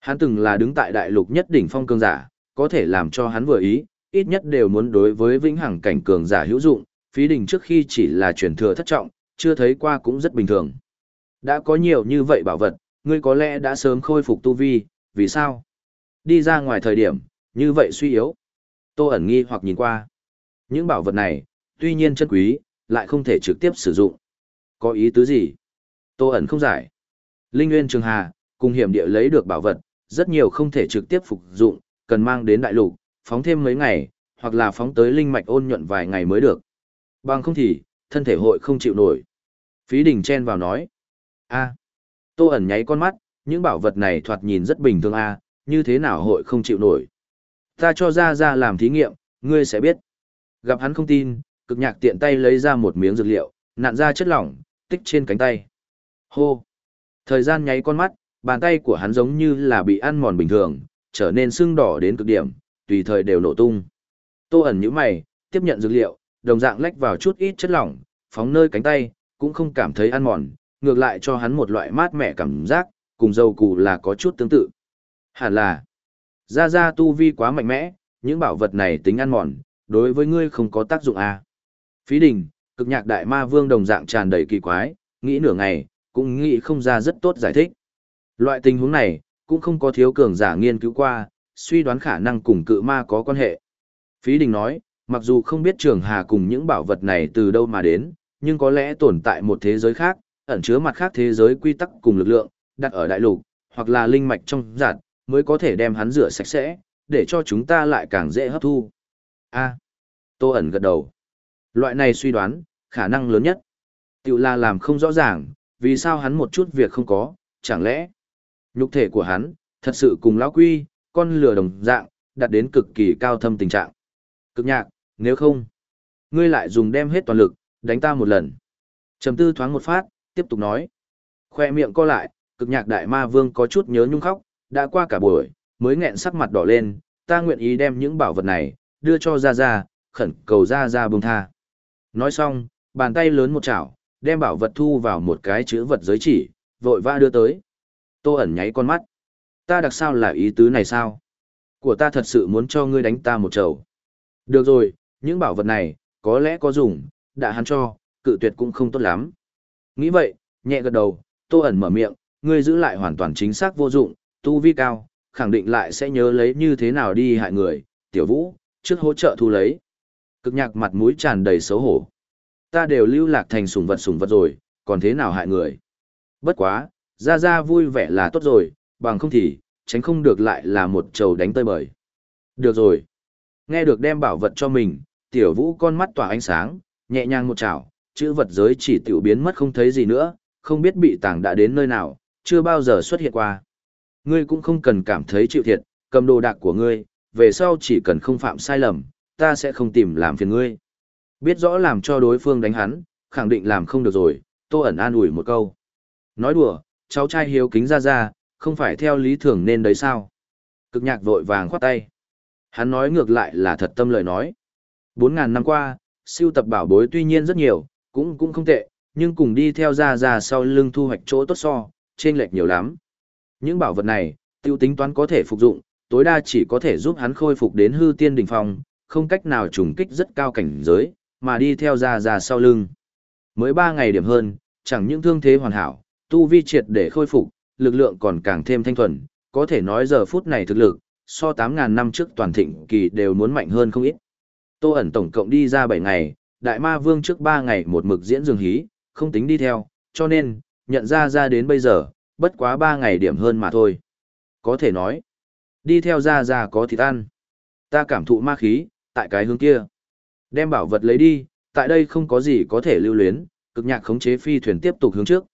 S1: Hắn từng là đứng tại đại lục nhất đỉnh phong cường giả, có thể làm cho hắn vừa ý, ít nhất đều muốn đối với vĩnh hằng cảnh cường giả hữu dụng, phí đình trước khi chỉ là truyền thừa thất trọng, chưa thấy qua cũng rất bình thường. Đã có nhiều như vậy bảo vật, ngươi có lẽ đã sớm khôi phục tu vi, vì sao? Đi ra ngoài thời điểm, như vậy suy yếu. Tô ẩn nghi hoặc nhìn qua. Những bảo vật này, tuy nhiên chân quý, lại không thể trực tiếp sử dụng. Có ý tứ gì? Tô ẩn không giải. Linh Nguyên Trường Hà, cùng hiểm địa lấy được bảo vật, rất nhiều không thể trực tiếp phục dụng, cần mang đến đại lục, phóng thêm mấy ngày, hoặc là phóng tới linh mạch ôn nhuận vài ngày mới được. Bằng không thì, thân thể hội không chịu nổi. Phí đình chen vào nói. a Tô ẩn nháy con mắt, những bảo vật này thoạt nhìn rất bình thường a như thế nào hội không chịu nổi. Ta cho ra ra làm thí nghiệm, ngươi sẽ biết. Gặp hắn không tin, cực nhạc tiện tay lấy ra một miếng dược liệu, nặn ra chất lỏng, tích trên cánh tay. Hô! Thời gian nháy con mắt, bàn tay của hắn giống như là bị ăn mòn bình thường, trở nên sưng đỏ đến cực điểm, tùy thời đều nổ tung. Tô ẩn như mày, tiếp nhận dược liệu, đồng dạng lách vào chút ít chất lỏng, phóng nơi cánh tay, cũng không cảm thấy ăn mòn, ngược lại cho hắn một loại mát mẻ cảm giác, cùng dầu củ là có chút tương tự. Hẳn là, ra ra tu vi quá mạnh mẽ, những bảo vật này tính ăn mòn, đối với ngươi không có tác dụng à. Phí đình, cực nhạc đại ma vương đồng dạng tràn đầy kỳ quái, nghĩ nửa ngày, cũng nghĩ không ra rất tốt giải thích. Loại tình huống này, cũng không có thiếu cường giả nghiên cứu qua, suy đoán khả năng cùng cự ma có quan hệ. Phí đình nói, mặc dù không biết trường hà cùng những bảo vật này từ đâu mà đến, nhưng có lẽ tồn tại một thế giới khác, ẩn chứa mặt khác thế giới quy tắc cùng lực lượng, đặt ở đại lục, hoặc là linh mạch trong giạt, mới có thể đem hắn rửa sạch sẽ, để cho chúng ta lại càng dễ hấp thu. A. Tô ẩn gật đầu. Loại này suy đoán, khả năng lớn nhất. Tiểu là làm không rõ ràng, vì sao hắn một chút việc không có, chẳng lẽ nhục thể của hắn, thật sự cùng lão quy, con lửa đồng dạng, đạt đến cực kỳ cao thâm tình trạng. Cực nhạc, nếu không, ngươi lại dùng đem hết toàn lực, đánh ta một lần. Trầm tư thoáng một phát, tiếp tục nói. Khoe miệng co lại, cực nhạc đại ma vương có chút nhớ nhung khóc, đã qua cả buổi, mới nghẹn sắc mặt đỏ lên, ta nguyện ý đem những bảo vật này, đưa cho Gia Gia, khẩn cầu Gia Gia buông tha. Nói xong, bàn tay lớn một chảo, đem bảo vật thu vào một cái chữ vật giới chỉ, vội vã đưa tới. Tô ẩn nháy con mắt. Ta đặc sao là ý tứ này sao? Của ta thật sự muốn cho ngươi đánh ta một chầu. Được rồi, những bảo vật này, có lẽ có dùng, đã hắn cho, cự tuyệt cũng không tốt lắm. Nghĩ vậy, nhẹ gật đầu, tô ẩn mở miệng, ngươi giữ lại hoàn toàn chính xác vô dụng, tu vi cao, khẳng định lại sẽ nhớ lấy như thế nào đi hại người, tiểu vũ, trước hỗ trợ thu lấy. Cực nhạc mặt mũi tràn đầy xấu hổ. Ta đều lưu lạc thành sủng vật sủng vật rồi, còn thế nào hại người. Bất quá, ra ra vui vẻ là tốt rồi, bằng không thì, tránh không được lại là một trầu đánh tơi bời. Được rồi. Nghe được đem bảo vật cho mình, tiểu vũ con mắt tỏa ánh sáng, nhẹ nhàng một chảo, chữ vật giới chỉ tiểu biến mất không thấy gì nữa, không biết bị tàng đã đến nơi nào, chưa bao giờ xuất hiện qua. Ngươi cũng không cần cảm thấy chịu thiệt, cầm đồ đạc của ngươi, về sau chỉ cần không phạm sai lầm, ta sẽ không tìm làm phiền ngươi. Biết rõ làm cho đối phương đánh hắn, khẳng định làm không được rồi, tô ẩn an ủi một câu. Nói đùa, cháu trai hiếu kính ra ra, không phải theo lý thường nên đấy sao. Cực nhạc vội vàng khoát tay. Hắn nói ngược lại là thật tâm lời nói. Bốn ngàn năm qua, siêu tập bảo bối tuy nhiên rất nhiều, cũng cũng không tệ, nhưng cùng đi theo ra ra sau lưng thu hoạch chỗ tốt so, trên lệch nhiều lắm. Những bảo vật này, tiêu tính toán có thể phục dụng, tối đa chỉ có thể giúp hắn khôi phục đến hư tiên đỉnh phong, không cách nào trùng kích rất cao cảnh giới, mà đi theo ra ra sau lưng. Mới ba ngày điểm hơn, chẳng những thương thế hoàn hảo, tu vi triệt để khôi phục, lực lượng còn càng thêm thanh thuần, có thể nói giờ phút này thực lực, so 8.000 năm trước toàn thịnh kỳ đều muốn mạnh hơn không ít. Tô ẩn tổng cộng đi ra 7 ngày, đại ma vương trước 3 ngày một mực diễn dường hí, không tính đi theo, cho nên, nhận ra ra đến bây giờ, bất quá 3 ngày điểm hơn mà thôi. Có thể nói, đi theo ra ra có thịt ăn. Ta cảm thụ ma khí, tại cái hướng kia. Đem bảo vật lấy đi, tại đây không có gì có thể lưu luyến, cực nhạc khống chế phi thuyền tiếp tục hướng trước.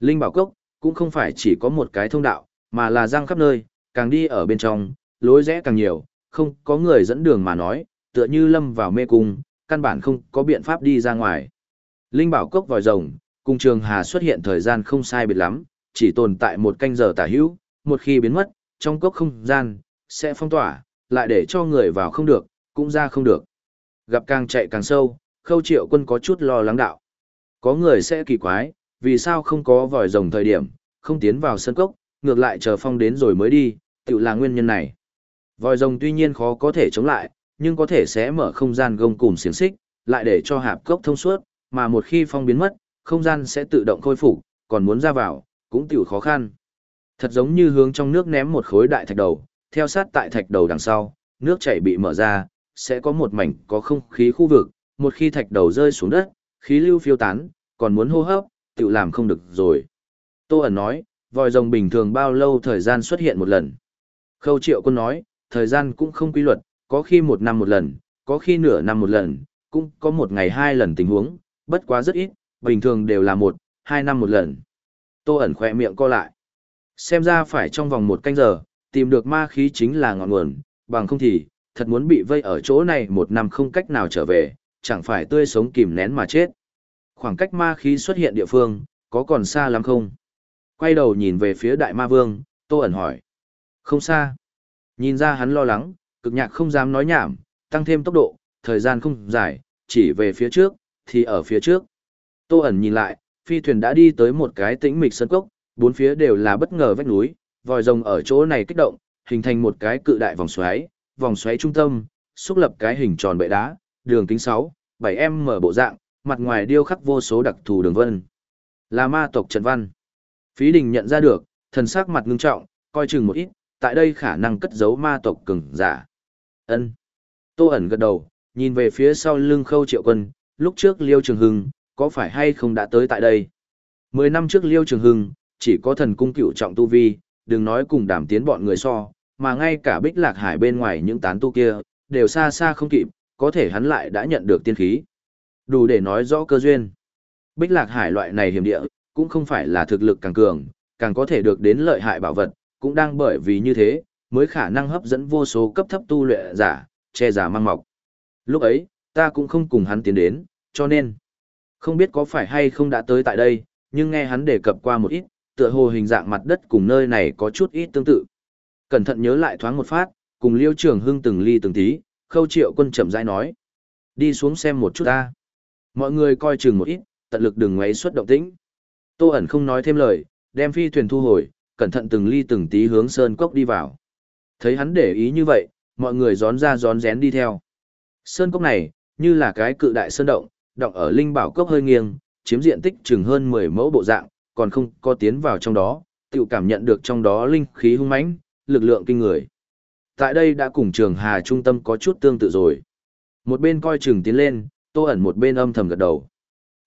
S1: Linh bảo cốc, cũng không phải chỉ có một cái thông đạo, mà là răng khắp nơi, càng đi ở bên trong, lối rẽ càng nhiều, không có người dẫn đường mà nói, tựa như lâm vào mê cung, căn bản không có biện pháp đi ra ngoài. Linh bảo cốc vòi rồng, cùng trường hà xuất hiện thời gian không sai biệt lắm, chỉ tồn tại một canh giờ tả hữu, một khi biến mất, trong cốc không gian, sẽ phong tỏa, lại để cho người vào không được, cũng ra không được. Gặp càng chạy càng sâu, khâu triệu quân có chút lo lắng đạo. Có người sẽ kỳ quái, vì sao không có vòi rồng thời điểm, không tiến vào sân cốc, ngược lại chờ phong đến rồi mới đi, tự là nguyên nhân này. Vòi rồng tuy nhiên khó có thể chống lại, nhưng có thể sẽ mở không gian gông cùng xiềng xích, lại để cho hạp cốc thông suốt, mà một khi phong biến mất, không gian sẽ tự động khôi phục, còn muốn ra vào, cũng tiểu khó khăn. Thật giống như hướng trong nước ném một khối đại thạch đầu, theo sát tại thạch đầu đằng sau, nước chảy bị mở ra, sẽ có một mảnh có không khí khu vực, một khi thạch đầu rơi xuống đất, khí lưu phiêu tán, còn muốn hô hấp, tự làm không được rồi. Tô ẩn nói, vòi rồng bình thường bao lâu thời gian xuất hiện một lần. Khâu triệu quân nói, thời gian cũng không quy luật, có khi một năm một lần, có khi nửa năm một lần, cũng có một ngày hai lần tình huống, bất quá rất ít, bình thường đều là một, hai năm một lần. Tô ẩn khỏe miệng co lại. Xem ra phải trong vòng một canh giờ, tìm được ma khí chính là ngọn nguồn, bằng không thì, thật muốn bị vây ở chỗ này một năm không cách nào trở về, chẳng phải tươi sống kìm nén mà chết. Khoảng cách ma khí xuất hiện địa phương, có còn xa lắm không? Quay đầu nhìn về phía đại ma vương, tô ẩn hỏi. Không xa. Nhìn ra hắn lo lắng, cực nhạc không dám nói nhảm, tăng thêm tốc độ, thời gian không dài, chỉ về phía trước, thì ở phía trước. Tô ẩn nhìn lại, Phi thuyền đã đi tới một cái tĩnh mịch sơn cốc, bốn phía đều là bất ngờ vách núi, vòi rồng ở chỗ này kích động, hình thành một cái cự đại vòng xoáy, vòng xoáy trung tâm, xúc lập cái hình tròn bệ đá, đường kính 6, 7m mở bộ dạng, mặt ngoài điêu khắc vô số đặc thù đường vân. Là ma tộc Trần Văn. Phí Đình nhận ra được, thần sắc mặt ngưng trọng, coi chừng một ít, tại đây khả năng cất giấu ma tộc cường giả. Ân. Tô ẩn gật đầu, nhìn về phía sau lưng Khâu Triệu Quân, lúc trước Liêu Trường Hưng, có phải hay không đã tới tại đây? Mười năm trước Liêu Trường Hưng, chỉ có thần cung cựu trọng tu vi, đừng nói cùng đảm tiến bọn người so, mà ngay cả bích lạc hải bên ngoài những tán tu kia, đều xa xa không kịp, có thể hắn lại đã nhận được tiên khí. Đủ để nói rõ cơ duyên. Bích lạc hải loại này hiểm địa, cũng không phải là thực lực càng cường, càng có thể được đến lợi hại bảo vật, cũng đang bởi vì như thế, mới khả năng hấp dẫn vô số cấp thấp tu luyện giả, che giả mang mọc. Lúc ấy, ta cũng không cùng hắn tiến đến, cho nên, không biết có phải hay không đã tới tại đây, nhưng nghe hắn đề cập qua một ít, tựa hồ hình dạng mặt đất cùng nơi này có chút ít tương tự. Cẩn thận nhớ lại thoáng một phát, cùng Liêu Trường Hưng từng ly từng tí, Khâu Triệu Quân chậm rãi nói: "Đi xuống xem một chút ta." Mọi người coi chừng một ít, tận lực đừng ngoáy xuất động tĩnh. Tô ẩn không nói thêm lời, đem phi thuyền thu hồi, cẩn thận từng ly từng tí hướng sơn cốc đi vào. Thấy hắn để ý như vậy, mọi người gión ra gión rén đi theo. Sơn cốc này, như là cái cự đại sơn động, động ở linh bảo cốc hơi nghiêng, chiếm diện tích chừng hơn 10 mẫu bộ dạng, còn không có tiến vào trong đó, tự cảm nhận được trong đó linh khí hung mãnh, lực lượng kinh người. Tại đây đã cùng trường hà trung tâm có chút tương tự rồi. Một bên coi chừng tiến lên, tô ẩn một bên âm thầm gật đầu.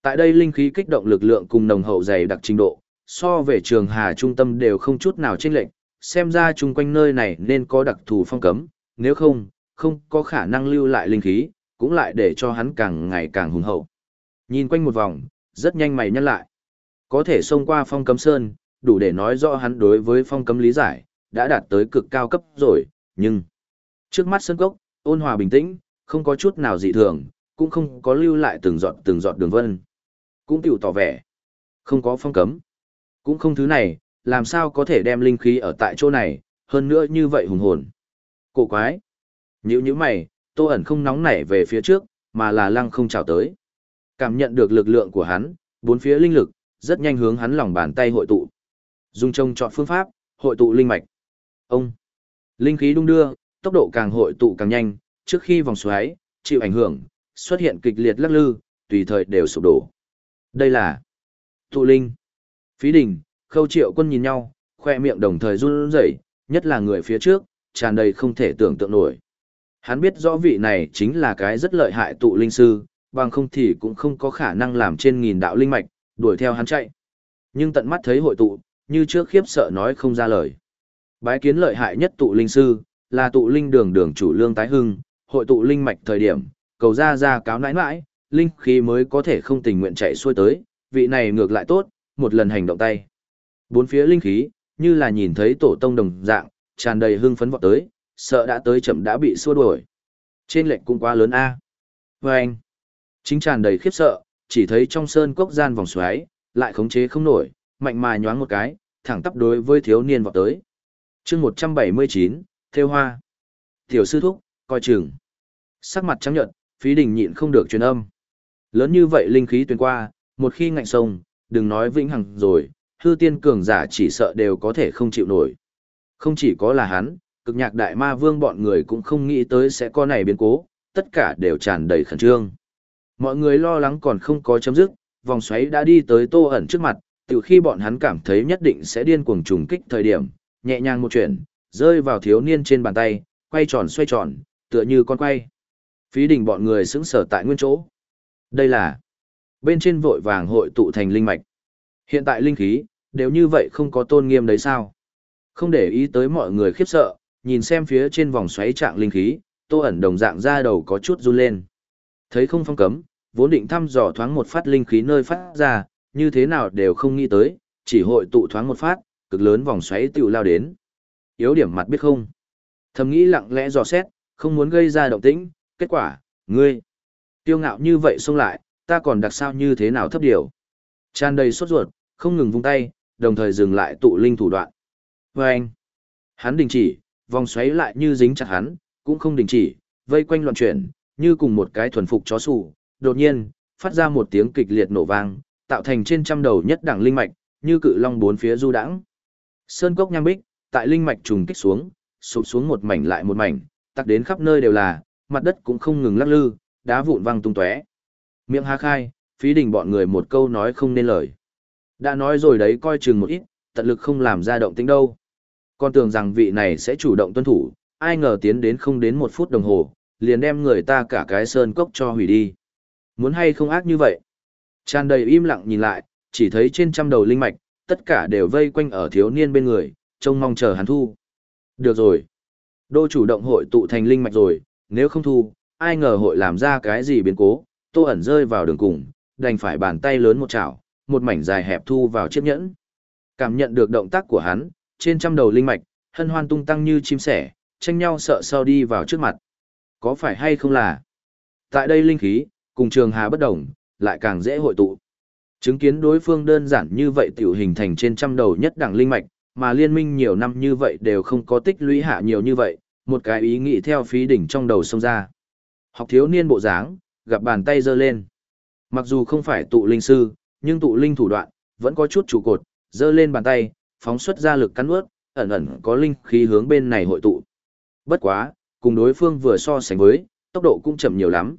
S1: Tại đây linh khí kích động lực lượng cùng nồng hậu dày đặc trình độ, so về trường hà trung tâm đều không chút nào chênh lệch, xem ra chung quanh nơi này nên có đặc thù phong cấm, nếu không, không có khả năng lưu lại linh khí, cũng lại để cho hắn càng ngày càng hùng hậu. Nhìn quanh một vòng, rất nhanh mày nhăn lại. Có thể xông qua phong cấm sơn, đủ để nói rõ hắn đối với phong cấm lý giải, đã đạt tới cực cao cấp rồi, nhưng... Trước mắt sơn cốc, ôn hòa bình tĩnh, không có chút nào dị thường, cũng không có lưu lại từng giọt từng giọt đường vân. Cũng tiểu tỏ vẻ, không có phong cấm. Cũng không thứ này, làm sao có thể đem linh khí ở tại chỗ này, hơn nữa như vậy hùng hồn. Cổ quái. Nhữ như mày, tô ẩn không nóng nảy về phía trước, mà là lăng không chào tới. Cảm nhận được lực lượng của hắn, bốn phía linh lực, rất nhanh hướng hắn lòng bàn tay hội tụ. Dùng trông chọn phương pháp, hội tụ linh mạch. Ông. Linh khí đung đưa, tốc độ càng hội tụ càng nhanh, trước khi vòng xoáy, chịu ảnh hưởng, xuất hiện kịch liệt lắc lư, tùy thời đều sụp đổ. Đây là tụ linh. Phí đình, khâu triệu quân nhìn nhau, khoe miệng đồng thời run rẩy, nhất là người phía trước, tràn đầy không thể tưởng tượng nổi. Hắn biết rõ vị này chính là cái rất lợi hại tụ linh sư, bằng không thì cũng không có khả năng làm trên nghìn đạo linh mạch, đuổi theo hắn chạy. Nhưng tận mắt thấy hội tụ, như trước khiếp sợ nói không ra lời. Bái kiến lợi hại nhất tụ linh sư, là tụ linh đường đường chủ lương tái hưng, hội tụ linh mạch thời điểm, cầu ra ra cáo nãi nãi, linh khí mới có thể không tình nguyện chạy xuôi tới, vị này ngược lại tốt, một lần hành động tay. Bốn phía linh khí, như là nhìn thấy tổ tông đồng dạng, tràn đầy hưng phấn vọt tới, sợ đã tới chậm đã bị xua đuổi. Trên lệnh cũng quá lớn a. À. Vâng! Chính tràn đầy khiếp sợ, chỉ thấy trong sơn cốc gian vòng xoáy, lại khống chế không nổi, mạnh mà nhoáng một cái, thẳng tắp đối với thiếu niên vọt tới. chương 179, Theo Hoa. Tiểu sư thúc, coi chừng. Sắc mặt trắng nhợt, phí đình nhịn không được truyền âm. Lớn như vậy linh khí tuyên qua, một khi ngạnh sông, đừng nói vĩnh hằng rồi, hư tiên cường giả chỉ sợ đều có thể không chịu nổi. Không chỉ có là hắn, cực nhạc đại ma vương bọn người cũng không nghĩ tới sẽ có này biến cố, tất cả đều tràn đầy khẩn trương. Mọi người lo lắng còn không có chấm dứt, vòng xoáy đã đi tới tô ẩn trước mặt, từ khi bọn hắn cảm thấy nhất định sẽ điên cuồng trùng kích thời điểm, nhẹ nhàng một chuyển, rơi vào thiếu niên trên bàn tay, quay tròn xoay tròn, tựa như con quay. Phí đình bọn người sững sở tại nguyên chỗ. Đây là bên trên vội vàng hội tụ thành linh mạch. Hiện tại linh khí, đều như vậy không có tôn nghiêm đấy sao? Không để ý tới mọi người khiếp sợ, nhìn xem phía trên vòng xoáy trạng linh khí, tô ẩn đồng dạng ra đầu có chút run lên. Thấy không phong cấm, vốn định thăm dò thoáng một phát linh khí nơi phát ra, như thế nào đều không nghĩ tới, chỉ hội tụ thoáng một phát, cực lớn vòng xoáy tiểu lao đến. Yếu điểm mặt biết không? Thầm nghĩ lặng lẽ dò xét, không muốn gây ra động tĩnh, kết quả, ngươi, tiêu ngạo như vậy xông lại, ta còn đặc sao như thế nào thấp điều. Tràn đầy sốt ruột, không ngừng vung tay, đồng thời dừng lại tụ linh thủ đoạn. Và anh, hắn đình chỉ, vòng xoáy lại như dính chặt hắn, cũng không đình chỉ, vây quanh loạn chuyển, như cùng một cái thuần phục chó sủ. Đột nhiên, phát ra một tiếng kịch liệt nổ vang, tạo thành trên trăm đầu nhất đẳng linh mạch, như cự long bốn phía du đãng. Sơn cốc nham bích, tại linh mạch trùng kích xuống, sụp xuống một mảnh lại một mảnh, tắc đến khắp nơi đều là, mặt đất cũng không ngừng lắc lư, đá vụn văng tung tóe. Miệng há khai, phí đình bọn người một câu nói không nên lời. Đã nói rồi đấy coi chừng một ít, tận lực không làm ra động tính đâu. Con tưởng rằng vị này sẽ chủ động tuân thủ, ai ngờ tiến đến không đến một phút đồng hồ, liền đem người ta cả cái sơn cốc cho hủy đi. Muốn hay không ác như vậy? Tràn đầy im lặng nhìn lại, chỉ thấy trên trăm đầu linh mạch, tất cả đều vây quanh ở thiếu niên bên người, trông mong chờ hắn thu. Được rồi. Đô chủ động hội tụ thành linh mạch rồi, nếu không thu, ai ngờ hội làm ra cái gì biến cố, tô ẩn rơi vào đường cùng, đành phải bàn tay lớn một chảo, một mảnh dài hẹp thu vào chiếc nhẫn. Cảm nhận được động tác của hắn, trên trăm đầu linh mạch, hân hoan tung tăng như chim sẻ, tranh nhau sợ sau đi vào trước mặt. Có phải hay không là? Tại đây linh khí, cùng trường hà bất đồng, lại càng dễ hội tụ. Chứng kiến đối phương đơn giản như vậy tiểu hình thành trên trăm đầu nhất đẳng linh mạch, mà liên minh nhiều năm như vậy đều không có tích lũy hạ nhiều như vậy, một cái ý nghĩ theo phí đỉnh trong đầu xông ra. Học thiếu niên bộ dáng, gặp bàn tay giơ lên. Mặc dù không phải tụ linh sư, nhưng tụ linh thủ đoạn, vẫn có chút trụ cột, giơ lên bàn tay, phóng xuất ra lực cắn ướt, ẩn ẩn có linh khí hướng bên này hội tụ. Bất quá, cùng đối phương vừa so sánh với, tốc độ cũng chậm nhiều lắm.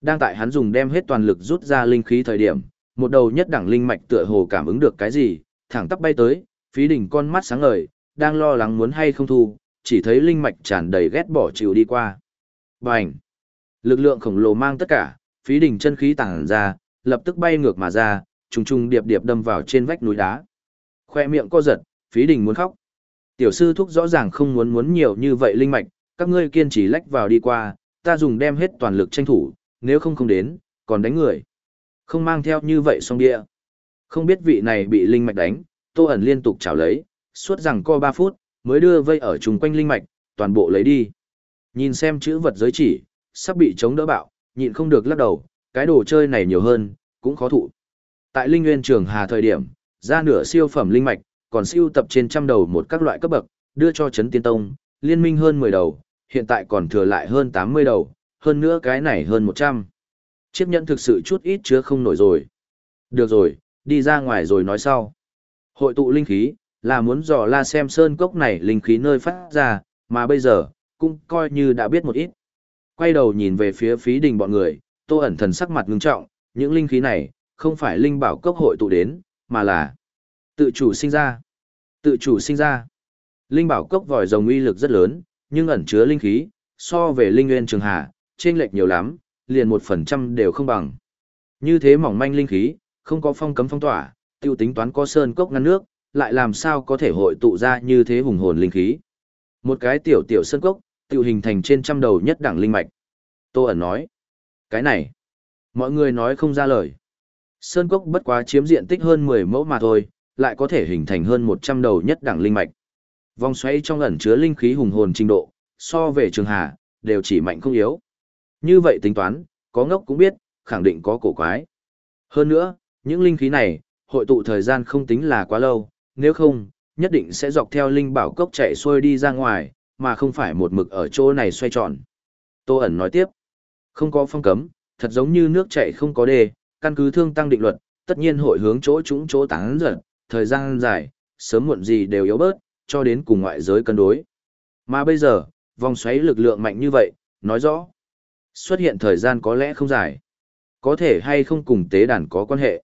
S1: Đang tại hắn dùng đem hết toàn lực rút ra linh khí thời điểm, một đầu nhất đẳng linh mạch tựa hồ cảm ứng được cái gì, thẳng tắp bay tới, phí đỉnh con mắt sáng ngời, đang lo lắng muốn hay không thu, chỉ thấy linh mạch tràn đầy ghét bỏ chịu đi qua. Bành! Lực lượng khổng lồ mang tất cả, phí đỉnh chân khí tàng ra, lập tức bay ngược mà ra, trùng trùng điệp điệp đâm vào trên vách núi đá. Khoe miệng co giật, phí đỉnh muốn khóc. Tiểu sư thúc rõ ràng không muốn muốn nhiều như vậy linh mạch, các ngươi kiên trì lách vào đi qua, ta dùng đem hết toàn lực tranh thủ, nếu không không đến, còn đánh người. Không mang theo như vậy xong địa. Không biết vị này bị linh mạch đánh, tô ẩn liên tục chảo lấy, suốt rằng co 3 phút, mới đưa vây ở chung quanh linh mạch, toàn bộ lấy đi. Nhìn xem chữ vật giới chỉ, sắp bị chống đỡ bạo, nhịn không được lắc đầu, cái đồ chơi này nhiều hơn, cũng khó thụ. Tại linh nguyên trường hà thời điểm, ra nửa siêu phẩm linh mạch, còn siêu tập trên trăm đầu một các loại cấp bậc, đưa cho chấn tiên tông, liên minh hơn 10 đầu, hiện tại còn thừa lại hơn 80 đầu, hơn nữa cái này hơn 100. Chiếc nhẫn thực sự chút ít chứa không nổi rồi. Được rồi, đi ra ngoài rồi nói sau. Hội tụ linh khí, là muốn dò la xem sơn cốc này linh khí nơi phát ra, mà bây giờ, cũng coi như đã biết một ít. Quay đầu nhìn về phía phí đình bọn người, tô ẩn thần sắc mặt ngưng trọng, những linh khí này, không phải linh bảo cốc hội tụ đến, mà là tự chủ sinh ra. Tự chủ sinh ra. Linh bảo cốc vòi rồng uy lực rất lớn, nhưng ẩn chứa linh khí, so về linh nguyên trường hà, trên lệch nhiều lắm, liền một phần trăm đều không bằng. Như thế mỏng manh linh khí, không có phong cấm phong tỏa, tiêu tính toán có sơn cốc ngăn nước, lại làm sao có thể hội tụ ra như thế hùng hồn linh khí. Một cái tiểu tiểu sơn cốc, tự hình thành trên trăm đầu nhất đẳng linh mạch. Tô ẩn nói, cái này, mọi người nói không ra lời. Sơn cốc bất quá chiếm diện tích hơn 10 mẫu mà thôi, lại có thể hình thành hơn 100 đầu nhất đẳng linh mạch. Vòng xoáy trong ẩn chứa linh khí hùng hồn trình độ, so về trường hà, đều chỉ mạnh không yếu. Như vậy tính toán, có ngốc cũng biết, khẳng định có cổ quái. Hơn nữa, những linh khí này, hội tụ thời gian không tính là quá lâu, nếu không, nhất định sẽ dọc theo linh bảo cốc chạy xuôi đi ra ngoài, mà không phải một mực ở chỗ này xoay tròn. Tô ẩn nói tiếp, không có phong cấm, thật giống như nước chảy không có đề, căn cứ thương tăng định luật, tất nhiên hội hướng chỗ chúng chỗ tán giật, thời gian dài, sớm muộn gì đều yếu bớt, cho đến cùng ngoại giới cân đối. Mà bây giờ, vòng xoáy lực lượng mạnh như vậy, nói rõ, xuất hiện thời gian có lẽ không dài. Có thể hay không cùng tế đàn có quan hệ.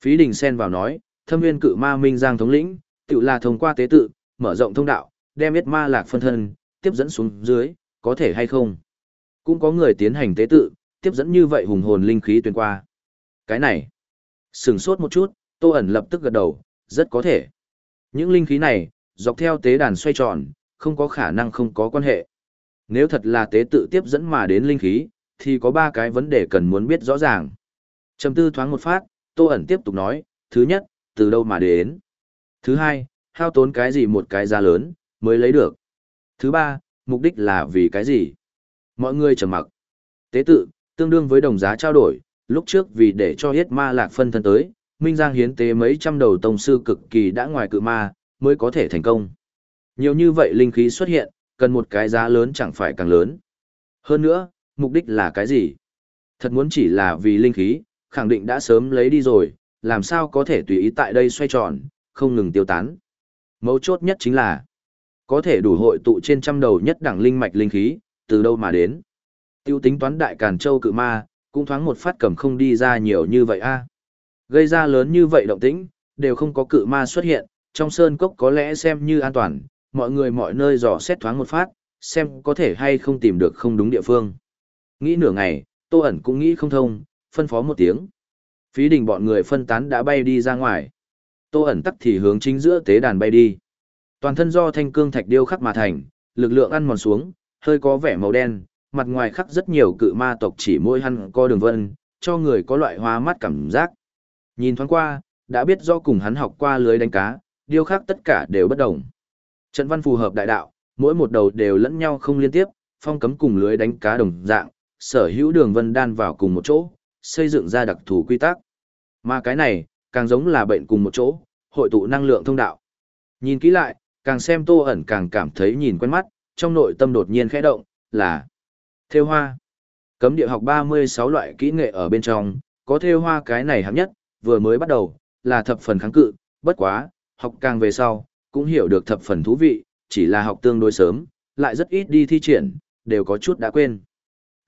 S1: Phí đình xen vào nói, thâm viên cự ma minh giang thống lĩnh, tự là thông qua tế tự, mở rộng thông đạo, đem biết ma lạc phân thân, tiếp dẫn xuống dưới, có thể hay không. Cũng có người tiến hành tế tự, tiếp dẫn như vậy hùng hồn linh khí tuyên qua. Cái này, sừng sốt một chút, tô ẩn lập tức gật đầu, rất có thể. Những linh khí này, dọc theo tế đàn xoay tròn, không có khả năng không có quan hệ. Nếu thật là tế tự tiếp dẫn mà đến linh khí, thì có ba cái vấn đề cần muốn biết rõ ràng. Trầm tư thoáng một phát, Tô ẩn tiếp tục nói, thứ nhất, từ đâu mà đến. Thứ hai, hao tốn cái gì một cái giá lớn, mới lấy được. Thứ ba, mục đích là vì cái gì. Mọi người trầm mặc. Tế tự, tương đương với đồng giá trao đổi, lúc trước vì để cho hết ma lạc phân thân tới, Minh Giang hiến tế mấy trăm đầu tông sư cực kỳ đã ngoài cự ma, mới có thể thành công. Nhiều như vậy linh khí xuất hiện, cần một cái giá lớn chẳng phải càng lớn. Hơn nữa, mục đích là cái gì? Thật muốn chỉ là vì linh khí, khẳng định đã sớm lấy đi rồi, làm sao có thể tùy ý tại đây xoay tròn, không ngừng tiêu tán. Mấu chốt nhất chính là, có thể đủ hội tụ trên trăm đầu nhất đẳng linh mạch linh khí, từ đâu mà đến. Tiêu tính toán đại càn châu cự ma, cũng thoáng một phát cầm không đi ra nhiều như vậy a Gây ra lớn như vậy động tĩnh, đều không có cự ma xuất hiện, trong sơn cốc có lẽ xem như an toàn, mọi người mọi nơi dò xét thoáng một phát, xem có thể hay không tìm được không đúng địa phương. Nghĩ nửa ngày, Tô ẩn cũng nghĩ không thông, phân phó một tiếng. Phí đình bọn người phân tán đã bay đi ra ngoài. Tô ẩn tắc thì hướng chính giữa tế đàn bay đi. Toàn thân do thanh cương thạch điêu khắc mà thành, lực lượng ăn mòn xuống, hơi có vẻ màu đen, mặt ngoài khắc rất nhiều cự ma tộc chỉ môi hăn co đường vân, cho người có loại hoa mắt cảm giác. Nhìn thoáng qua, đã biết do cùng hắn học qua lưới đánh cá, điêu khắc tất cả đều bất đồng. Trận văn phù hợp đại đạo, mỗi một đầu đều lẫn nhau không liên tiếp, phong cấm cùng lưới đánh cá đồng dạng, sở hữu đường vân đan vào cùng một chỗ, xây dựng ra đặc thù quy tắc. Mà cái này, càng giống là bệnh cùng một chỗ, hội tụ năng lượng thông đạo. Nhìn kỹ lại, càng xem tô ẩn càng cảm thấy nhìn quen mắt, trong nội tâm đột nhiên khẽ động, là theo hoa. Cấm địa học 36 loại kỹ nghệ ở bên trong, có theo hoa cái này hạng nhất, vừa mới bắt đầu, là thập phần kháng cự, bất quá, học càng về sau, cũng hiểu được thập phần thú vị, chỉ là học tương đối sớm, lại rất ít đi thi triển, đều có chút đã quên.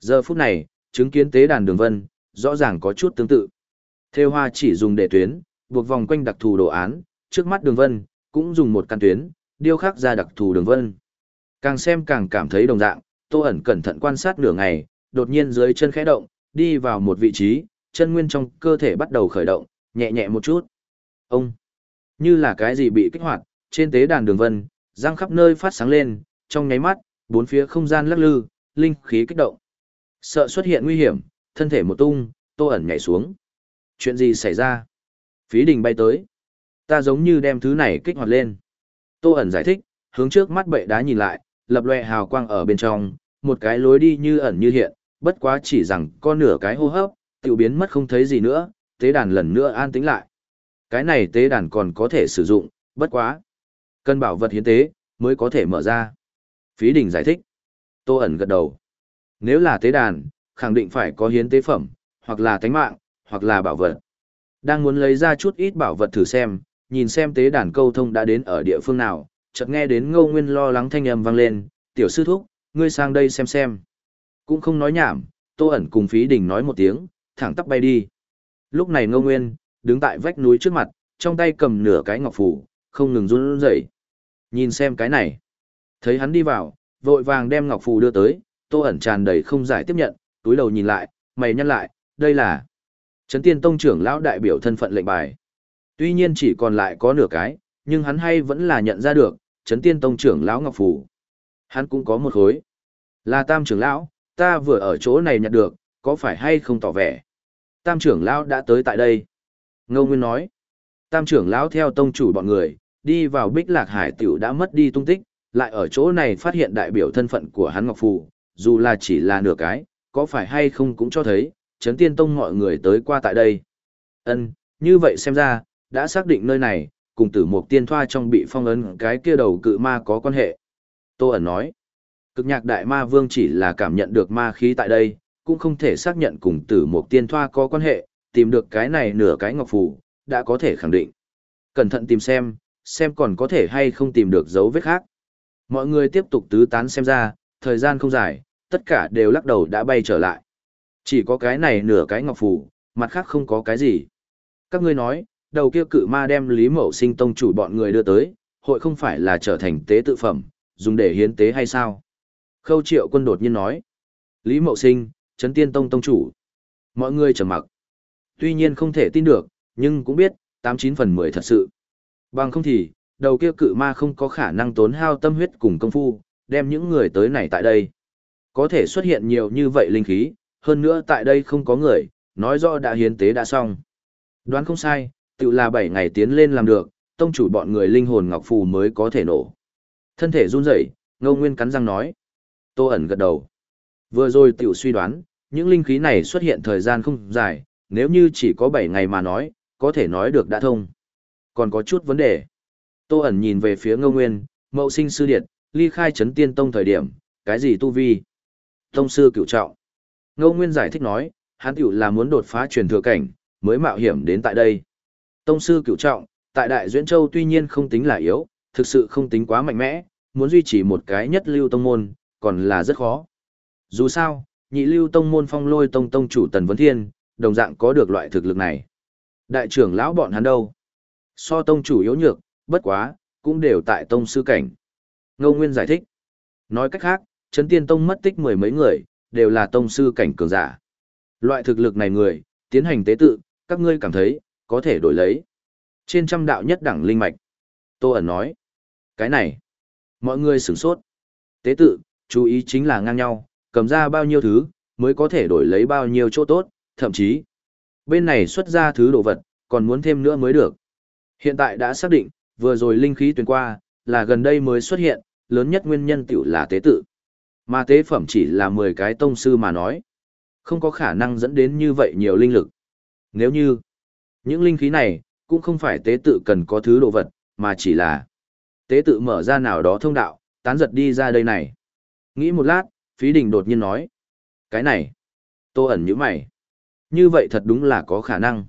S1: Giờ phút này, chứng kiến tế đàn đường vân, rõ ràng có chút tương tự. Thêu hoa chỉ dùng để tuyến, buộc vòng quanh đặc thù đồ án, trước mắt đường vân, cũng dùng một căn tuyến, điêu khắc ra đặc thù đường vân. Càng xem càng cảm thấy đồng dạng, Tô ẩn cẩn thận quan sát nửa ngày, đột nhiên dưới chân khẽ động, đi vào một vị trí, chân nguyên trong cơ thể bắt đầu khởi động, nhẹ nhẹ một chút. Ông, như là cái gì bị kích hoạt, trên tế đàn đường vân, răng khắp nơi phát sáng lên, trong nháy mắt, bốn phía không gian lắc lư, linh khí kích động. Sợ xuất hiện nguy hiểm, thân thể một tung, Tô ẩn nhảy xuống. Chuyện gì xảy ra? Phí đình bay tới. Ta giống như đem thứ này kích hoạt lên. Tô ẩn giải thích, hướng trước mắt bệ đá nhìn lại, lập loè hào quang ở bên trong, một cái lối đi như ẩn như hiện, bất quá chỉ rằng có nửa cái hô hấp, tiểu biến mất không thấy gì nữa, tế đàn lần nữa an tĩnh lại. Cái này tế đàn còn có thể sử dụng, bất quá. cần bảo vật hiến tế, mới có thể mở ra. Phí đình giải thích. Tô ẩn gật đầu. Nếu là tế đàn, khẳng định phải có hiến tế phẩm, hoặc là thánh mạng, hoặc là bảo vật. Đang muốn lấy ra chút ít bảo vật thử xem, nhìn xem tế đàn câu thông đã đến ở địa phương nào, chợt nghe đến ngô nguyên lo lắng thanh âm vang lên, tiểu sư thúc, ngươi sang đây xem xem. Cũng không nói nhảm, tô ẩn cùng phí đình nói một tiếng, thẳng tắp bay đi. Lúc này ngô nguyên, đứng tại vách núi trước mặt, trong tay cầm nửa cái ngọc phủ, không ngừng run rẩy. Nhìn xem cái này. Thấy hắn đi vào, vội vàng đem ngọc phù đưa tới, tô ẩn tràn đầy không giải tiếp nhận, túi đầu nhìn lại, mày nhăn lại, đây là Trấn Tiên Tông trưởng lão đại biểu thân phận lệnh bài. Tuy nhiên chỉ còn lại có nửa cái, nhưng hắn hay vẫn là nhận ra được, Trấn Tiên Tông trưởng lão Ngọc Phù. Hắn cũng có một khối. Là Tam trưởng lão, ta vừa ở chỗ này nhận được, có phải hay không tỏ vẻ. Tam trưởng lão đã tới tại đây. Ngô Nguyên nói. Tam trưởng lão theo tông chủ bọn người, đi vào Bích Lạc Hải tiểu đã mất đi tung tích, lại ở chỗ này phát hiện đại biểu thân phận của hắn Ngọc Phù, dù là chỉ là nửa cái, có phải hay không cũng cho thấy, Trấn Tiên Tông mọi người tới qua tại đây. Ân, như vậy xem ra, đã xác định nơi này, cùng tử mục tiên thoa trong bị phong ấn cái kia đầu cự ma có quan hệ. Tô ẩn nói, cực nhạc đại ma vương chỉ là cảm nhận được ma khí tại đây, cũng không thể xác nhận cùng tử mục tiên thoa có quan hệ, tìm được cái này nửa cái ngọc phù, đã có thể khẳng định. Cẩn thận tìm xem, xem còn có thể hay không tìm được dấu vết khác. Mọi người tiếp tục tứ tán xem ra, thời gian không dài, tất cả đều lắc đầu đã bay trở lại. Chỉ có cái này nửa cái ngọc phù, mặt khác không có cái gì. Các ngươi nói, đầu kia cự ma đem Lý Mậu Sinh tông chủ bọn người đưa tới, hội không phải là trở thành tế tự phẩm, dùng để hiến tế hay sao? Khâu Triệu Quân đột nhiên nói. Lý Mậu Sinh, Trấn Tiên Tông tông chủ. Mọi người trầm mặc. Tuy nhiên không thể tin được, nhưng cũng biết, tám chín phần mười thật sự. Bằng không thì, đầu kia cự ma không có khả năng tốn hao tâm huyết cùng công phu, đem những người tới này tại đây. Có thể xuất hiện nhiều như vậy linh khí, hơn nữa tại đây không có người, nói rõ đã hiến tế đã xong. Đoán không sai, tự là 7 ngày tiến lên làm được, tông chủ bọn người linh hồn ngọc phù mới có thể nổ. Thân thể run rẩy, Ngô Nguyên cắn răng nói. Tô ẩn gật đầu. Vừa rồi tiểu suy đoán, những linh khí này xuất hiện thời gian không dài, nếu như chỉ có 7 ngày mà nói, có thể nói được đã thông. Còn có chút vấn đề. Tô ẩn nhìn về phía Ngô Nguyên, mậu sinh sư điện, ly khai chấn tiên tông thời điểm, cái gì tu vi? Tông sư cửu trọng. Ngô Nguyên giải thích nói, hắn tiểu là muốn đột phá truyền thừa cảnh, mới mạo hiểm đến tại đây. Tông sư cửu trọng, tại Đại Duyễn Châu tuy nhiên không tính là yếu, thực sự không tính quá mạnh mẽ, muốn duy trì một cái nhất lưu tông môn, còn là rất khó. Dù sao, nhị lưu tông môn phong lôi tông tông chủ Tần Vấn Thiên, đồng dạng có được loại thực lực này. Đại trưởng lão bọn hắn đâu? So tông chủ yếu nhược, bất quá, cũng đều tại tông sư cảnh. Ngô Nguyên giải thích. Nói cách khác, Trấn Tiên Tông mất tích mười mấy người, đều là tông sư cảnh cường giả. Loại thực lực này người, tiến hành tế tự, các ngươi cảm thấy, có thể đổi lấy. Trên trăm đạo nhất đẳng linh mạch. Tô ẩn nói. Cái này, mọi người sửng sốt. Tế tự, chú ý chính là ngang nhau, cầm ra bao nhiêu thứ, mới có thể đổi lấy bao nhiêu chỗ tốt, thậm chí, bên này xuất ra thứ đồ vật, còn muốn thêm nữa mới được. Hiện tại đã xác định, vừa rồi linh khí tuyển qua, là gần đây mới xuất hiện, lớn nhất nguyên nhân tiểu là tế tự. Mà tế phẩm chỉ là 10 cái tông sư mà nói. Không có khả năng dẫn đến như vậy nhiều linh lực. Nếu như, những linh khí này, cũng không phải tế tự cần có thứ đồ vật, mà chỉ là tế tự mở ra nào đó thông đạo, tán giật đi ra đây này. Nghĩ một lát, phí đình đột nhiên nói. Cái này, tô ẩn như mày. Như vậy thật đúng là có khả năng.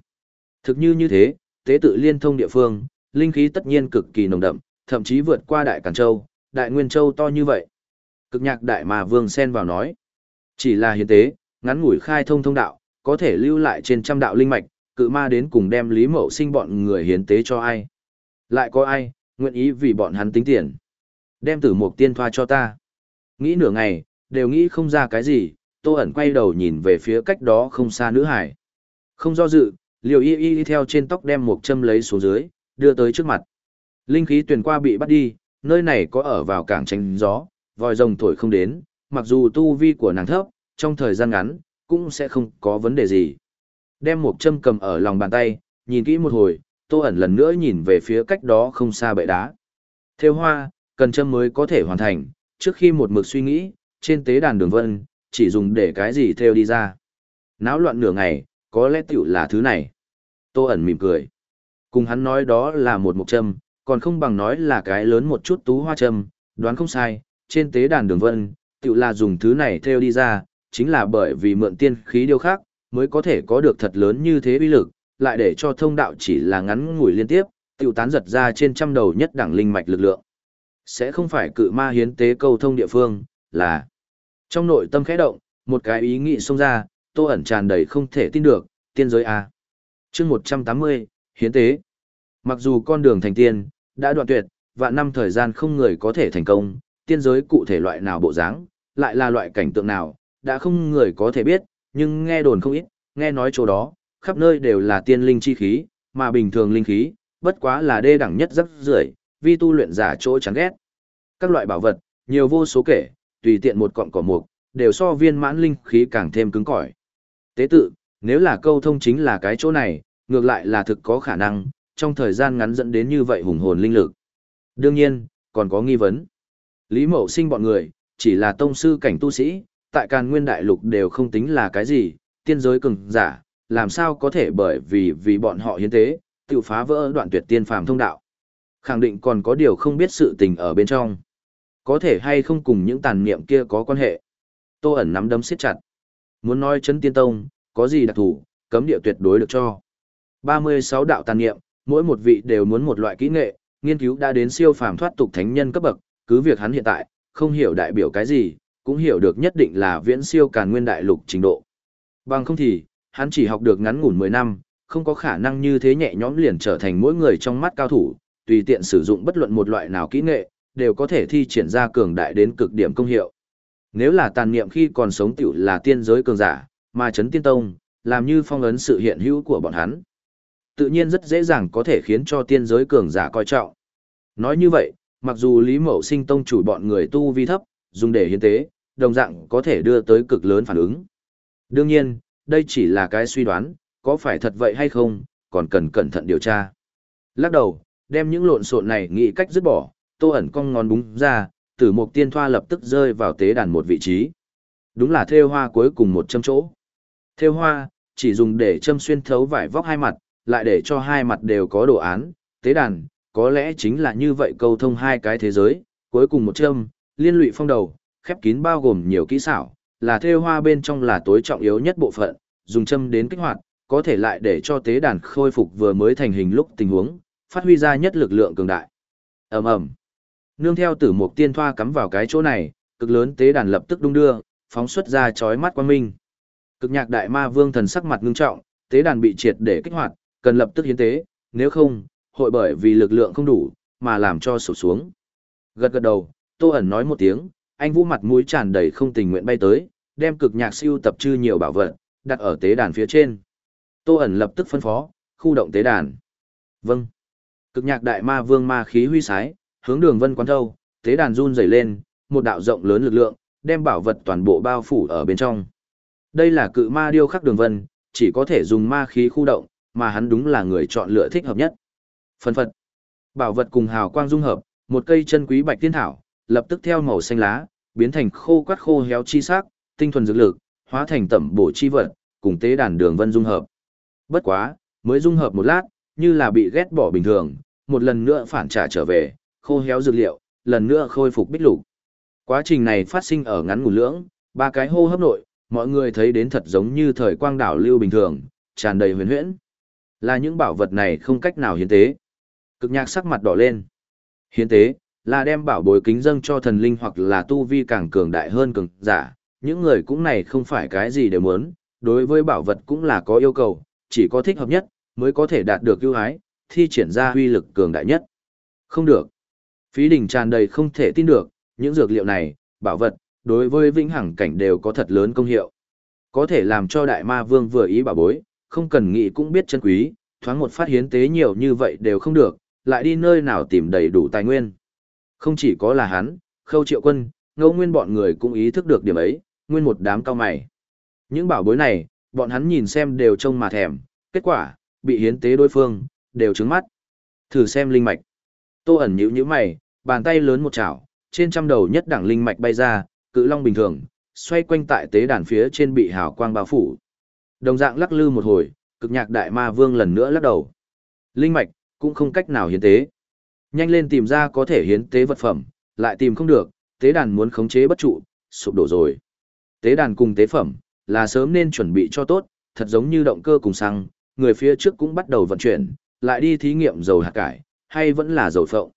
S1: Thực như như thế, tế tự liên thông địa phương, linh khí tất nhiên cực kỳ nồng đậm, thậm chí vượt qua Đại Càn Châu, Đại Nguyên Châu to như vậy. Cực nhạc đại mà vương xen vào nói. Chỉ là hiến tế, ngắn ngủi khai thông thông đạo, có thể lưu lại trên trăm đạo linh mạch, cự ma đến cùng đem Lý Mậu sinh bọn người hiến tế cho ai. Lại có ai, nguyện ý vì bọn hắn tính tiền. Đem tử mục tiên thoa cho ta. Nghĩ nửa ngày, đều nghĩ không ra cái gì, tô ẩn quay đầu nhìn về phía cách đó không xa nữ hải. Không do dự, liều y y theo trên tóc đem một châm lấy xuống dưới, đưa tới trước mặt. Linh khí tuyển qua bị bắt đi, nơi này có ở vào cảng tránh gió, vòi rồng thổi không đến, mặc dù tu vi của nàng thấp, trong thời gian ngắn, cũng sẽ không có vấn đề gì. Đem một châm cầm ở lòng bàn tay, nhìn kỹ một hồi, tô ẩn lần nữa nhìn về phía cách đó không xa bệ đá. Theo hoa, cần châm mới có thể hoàn thành, trước khi một mực suy nghĩ, trên tế đàn đường vân, chỉ dùng để cái gì theo đi ra. Náo loạn nửa ngày, có lẽ tiểu là thứ này. Tô ẩn mỉm cười. Cùng hắn nói đó là một mục châm, còn không bằng nói là cái lớn một chút tú hoa châm, đoán không sai, trên tế đàn đường vân, tiểu là dùng thứ này theo đi ra, chính là bởi vì mượn tiên khí điều khác, mới có thể có được thật lớn như thế uy lực, lại để cho thông đạo chỉ là ngắn ngủi liên tiếp, tiểu tán giật ra trên trăm đầu nhất đẳng linh mạch lực lượng. Sẽ không phải cự ma hiến tế cầu thông địa phương, là trong nội tâm khẽ động, một cái ý nghĩ xông ra, tô ẩn tràn đầy không thể tin được, tiên giới A. chương 180, hiến tế. Mặc dù con đường thành tiên, đã đoạn tuyệt, vạn năm thời gian không người có thể thành công, tiên giới cụ thể loại nào bộ dáng, lại là loại cảnh tượng nào, đã không người có thể biết, nhưng nghe đồn không ít, nghe nói chỗ đó, khắp nơi đều là tiên linh chi khí, mà bình thường linh khí, bất quá là đê đẳng nhất rất rưởi, vi tu luyện giả chỗ chán ghét. Các loại bảo vật, nhiều vô số kể, tùy tiện một cọng cỏ mục, đều so viên mãn linh khí càng thêm cứng cỏi. Tế tự, nếu là câu thông chính là cái chỗ này, ngược lại là thực có khả năng, trong thời gian ngắn dẫn đến như vậy hùng hồn linh lực. Đương nhiên, còn có nghi vấn. Lý Mậu sinh bọn người, chỉ là tông sư cảnh tu sĩ, tại càn nguyên đại lục đều không tính là cái gì, tiên giới cường giả, làm sao có thể bởi vì vì bọn họ hiến tế, tự phá vỡ đoạn tuyệt tiên phàm thông đạo. Khẳng định còn có điều không biết sự tình ở bên trong. Có thể hay không cùng những tàn niệm kia có quan hệ. Tô ẩn nắm đấm siết chặt. Muốn nói chấn tiên tông, có gì đặc thù, cấm địa tuyệt đối được cho. 36 đạo tàn niệm, mỗi một vị đều muốn một loại kỹ nghệ, nghiên cứu đã đến siêu phàm thoát tục thánh nhân cấp bậc, cứ việc hắn hiện tại, không hiểu đại biểu cái gì, cũng hiểu được nhất định là viễn siêu càn nguyên đại lục trình độ. Bằng không thì, hắn chỉ học được ngắn ngủn 10 năm, không có khả năng như thế nhẹ nhõm liền trở thành mỗi người trong mắt cao thủ, tùy tiện sử dụng bất luận một loại nào kỹ nghệ, đều có thể thi triển ra cường đại đến cực điểm công hiệu. Nếu là tàn niệm khi còn sống tiểu là tiên giới cường giả, mà chấn tiên tông, làm như phong ấn sự hiện hữu của bọn hắn. Tự nhiên rất dễ dàng có thể khiến cho tiên giới cường giả coi trọng. Nói như vậy, mặc dù Lý Mậu sinh tông chủ bọn người tu vi thấp, dùng để hiến tế, đồng dạng có thể đưa tới cực lớn phản ứng. Đương nhiên, đây chỉ là cái suy đoán, có phải thật vậy hay không, còn cần cẩn thận điều tra. Lắc đầu, đem những lộn xộn này nghĩ cách dứt bỏ, tô ẩn cong ngón búng ra, tử mục tiên thoa lập tức rơi vào tế đàn một vị trí. Đúng là thêu hoa cuối cùng một châm chỗ. Thêu hoa, chỉ dùng để châm xuyên thấu vải vóc hai mặt, lại để cho hai mặt đều có đồ án, tế đàn, có lẽ chính là như vậy câu thông hai cái thế giới, cuối cùng một châm, liên lụy phong đầu, khép kín bao gồm nhiều kỹ xảo, là thêu hoa bên trong là tối trọng yếu nhất bộ phận, dùng châm đến kích hoạt, có thể lại để cho tế đàn khôi phục vừa mới thành hình lúc tình huống, phát huy ra nhất lực lượng cường đại. Ầm ầm. Nương theo tử mục tiên thoa cắm vào cái chỗ này, cực lớn tế đàn lập tức đung đưa, phóng xuất ra chói mắt quang minh. Cực nhạc đại ma vương thần sắc mặt ngưng trọng, tế đàn bị triệt để kích hoạt, cần lập tức hiến tế, nếu không, hội bởi vì lực lượng không đủ, mà làm cho sụp xuống. Gật gật đầu, Tô ẩn nói một tiếng, anh vũ mặt mũi tràn đầy không tình nguyện bay tới, đem cực nhạc siêu tập trư nhiều bảo vật, đặt ở tế đàn phía trên. Tô ẩn lập tức phân phó, khu động tế đàn. Vâng. Cực nhạc đại ma vương ma khí huy sái, hướng đường vân quán thâu, tế đàn run rẩy lên, một đạo rộng lớn lực lượng, đem bảo vật toàn bộ bao phủ ở bên trong. Đây là cự ma điêu khắc đường vân, chỉ có thể dùng ma khí khu động, mà hắn đúng là người chọn lựa thích hợp nhất. Phân phật. Bảo vật cùng hào quang dung hợp, một cây chân quý bạch tiên thảo, lập tức theo màu xanh lá, biến thành khô quắt khô héo chi sắc, tinh thuần dược lực, hóa thành tẩm bổ chi vật, cùng tế đàn đường vân dung hợp. Bất quá, mới dung hợp một lát, như là bị ghét bỏ bình thường, một lần nữa phản trả trở về, khô héo dược liệu, lần nữa khôi phục bích lục. Quá trình này phát sinh ở ngắn ngủn lưỡng, ba cái hô hấp nội, mọi người thấy đến thật giống như thời quang đảo lưu bình thường, tràn đầy huyền huyễn. Là những bảo vật này không cách nào hiến tế. Cực nhạc sắc mặt đỏ lên. Hiến tế, là đem bảo bối kính dâng cho thần linh hoặc là tu vi càng cường đại hơn cường giả. Những người cũng này không phải cái gì đều muốn, đối với bảo vật cũng là có yêu cầu, chỉ có thích hợp nhất, mới có thể đạt được ưu ái, thi triển ra huy lực cường đại nhất. Không được. Phí đỉnh tràn đầy không thể tin được, những dược liệu này, bảo vật, đối với vĩnh hằng cảnh đều có thật lớn công hiệu. Có thể làm cho đại ma vương vừa ý bảo bối, không cần nghĩ cũng biết chân quý, thoáng một phát hiến tế nhiều như vậy đều không được, lại đi nơi nào tìm đầy đủ tài nguyên. Không chỉ có là hắn, khâu triệu quân, ngô nguyên bọn người cũng ý thức được điểm ấy, nguyên một đám cao mày. Những bảo bối này, bọn hắn nhìn xem đều trông mà thèm, kết quả, bị hiến tế đối phương, đều trứng mắt. Thử xem linh mạch. Tô ẩn nhữ như mày, bàn tay lớn một chảo, trên trăm đầu nhất đẳng linh mạch bay ra, cự long bình thường, xoay quanh tại tế đàn phía trên bị hào quang bao phủ. Đồng dạng lắc lư một hồi, cực nhạc đại ma vương lần nữa lắc đầu. Linh mạch, cũng không cách nào hiến tế. Nhanh lên tìm ra có thể hiến tế vật phẩm, lại tìm không được, tế đàn muốn khống chế bất trụ, sụp đổ rồi. Tế đàn cùng tế phẩm, là sớm nên chuẩn bị cho tốt, thật giống như động cơ cùng xăng, người phía trước cũng bắt đầu vận chuyển, lại đi thí nghiệm dầu hạt cải, hay vẫn là dầu phộng.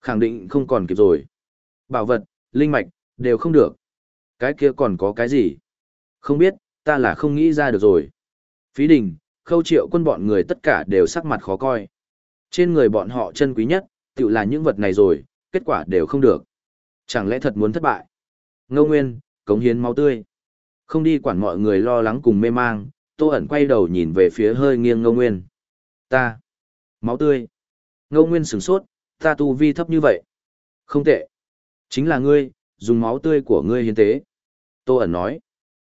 S1: Khẳng định không còn kịp rồi. Bảo vật, linh mạch, đều không được. Cái kia còn có cái gì? Không biết, ta là không nghĩ ra được rồi. Phí đình, khâu triệu quân bọn người tất cả đều sắc mặt khó coi. Trên người bọn họ chân quý nhất, tự là những vật này rồi, kết quả đều không được. Chẳng lẽ thật muốn thất bại? Ngô Nguyên, cống hiến máu tươi. Không đi quản mọi người lo lắng cùng mê mang, Tô ẩn quay đầu nhìn về phía hơi nghiêng Ngô Nguyên. Ta. Máu tươi. Ngô Nguyên sửng sốt, ta tu vi thấp như vậy. Không tệ. Chính là ngươi, dùng máu tươi của ngươi hiến tế. Tô ẩn nói.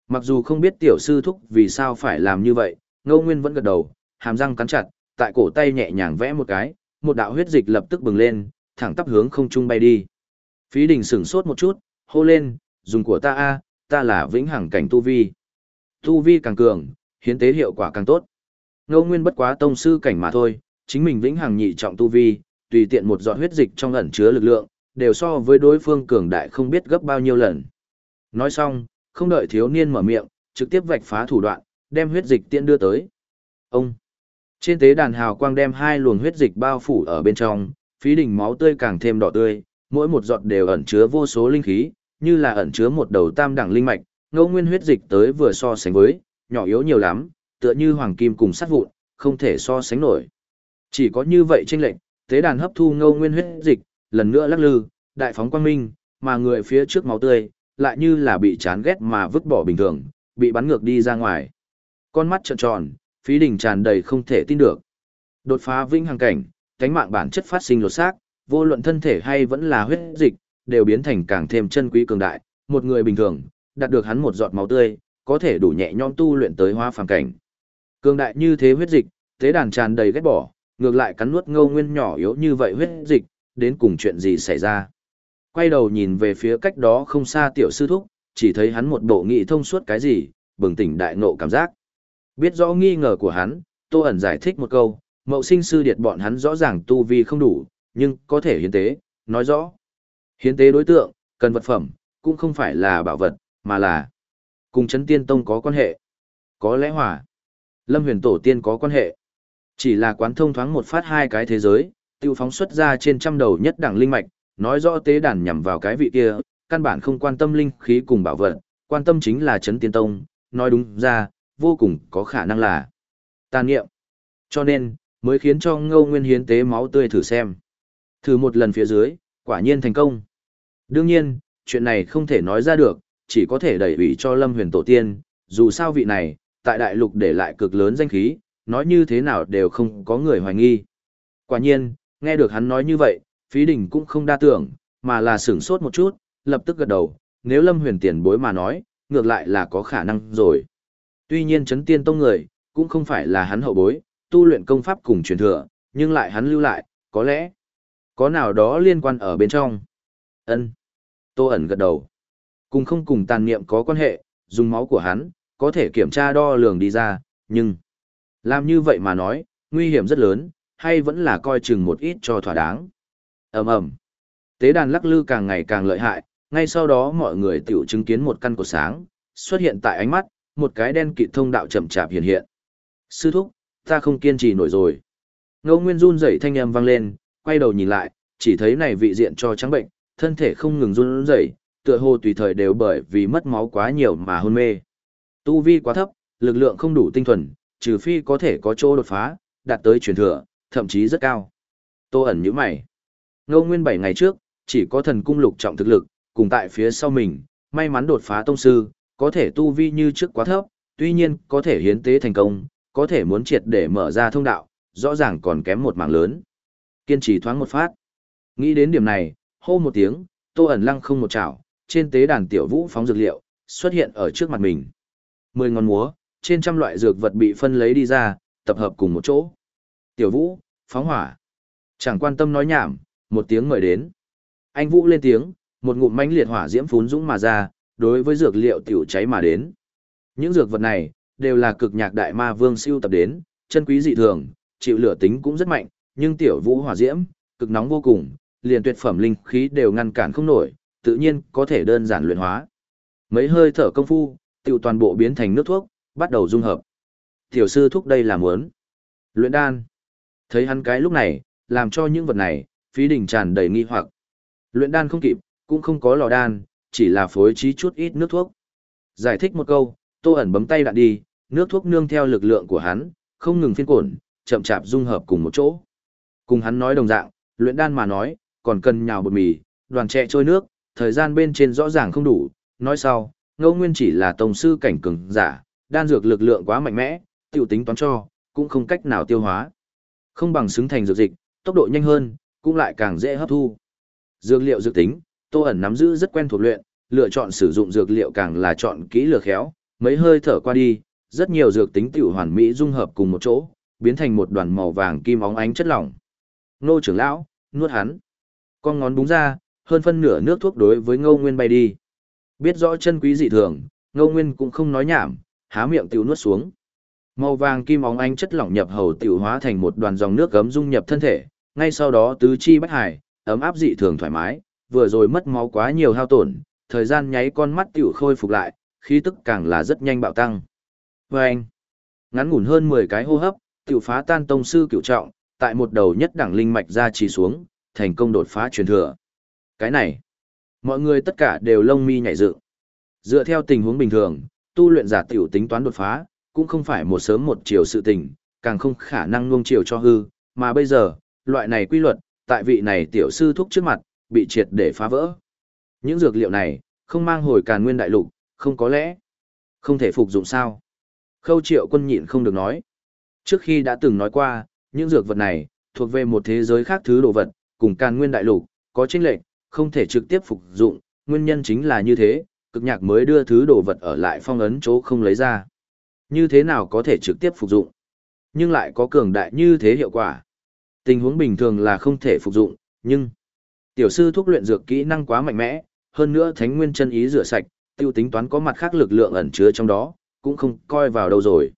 S1: Mặc dù không biết tiểu sư thúc vì sao phải làm như vậy, Ngô Nguyên vẫn gật đầu, hàm răng cắn chặt, tại cổ tay nhẹ nhàng vẽ một cái, một đạo huyết dịch lập tức bừng lên, thẳng tắp hướng không trung bay đi. Phí đình sửng sốt một chút, hô lên, dùng của ta a, ta là vĩnh hằng cảnh tu vi. Tu vi càng cường, hiến tế hiệu quả càng tốt. Ngô Nguyên bất quá tông sư cảnh mà thôi, chính mình vĩnh hằng nhị trọng tu vi, tùy tiện một giọt huyết dịch trong ẩn chứa lực lượng, đều so với đối phương cường đại không biết gấp bao nhiêu lần. Nói xong, không đợi thiếu niên mở miệng, trực tiếp vạch phá thủ đoạn, đem huyết dịch tiện đưa tới. Ông! Trên tế đàn hào quang đem hai luồng huyết dịch bao phủ ở bên trong, phí đỉnh máu tươi càng thêm đỏ tươi, mỗi một giọt đều ẩn chứa vô số linh khí, như là ẩn chứa một đầu tam đẳng linh mạch, ngẫu nguyên huyết dịch tới vừa so sánh với, nhỏ yếu nhiều lắm, tựa như hoàng kim cùng sắt vụn, không thể so sánh nổi. Chỉ có như vậy chênh lệnh, tế đàn hấp thu ngẫu nguyên huyết dịch, lần nữa lắc lư, đại phóng quang minh, mà người phía trước máu tươi, lại như là bị chán ghét mà vứt bỏ bình thường, bị bắn ngược đi ra ngoài. Con mắt trợn tròn, phí đỉnh tràn đầy không thể tin được. Đột phá vĩnh hằng cảnh, cánh mạng bản chất phát sinh lột xác, vô luận thân thể hay vẫn là huyết dịch, đều biến thành càng thêm chân quý cường đại, một người bình thường, đạt được hắn một giọt máu tươi, có thể đủ nhẹ nhõm tu luyện tới hóa phàm cảnh. Cường đại như thế huyết dịch, thế đàn tràn đầy ghét bỏ, ngược lại cắn nuốt ngâu nguyên nhỏ yếu như vậy huyết dịch, đến cùng chuyện gì xảy ra. Quay đầu nhìn về phía cách đó không xa tiểu sư thúc, chỉ thấy hắn một bộ nghị thông suốt cái gì, bừng tỉnh đại nộ cảm giác. Biết rõ nghi ngờ của hắn, Tô ẩn giải thích một câu, mậu sinh sư điệt bọn hắn rõ ràng tu vi không đủ, nhưng có thể hiến tế, nói rõ. Hiến tế đối tượng, cần vật phẩm, cũng không phải là bảo vật, mà là cùng chấn tiên tông có quan hệ. Có lẽ hỏa. Lâm huyền tổ tiên có quan hệ. Chỉ là quán thông thoáng một phát hai cái thế giới, tiêu phóng xuất ra trên trăm đầu nhất đẳng linh mạch, nói rõ tế đàn nhằm vào cái vị kia, căn bản không quan tâm linh khí cùng bảo vật, quan tâm chính là chấn tiên tông, nói đúng ra, vô cùng có khả năng là tàn nghiệm. Cho nên, mới khiến cho ngô nguyên hiến tế máu tươi thử xem. Thử một lần phía dưới, quả nhiên thành công. Đương nhiên, chuyện này không thể nói ra được, chỉ có thể đẩy ủy cho Lâm huyền tổ tiên, dù sao vị này, tại đại lục để lại cực lớn danh khí, nói như thế nào đều không có người hoài nghi. Quả nhiên, nghe được hắn nói như vậy, phí đình cũng không đa tưởng, mà là sửng sốt một chút, lập tức gật đầu, nếu Lâm huyền tiền bối mà nói, ngược lại là có khả năng rồi. Tuy nhiên chấn tiên tông người, cũng không phải là hắn hậu bối, tu luyện công pháp cùng truyền thừa, nhưng lại hắn lưu lại, có lẽ có nào đó liên quan ở bên trong. Ân. Tô ẩn gật đầu. Cùng không cùng tàn niệm có quan hệ, dùng máu của hắn, có thể kiểm tra đo lường đi ra, nhưng làm như vậy mà nói, nguy hiểm rất lớn, hay vẫn là coi chừng một ít cho thỏa đáng. ầm ầm Tế đàn lắc lư càng ngày càng lợi hại, ngay sau đó mọi người tiểu chứng kiến một căn cột sáng, xuất hiện tại ánh mắt, một cái đen kịt thông đạo chậm chạp hiện hiện. Sư thúc, ta không kiên trì nổi rồi. Ngô Nguyên run rẩy thanh âm vang lên, quay đầu nhìn lại, chỉ thấy này vị diện cho trắng bệnh, thân thể không ngừng run rẩy, tựa hồ tùy thời đều bởi vì mất máu quá nhiều mà hôn mê. Tu vi quá thấp, lực lượng không đủ tinh thuần, trừ phi có thể có chỗ đột phá, đạt tới truyền thừa, thậm chí rất cao. Tô ẩn như mày. Ngô Nguyên 7 ngày trước, chỉ có thần cung lục trọng thực lực, cùng tại phía sau mình, may mắn đột phá tông sư, có thể tu vi như trước quá thấp, tuy nhiên có thể hiến tế thành công, có thể muốn triệt để mở ra thông đạo, rõ ràng còn kém một mảng lớn. Kiên trì thoáng một phát. Nghĩ đến điểm này, hô một tiếng, tô ẩn lăng không một chảo, trên tế đàn tiểu vũ phóng dược liệu, xuất hiện ở trước mặt mình. Mười ngón múa, trên trăm loại dược vật bị phân lấy đi ra, tập hợp cùng một chỗ. Tiểu vũ, phóng hỏa. Chẳng quan tâm nói nhảm, một tiếng mời đến. Anh vũ lên tiếng, một ngụm mãnh liệt hỏa diễm phún dũng mà ra, đối với dược liệu tiểu cháy mà đến. Những dược vật này, đều là cực nhạc đại ma vương siêu tập đến, chân quý dị thường, chịu lửa tính cũng rất mạnh, nhưng tiểu vũ hỏa diễm, cực nóng vô cùng, liền tuyệt phẩm linh khí đều ngăn cản không nổi, tự nhiên có thể đơn giản luyện hóa. Mấy hơi thở công phu, tiểu toàn bộ biến thành nước thuốc, bắt đầu dung hợp. Tiểu sư thúc đây là muốn luyện đan. Thấy hắn cái lúc này, làm cho những vật này, phí đình tràn đầy nghi hoặc. Luyện đan không kịp, cũng không có lò đan, chỉ là phối trí chút ít nước thuốc. Giải thích một câu, Tô ẩn bấm tay đạn đi, nước thuốc nương theo lực lượng của hắn, không ngừng phiên cuộn, chậm chạp dung hợp cùng một chỗ. Cùng hắn nói đồng dạng, luyện đan mà nói, còn cần nhào bột mì, đoàn trẻ trôi nước, thời gian bên trên rõ ràng không đủ, nói sau, ngô nguyên chỉ là tổng sư cảnh cường giả, đan dược lực lượng quá mạnh mẽ, tiểu tính toán cho, cũng không cách nào tiêu hóa. Không bằng xứng thành dược dịch, tốc độ nhanh hơn, cũng lại càng dễ hấp thu. Dược liệu dược tính, Tô ẩn nắm giữ rất quen thuộc luyện, lựa chọn sử dụng dược liệu càng là chọn kỹ lừa khéo, mấy hơi thở qua đi, rất nhiều dược tính tiểu hoàn mỹ dung hợp cùng một chỗ, biến thành một đoàn màu vàng kim óng ánh chất lỏng. Nô trưởng lão, nuốt hắn. Con ngón búng ra, hơn phân nửa nước thuốc đối với Ngô Nguyên bay đi. Biết rõ chân quý dị thường, Ngô Nguyên cũng không nói nhảm, há miệng tiểu nuốt xuống. Màu vàng kim óng ánh chất lỏng nhập hầu tiểu hóa thành một đoàn dòng nước gấm dung nhập thân thể, ngay sau đó tứ chi bách hải, ấm áp dị thường thoải mái, vừa rồi mất máu quá nhiều hao tổn, thời gian nháy con mắt tiểu khôi phục lại, khí tức càng là rất nhanh bạo tăng. Và anh, ngắn ngủn hơn 10 cái hô hấp, tiểu phá tan tông sư cửu trọng, tại một đầu nhất đẳng linh mạch ra trì xuống, thành công đột phá truyền thừa. Cái này, mọi người tất cả đều lông mi nhảy dựng. Dựa theo tình huống bình thường, tu luyện giả tiểu tính toán đột phá, cũng không phải một sớm một chiều sự tình, càng không khả năng nuông chiều cho hư, mà bây giờ, loại này quy luật, tại vị này tiểu sư thúc trước mặt, bị triệt để phá vỡ. Những dược liệu này, không mang hồi càn nguyên đại lục, không có lẽ. Không thể phục dụng sao. Khâu triệu quân nhịn không được nói. Trước khi đã từng nói qua, những dược vật này, thuộc về một thế giới khác thứ đồ vật, cùng càn nguyên đại lục, có chênh lệch, không thể trực tiếp phục dụng, nguyên nhân chính là như thế, cực nhạc mới đưa thứ đồ vật ở lại phong ấn chỗ không lấy ra. Như thế nào có thể trực tiếp phục dụng, nhưng lại có cường đại như thế hiệu quả. Tình huống bình thường là không thể phục dụng, nhưng Tiểu sư thuốc luyện dược kỹ năng quá mạnh mẽ, hơn nữa thánh nguyên chân ý rửa sạch, tiêu tính toán có mặt khác lực lượng ẩn chứa trong đó, cũng không coi vào đâu rồi.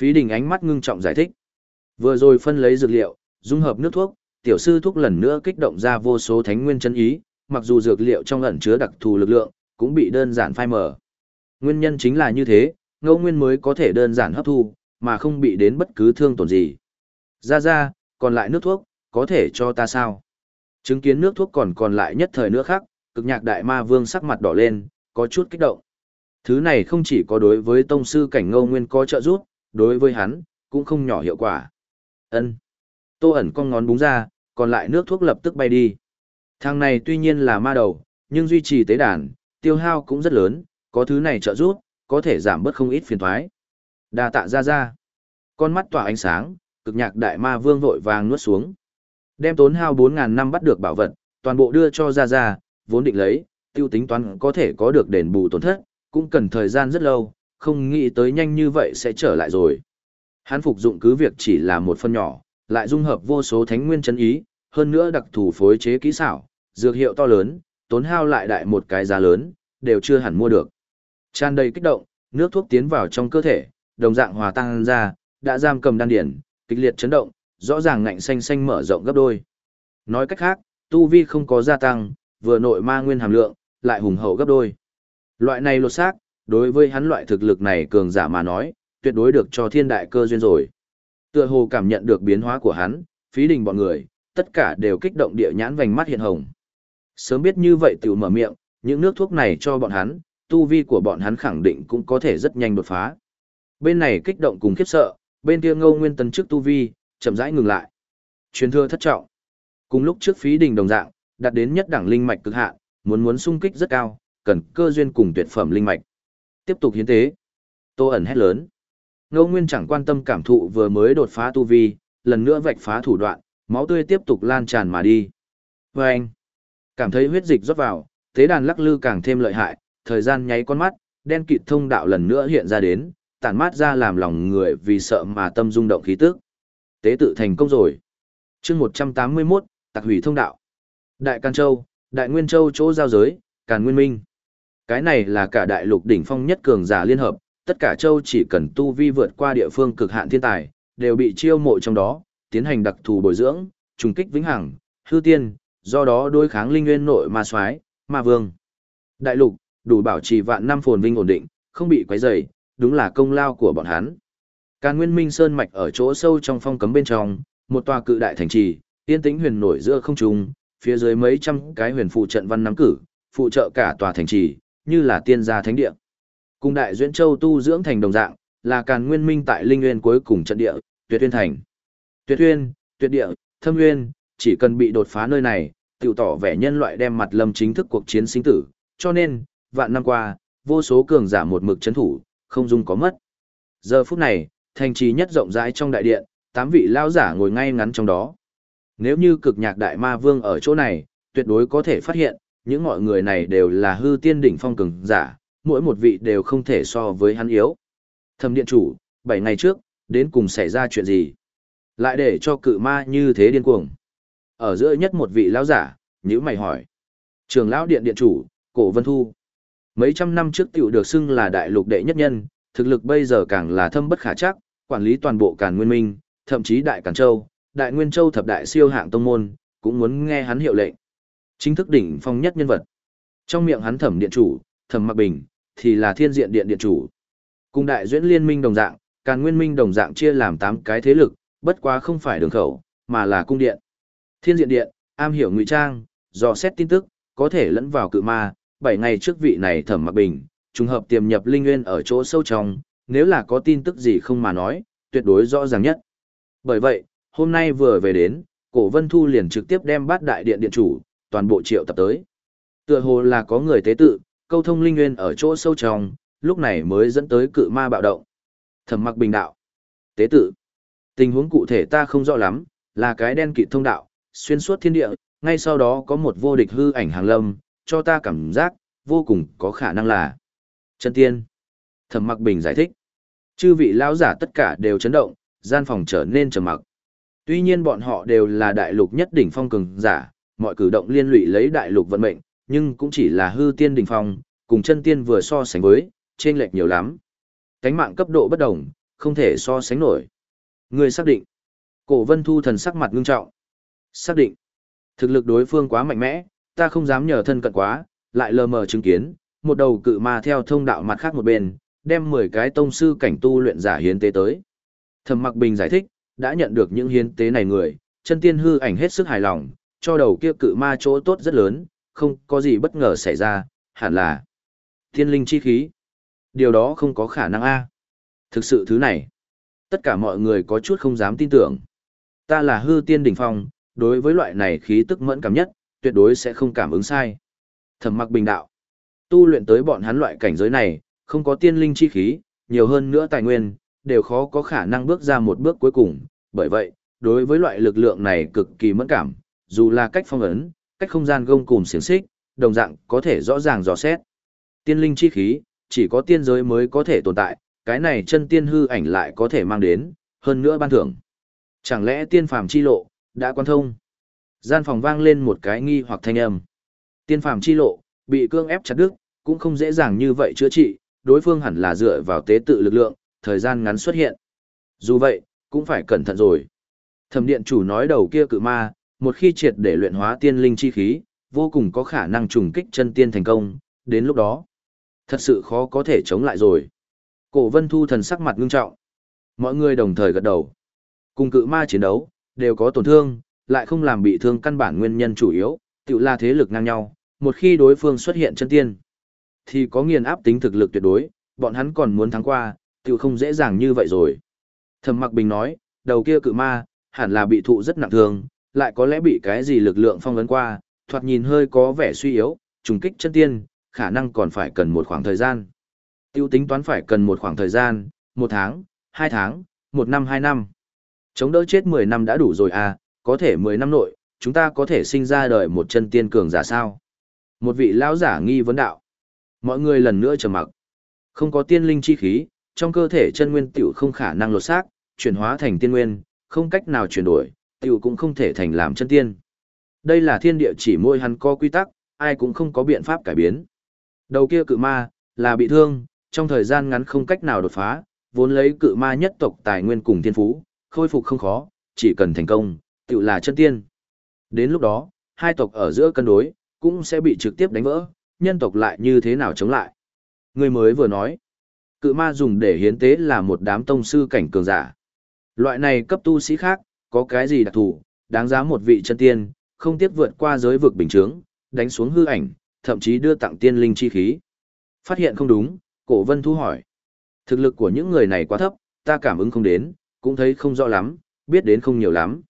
S1: Phí đình ánh mắt ngưng trọng giải thích. Vừa rồi phân lấy dược liệu, dung hợp nước thuốc, tiểu sư thuốc lần nữa kích động ra vô số thánh nguyên chân ý, mặc dù dược liệu trong ẩn chứa đặc thù lực lượng, cũng bị đơn giản phai mở. Nguyên nhân chính là như thế, ngô nguyên mới có thể đơn giản hấp thu, mà không bị đến bất cứ thương tổn gì. Ra ra, còn lại nước thuốc, có thể cho ta sao? Chứng kiến nước thuốc còn còn lại nhất thời nữa khác, cực nhạc đại ma vương sắc mặt đỏ lên, có chút kích động. Thứ này không chỉ có đối với tông sư cảnh ngâu nguyên có trợ giúp, đối với hắn, cũng không nhỏ hiệu quả. ân Tô ẩn con ngón búng ra, còn lại nước thuốc lập tức bay đi. Thằng này tuy nhiên là ma đầu, nhưng duy trì tế đàn, tiêu hao cũng rất lớn, có thứ này trợ giúp, có thể giảm bớt không ít phiền thoái. Đa tạ ra ra. Con mắt tỏa ánh sáng, cực nhạc đại ma vương vội vàng nuốt xuống. Đem tốn hao 4.000 năm bắt được bảo vật, toàn bộ đưa cho ra ra, vốn định lấy, tiêu tính toán có thể có được đền bù tổn thất, cũng cần thời gian rất lâu, không nghĩ tới nhanh như vậy sẽ trở lại rồi. Hắn phục dụng cứ việc chỉ là một phần nhỏ, lại dung hợp vô số thánh nguyên chân ý, hơn nữa đặc thù phối chế kỹ xảo, dược hiệu to lớn, tốn hao lại đại một cái giá lớn, đều chưa hẳn mua được. Tràn đầy kích động, nước thuốc tiến vào trong cơ thể, đồng dạng hòa tan ra, đã giam cầm đan điển, kịch liệt chấn động, rõ ràng ngạnh xanh xanh mở rộng gấp đôi. Nói cách khác, tu vi không có gia tăng, vừa nội ma nguyên hàm lượng, lại hùng hậu gấp đôi. Loại này lột xác, đối với hắn loại thực lực này cường giả mà nói, tuyệt đối được cho thiên đại cơ duyên rồi. Tựa hồ cảm nhận được biến hóa của hắn, phí đình bọn người, tất cả đều kích động địa nhãn vành mắt hiện hồng. Sớm biết như vậy tiểu mở miệng, những nước thuốc này cho bọn hắn, tu vi của bọn hắn khẳng định cũng có thể rất nhanh đột phá. Bên này kích động cùng khiếp sợ, bên kia ngâu nguyên tần trước tu vi, chậm rãi ngừng lại. Truyền thừa thất trọng. Cùng lúc trước phí đình đồng dạng, đạt đến nhất đẳng linh mạch cực hạn, muốn muốn sung kích rất cao, cần cơ duyên cùng tuyệt phẩm linh mạch. Tiếp tục hiến tế. Tô ẩn hét lớn. Ngô Nguyên chẳng quan tâm cảm thụ vừa mới đột phá tu vi, lần nữa vạch phá thủ đoạn, máu tươi tiếp tục lan tràn mà đi. Và anh, cảm thấy huyết dịch rót vào, tế đàn lắc lư càng thêm lợi hại, thời gian nháy con mắt, đen kịt thông đạo lần nữa hiện ra đến, tản mát ra làm lòng người vì sợ mà tâm rung động khí tức. Tế tự thành công rồi. chương 181, tạc hủy thông đạo. Đại Can Châu, Đại Nguyên Châu chỗ giao giới, Càn Nguyên Minh. Cái này là cả đại lục đỉnh phong nhất cường giả liên hợp, tất cả châu chỉ cần tu vi vượt qua địa phương cực hạn thiên tài, đều bị chiêu mộ trong đó, tiến hành đặc thù bồi dưỡng, trùng kích vĩnh hằng, hư tiên, do đó đối kháng linh nguyên nội ma soái, ma vương. Đại lục, đủ bảo trì vạn năm phồn vinh ổn định, không bị quấy rầy, đúng là công lao của bọn hắn. Càn Nguyên Minh Sơn mạch ở chỗ sâu trong phong cấm bên trong, một tòa cự đại thành trì, tiên tĩnh huyền nổi giữa không trung, phía dưới mấy trăm cái huyền phụ trận văn nắm cử, phụ trợ cả tòa thành trì, như là tiên gia thánh địa. Cùng đại duyên châu tu dưỡng thành đồng dạng, là Càn Nguyên Minh tại linh nguyên cuối cùng trận địa, Tuyệt Uyên thành. Tuyệt Uyên, Tuyệt địa, Thâm Uyên, chỉ cần bị đột phá nơi này, tiểu tỏ vẻ nhân loại đem mặt lâm chính thức cuộc chiến sinh tử, cho nên, vạn năm qua, vô số cường giả một mực chấn thủ, không dung có mất. Giờ phút này, thành trì nhất rộng rãi trong đại điện, tám vị lao giả ngồi ngay ngắn trong đó. Nếu như cực nhạc đại ma vương ở chỗ này, tuyệt đối có thể phát hiện, những mọi người này đều là hư tiên đỉnh phong cường giả, mỗi một vị đều không thể so với hắn yếu. Thẩm điện chủ, bảy ngày trước, đến cùng xảy ra chuyện gì? Lại để cho cự ma như thế điên cuồng. Ở giữa nhất một vị lão giả, nhữ mày hỏi. Trường lão điện điện chủ, cổ vân thu. Mấy trăm năm trước tiểu được xưng là đại lục đệ nhất nhân, thực lực bây giờ càng là thâm bất khả chắc, quản lý toàn bộ Càn Nguyên Minh, thậm chí Đại Càn Châu, Đại Nguyên Châu thập đại siêu hạng tông môn, cũng muốn nghe hắn hiệu lệnh. Chính thức đỉnh phong nhất nhân vật. Trong miệng hắn Thẩm điện chủ, Thẩm Mặc Bình, thì là Thiên Diện điện điện chủ. Cùng Đại Duyễn Liên Minh đồng dạng, Càn Nguyên Minh đồng dạng chia làm 8 cái thế lực, bất quá không phải đường khẩu, mà là cung điện. Thiên Diện điện, am hiểu ngụy trang, dò xét tin tức, có thể lẫn vào cự ma, 7 ngày trước vị này Thẩm Mặc Bình, trùng hợp tiềm nhập linh nguyên ở chỗ sâu trong, nếu là có tin tức gì không mà nói, tuyệt đối rõ ràng nhất. Bởi vậy, hôm nay vừa về đến, cổ vân thu liền trực tiếp đem bát đại điện điện chủ, toàn bộ triệu tập tới. Tựa hồ là có người tế tự, câu thông linh nguyên ở chỗ sâu trong, lúc này mới dẫn tới cự ma bạo động. Thẩm mặc bình đạo. Tế tự. Tình huống cụ thể ta không rõ lắm, là cái đen kịt thông đạo, xuyên suốt thiên địa, ngay sau đó có một vô địch hư ảnh hàng lâm, cho ta cảm giác, vô cùng có khả năng là chân tiên. Thẩm mặc bình giải thích. Chư vị lão giả tất cả đều chấn động, gian phòng trở nên trầm mặc. Tuy nhiên bọn họ đều là đại lục nhất đỉnh phong cường giả, mọi cử động liên lụy lấy đại lục vận mệnh, nhưng cũng chỉ là hư tiên đỉnh phong, cùng chân tiên vừa so sánh với, trên lệch nhiều lắm. Cánh mạng cấp độ bất đồng, không thể so sánh nổi. Người xác định. Cổ vân thu thần sắc mặt ngưng trọng. Xác định. Thực lực đối phương quá mạnh mẽ, ta không dám nhờ thân cận quá, lại lờ mờ chứng kiến, một đầu cự ma theo thông đạo mặt khác một bên, đem 10 cái tông sư cảnh tu luyện giả hiến tế tới. Thẩm Mặc Bình giải thích, đã nhận được những hiến tế này người, chân tiên hư ảnh hết sức hài lòng, cho đầu kia cự ma chỗ tốt rất lớn, không có gì bất ngờ xảy ra, hẳn là tiên linh chi khí. Điều đó không có khả năng a. Thực sự thứ này, tất cả mọi người có chút không dám tin tưởng. Ta là hư tiên đỉnh phong, đối với loại này khí tức mẫn cảm nhất, tuyệt đối sẽ không cảm ứng sai. Thẩm Mặc Bình đạo, tu luyện tới bọn hắn loại cảnh giới này, không có tiên linh chi khí, nhiều hơn nữa tài nguyên, đều khó có khả năng bước ra một bước cuối cùng, bởi vậy, đối với loại lực lượng này cực kỳ mẫn cảm, dù là cách phong ấn, cách không gian gông cùm xiềng xích, đồng dạng có thể rõ ràng dò xét. Tiên linh chi khí, chỉ có tiên giới mới có thể tồn tại, cái này chân tiên hư ảnh lại có thể mang đến, hơn nữa ban thưởng. Chẳng lẽ tiên phàm chi lộ, đã quan thông? Gian phòng vang lên một cái nghi hoặc thanh âm. Tiên phàm chi lộ, bị cương ép chặt đứt, cũng không dễ dàng như vậy chữa trị, đối phương hẳn là dựa vào tế tự lực lượng, thời gian ngắn xuất hiện. Dù vậy, cũng phải cẩn thận rồi. Thẩm điện chủ nói đầu kia cự ma, một khi triệt để luyện hóa tiên linh chi khí, vô cùng có khả năng trùng kích chân tiên thành công, đến lúc đó, thật sự khó có thể chống lại rồi. Cổ vân thu thần sắc mặt ngưng trọng. Mọi người đồng thời gật đầu. Cùng cự ma chiến đấu, đều có tổn thương, lại không làm bị thương căn bản nguyên nhân chủ yếu, tự là thế lực ngang nhau, một khi đối phương xuất hiện chân tiên, thì có nghiền áp tính thực lực tuyệt đối, bọn hắn còn muốn thắng qua, tự không dễ dàng như vậy rồi. Thẩm Mặc Bình nói, đầu kia cự ma, hẳn là bị thụ rất nặng thương, lại có lẽ bị cái gì lực lượng phong ấn qua, thoạt nhìn hơi có vẻ suy yếu, trùng kích chân tiên, khả năng còn phải cần một khoảng thời gian. Tiêu tính toán phải cần một khoảng thời gian, một tháng, hai tháng, một năm hai năm. Chống đỡ chết mười năm đã đủ rồi à, có thể mười năm nội, chúng ta có thể sinh ra đời một chân tiên cường giả sao? Một vị lão giả nghi vấn đạo. Mọi người lần nữa trầm mặc. Không có tiên linh chi khí, trong cơ thể chân nguyên tiểu không khả năng lột xác, chuyển hóa thành tiên nguyên, không cách nào chuyển đổi, tiểu cũng không thể thành làm chân tiên. Đây là thiên địa chỉ môi hắn có quy tắc, ai cũng không có biện pháp cải biến. Đầu kia cự ma, là bị thương, trong thời gian ngắn không cách nào đột phá, vốn lấy cự ma nhất tộc tài nguyên cùng thiên phú, khôi phục không khó, chỉ cần thành công, tự là chân tiên. Đến lúc đó, hai tộc ở giữa cân đối, cũng sẽ bị trực tiếp đánh vỡ, nhân tộc lại như thế nào chống lại. Người mới vừa nói, cự ma dùng để hiến tế là một đám tông sư cảnh cường giả. Loại này cấp tu sĩ khác, có cái gì đặc thù, đáng giá một vị chân tiên, không tiếc vượt qua giới vực bình chướng, đánh xuống hư ảnh, thậm chí đưa tặng tiên linh chi khí. Phát hiện không đúng, cổ vân thu hỏi. Thực lực của những người này quá thấp, ta cảm ứng không đến, cũng thấy không rõ lắm, biết đến không nhiều lắm.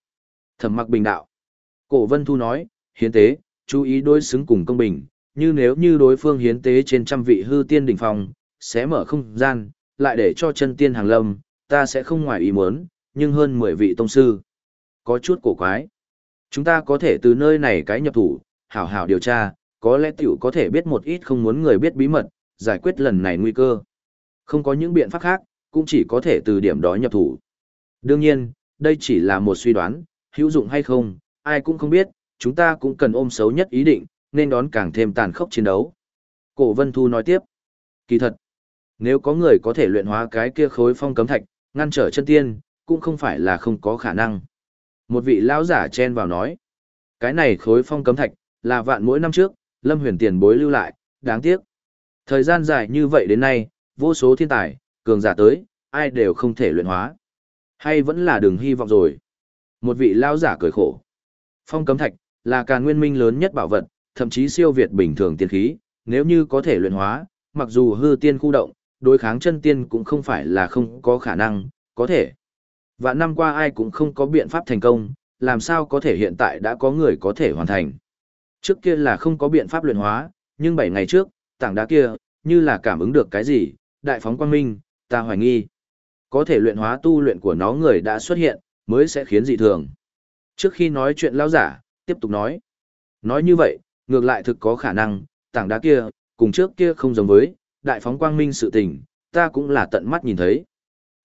S1: Thẩm mặc bình đạo. Cổ vân thu nói, hiến tế, chú ý đối xứng cùng công bình, như nếu như đối phương hiến tế trên trăm vị hư tiên đỉnh phong, sẽ mở không gian, lại để cho chân tiên hàng lâm, ta sẽ không ngoài ý muốn, nhưng hơn 10 vị tông sư. Có chút cổ quái. Chúng ta có thể từ nơi này cái nhập thủ, hảo hảo điều tra, có lẽ tiểu có thể biết một ít không muốn người biết bí mật, giải quyết lần này nguy cơ. Không có những biện pháp khác, cũng chỉ có thể từ điểm đó nhập thủ. Đương nhiên, đây chỉ là một suy đoán, hữu dụng hay không, ai cũng không biết, chúng ta cũng cần ôm xấu nhất ý định, nên đón càng thêm tàn khốc chiến đấu. Cổ Vân Thu nói tiếp, kỳ thật, nếu có người có thể luyện hóa cái kia khối phong cấm thạch, ngăn trở chân tiên, cũng không phải là không có khả năng. Một vị lão giả chen vào nói, cái này khối phong cấm thạch, là vạn mỗi năm trước, Lâm Huyền tiền bối lưu lại, đáng tiếc. Thời gian dài như vậy đến nay, vô số thiên tài, cường giả tới, ai đều không thể luyện hóa. Hay vẫn là đường hy vọng rồi. Một vị lão giả cười khổ. Phong cấm thạch, là càn nguyên minh lớn nhất bảo vật, thậm chí siêu việt bình thường tiên khí, nếu như có thể luyện hóa, mặc dù hư tiên khu động, đối kháng chân tiên cũng không phải là không có khả năng, có thể. Vạn năm qua ai cũng không có biện pháp thành công, làm sao có thể hiện tại đã có người có thể hoàn thành. Trước kia là không có biện pháp luyện hóa, nhưng 7 ngày trước, tảng đá kia, như là cảm ứng được cái gì, đại phóng quang minh, ta hoài nghi. Có thể luyện hóa tu luyện của nó người đã xuất hiện, mới sẽ khiến dị thường. Trước khi nói chuyện lao giả, tiếp tục nói. Nói như vậy, ngược lại thực có khả năng, tảng đá kia, cùng trước kia không giống với, đại phóng quang minh sự tình, ta cũng là tận mắt nhìn thấy.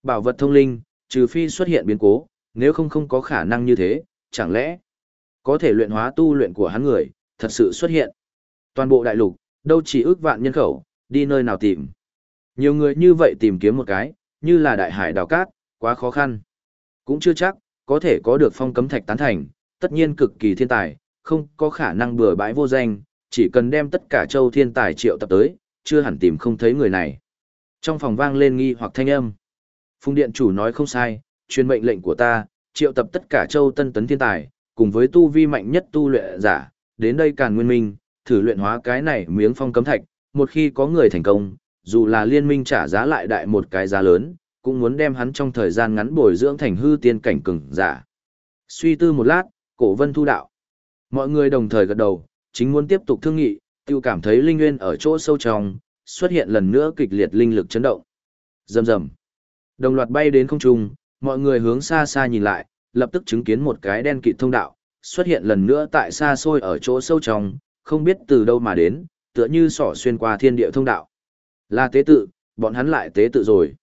S1: Bảo vật thông linh, trừ phi xuất hiện biến cố, nếu không không có khả năng như thế, chẳng lẽ có thể luyện hóa tu luyện của hắn người, thật sự xuất hiện. Toàn bộ đại lục, đâu chỉ ước vạn nhân khẩu, đi nơi nào tìm. Nhiều người như vậy tìm kiếm một cái, như là đại hải đào cát, quá khó khăn. Cũng chưa chắc, có thể có được phong cấm thạch tán thành, tất nhiên cực kỳ thiên tài, không có khả năng bừa bãi vô danh, chỉ cần đem tất cả châu thiên tài triệu tập tới, chưa hẳn tìm không thấy người này. Trong phòng vang lên nghi hoặc thanh âm. Phùng điện chủ nói không sai, truyền mệnh lệnh của ta, triệu tập tất cả châu tân tấn thiên tài, cùng với tu vi mạnh nhất tu luyện giả, đến đây càn nguyên minh, thử luyện hóa cái này miếng phong cấm thạch, một khi có người thành công, dù là liên minh trả giá lại đại một cái giá lớn, cũng muốn đem hắn trong thời gian ngắn bồi dưỡng thành hư tiên cảnh cường giả. Suy tư một lát, cổ vân thu đạo. Mọi người đồng thời gật đầu, chính muốn tiếp tục thương nghị, tiêu cảm thấy linh nguyên ở chỗ sâu trong, xuất hiện lần nữa kịch liệt linh lực chấn động. Rầm rầm. Đồng loạt bay đến không trung, mọi người hướng xa xa nhìn lại, lập tức chứng kiến một cái đen kịt thông đạo, xuất hiện lần nữa tại xa xôi ở chỗ sâu trong, không biết từ đâu mà đến, tựa như sỏ xuyên qua thiên địa thông đạo. Là tế tự, bọn hắn lại tế tự rồi.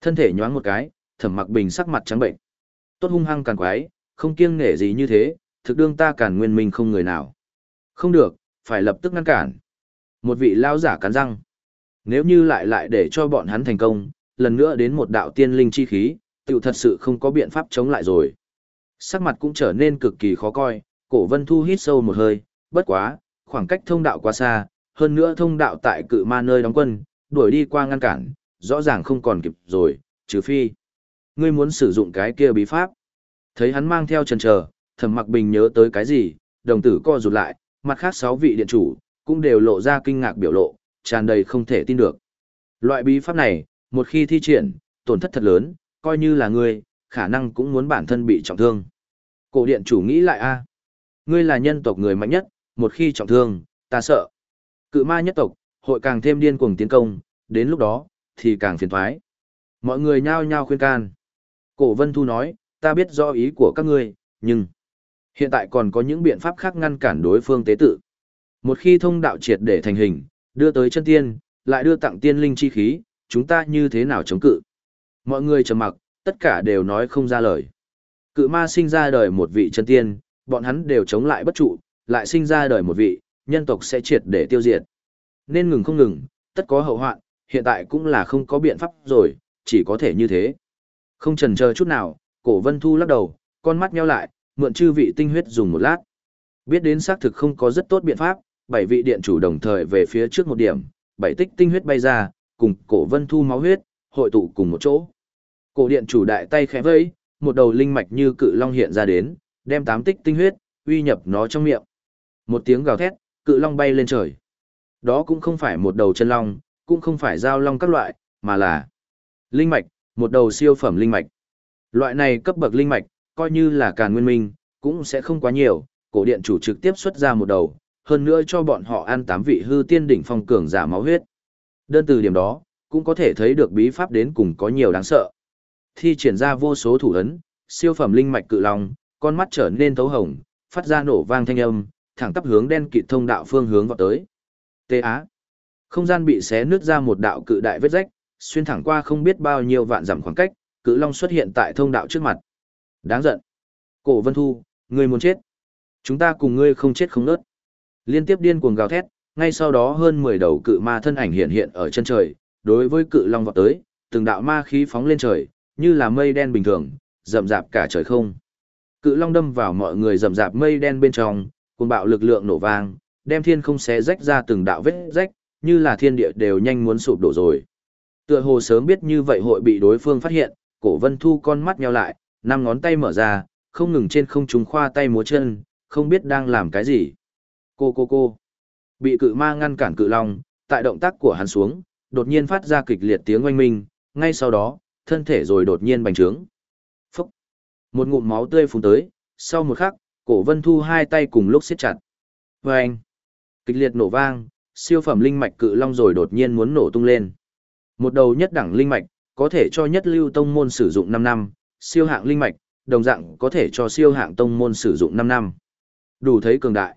S1: Thân thể nhoáng một cái, thẩm mặc bình sắc mặt trắng bệnh. Tốt hung hăng càng quái, không kiêng nể gì như thế, thực đương ta cản nguyên minh không người nào. Không được, phải lập tức ngăn cản. Một vị lao giả cắn răng. Nếu như lại lại để cho bọn hắn thành công, lần nữa đến một đạo tiên linh chi khí, tự thật sự không có biện pháp chống lại rồi. Sắc mặt cũng trở nên cực kỳ khó coi, cổ vân thu hít sâu một hơi, bất quá, khoảng cách thông đạo quá xa, hơn nữa thông đạo tại cự ma nơi đóng quân, đuổi đi qua ngăn cản, rõ ràng không còn kịp rồi, trừ phi. Ngươi muốn sử dụng cái kia bí pháp. Thấy hắn mang theo trần trờ, thẩm mặc bình nhớ tới cái gì, đồng tử co rụt lại, mặt khác sáu vị điện chủ, cũng đều lộ ra kinh ngạc biểu lộ, tràn đầy không thể tin được. Loại bí pháp này, một khi thi triển, tổn thất thật lớn, coi như là ngươi, khả năng cũng muốn bản thân bị trọng thương. Cổ điện chủ nghĩ lại a, ngươi là nhân tộc người mạnh nhất, một khi trọng thương, ta sợ. Cự ma nhất tộc, hội càng thêm điên cuồng tiến công, đến lúc đó, thì càng phiền thoái. Mọi người nhao nhao khuyên can. Cổ Vân Thu nói, ta biết do ý của các ngươi, nhưng hiện tại còn có những biện pháp khác ngăn cản đối phương tế tự. Một khi thông đạo triệt để thành hình, đưa tới chân tiên, lại đưa tặng tiên linh chi khí, chúng ta như thế nào chống cự? Mọi người trầm mặc, tất cả đều nói không ra lời. Cự ma sinh ra đời một vị chân tiên, bọn hắn đều chống lại bất trụ, lại sinh ra đời một vị, nhân tộc sẽ triệt để tiêu diệt. Nên ngừng không ngừng, tất có hậu hoạn, hiện tại cũng là không có biện pháp rồi, chỉ có thể như thế. Không chần chờ chút nào, cổ vân thu lắc đầu, con mắt nheo lại, mượn chư vị tinh huyết dùng một lát. Biết đến xác thực không có rất tốt biện pháp, bảy vị điện chủ đồng thời về phía trước một điểm, bảy tích tinh huyết bay ra, cùng cổ vân thu máu huyết, hội tụ cùng một chỗ. Cổ điện chủ đại tay khẽ vẫy, một đầu linh mạch như cự long hiện ra đến, đem tám tích tinh huyết, uy nhập nó trong miệng. Một tiếng gào thét, cự long bay lên trời. Đó cũng không phải một đầu chân long, cũng không phải giao long các loại, mà là linh mạch, một đầu siêu phẩm linh mạch. Loại này cấp bậc linh mạch, coi như là càn nguyên minh, cũng sẽ không quá nhiều, cổ điện chủ trực tiếp xuất ra một đầu, hơn nữa cho bọn họ ăn tám vị hư tiên đỉnh phong cường giả máu huyết. Đơn từ điểm đó, cũng có thể thấy được bí pháp đến cùng có nhiều đáng sợ. Thi triển ra vô số thủ ấn, siêu phẩm linh mạch cự long, con mắt trở nên thấu hồng, phát ra nổ vang thanh âm, thẳng tắp hướng đen kịt thông đạo phương hướng vào tới. Tê Á. Không gian bị xé nứt ra một đạo cự đại vết rách, xuyên thẳng qua không biết bao nhiêu vạn dặm khoảng cách, cự long xuất hiện tại thông đạo trước mặt. Đáng giận. Cổ Vân Thu, ngươi muốn chết. Chúng ta cùng ngươi không chết không nớt. Liên tiếp điên cuồng gào thét, ngay sau đó hơn 10 đầu cự ma thân ảnh hiện hiện ở chân trời, đối với cự long vọt tới, từng đạo ma khí phóng lên trời, như là mây đen bình thường, rậm rạp cả trời không. Cự long đâm vào mọi người rậm rạp mây đen bên trong, cuồng bạo lực lượng nổ vang, đem thiên không xé rách ra từng đạo vết rách, như là thiên địa đều nhanh muốn sụp đổ rồi. Tựa hồ sớm biết như vậy hội bị đối phương phát hiện, cổ vân thu con mắt nheo lại, năm ngón tay mở ra, không ngừng trên không trung khoa tay múa chân, không biết đang làm cái gì. Cô cô cô. Bị cự ma ngăn cản cự long, tại động tác của hắn xuống, đột nhiên phát ra kịch liệt tiếng oanh minh, ngay sau đó, thân thể rồi đột nhiên bành trướng. Phúc. Một ngụm máu tươi phun tới, sau một khắc, cổ vân thu hai tay cùng lúc siết chặt. Vâng. Kịch liệt nổ vang, siêu phẩm linh mạch cự long rồi đột nhiên muốn nổ tung lên. Một đầu nhất đẳng linh mạch, có thể cho nhất lưu tông môn sử dụng 5 năm, siêu hạng linh mạch, đồng dạng có thể cho siêu hạng tông môn sử dụng 5 năm. Đủ thấy cường đại.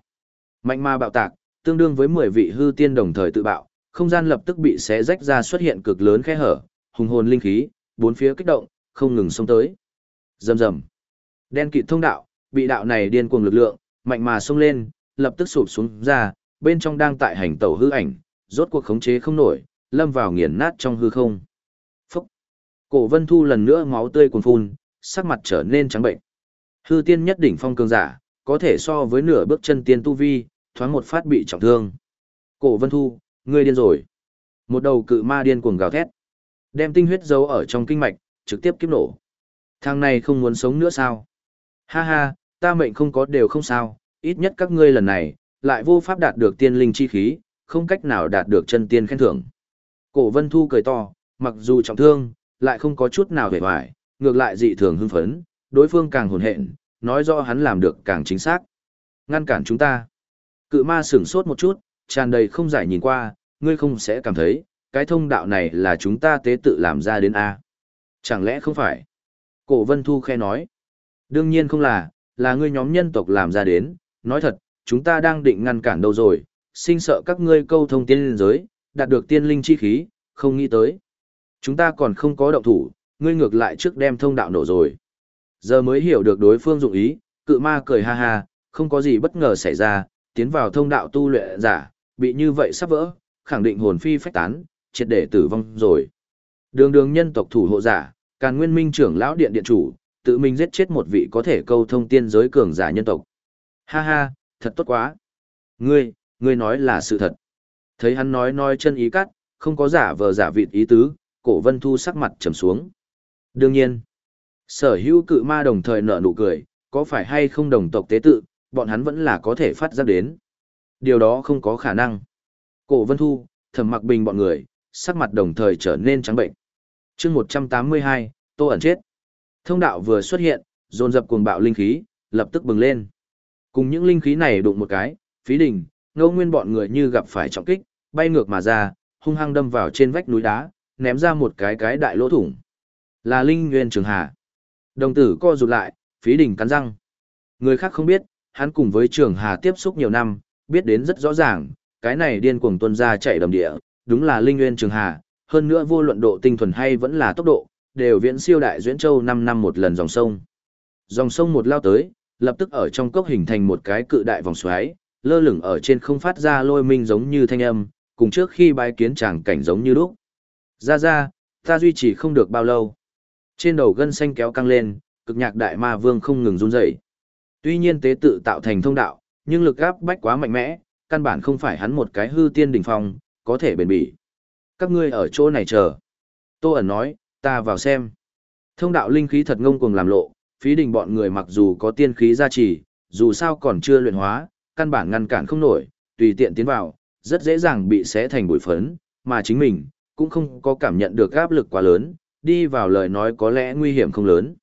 S1: Mạnh ma bạo tạc, tương đương với 10 vị hư tiên đồng thời tự bạo, không gian lập tức bị xé rách ra xuất hiện cực lớn khe hở, hùng hồn linh khí, bốn phía kích động, không ngừng xông tới. Rầm rầm. Đen kịt thông đạo, bị đạo này điên cuồng lực lượng, mạnh mà xông lên, lập tức sụp xuống ra, bên trong đang tại hành tẩu hư ảnh, rốt cuộc khống chế không nổi, lâm vào nghiền nát trong hư không. Cổ vân thu lần nữa máu tươi cuồn phun, sắc mặt trở nên trắng bệnh. Hư tiên nhất đỉnh phong cường giả, có thể so với nửa bước chân tiên tu vi, thoáng một phát bị trọng thương. Cổ vân thu, ngươi điên rồi. Một đầu cự ma điên cuồng gào thét. Đem tinh huyết giấu ở trong kinh mạch, trực tiếp kiếp nổ. Thằng này không muốn sống nữa sao? Ha ha, ta mệnh không có đều không sao, ít nhất các ngươi lần này, lại vô pháp đạt được tiên linh chi khí, không cách nào đạt được chân tiên khen thưởng. Cổ Vân Thu cười to, mặc dù trọng thương, lại không có chút nào vẻ vải, ngược lại dị thường hưng phấn, đối phương càng hồn hện, nói rõ hắn làm được càng chính xác. Ngăn cản chúng ta. Cự ma sửng sốt một chút, tràn đầy không giải nhìn qua, ngươi không sẽ cảm thấy, cái thông đạo này là chúng ta tế tự làm ra đến A. Chẳng lẽ không phải? Cổ Vân Thu khe nói. Đương nhiên không là, là ngươi nhóm nhân tộc làm ra đến, nói thật, chúng ta đang định ngăn cản đâu rồi, sinh sợ các ngươi câu thông tiên linh giới, đạt được tiên linh chi khí, không nghĩ tới. Chúng ta còn không có động thủ, ngươi ngược lại trước đem thông đạo nổ rồi. Giờ mới hiểu được đối phương dụng ý, cự ma cười ha ha, không có gì bất ngờ xảy ra, tiến vào thông đạo tu luyện giả, bị như vậy sắp vỡ, khẳng định hồn phi phách tán, triệt để tử vong rồi. Đường đường nhân tộc thủ hộ giả, càn nguyên minh trưởng lão điện điện chủ, tự mình giết chết một vị có thể câu thông tiên giới cường giả nhân tộc. Ha ha, thật tốt quá. Ngươi, ngươi nói là sự thật. Thấy hắn nói nói chân ý cắt, không có giả vờ giả vịt ý tứ, cổ vân thu sắc mặt trầm xuống. Đương nhiên, sở hữu cự ma đồng thời nở nụ cười, có phải hay không đồng tộc tế tự, bọn hắn vẫn là có thể phát giác đến. Điều đó không có khả năng. Cổ vân thu, thầm mặc bình bọn người, sắc mặt đồng thời trở nên trắng bệnh. chương 182, tô ẩn chết. Thông đạo vừa xuất hiện, dồn dập cuồng bạo linh khí, lập tức bừng lên. Cùng những linh khí này đụng một cái, phí đỉnh, ngô nguyên bọn người như gặp phải trọng kích, bay ngược mà ra, hung hăng đâm vào trên vách núi đá, ném ra một cái cái đại lỗ thủng. Là linh nguyên trường hà. Đồng tử co rụt lại, phí đỉnh cắn răng. Người khác không biết, hắn cùng với trường hà tiếp xúc nhiều năm, biết đến rất rõ ràng, cái này điên cuồng tuân ra chạy đầm địa, đúng là linh nguyên trường hà, hơn nữa vô luận độ tinh thuần hay vẫn là tốc độ, đều viễn siêu đại duyễn châu 5 năm một lần dòng sông. Dòng sông một lao tới, lập tức ở trong cốc hình thành một cái cự đại vòng xoáy, lơ lửng ở trên không phát ra lôi minh giống như thanh âm, cùng trước khi bái kiến chàng cảnh giống như lúc. Ra ra, ta duy trì không được bao lâu. Trên đầu gân xanh kéo căng lên, cực nhạc đại ma vương không ngừng run rẩy. Tuy nhiên tế tự tạo thành thông đạo, nhưng lực áp bách quá mạnh mẽ, căn bản không phải hắn một cái hư tiên đỉnh phong, có thể bền bỉ. Các ngươi ở chỗ này chờ. Tô ẩn nói, ta vào xem. Thông đạo linh khí thật ngông cuồng làm lộ, phí đình bọn người mặc dù có tiên khí gia trì, dù sao còn chưa luyện hóa, căn bản ngăn cản không nổi, tùy tiện tiến vào, rất dễ dàng bị xé thành bụi phấn, mà chính mình, cũng không có cảm nhận được áp lực quá lớn, đi vào lời nói có lẽ nguy hiểm không lớn.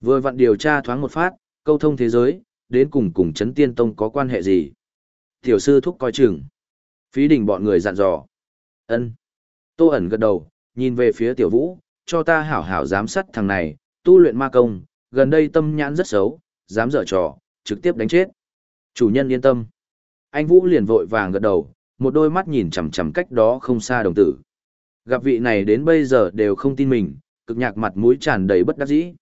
S1: Vừa vặn điều tra thoáng một phát, câu thông thế giới, đến cùng cùng chấn tiên tông có quan hệ gì. Tiểu sư thúc coi chừng. Phí đình bọn người dặn dò. ân Tô ẩn gật đầu, nhìn về phía tiểu vũ, cho ta hảo hảo giám sát thằng này, tu luyện ma công, gần đây tâm nhãn rất xấu, dám dở trò, trực tiếp đánh chết. Chủ nhân yên tâm. Anh Vũ liền vội vàng gật đầu, một đôi mắt nhìn chằm chằm cách đó không xa đồng tử. Gặp vị này đến bây giờ đều không tin mình, cực nhạc mặt mũi tràn đầy bất đắc dĩ.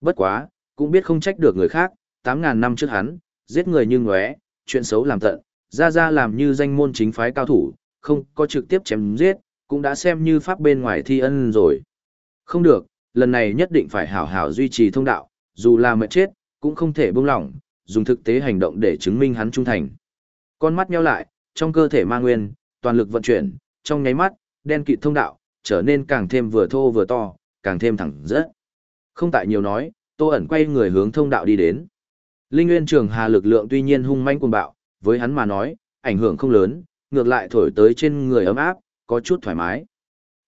S1: Bất quá, cũng biết không trách được người khác, 8.000 năm trước hắn, giết người như ngóe, chuyện xấu làm tận, ra ra làm như danh môn chính phái cao thủ, không có trực tiếp chém giết, cũng đã xem như pháp bên ngoài thi ân rồi. Không được, lần này nhất định phải hảo hảo duy trì thông đạo, dù là mệt chết, cũng không thể buông lỏng, dùng thực tế hành động để chứng minh hắn trung thành. Con mắt nheo lại, trong cơ thể ma nguyên, toàn lực vận chuyển, trong nháy mắt, đen kịt thông đạo, trở nên càng thêm vừa thô vừa to, càng thêm thẳng rất. Không tại nhiều nói, Tô ẩn quay người hướng thông đạo đi đến. Linh Nguyên Trường Hà lực lượng tuy nhiên hung manh cuồng bạo, với hắn mà nói, ảnh hưởng không lớn, ngược lại thổi tới trên người ấm áp, có chút thoải mái.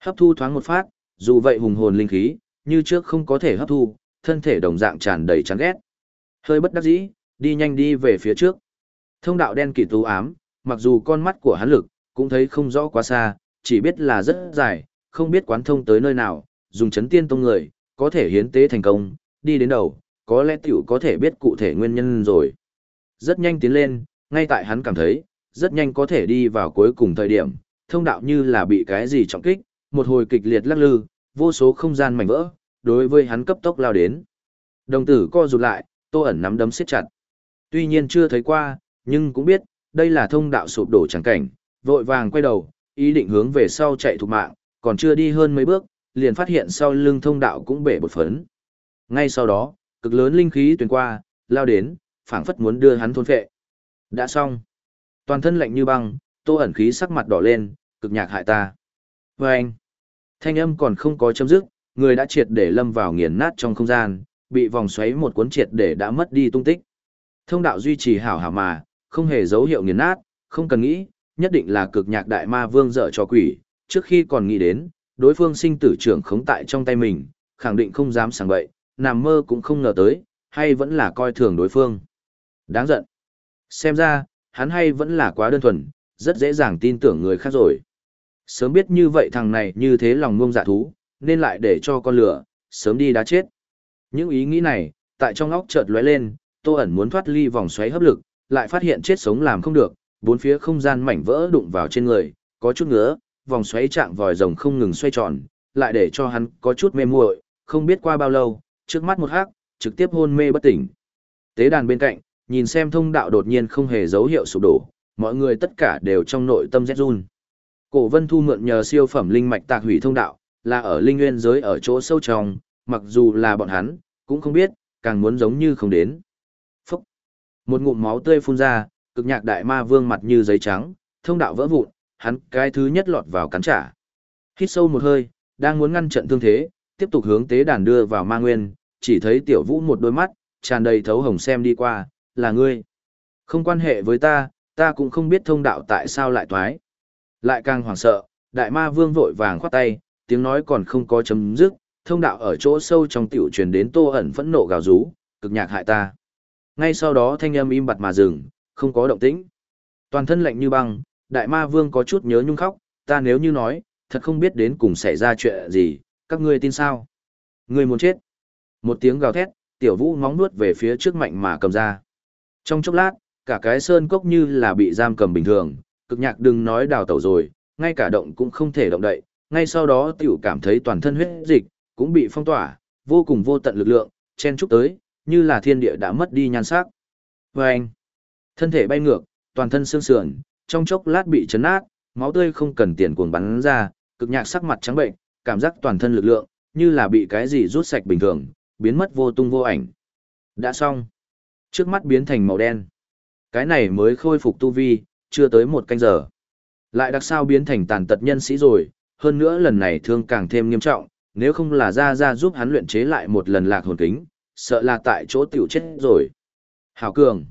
S1: Hấp thu thoáng một phát, dù vậy hùng hồn linh khí, như trước không có thể hấp thu, thân thể đồng dạng tràn đầy chán ghét. Hơi bất đắc dĩ, đi nhanh đi về phía trước. Thông đạo đen kịt u ám, mặc dù con mắt của hắn lực, cũng thấy không rõ quá xa, chỉ biết là rất dài, không biết quán thông tới nơi nào, dùng chấn tiên tông người, có thể hiến tế thành công, đi đến đầu, có lẽ tiểu có thể biết cụ thể nguyên nhân rồi. Rất nhanh tiến lên, ngay tại hắn cảm thấy, rất nhanh có thể đi vào cuối cùng thời điểm, thông đạo như là bị cái gì trọng kích, một hồi kịch liệt lắc lư, vô số không gian mảnh vỡ, đối với hắn cấp tốc lao đến. Đồng tử co rụt lại, tô ẩn nắm đấm siết chặt. Tuy nhiên chưa thấy qua, nhưng cũng biết, đây là thông đạo sụp đổ chẳng cảnh, vội vàng quay đầu, ý định hướng về sau chạy thục mạng, còn chưa đi hơn mấy bước, liền phát hiện sau lưng thông đạo cũng bể bột phấn. Ngay sau đó, cực lớn linh khí tuyển qua, lao đến, phảng phất muốn đưa hắn thôn phệ. Đã xong. Toàn thân lạnh như băng, tô ẩn khí sắc mặt đỏ lên, cực nhạc hại ta. Và anh, thanh âm còn không có chấm dứt, Người đã triệt để lâm vào nghiền nát trong không gian, bị vòng xoáy một cuốn triệt để đã mất đi tung tích. Thông đạo duy trì hảo hảo mà, không hề dấu hiệu nghiền nát, không cần nghĩ, nhất định là cực nhạc đại ma vương dở cho quỷ, trước khi còn nghĩ đến, đối phương sinh tử trưởng khống tại trong tay mình, khẳng định không dám sảng bậy, nằm mơ cũng không ngờ tới, hay vẫn là coi thường đối phương. Đáng giận. Xem ra, hắn hay vẫn là quá đơn thuần, rất dễ dàng tin tưởng người khác rồi. Sớm biết như vậy thằng này như thế lòng ngông dạ thú, nên lại để cho con lửa, sớm đi đá chết. Những ý nghĩ này, tại trong óc chợt lóe lên, Tô ẩn muốn thoát ly vòng xoáy hấp lực, lại phát hiện chết sống làm không được, bốn phía không gian mảnh vỡ đụng vào trên người, có chút ngứa, vòng xoáy trạng vòi rồng không ngừng xoay tròn, lại để cho hắn có chút mê muội, không biết qua bao lâu, trước mắt một hắc, trực tiếp hôn mê bất tỉnh. Tế đàn bên cạnh, nhìn xem thông đạo đột nhiên không hề dấu hiệu sụp đổ, mọi người tất cả đều trong nội tâm rét run. Cổ Vân Thu mượn nhờ siêu phẩm linh mạch tạc hủy thông đạo, là ở linh nguyên giới ở chỗ sâu trong, mặc dù là bọn hắn, cũng không biết, càng muốn giống như không đến. Phúc! Một ngụm máu tươi phun ra, cực nhạc đại ma vương mặt như giấy trắng, thông đạo vỡ vụn, hắn cái thứ nhất lọt vào cắn trả. Hít sâu một hơi, đang muốn ngăn trận thương thế, tiếp tục hướng tế đàn đưa vào ma nguyên, chỉ thấy tiểu vũ một đôi mắt, tràn đầy thấu hồng xem đi qua, là ngươi. Không quan hệ với ta, ta cũng không biết thông đạo tại sao lại thoái. Lại càng hoảng sợ, đại ma vương vội vàng khoát tay, tiếng nói còn không có chấm dứt, thông đạo ở chỗ sâu trong tiểu truyền đến tô ẩn phẫn nộ gào rú, cực nhạc hại ta. Ngay sau đó thanh âm im bặt mà dừng, không có động tĩnh. Toàn thân lạnh như băng, đại ma vương có chút nhớ nhung khóc, ta nếu như nói, thật không biết đến cùng xảy ra chuyện gì, các ngươi tin sao? Ngươi muốn chết. Một tiếng gào thét, tiểu vũ ngóng nuốt về phía trước mạnh mà cầm ra. Trong chốc lát, cả cái sơn cốc như là bị giam cầm bình thường, cực nhạc đừng nói đào tẩu rồi, ngay cả động cũng không thể động đậy, ngay sau đó tiểu cảm thấy toàn thân huyết dịch, cũng bị phong tỏa, vô cùng vô tận lực lượng, chen chúc tới, như là thiên địa đã mất đi nhan sắc. Vâng! anh, thân thể bay ngược, toàn thân xương sườn, trong chốc lát bị chấn nát, máu tươi không cần tiền cuồng bắn ra, cực nhạc sắc mặt trắng bệnh, cảm giác toàn thân lực lượng, như là bị cái gì rút sạch bình thường, biến mất vô tung vô ảnh. Đã xong. Trước mắt biến thành màu đen. Cái này mới khôi phục tu vi, chưa tới một canh giờ. Lại đặc sao biến thành tàn tật nhân sĩ rồi, hơn nữa lần này thương càng thêm nghiêm trọng, nếu không là ra ra giúp hắn luyện chế lại một lần lạc hồn kính, sợ là tại chỗ tiểu chết rồi. Hảo cường.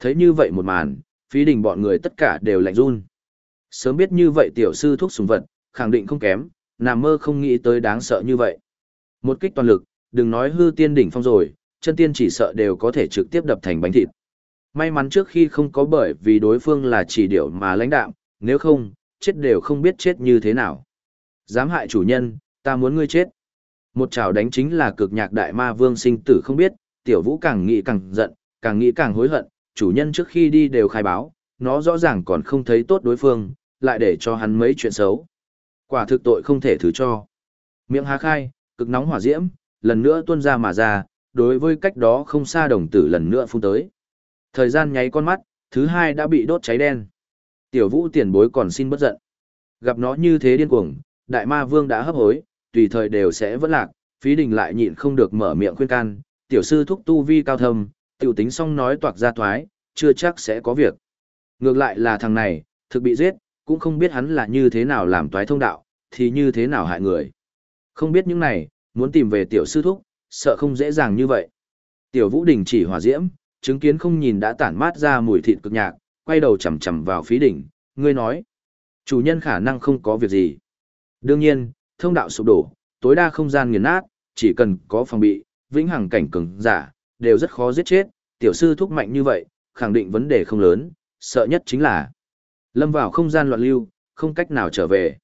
S1: Thấy như vậy một màn, phí đình bọn người tất cả đều lạnh run. Sớm biết như vậy tiểu sư thuốc sùng vật, khẳng định không kém, nằm mơ không nghĩ tới đáng sợ như vậy. Một kích toàn lực, đừng nói hư tiên đỉnh phong rồi, chân tiên chỉ sợ đều có thể trực tiếp đập thành bánh thịt. May mắn trước khi không có bởi vì đối phương là chỉ điểu mà lãnh đạo nếu không, chết đều không biết chết như thế nào. Dám hại chủ nhân, ta muốn ngươi chết. Một chảo đánh chính là cực nhạc đại ma vương sinh tử không biết, tiểu vũ càng nghĩ càng giận, càng nghĩ càng hối hận, chủ nhân trước khi đi đều khai báo, nó rõ ràng còn không thấy tốt đối phương, lại để cho hắn mấy chuyện xấu. Quả thực tội không thể thứ cho. Miệng há khai, cực nóng hỏa diễm, lần nữa tuôn ra mà ra, đối với cách đó không xa đồng tử lần nữa phun tới. Thời gian nháy con mắt, thứ hai đã bị đốt cháy đen. Tiểu vũ tiền bối còn xin bất giận. Gặp nó như thế điên cuồng, đại ma vương đã hấp hối, tùy thời đều sẽ vẫn lạc, phí đình lại nhịn không được mở miệng khuyên can, tiểu sư thúc tu vi cao thâm, tiểu tính xong nói toạc ra thoái, chưa chắc sẽ có việc. Ngược lại là thằng này, thực bị giết, cũng không biết hắn là như thế nào làm toái thông đạo, thì như thế nào hại người. Không biết những này, muốn tìm về tiểu sư thúc, sợ không dễ dàng như vậy. Tiểu Vũ Đình chỉ hỏa diễm, chứng kiến không nhìn đã tản mát ra mùi thịt cực nhạc, quay đầu chầm chầm vào phí đỉnh, ngươi nói. Chủ nhân khả năng không có việc gì. Đương nhiên, thông đạo sụp đổ, tối đa không gian nghiền nát, chỉ cần có phòng bị, vĩnh hằng cảnh cứng, giả, đều rất khó giết chết, tiểu sư thúc mạnh như vậy, khẳng định vấn đề không lớn, sợ nhất chính là lâm vào không gian loạn lưu, không cách nào trở về.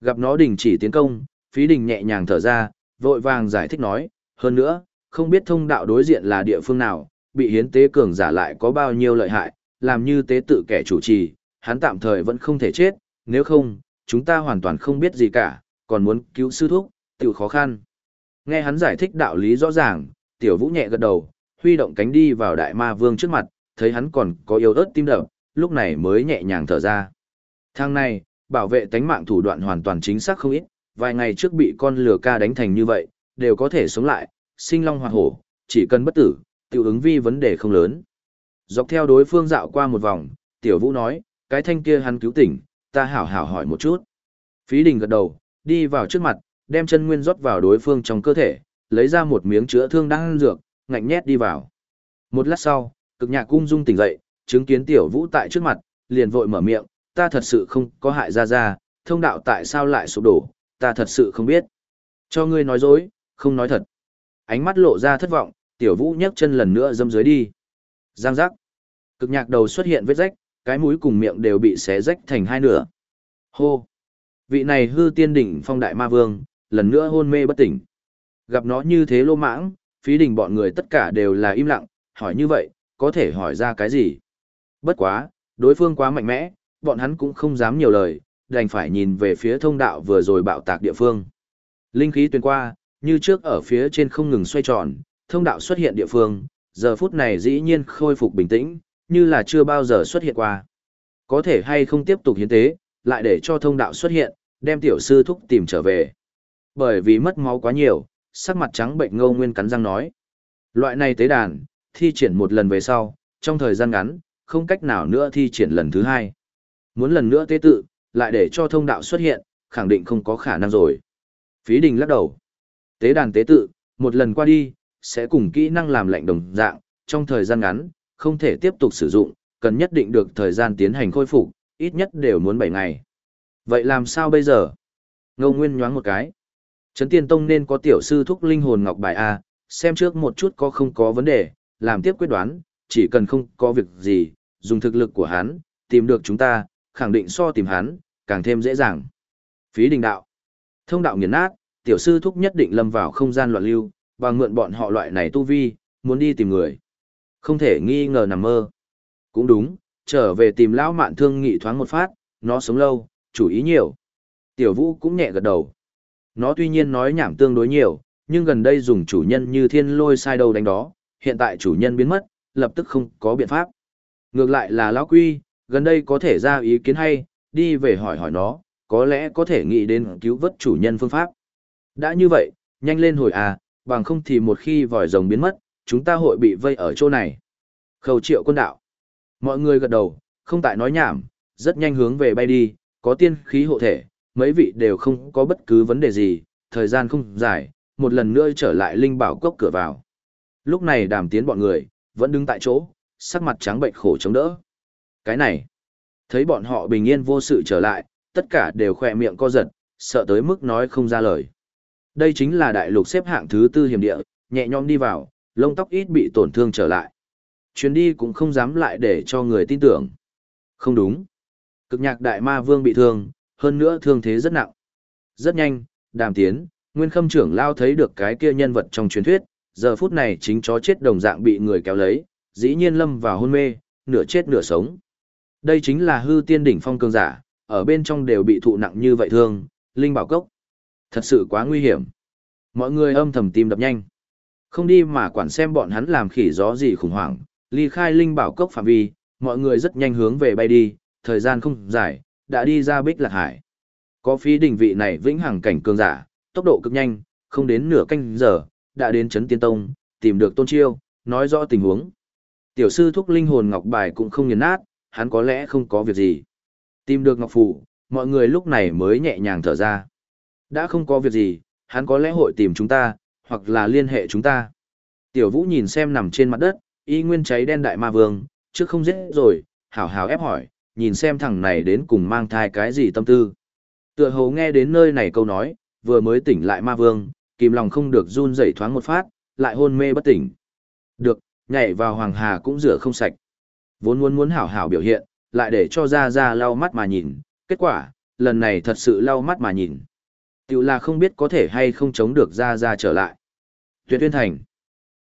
S1: Gặp nó đình chỉ tiến công, phí đình nhẹ nhàng thở ra, vội vàng giải thích nói, hơn nữa, không biết thông đạo đối diện là địa phương nào, bị hiến tế cường giả lại có bao nhiêu lợi hại, làm như tế tự kẻ chủ trì, hắn tạm thời vẫn không thể chết, nếu không, chúng ta hoàn toàn không biết gì cả, còn muốn cứu sư thúc, tiểu khó khăn. Nghe hắn giải thích đạo lý rõ ràng, tiểu vũ nhẹ gật đầu, huy động cánh đi vào đại ma vương trước mặt, thấy hắn còn có yếu ớt tim đập, lúc này mới nhẹ nhàng thở ra. Thang này, bảo vệ tánh mạng thủ đoạn hoàn toàn chính xác không ít, vài ngày trước bị con lừa ca đánh thành như vậy, đều có thể sống lại, sinh long hoạt hổ, chỉ cần bất tử, tiểu ứng vi vấn đề không lớn. Dọc theo đối phương dạo qua một vòng, tiểu vũ nói, cái thanh kia hắn cứu tỉnh, ta hảo hảo hỏi một chút. Phí đình gật đầu, đi vào trước mặt, đem chân nguyên rót vào đối phương trong cơ thể, lấy ra một miếng chữa thương đang dược, ngạnh nhét đi vào. Một lát sau, cực nhạc cung dung tỉnh dậy, chứng kiến tiểu vũ tại trước mặt, liền vội mở miệng, ta thật sự không có hại ra ra, thông đạo tại sao lại sụp đổ, ta thật sự không biết. Cho ngươi nói dối, không nói thật. Ánh mắt lộ ra thất vọng, tiểu vũ nhấc chân lần nữa dâm dưới đi. Giang giác. Cực nhạc đầu xuất hiện vết rách, cái mũi cùng miệng đều bị xé rách thành hai nửa. Hô. Vị này hư tiên đỉnh phong đại ma vương, lần nữa hôn mê bất tỉnh. Gặp nó như thế lô mãng, phí đình bọn người tất cả đều là im lặng, hỏi như vậy, có thể hỏi ra cái gì? Bất quá, đối phương quá mạnh mẽ, bọn hắn cũng không dám nhiều lời, đành phải nhìn về phía thông đạo vừa rồi bạo tạc địa phương. Linh khí tuyên qua, như trước ở phía trên không ngừng xoay tròn, thông đạo xuất hiện địa phương, giờ phút này dĩ nhiên khôi phục bình tĩnh, như là chưa bao giờ xuất hiện qua. Có thể hay không tiếp tục hiến tế, lại để cho thông đạo xuất hiện, đem tiểu sư thúc tìm trở về. Bởi vì mất máu quá nhiều, sắc mặt trắng bệnh ngâu nguyên cắn răng nói. Loại này tế đàn, thi triển một lần về sau, trong thời gian ngắn, không cách nào nữa thi triển lần thứ hai. Muốn lần nữa tế tự, lại để cho thông đạo xuất hiện, khẳng định không có khả năng rồi. Phí đình lắc đầu. Tế đàn tế tự, một lần qua đi, sẽ cùng kỹ năng làm lệnh đồng dạng, trong thời gian ngắn, không thể tiếp tục sử dụng, cần nhất định được thời gian tiến hành khôi phục, ít nhất đều muốn 7 ngày. Vậy làm sao bây giờ? Ngô Nguyên nhoáng một cái. Trấn Tiên Tông nên có tiểu sư thúc linh hồn ngọc bài A, xem trước một chút có không có vấn đề, làm tiếp quyết đoán, chỉ cần không có việc gì, dùng thực lực của hắn, tìm được chúng ta, khẳng định so tìm hắn, càng thêm dễ dàng. Phí đình đạo. Thông đạo nghiền nát, tiểu sư thúc nhất định lâm vào không gian loạn lưu, và mượn bọn họ loại này tu vi, muốn đi tìm người. Không thể nghi ngờ nằm mơ. Cũng đúng, trở về tìm lão mạn thương nghị thoáng một phát, nó sống lâu, chủ ý nhiều. Tiểu vũ cũng nhẹ gật đầu. Nó tuy nhiên nói nhảm tương đối nhiều, nhưng gần đây dùng chủ nhân như thiên lôi sai đầu đánh đó, hiện tại chủ nhân biến mất, lập tức không có biện pháp. Ngược lại là lão quy, gần đây có thể ra ý kiến hay, đi về hỏi hỏi nó, có lẽ có thể nghĩ đến cứu vớt chủ nhân phương pháp. Đã như vậy, nhanh lên hồi à, bằng không thì một khi vòi rồng biến mất, chúng ta hội bị vây ở chỗ này. Khẩu triệu quân đạo. Mọi người gật đầu, không tại nói nhảm, rất nhanh hướng về bay đi, có tiên khí hộ thể, mấy vị đều không có bất cứ vấn đề gì, thời gian không dài, một lần nữa trở lại linh bảo cốc cửa vào. Lúc này đàm tiến bọn người, vẫn đứng tại chỗ, sắc mặt trắng bệnh khổ chống đỡ. Cái này, thấy bọn họ bình yên vô sự trở lại, tất cả đều khỏe miệng co giật, sợ tới mức nói không ra lời. Đây chính là đại lục xếp hạng thứ tư hiểm địa, nhẹ nhõm đi vào, lông tóc ít bị tổn thương trở lại. Chuyến đi cũng không dám lại để cho người tin tưởng. Không đúng. Cực nhạc đại ma vương bị thương, hơn nữa thương thế rất nặng. Rất nhanh, đàm tiến, nguyên khâm trưởng lao thấy được cái kia nhân vật trong truyền thuyết, giờ phút này chính chó chết đồng dạng bị người kéo lấy, dĩ nhiên lâm vào hôn mê, nửa chết nửa sống. Đây chính là hư tiên đỉnh phong cường giả, ở bên trong đều bị thụ nặng như vậy thương, linh bảo cốc. Thật sự quá nguy hiểm. Mọi người âm thầm tim đập nhanh. Không đi mà quản xem bọn hắn làm khỉ gió gì khủng hoảng, ly khai linh bảo cốc phạm vi, mọi người rất nhanh hướng về bay đi, thời gian không dài, đã đi ra bích lạc hải. Có phí đỉnh vị này vĩnh hằng cảnh cường giả, tốc độ cực nhanh, không đến nửa canh giờ, đã đến Trấn tiên tông, tìm được tôn chiêu, nói rõ tình huống. Tiểu sư thúc linh hồn ngọc bài cũng không nghiền nát, hắn có lẽ không có việc gì. Tìm được ngọc phủ, mọi người lúc này mới nhẹ nhàng thở ra. Đã không có việc gì, hắn có lẽ hội tìm chúng ta, hoặc là liên hệ chúng ta. Tiểu vũ nhìn xem nằm trên mặt đất, y nguyên cháy đen đại ma vương, trước không giết rồi, hảo hảo ép hỏi, nhìn xem thằng này đến cùng mang thai cái gì tâm tư. Tựa hồ nghe đến nơi này câu nói, vừa mới tỉnh lại ma vương, kìm lòng không được run rẩy thoáng một phát, lại hôn mê bất tỉnh. Được, nhảy vào hoàng hà cũng rửa không sạch. Vốn muốn muốn hảo hảo biểu hiện, lại để cho ra ra lau mắt mà nhìn, kết quả, lần này thật sự lau mắt mà nhìn. Tiểu là không biết có thể hay không chống được ra ra trở lại. Tuyệt tuyên thành.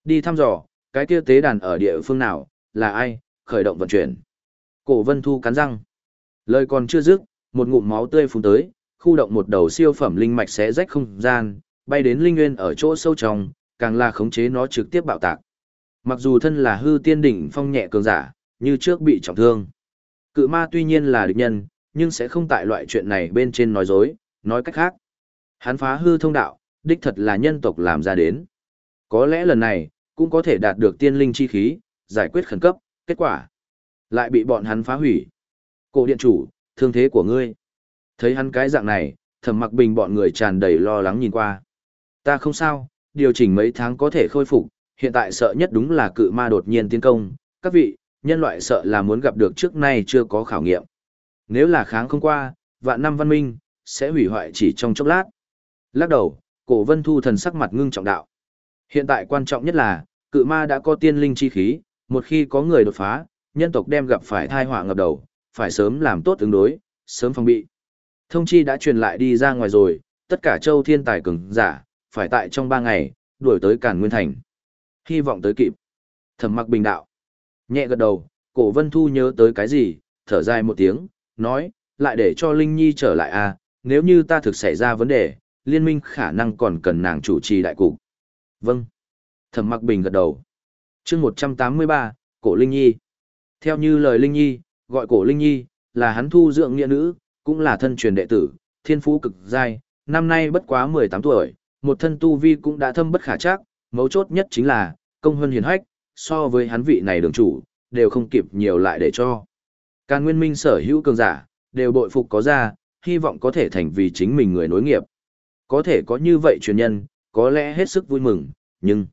S1: Đi thăm dò, cái kia tế đàn ở địa phương nào, là ai, khởi động vận chuyển. Cổ vân thu cắn răng. Lời còn chưa dứt, một ngụm máu tươi phun tới, khu động một đầu siêu phẩm linh mạch xé rách không gian, bay đến linh nguyên ở chỗ sâu trong, càng là khống chế nó trực tiếp bạo tạc. Mặc dù thân là hư tiên đỉnh phong nhẹ cường giả, như trước bị trọng thương. Cự ma tuy nhiên là địch nhân, nhưng sẽ không tại loại chuyện này bên trên nói dối, nói cách khác. Hắn phá hư thông đạo, đích thật là nhân tộc làm ra đến. Có lẽ lần này, cũng có thể đạt được tiên linh chi khí, giải quyết khẩn cấp, kết quả. Lại bị bọn hắn phá hủy. Cổ điện chủ, thương thế của ngươi. Thấy hắn cái dạng này, thẩm mặc bình bọn người tràn đầy lo lắng nhìn qua. Ta không sao, điều chỉnh mấy tháng có thể khôi phục, hiện tại sợ nhất đúng là cự ma đột nhiên tiến công, các vị, nhân loại sợ là muốn gặp được trước nay chưa có khảo nghiệm. Nếu là kháng không qua, vạn năm văn minh, sẽ hủy hoại chỉ trong chốc lát. Lắc đầu, cổ vân thu thần sắc mặt ngưng trọng đạo. Hiện tại quan trọng nhất là, cự ma đã có tiên linh chi khí, một khi có người đột phá, nhân tộc đem gặp phải thai họa ngập đầu, phải sớm làm tốt ứng đối, sớm phòng bị. Thông chi đã truyền lại đi ra ngoài rồi, tất cả châu thiên tài cường giả, phải tại trong ba ngày, đuổi tới Càn Nguyên Thành. Hy vọng tới kịp. Thẩm mặc bình đạo. Nhẹ gật đầu, cổ vân thu nhớ tới cái gì, thở dài một tiếng, nói, lại để cho Linh Nhi trở lại à, nếu như ta thực xảy ra vấn đề, liên minh khả năng còn cần nàng chủ trì đại cục. Vâng. Thẩm mặc bình gật đầu. chương 183, Cổ Linh Nhi. Theo như lời Linh Nhi, gọi Cổ Linh Nhi, là hắn thu dưỡng nghĩa nữ, cũng là thân truyền đệ tử, thiên phú cực giai, năm nay bất quá 18 tuổi, một thân tu vi cũng đã thâm bất khả chắc, mấu chốt nhất chính là, công hơn hiền hách, so với hắn vị này đường chủ, đều không kịp nhiều lại để cho. Càn nguyên minh sở hữu cường giả, đều bội phục có ra, hy vọng có thể thành vì chính mình người nối nghiệp. Có thể có như vậy truyền nhân, có lẽ hết sức vui mừng, nhưng...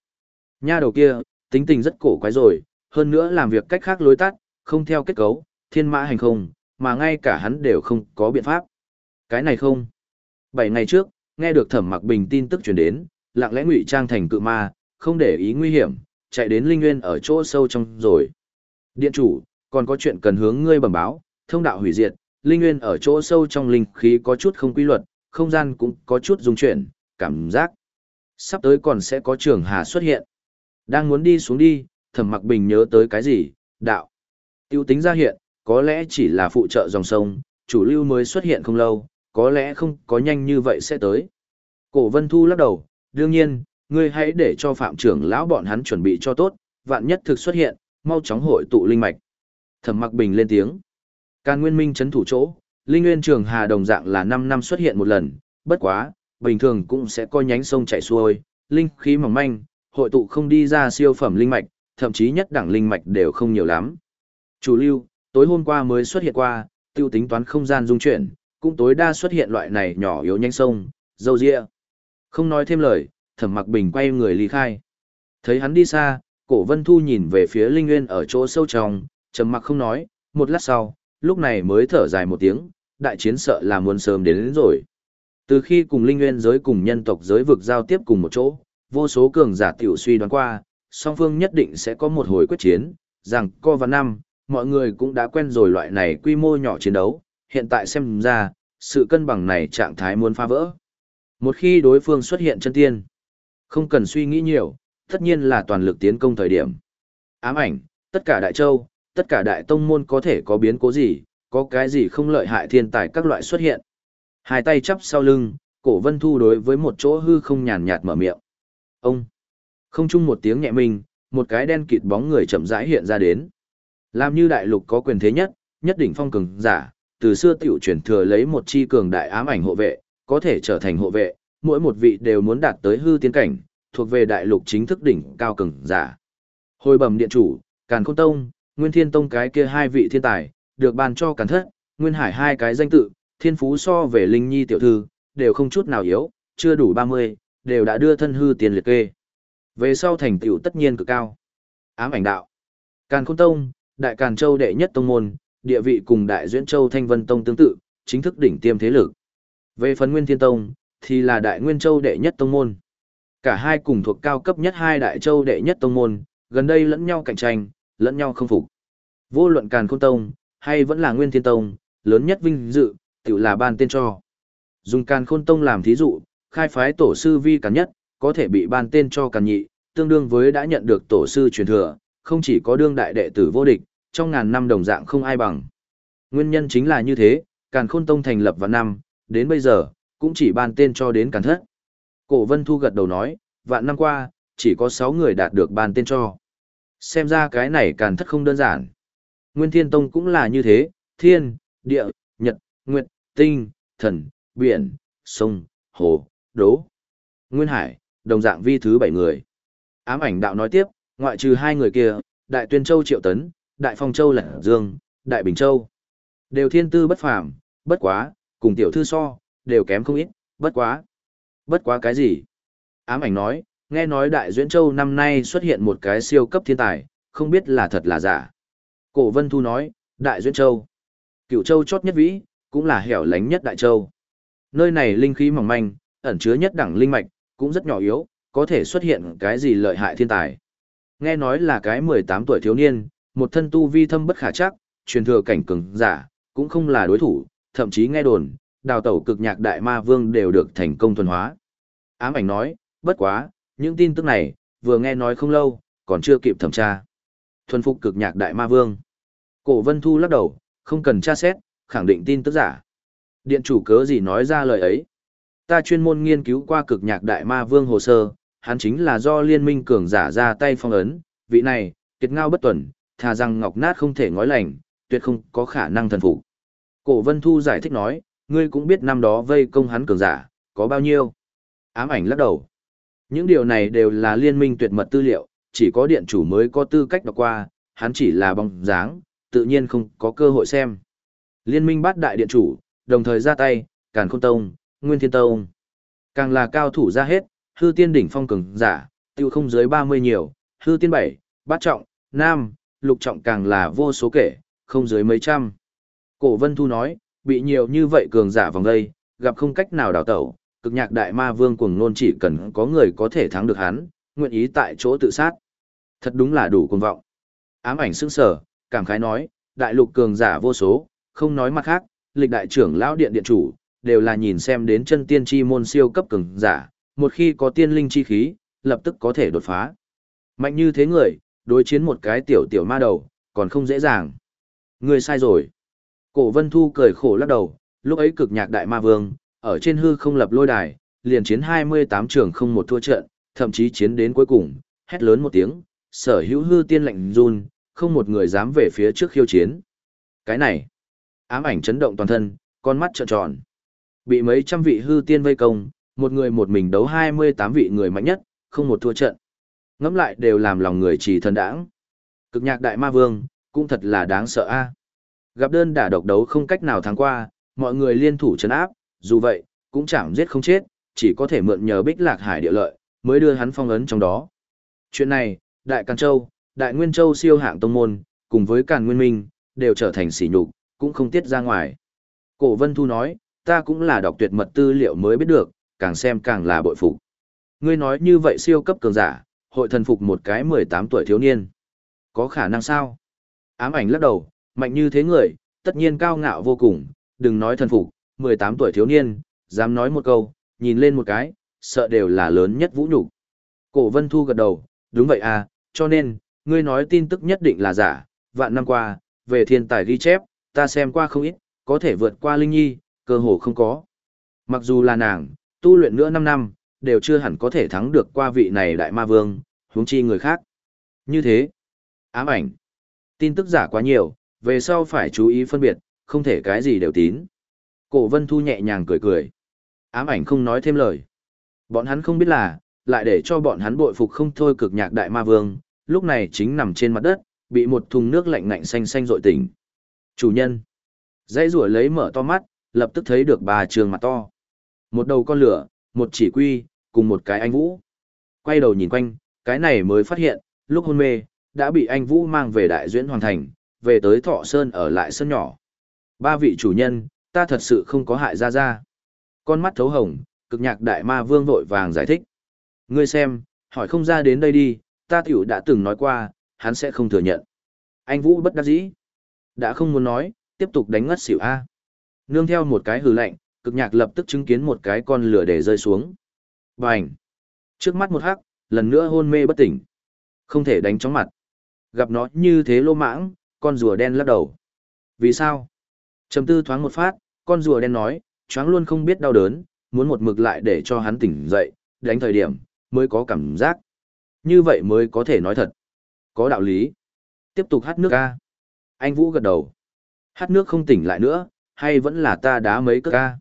S1: Nha đầu kia, tính tình rất cổ quái rồi, hơn nữa làm việc cách khác lối tắt, không theo kết cấu, thiên mã hành không, mà ngay cả hắn đều không có biện pháp. Cái này không. Bảy ngày trước, nghe được thẩm mặc bình tin tức truyền đến, lặng lẽ ngụy trang thành cự ma, không để ý nguy hiểm, chạy đến linh nguyên ở chỗ sâu trong rồi. Điện chủ, còn có chuyện cần hướng ngươi bẩm báo, thông đạo hủy diệt, linh nguyên ở chỗ sâu trong linh khí có chút không quy luật, không gian cũng có chút dung chuyển, cảm giác. Sắp tới còn sẽ có trường hà xuất hiện. Đang muốn đi xuống đi, thẩm mặc bình nhớ tới cái gì, đạo. Tiêu tính ra hiện, có lẽ chỉ là phụ trợ dòng sông, chủ lưu mới xuất hiện không lâu, có lẽ không có nhanh như vậy sẽ tới. Cổ Vân Thu lắc đầu, đương nhiên, ngươi hãy để cho phạm trưởng lão bọn hắn chuẩn bị cho tốt, vạn nhất thực xuất hiện, mau chóng hội tụ linh mạch. Thẩm Mặc Bình lên tiếng. Càn Nguyên Minh chấn thủ chỗ, Linh Nguyên Trường Hà đồng dạng là năm năm xuất hiện một lần, bất quá, bình thường cũng sẽ có nhánh sông chảy xuôi, linh khí mỏng manh, hội tụ không đi ra siêu phẩm linh mạch, thậm chí nhất đẳng linh mạch đều không nhiều lắm. Chủ lưu, tối hôm qua mới xuất hiện qua, tiêu tính toán không gian dung chuyển, cũng tối đa xuất hiện loại này nhỏ yếu nhanh sông, dâu dịa. Không nói thêm lời, thẩm mặc bình quay người ly khai. Thấy hắn đi xa, cổ vân thu nhìn về phía linh nguyên ở chỗ sâu trong, trầm mặc không nói, một lát sau, lúc này mới thở dài một tiếng, đại chiến sợ là muốn sớm đến, đến rồi. Từ khi cùng linh nguyên giới cùng nhân tộc giới vực giao tiếp cùng một chỗ, vô số cường giả tiểu suy đoán qua, song phương nhất định sẽ có một hồi quyết chiến, rằng co và năm, mọi người cũng đã quen rồi loại này quy mô nhỏ chiến đấu, hiện tại xem ra, sự cân bằng này trạng thái muốn phá vỡ. Một khi đối phương xuất hiện chân tiên, không cần suy nghĩ nhiều, tất nhiên là toàn lực tiến công thời điểm. Ám ảnh, tất cả đại châu, tất cả đại tông môn có thể có biến cố gì, có cái gì không lợi hại thiên tài các loại xuất hiện. Hai tay chắp sau lưng, cổ vân thu đối với một chỗ hư không nhàn nhạt mở miệng. Ông! Không chung một tiếng nhẹ mình, một cái đen kịt bóng người chậm rãi hiện ra đến. Làm như đại lục có quyền thế nhất, nhất đỉnh phong cường giả, từ xưa tiểu truyền thừa lấy một chi cường đại ám ảnh hộ vệ, có thể trở thành hộ vệ, mỗi một vị đều muốn đạt tới hư tiến cảnh, thuộc về đại lục chính thức đỉnh cao cường giả. Hồi bẩm điện chủ, Càn Khôn Tông, Nguyên Thiên Tông cái kia hai vị thiên tài, được ban cho Càn Thất, Nguyên Hải hai cái danh tự, thiên phú so về Linh Nhi tiểu thư, đều không chút nào yếu, chưa đủ 30, đều đã đưa thân hư tiền liệt kê. Về sau thành tựu tất nhiên cực cao. Ám ảnh đạo. Càn Khôn Tông, Đại Càn Châu đệ nhất tông môn, địa vị cùng Đại Duyễn Châu Thanh Vân Tông tương tự, chính thức đỉnh tiêm thế lực. Về phần Nguyên Thiên Tông, thì là Đại Nguyên Châu đệ nhất tông môn. Cả hai cùng thuộc cao cấp nhất hai Đại Châu đệ nhất tông môn, gần đây lẫn nhau cạnh tranh, lẫn nhau không phục. Vô luận Càn Khôn Tông, hay vẫn là Nguyên Thiên Tông, lớn nhất vinh dự, tự là ban tên cho. Dùng Càn Khôn Tông làm thí dụ, khai phái tổ sư vi càn nhất, có thể bị ban tên cho càn nhị, tương đương với đã nhận được tổ sư truyền thừa, không chỉ có đương đại đệ tử vô địch, trong ngàn năm đồng dạng không ai bằng. Nguyên nhân chính là như thế, Càn Khôn Tông thành lập vào năm, đến bây giờ, cũng chỉ ban tên cho đến Càn Thất. Cổ Vân Thu gật đầu nói, vạn năm qua, chỉ có 6 người đạt được ban tên cho. Xem ra cái này Càn Thất không đơn giản. Nguyên Thiên Tông cũng là như thế, thiên, địa, nhật, nguyệt, tinh, thần, biển, sông, hồ, đố. Nguyên Hải, đồng dạng vi thứ bảy người. Ám ảnh đạo nói tiếp, ngoại trừ hai người kia, Đại Tuyên Châu Triệu Tấn, Đại Phong Châu Lẻ Dương, Đại Bình Châu. Đều thiên tư bất phàm, bất quá, cùng tiểu thư so, đều kém không ít, bất quá. Bất quá cái gì? Ám ảnh nói, nghe nói Đại Duyễn Châu năm nay xuất hiện một cái siêu cấp thiên tài, không biết là thật là giả. Cổ Vân Thu nói, Đại Duyễn Châu. Cựu Châu chót nhất vĩ, cũng là hẻo lánh nhất Đại Châu. Nơi này linh khí mỏng manh, ẩn chứa nhất đẳng linh mạch, cũng rất nhỏ yếu, có thể xuất hiện cái gì lợi hại thiên tài. Nghe nói là cái 18 tuổi thiếu niên, một thân tu vi thâm bất khả chắc, truyền thừa cảnh cường giả, cũng không là đối thủ, thậm chí nghe đồn, đào tẩu cực nhạc đại ma vương đều được thành công thuần hóa. Ám ảnh nói, bất quá, những tin tức này, vừa nghe nói không lâu, còn chưa kịp thẩm tra. Thuần phục cực nhạc đại ma vương. Cổ Vân Thu lắc đầu, không cần tra xét, khẳng định tin tức giả. Điện chủ cớ gì nói ra lời ấy. Ta chuyên môn nghiên cứu qua cực nhạc đại ma vương hồ sơ, hắn chính là do liên minh cường giả ra tay phong ấn, vị này, kiệt ngao bất tuần, thà rằng ngọc nát không thể ngói lành, tuyệt không có khả năng thần phục. Cổ Vân Thu giải thích nói, ngươi cũng biết năm đó vây công hắn cường giả, có bao nhiêu. Ám ảnh lắc đầu. Những điều này đều là liên minh tuyệt mật tư liệu, chỉ có điện chủ mới có tư cách đọc qua, hắn chỉ là bóng dáng, tự nhiên không có cơ hội xem. Liên minh bắt đại điện chủ, đồng thời ra tay, Càn Khôn Tông, Nguyên Thiên Tông. Càng là cao thủ ra hết, hư tiên đỉnh phong cường giả, tiêu không dưới 30 nhiều, hư tiên 7, bát trọng, nam, lục trọng càng là vô số kể, không dưới mấy trăm. Cổ Vân Thu nói, bị nhiều như vậy cường giả vòng đây, gặp không cách nào đào tẩu, cực nhạc đại ma vương cuồng nôn chỉ cần có người có thể thắng được hắn, nguyện ý tại chỗ tự sát. Thật đúng là đủ cuồng vọng. Ám ảnh sững sở, cảm khái nói, đại lục cường giả vô số, không nói mặt khác, lịch đại trưởng lão điện điện chủ, đều là nhìn xem đến chân tiên chi môn siêu cấp cường giả, một khi có tiên linh chi khí, lập tức có thể đột phá. Mạnh như thế người, đối chiến một cái tiểu tiểu ma đầu, còn không dễ dàng. Người sai rồi. Cổ Vân Thu cười khổ lắc đầu, lúc ấy cực nhạc đại ma vương, ở trên hư không lập lôi đài, liền chiến 28 trường không một thua trận, thậm chí chiến đến cuối cùng, hét lớn một tiếng, sở hữu hư tiên lạnh run, không một người dám về phía trước khiêu chiến. Cái này, ám ảnh chấn động toàn thân, con mắt trợn tròn. Bị mấy trăm vị hư tiên vây công, một người một mình đấu 28 vị người mạnh nhất, không một thua trận. Ngẫm lại đều làm lòng người chỉ thần đãng. Cực nhạc đại ma vương, cũng thật là đáng sợ a. Gặp đơn đả độc đấu không cách nào thắng qua, mọi người liên thủ chấn áp, dù vậy, cũng chẳng giết không chết, chỉ có thể mượn nhờ bích lạc hải địa lợi, mới đưa hắn phong ấn trong đó. Chuyện này, Đại Càn Châu, Đại Nguyên Châu siêu hạng tông môn, cùng với Càn Nguyên Minh, đều trở thành sỉ nhục, cũng không tiết ra ngoài. Cổ Vân Thu nói, ta cũng là đọc tuyệt mật tư liệu mới biết được, càng xem càng là bội phục. Ngươi nói như vậy siêu cấp cường giả, hội thần phục một cái 18 tuổi thiếu niên. Có khả năng sao? Ám ảnh lắc đầu, mạnh như thế người, tất nhiên cao ngạo vô cùng, đừng nói thần phục, 18 tuổi thiếu niên, dám nói một câu, nhìn lên một cái, sợ đều là lớn nhất vũ nhục. Cổ Vân Thu gật đầu, đúng vậy à, cho nên, ngươi nói tin tức nhất định là giả, vạn năm qua, về thiên tài ghi chép, ta xem qua không ít, có thể vượt qua Linh Nhi, cơ hồ không có. Mặc dù là nàng, tu luyện nữa 5 năm, đều chưa hẳn có thể thắng được qua vị này đại ma vương, huống chi người khác. Như thế, ám ảnh, tin tức giả quá nhiều, về sau phải chú ý phân biệt, không thể cái gì đều tín. Cổ Vân Thu nhẹ nhàng cười cười. Ám ảnh không nói thêm lời. Bọn hắn không biết là, lại để cho bọn hắn bội phục không thôi cực nhạc đại ma vương, lúc này chính nằm trên mặt đất, bị một thùng nước lạnh lạnh xanh xanh rội tỉnh. Chủ nhân. Dãy rủa lấy mở to mắt, lập tức thấy được ba trường mặt to. Một đầu con lửa, một chỉ quy, cùng một cái anh Vũ. Quay đầu nhìn quanh, cái này mới phát hiện, lúc hôn mê, đã bị anh Vũ mang về đại duyễn hoàn thành, về tới thọ sơn ở lại sân nhỏ. Ba vị chủ nhân, ta thật sự không có hại ra ra. Con mắt thấu hồng, cực nhạc đại ma vương vội vàng giải thích. Ngươi xem, hỏi không ra đến đây đi, ta tiểu đã từng nói qua, hắn sẽ không thừa nhận. Anh Vũ bất đắc dĩ. Đã không muốn nói, tiếp tục đánh ngất xỉu A. Nương theo một cái hừ lạnh, cực nhạc lập tức chứng kiến một cái con lửa để rơi xuống. Bành! Trước mắt một hắc, lần nữa hôn mê bất tỉnh. Không thể đánh chóng mặt. Gặp nó như thế lô mãng, con rùa đen lắc đầu. Vì sao? Trầm tư thoáng một phát, con rùa đen nói, choáng luôn không biết đau đớn, muốn một mực lại để cho hắn tỉnh dậy, đánh thời điểm, mới có cảm giác. Như vậy mới có thể nói thật. Có đạo lý. Tiếp tục hát nước ca. Anh Vũ gật đầu. Hát nước không tỉnh lại nữa, hay vẫn là ta đá mấy cước ca.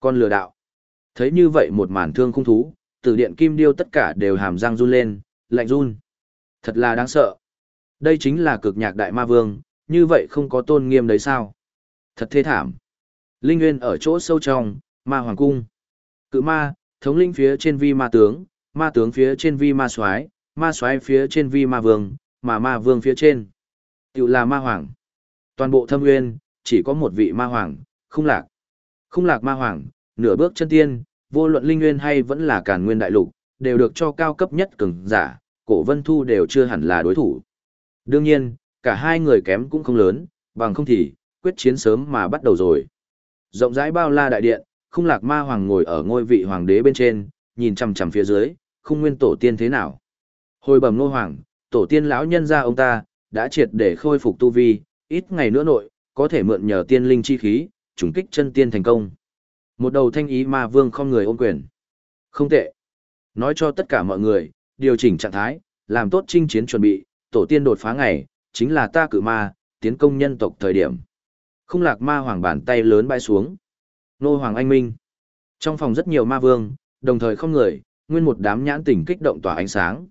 S1: Con lừa đạo. Thấy như vậy một màn thương không thú, từ điện kim điêu tất cả đều hàm răng run lên, lạnh run. Thật là đáng sợ. Đây chính là cực nhạc đại ma vương, như vậy không có tôn nghiêm đấy sao? Thật thê thảm. Linh Nguyên ở chỗ sâu trong, Ma Hoàng Cung. Cự ma, thống linh phía trên vi ma tướng, ma tướng phía trên vi ma soái, ma soái phía trên vi ma vương, mà ma vương phía trên. Tiểu là ma hoàng. Toàn bộ thâm nguyên, chỉ có một vị ma hoàng, không lạc. Không lạc ma hoàng, nửa bước chân tiên, vô luận linh nguyên hay vẫn là càn nguyên đại lục, đều được cho cao cấp nhất cường giả, cổ vân thu đều chưa hẳn là đối thủ. Đương nhiên, cả hai người kém cũng không lớn, bằng không thì, quyết chiến sớm mà bắt đầu rồi. Rộng rãi bao la đại điện, không lạc ma hoàng ngồi ở ngôi vị hoàng đế bên trên, nhìn chằm chằm phía dưới, không nguyên tổ tiên thế nào. Hồi bẩm nô hoàng, tổ tiên lão nhân gia ông ta, đã triệt để khôi phục tu vi, ít ngày nữa nội, có thể mượn nhờ tiên linh chi khí, trùng kích chân tiên thành công. Một đầu thanh ý ma vương không người ôm quyền. Không tệ. Nói cho tất cả mọi người, điều chỉnh trạng thái, làm tốt chinh chiến chuẩn bị, tổ tiên đột phá ngày, chính là ta cử ma, tiến công nhân tộc thời điểm. Không lạc ma hoàng bàn tay lớn bay xuống. Nô hoàng anh minh. Trong phòng rất nhiều ma vương, đồng thời không người, nguyên một đám nhãn tỉnh kích động tỏa ánh sáng.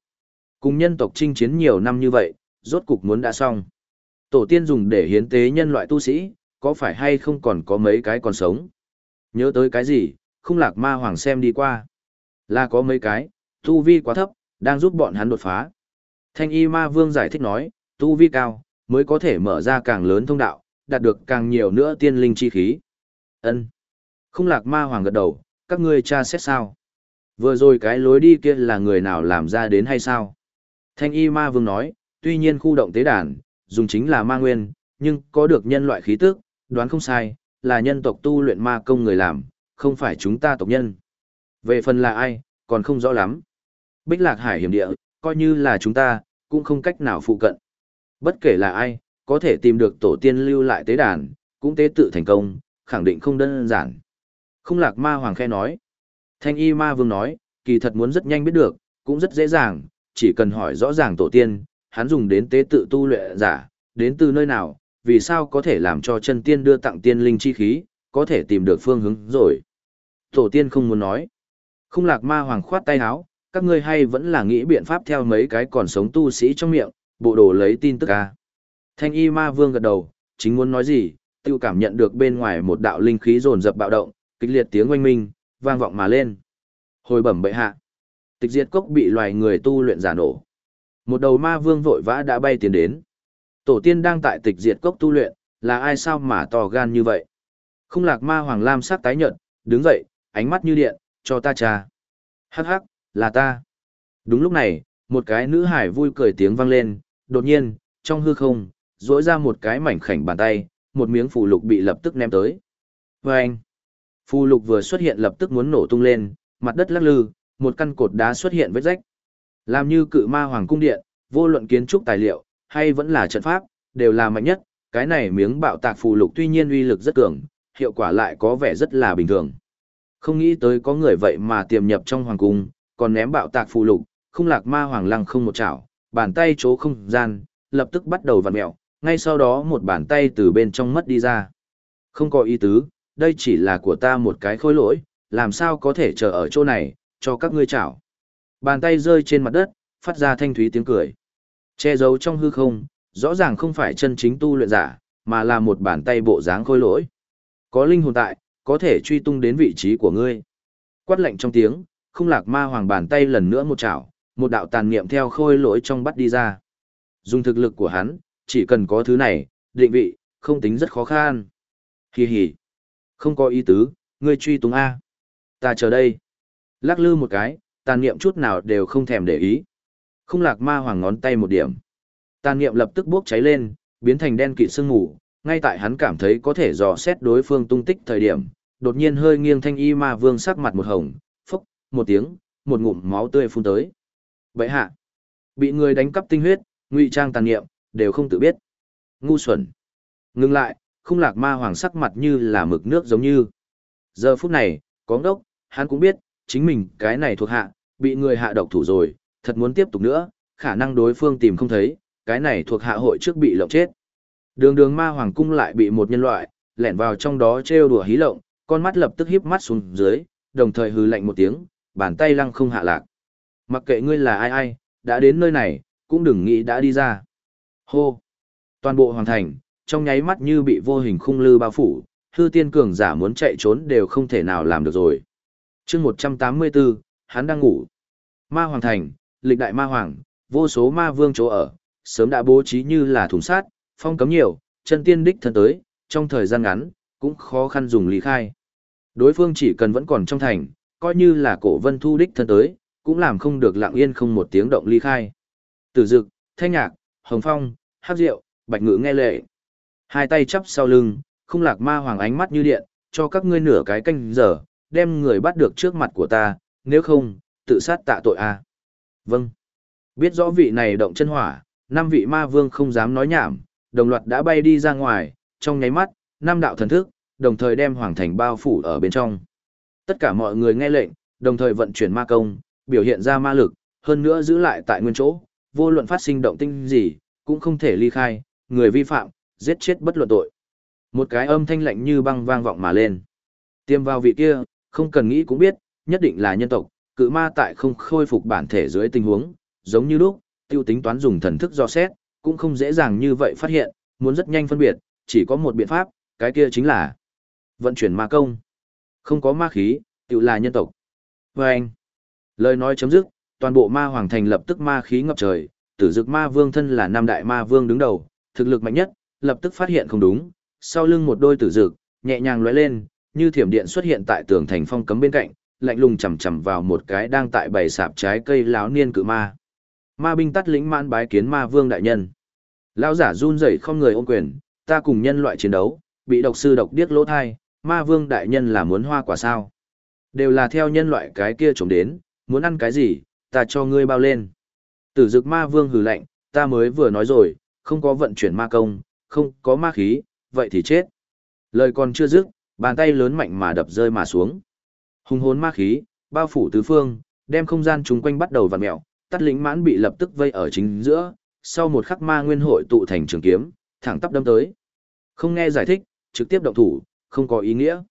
S1: Cùng nhân tộc chinh chiến nhiều năm như vậy, rốt cục muốn đã xong. Tổ tiên dùng để hiến tế nhân loại tu sĩ, có phải hay không còn có mấy cái còn sống? Nhớ tới cái gì, không lạc ma hoàng xem đi qua. Là có mấy cái, tu vi quá thấp, đang giúp bọn hắn đột phá. Thanh y ma vương giải thích nói, tu vi cao, mới có thể mở ra càng lớn thông đạo, đạt được càng nhiều nữa tiên linh chi khí. Ân. Không lạc ma hoàng gật đầu, các ngươi tra xét sao? Vừa rồi cái lối đi kia là người nào làm ra đến hay sao? Thanh y ma vương nói, tuy nhiên khu động tế đàn, dùng chính là ma nguyên, nhưng có được nhân loại khí tức, đoán không sai, là nhân tộc tu luyện ma công người làm, không phải chúng ta tộc nhân. Về phần là ai, còn không rõ lắm. Bích lạc hải hiểm địa, coi như là chúng ta, cũng không cách nào phụ cận. Bất kể là ai, có thể tìm được tổ tiên lưu lại tế đàn, cũng tế tự thành công, khẳng định không đơn giản. Không lạc ma hoàng khe nói. Thanh y ma vương nói, kỳ thật muốn rất nhanh biết được, cũng rất dễ dàng, chỉ cần hỏi rõ ràng tổ tiên, hắn dùng đến tế tự tu luyện giả, đến từ nơi nào, vì sao có thể làm cho chân tiên đưa tặng tiên linh chi khí, có thể tìm được phương hướng rồi. Tổ tiên không muốn nói. Không lạc ma hoàng khoát tay áo, các ngươi hay vẫn là nghĩ biện pháp theo mấy cái còn sống tu sĩ trong miệng, bộ đồ lấy tin tức à. Thanh y ma vương gật đầu, chính muốn nói gì, tiêu cảm nhận được bên ngoài một đạo linh khí rồn rập bạo động, kịch liệt tiếng oanh minh, vang vọng mà lên. Hồi bẩm bệ hạ. Tịch diệt cốc bị loài người tu luyện giả nổ. Một đầu ma vương vội vã đã bay tiến đến. Tổ tiên đang tại tịch diệt cốc tu luyện, là ai sao mà to gan như vậy? Không lạc ma hoàng lam sắc tái nhợt, đứng dậy, ánh mắt như điện, cho ta trà. Hắc hắc, là ta. Đúng lúc này, một cái nữ hải vui cười tiếng vang lên, đột nhiên, trong hư không, rỗi ra một cái mảnh khảnh bàn tay, một miếng phù lục bị lập tức ném tới. Và anh, phù lục vừa xuất hiện lập tức muốn nổ tung lên, mặt đất lắc lư, một căn cột đá xuất hiện vết rách. Làm như cự ma hoàng cung điện, vô luận kiến trúc tài liệu, hay vẫn là trận pháp, đều là mạnh nhất, cái này miếng bạo tạc phù lục tuy nhiên uy lực rất cường, hiệu quả lại có vẻ rất là bình thường. Không nghĩ tới có người vậy mà tiềm nhập trong hoàng cung, còn ném bạo tạc phù lục, không lạc ma hoàng lăng không một chảo, bàn tay chỗ không gian, lập tức bắt đầu vặn mẹo, ngay sau đó một bàn tay từ bên trong mất đi ra. Không có ý tứ, đây chỉ là của ta một cái khối lỗi, làm sao có thể chờ ở chỗ này, cho các ngươi chảo. Bàn tay rơi trên mặt đất, phát ra thanh thúy tiếng cười. Che giấu trong hư không, rõ ràng không phải chân chính tu luyện giả, mà là một bàn tay bộ dáng khôi lỗi. Có linh hồn tại, có thể truy tung đến vị trí của ngươi. Quát lệnh trong tiếng, không lạc ma hoàng bàn tay lần nữa một chảo, một đạo tàn niệm theo khôi lỗi trong bắt đi ra. Dùng thực lực của hắn, chỉ cần có thứ này, định vị, không tính rất khó khăn. Hì hì. Không có ý tứ, ngươi truy tung A. Ta chờ đây. Lắc lư một cái, tàn niệm chút nào đều không thèm để ý. Không lạc ma hoàng ngón tay một điểm. Tàn niệm lập tức bốc cháy lên, biến thành đen kịt sương mù, ngay tại hắn cảm thấy có thể dò xét đối phương tung tích thời điểm, đột nhiên hơi nghiêng thanh y ma vương sắc mặt một hồng, phốc, một tiếng, một ngụm máu tươi phun tới. Vậy hạ, bị người đánh cắp tinh huyết, ngụy trang tàn niệm, đều không tự biết. Ngu xuẩn. Ngưng lại, không lạc ma hoàng sắc mặt như là mực nước giống như. Giờ phút này, có đốc hắn cũng biết, chính mình cái này thuộc hạ, bị người hạ độc thủ rồi, thật muốn tiếp tục nữa, khả năng đối phương tìm không thấy, cái này thuộc hạ hội trước bị lộng chết. Đường đường ma hoàng cung lại bị một nhân loại, lẻn vào trong đó trêu đùa hí lộng, con mắt lập tức híp mắt xuống dưới, đồng thời hừ lạnh một tiếng, bàn tay lăng không hạ lạc. Mặc kệ ngươi là ai ai, đã đến nơi này, cũng đừng nghĩ đã đi ra. Hô! Toàn bộ hoàng thành, trong nháy mắt như bị vô hình khung lư bao phủ, hư tiên cường giả muốn chạy trốn đều không thể nào làm được rồi. chương 184, hắn đang ngủ. Ma Hoàng Thành, lịch đại ma hoàng, vô số ma vương chỗ ở, sớm đã bố trí như là thùng sát, phong cấm nhiều, chân tiên đích thân tới, trong thời gian ngắn, cũng khó khăn dùng lý khai. Đối phương chỉ cần vẫn còn trong thành, coi như là cổ vân thu đích thân tới, cũng làm không được lặng yên không một tiếng động ly khai. Tử dực, thanh nhạc, hồng phong, hát rượu, bạch ngữ nghe lệ. Hai tay chắp sau lưng, không lạc ma hoàng ánh mắt như điện, cho các ngươi nửa cái canh giờ, đem người bắt được trước mặt của ta, nếu không, tự sát tạ tội a. À. Vâng. Biết rõ vị này động chân hỏa, năm vị ma vương không dám nói nhảm, đồng loạt đã bay đi ra ngoài, trong nháy mắt, năm đạo thần thức, đồng thời đem hoàng thành bao phủ ở bên trong. Tất cả mọi người nghe lệnh, đồng thời vận chuyển ma công, biểu hiện ra ma lực, hơn nữa giữ lại tại nguyên chỗ, vô luận phát sinh động tinh gì, cũng không thể ly khai, người vi phạm, giết chết bất luận tội. Một cái âm thanh lạnh như băng vang vọng mà lên. Tiêm vào vị kia, không cần nghĩ cũng biết, nhất định là nhân tộc, cự ma tại không khôi phục bản thể dưới tình huống, giống như lúc, tiêu tính toán dùng thần thức do xét, cũng không dễ dàng như vậy phát hiện, muốn rất nhanh phân biệt, chỉ có một biện pháp, cái kia chính là vận chuyển ma công. Không có ma khí, tự là nhân tộc. Và anh, lời nói chấm dứt, toàn bộ ma hoàng thành lập tức ma khí ngập trời, tử dực ma vương thân là năm đại ma vương đứng đầu, thực lực mạnh nhất, lập tức phát hiện không đúng, sau lưng một đôi tử dực, nhẹ nhàng lóe lên, như thiểm điện xuất hiện tại tường thành phong cấm bên cạnh, lạnh lùng chầm chầm vào một cái đang tại bầy sạp trái cây láo niên cự ma. Ma binh tắt lĩnh mãn bái kiến ma vương đại nhân. Lão giả run rẩy không người ôm quyền, ta cùng nhân loại chiến đấu, bị độc sư độc điếc lỗ thai, ma vương đại nhân là muốn hoa quả sao. Đều là theo nhân loại cái kia trống đến, muốn ăn cái gì, ta cho ngươi bao lên. Tử dực ma vương hừ lạnh, ta mới vừa nói rồi, không có vận chuyển ma công, không có ma khí, vậy thì chết. Lời còn chưa dứt, bàn tay lớn mạnh mà đập rơi mà xuống. Hùng hồn ma khí, bao phủ tứ phương, đem không gian chung quanh bắt đầu vặn mèo, tắt lĩnh mãn bị lập tức vây ở chính giữa, sau một khắc ma nguyên hội tụ thành trường kiếm, thẳng tắp đâm tới. Không nghe giải thích, trực tiếp động thủ, không có ý nghĩa.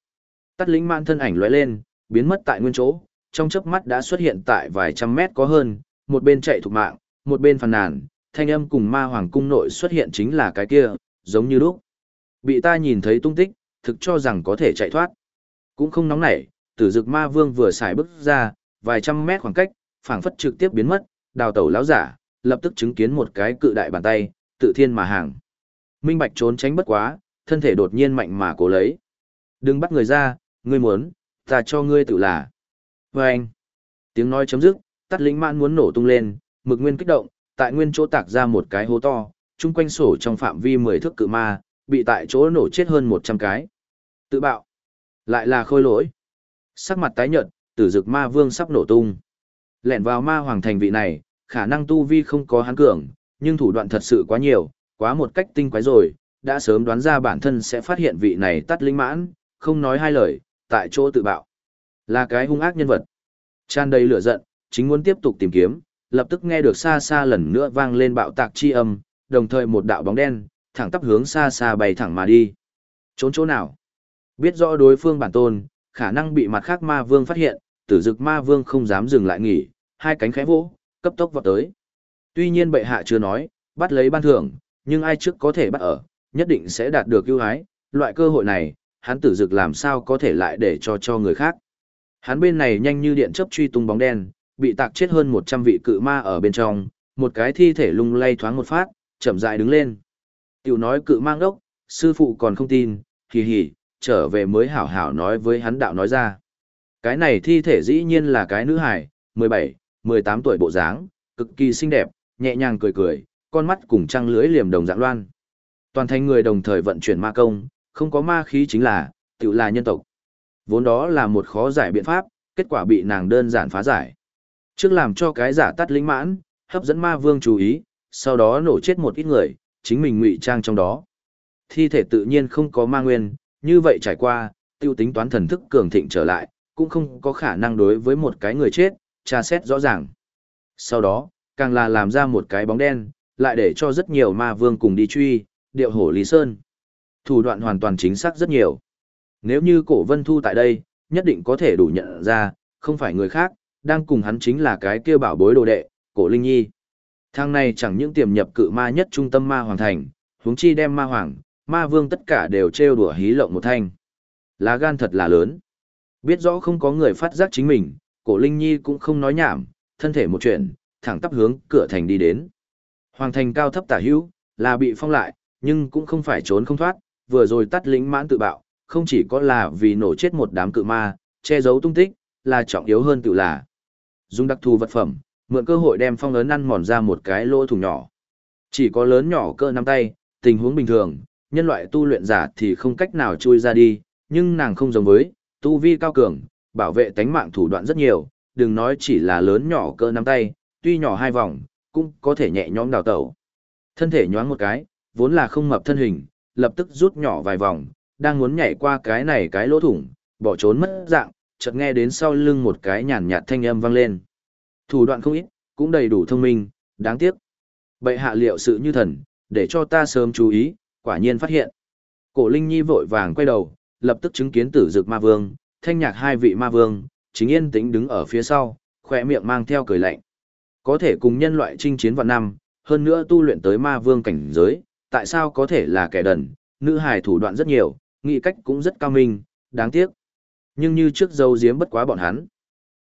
S1: Tắt lĩnh mãn thân ảnh lóe lên, biến mất tại nguyên chỗ, trong chớp mắt đã xuất hiện tại vài trăm mét có hơn, một bên chạy thục mạng, một bên phàn nàn, thanh âm cùng ma hoàng cung nội xuất hiện chính là cái kia, giống như lúc. Bị ta nhìn thấy tung tích, thực cho rằng có thể chạy thoát. Cũng không nóng nảy, tử dực ma vương vừa xài bước ra, vài trăm mét khoảng cách, phảng phất trực tiếp biến mất, đào tẩu lão giả, lập tức chứng kiến một cái cự đại bàn tay, tự thiên mà hàng. Minh Bạch trốn tránh bất quá, thân thể đột nhiên mạnh mà cố lấy. Đừng bắt người ra, ngươi muốn, ta cho ngươi tự là. Và anh, tiếng nói chấm dứt, tắt lĩnh mãn muốn nổ tung lên, mực nguyên kích động, tại nguyên chỗ tạc ra một cái hố to, chung quanh sổ trong phạm vi 10 thước cự ma, bị tại chỗ nổ chết hơn 100 cái. Tự bạo. Lại là khôi lỗi. Sắc mặt tái nhợt, tử dực ma vương sắp nổ tung. Lẹn vào ma hoàng thành vị này, khả năng tu vi không có hắn cường, nhưng thủ đoạn thật sự quá nhiều, quá một cách tinh quái rồi, đã sớm đoán ra bản thân sẽ phát hiện vị này tắt linh mãn, không nói hai lời, tại chỗ tự bạo. Là cái hung ác nhân vật. Tràn đầy lửa giận, chính muốn tiếp tục tìm kiếm, lập tức nghe được xa xa lần nữa vang lên bạo tạc chi âm, đồng thời một đạo bóng đen, thẳng tắp hướng xa xa bay thẳng mà đi. Trốn chỗ nào? Biết rõ đối phương bản tôn, khả năng bị mặt khác ma vương phát hiện, tử dực ma vương không dám dừng lại nghỉ, hai cánh khẽ vỗ, cấp tốc vọt tới. Tuy nhiên bệ hạ chưa nói, bắt lấy ban thưởng, nhưng ai trước có thể bắt ở, nhất định sẽ đạt được ưu ái, loại cơ hội này, hắn tử dực làm sao có thể lại để cho cho người khác. Hắn bên này nhanh như điện chớp truy tung bóng đen, bị tạc chết hơn 100 vị cự ma ở bên trong, một cái thi thể lung lay thoáng một phát, chậm rãi đứng lên. Tiểu nói cự mang đốc, sư phụ còn không tin, hì hì, trở về mới hảo hảo nói với hắn đạo nói ra. Cái này thi thể dĩ nhiên là cái nữ hài, 17, 18 tuổi bộ dáng, cực kỳ xinh đẹp, nhẹ nhàng cười cười, con mắt cùng trăng lưới liềm đồng dạng loan. Toàn thành người đồng thời vận chuyển ma công, không có ma khí chính là, tự là nhân tộc. Vốn đó là một khó giải biện pháp, kết quả bị nàng đơn giản phá giải. Trước làm cho cái giả tắt linh mãn, hấp dẫn ma vương chú ý, sau đó nổ chết một ít người, chính mình ngụy trang trong đó. Thi thể tự nhiên không có ma nguyên, như vậy trải qua, tiêu tính toán thần thức cường thịnh trở lại, cũng không có khả năng đối với một cái người chết, tra xét rõ ràng. Sau đó, càng là làm ra một cái bóng đen, lại để cho rất nhiều ma vương cùng đi truy, điệu hổ Lý Sơn. Thủ đoạn hoàn toàn chính xác rất nhiều. Nếu như cổ vân thu tại đây, nhất định có thể đủ nhận ra, không phải người khác, đang cùng hắn chính là cái kia bảo bối đồ đệ, cổ Linh Nhi. Thang này chẳng những tiềm nhập cự ma nhất trung tâm ma hoàng thành, huống chi đem ma hoàng, ma vương tất cả đều trêu đùa hí lộng một thanh. Lá gan thật là lớn. Biết rõ không có người phát giác chính mình, cổ Linh Nhi cũng không nói nhảm, thân thể một chuyện, thẳng tắp hướng cửa thành đi đến. Hoàng thành cao thấp tả hữu, là bị phong lại, nhưng cũng không phải trốn không thoát, vừa rồi tắt lính mãn tự bạo, không chỉ có là vì nổ chết một đám cự ma, che giấu tung tích, là trọng yếu hơn tự là. Dùng đặc thù vật phẩm, mượn cơ hội đem phong ấn ăn mòn ra một cái lỗ thủng nhỏ. Chỉ có lớn nhỏ cơ nắm tay, tình huống bình thường, nhân loại tu luyện giả thì không cách nào chui ra đi, nhưng nàng không giống với, tu vi cao cường, bảo vệ tánh mạng thủ đoạn rất nhiều, đừng nói chỉ là lớn nhỏ cơ nắm tay, tuy nhỏ hai vòng, cũng có thể nhẹ nhõm đào tẩu. Thân thể nhoáng một cái, vốn là không mập thân hình, lập tức rút nhỏ vài vòng, đang muốn nhảy qua cái này cái lỗ thủng, bỏ trốn mất dạng, chợt nghe đến sau lưng một cái nhàn nhạt thanh âm vang lên. Thủ đoạn không ít, cũng đầy đủ thông minh, đáng tiếc. Bệ hạ liệu sự như thần, để cho ta sớm chú ý, quả nhiên phát hiện. Cổ Linh Nhi vội vàng quay đầu, lập tức chứng kiến tử dực ma vương, thanh nhạc hai vị ma vương, chính yên tĩnh đứng ở phía sau, khỏe miệng mang theo cười lạnh. Có thể cùng nhân loại chinh chiến vạn năm, hơn nữa tu luyện tới ma vương cảnh giới, tại sao có thể là kẻ đần, nữ hài thủ đoạn rất nhiều, nghị cách cũng rất cao minh, đáng tiếc. Nhưng như trước dâu giếm bất quá bọn hắn.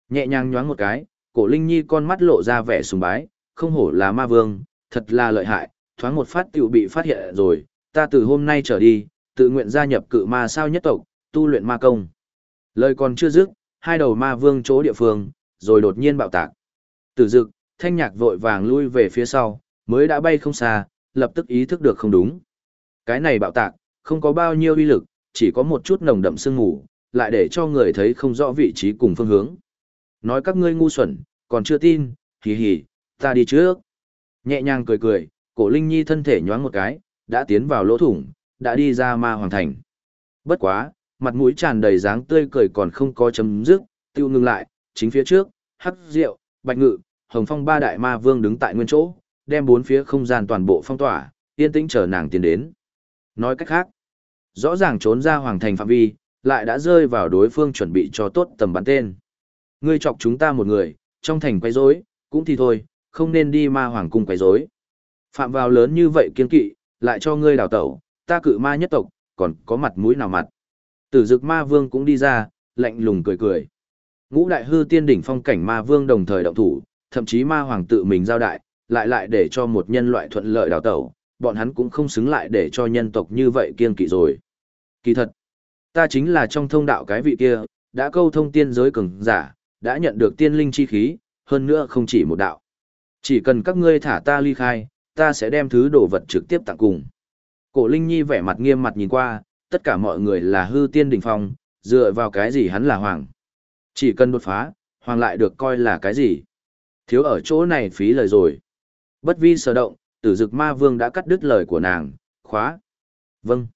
S1: Nhẹ nhàng nhoáng một cái, cổ Linh Nhi con mắt lộ ra vẻ sùng bái, không hổ là ma vương, thật là lợi hại, thoáng một phát tiểu bị phát hiện rồi, ta từ hôm nay trở đi, tự nguyện gia nhập cự ma sao nhất tộc, tu luyện ma công. Lời còn chưa dứt, hai đầu ma vương chỗ địa phương, rồi đột nhiên bạo tạc. Tử dực, thanh nhạc vội vàng lui về phía sau, mới đã bay không xa, lập tức ý thức được không đúng. Cái này bạo tạc, không có bao nhiêu uy lực, chỉ có một chút nồng đậm sương mù, lại để cho người thấy không rõ vị trí cùng phương hướng. Nói các ngươi ngu xuẩn, còn chưa tin, hì hì, ta đi trước. Nhẹ nhàng cười cười, cổ Linh Nhi thân thể nhoáng một cái, đã tiến vào lỗ thủng, đã đi ra ma hoàng thành. Bất quá, mặt mũi tràn đầy dáng tươi cười còn không có chấm dứt, tiêu ngừng lại, chính phía trước, hắc rượu, bạch ngự, hồng phong ba đại ma vương đứng tại nguyên chỗ, đem bốn phía không gian toàn bộ phong tỏa, yên tĩnh chờ nàng tiến đến. Nói cách khác, rõ ràng trốn ra hoàng thành phạm vi, lại đã rơi vào đối phương chuẩn bị cho tốt tầm bắn tên. Ngươi chọc chúng ta một người, trong thành quay rối, cũng thì thôi, không nên đi ma hoàng cung quấy rối. Phạm vào lớn như vậy kiên kỵ, lại cho ngươi đào tẩu, ta cự ma nhất tộc, còn có mặt mũi nào mặt. Tử dực ma vương cũng đi ra, lạnh lùng cười cười. Ngũ đại hư tiên đỉnh phong cảnh ma vương đồng thời động thủ, thậm chí ma hoàng tự mình giao đại, lại lại để cho một nhân loại thuận lợi đào tẩu, bọn hắn cũng không xứng lại để cho nhân tộc như vậy kiên kỵ rồi. Kỳ thật, ta chính là trong thông đạo cái vị kia, đã câu thông tiên giới cường giả, đã nhận được tiên linh chi khí, hơn nữa không chỉ một đạo. Chỉ cần các ngươi thả ta ly khai, ta sẽ đem thứ đồ vật trực tiếp tặng cùng. Cổ Linh Nhi vẻ mặt nghiêm mặt nhìn qua, tất cả mọi người là hư tiên đỉnh phong, dựa vào cái gì hắn là hoàng. Chỉ cần đột phá, hoàng lại được coi là cái gì. Thiếu ở chỗ này phí lời rồi. Bất vi sở động, tử dực ma vương đã cắt đứt lời của nàng, khóa. Vâng.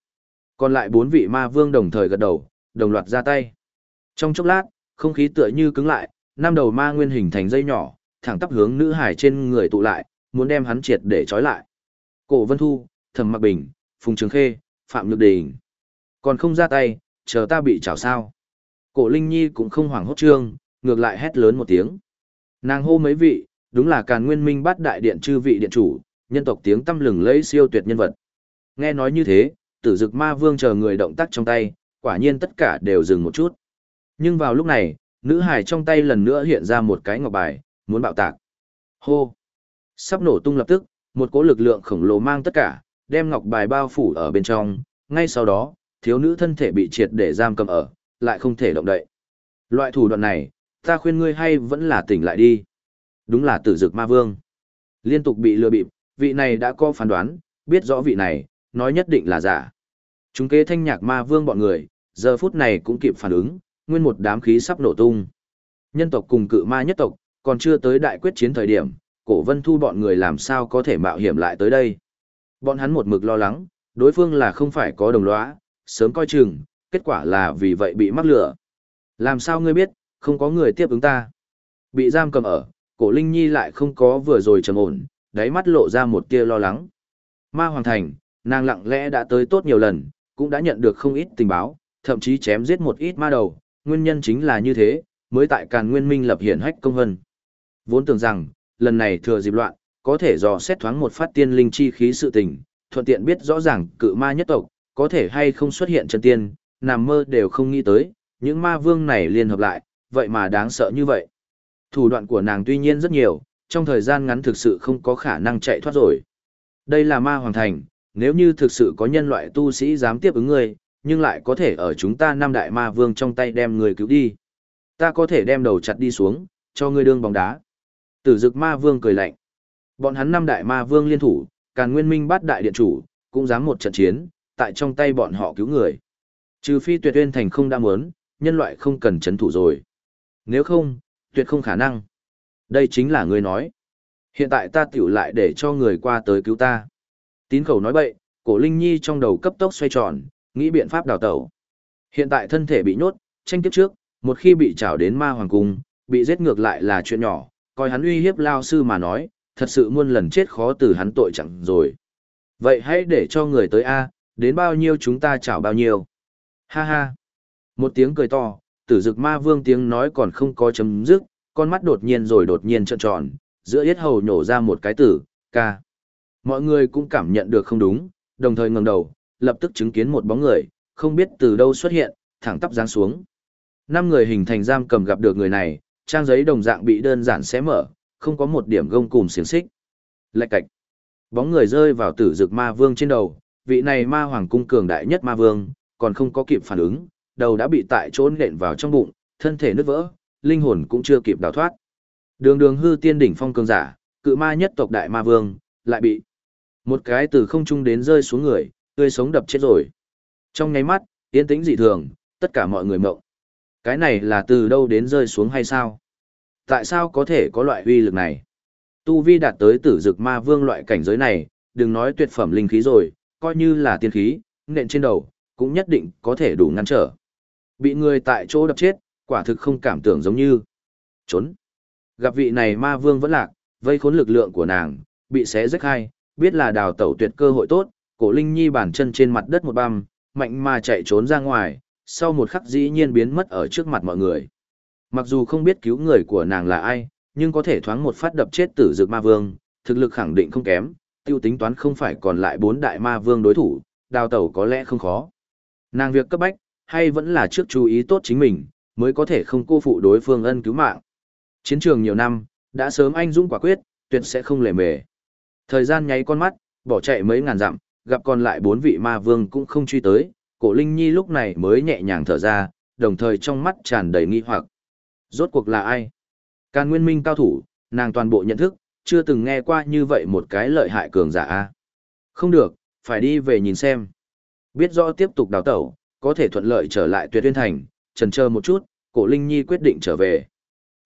S1: Còn lại bốn vị ma vương đồng thời gật đầu, đồng loạt ra tay. Trong chốc lát, không khí tựa như cứng lại, năm đầu ma nguyên hình thành dây nhỏ, thẳng tắp hướng nữ hải trên người tụ lại, muốn đem hắn triệt để trói lại. Cổ Vân Thu, Thẩm Mặc Bình, Phùng Trường Khê, Phạm Nhược Đình. Còn không ra tay, chờ ta bị chảo sao. Cổ Linh Nhi cũng không hoảng hốt trương, ngược lại hét lớn một tiếng. Nàng hô mấy vị, đúng là Càn Nguyên Minh bắt đại điện chư vị điện chủ, nhân tộc tiếng tâm lừng lấy siêu tuyệt nhân vật. Nghe nói như thế, Tử Dực Ma Vương chờ người động tác trong tay, quả nhiên tất cả đều dừng một chút. Nhưng vào lúc này, nữ hải trong tay lần nữa hiện ra một cái ngọc bài, muốn bạo tạc. Hô! Sắp nổ tung lập tức, một cỗ lực lượng khổng lồ mang tất cả, đem ngọc bài bao phủ ở bên trong, ngay sau đó, thiếu nữ thân thể bị triệt để giam cầm ở, lại không thể động đậy. Loại thủ đoạn này, ta khuyên ngươi hay vẫn là tỉnh lại đi. Đúng là tử dực ma vương. Liên tục bị lừa bịp, vị này đã có phán đoán, biết rõ vị này, nói nhất định là giả. Chúng kế thanh nhạc ma vương bọn người, giờ phút này cũng kịp phản ứng, nguyên một đám khí sắp nổ tung. Nhân tộc cùng cự ma nhất tộc, còn chưa tới đại quyết chiến thời điểm, cổ vân thu bọn người làm sao có thể mạo hiểm lại tới đây. Bọn hắn một mực lo lắng, đối phương là không phải có đồng lõa, sớm coi chừng, kết quả là vì vậy bị mắc lửa. Làm sao ngươi biết, không có người tiếp ứng ta. Bị giam cầm ở, cổ Linh Nhi lại không có vừa rồi trầm ổn, đáy mắt lộ ra một tia lo lắng. Ma Hoàng Thành, nàng lặng lẽ đã tới tốt nhiều lần, cũng đã nhận được không ít tình báo, thậm chí chém giết một ít ma đầu, nguyên nhân chính là như thế, mới tại Càn Nguyên Minh lập hiển hách công hân. Vốn tưởng rằng, lần này thừa dịp loạn, có thể dò xét thoáng một phát tiên linh chi khí sự tình, thuận tiện biết rõ ràng cự ma nhất tộc, có thể hay không xuất hiện chân tiên, nằm mơ đều không nghĩ tới, những ma vương này liên hợp lại, vậy mà đáng sợ như vậy. Thủ đoạn của nàng tuy nhiên rất nhiều, trong thời gian ngắn thực sự không có khả năng chạy thoát rồi. Đây là ma hoàng thành, nếu như thực sự có nhân loại tu sĩ dám tiếp ứng ngươi, nhưng lại có thể ở chúng ta năm đại ma vương trong tay đem người cứu đi. Ta có thể đem đầu chặt đi xuống, cho ngươi đương bóng đá. Tử dực ma vương cười lạnh. Bọn hắn năm đại ma vương liên thủ, càn nguyên minh bắt đại điện chủ, cũng dám một trận chiến, tại trong tay bọn họ cứu người. Trừ phi tuyệt uyên thành không đã muốn, nhân loại không cần chấn thủ rồi. Nếu không, tuyệt không khả năng. Đây chính là ngươi nói. Hiện tại ta tiểu lại để cho người qua tới cứu ta. Tín khẩu nói bậy, cổ Linh Nhi trong đầu cấp tốc xoay tròn, nghĩ biện pháp đào tẩu. Hiện tại thân thể bị nhốt, tranh kiếp trước, một khi bị trảo đến ma hoàng cung, bị giết ngược lại là chuyện nhỏ, coi hắn uy hiếp lao sư mà nói, thật sự muôn lần chết khó từ hắn tội chẳng rồi. Vậy hãy để cho người tới A, đến bao nhiêu chúng ta chảo bao nhiêu. Ha ha. Một tiếng cười to, tử dực ma vương tiếng nói còn không có chấm dứt, con mắt đột nhiên rồi đột nhiên trợn tròn, giữa yết hầu nhổ ra một cái tử, ca. Mọi người cũng cảm nhận được không đúng, đồng thời ngẩng đầu, lập tức chứng kiến một bóng người, không biết từ đâu xuất hiện, thẳng tắp giáng xuống. Năm người hình thành giam cầm gặp được người này, trang giấy đồng dạng bị đơn giản xé mở, không có một điểm gông cùm xiềng xích. Lạch cạch. Bóng người rơi vào tử dực ma vương trên đầu, vị này ma hoàng cung cường đại nhất ma vương, còn không có kịp phản ứng, đầu đã bị tại chỗ nện vào trong bụng, thân thể nứt vỡ, linh hồn cũng chưa kịp đào thoát. Đường đường hư tiên đỉnh phong cường giả, cự ma nhất tộc đại ma vương, lại bị một cái từ không trung đến rơi xuống người, tươi sống đập chết rồi. Trong nháy mắt, yên tĩnh dị thường, tất cả mọi người mộng. Cái này là từ đâu đến rơi xuống hay sao? Tại sao có thể có loại uy lực này? Tu vi đạt tới tử dực ma vương loại cảnh giới này, đừng nói tuyệt phẩm linh khí rồi, coi như là tiên khí, nện trên đầu, cũng nhất định có thể đủ ngăn trở. Bị người tại chỗ đập chết, quả thực không cảm tưởng giống như trốn. Gặp vị này ma vương vẫn lạc, vây khốn lực lượng của nàng, bị xé rách hai, biết là đào tẩu tuyệt cơ hội tốt, cổ Linh Nhi bản chân trên mặt đất một băm, mạnh mà chạy trốn ra ngoài, sau một khắc dĩ nhiên biến mất ở trước mặt mọi người. Mặc dù không biết cứu người của nàng là ai, nhưng có thể thoáng một phát đập chết tử dược ma vương, thực lực khẳng định không kém, tiêu tính toán không phải còn lại bốn đại ma vương đối thủ, đào tẩu có lẽ không khó. Nàng việc cấp bách, hay vẫn là trước chú ý tốt chính mình, mới có thể không cô phụ đối phương ân cứu mạng. Chiến trường nhiều năm, đã sớm anh dũng quả quyết, tuyệt sẽ không lề mề. Thời gian nháy con mắt, bỏ chạy mấy ngàn dặm, gặp còn lại bốn vị ma vương cũng không truy tới, cổ Linh Nhi lúc này mới nhẹ nhàng thở ra, đồng thời trong mắt tràn đầy nghi hoặc. Rốt cuộc là ai? Càn Nguyên Minh cao thủ, nàng toàn bộ nhận thức, chưa từng nghe qua như vậy một cái lợi hại cường giả a. Không được, phải đi về nhìn xem. Biết rõ tiếp tục đào tẩu, có thể thuận lợi trở lại Tuyệt Uyên Thành, trần chờ một chút, Cổ Linh Nhi quyết định trở về.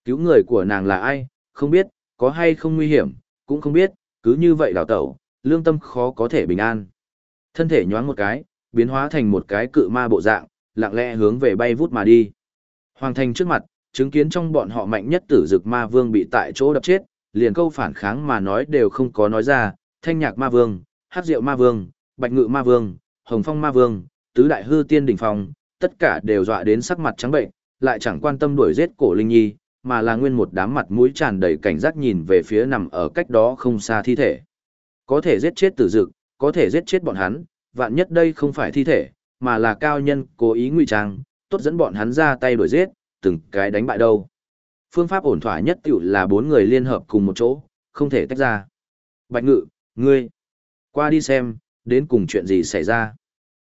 S1: Cứu người của nàng là ai, không biết, có hay không nguy hiểm, cũng không biết, cứ như vậy đào tẩu, lương tâm khó có thể bình an. Thân thể nhoáng một cái, biến hóa thành một cái cự ma bộ dạng, lặng lẽ hướng về bay vút mà đi. Hoàng thành trước mặt, chứng kiến trong bọn họ mạnh nhất tử dực ma vương bị tại chỗ đập chết, liền câu phản kháng mà nói đều không có nói ra, thanh nhạc ma vương, hát diệu ma vương, bạch ngự ma vương, hồng phong ma vương, tứ đại hư tiên đỉnh phong, tất cả đều dọa đến sắc mặt trắng bệnh, lại chẳng quan tâm đuổi giết cổ linh nhi, mà là nguyên một đám mặt mũi tràn đầy cảnh giác nhìn về phía nằm ở cách đó không xa thi thể. Có thể giết chết tử dực, có thể giết chết bọn hắn, vạn nhất đây không phải thi thể, mà là cao nhân cố ý ngụy trang, tốt dẫn bọn hắn ra tay đuổi giết, từng cái đánh bại đâu. Phương pháp ổn thỏa nhất tiểu là bốn người liên hợp cùng một chỗ, không thể tách ra. Bạch ngự, ngươi, qua đi xem, đến cùng chuyện gì xảy ra.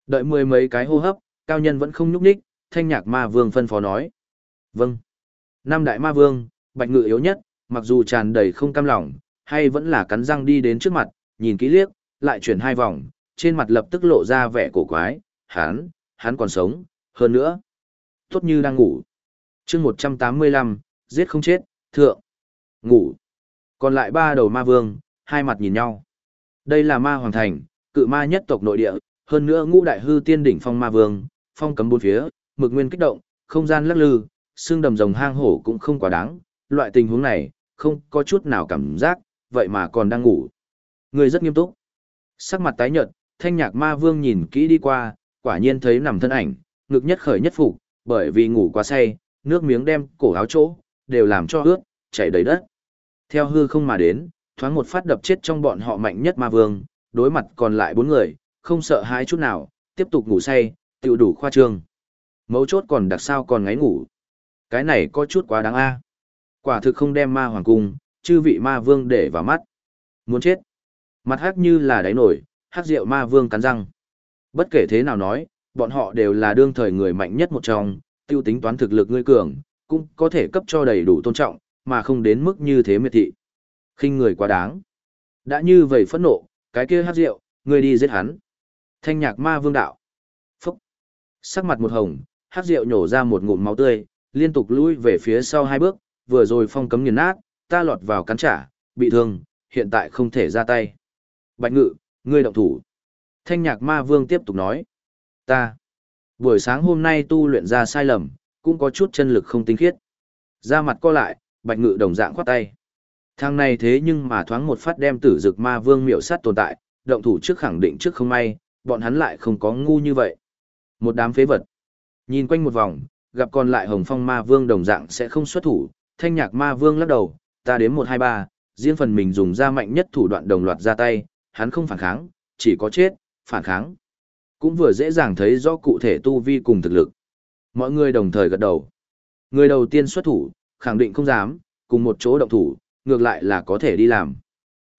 S1: Đợi mười mấy cái hô hấp, cao nhân vẫn không nhúc nhích, thanh nhạc ma vương phân phó nói. Vâng. Năm đại ma vương, bạch ngự yếu nhất, mặc dù tràn đầy không cam lòng, hay vẫn là cắn răng đi đến trước mặt, nhìn kỹ liếc, lại chuyển hai vòng, trên mặt lập tức lộ ra vẻ cổ quái, hắn, hắn còn sống, hơn nữa. Tốt như đang ngủ. Chương một trăm tám mươi lăm giết không chết thượng. Ngủ. Còn lại ba đầu ma vương hai mặt nhìn nhau. Đây là ma hoàng thành cự ma nhất tộc nội địa hơn nữa ngũ đại hư tiên đỉnh phong ma vương phong cấm bốn phía mực nguyên kích động không gian lắc lư xương đầm rồng hang hổ cũng không quá đáng. Loại tình huống này không có chút nào cảm giác vậy mà còn đang ngủ. Người rất nghiêm túc. Sắc mặt tái nhợt thanh nhạc ma vương nhìn kỹ đi qua quả nhiên thấy nằm thân ảnh ngực nhất khởi nhất phục bởi vì ngủ quá say nước miếng đem cổ áo chỗ, đều làm cho ướt, chảy đầy đất. Theo hư không mà đến, thoáng một phát đập chết trong bọn họ mạnh nhất ma vương, đối mặt còn lại bốn người, không sợ hãi chút nào, tiếp tục ngủ say, tiểu đủ khoa trương. Mấu chốt còn đặc sao còn ngáy ngủ. Cái này có chút quá đáng a. Quả thực không đem ma hoàng cung, chư vị ma vương để vào mắt. Muốn chết. Mặt hắc như là đáy nổi, hắc rượu ma vương cắn răng. Bất kể thế nào nói, bọn họ đều là đương thời người mạnh nhất một trong, tiêu tính toán thực lực ngươi cường, cũng có thể cấp cho đầy đủ tôn trọng, mà không đến mức như thế miệt thị. khinh người quá đáng. Đã như vậy phẫn nộ, cái kia hắc rượu, ngươi đi giết hắn. Thanh nhạc ma vương đạo. Phúc. Sắc mặt một hồng, hắc rượu nhổ ra một ngụm máu tươi, liên tục lùi về phía sau hai bước, vừa rồi phong cấm nghiền nát, ta lọt vào cắn trả, bị thương, hiện tại không thể ra tay. Bạch ngự, ngươi động thủ. Thanh nhạc ma vương tiếp tục nói. Ta. Buổi sáng hôm nay tu luyện ra sai lầm, cũng có chút chân lực không tinh khiết. Ra mặt co lại, bạch ngự đồng dạng khoát tay. Thằng này thế nhưng mà thoáng một phát đem tử dực ma vương miểu sát tồn tại, động thủ trước khẳng định trước không may, bọn hắn lại không có ngu như vậy. Một đám phế vật. Nhìn quanh một vòng, gặp còn lại hồng phong ma vương đồng dạng sẽ không xuất thủ, thanh nhạc ma vương lắc đầu, ta đếm một hai ba, riêng phần mình dùng ra mạnh nhất thủ đoạn đồng loạt ra tay, hắn không phản kháng, chỉ có chết, phản kháng. Cũng vừa dễ dàng thấy rõ cụ thể tu vi cùng thực lực. Mọi người đồng thời gật đầu. Người đầu tiên xuất thủ, khẳng định không dám, cùng một chỗ động thủ, ngược lại là có thể đi làm.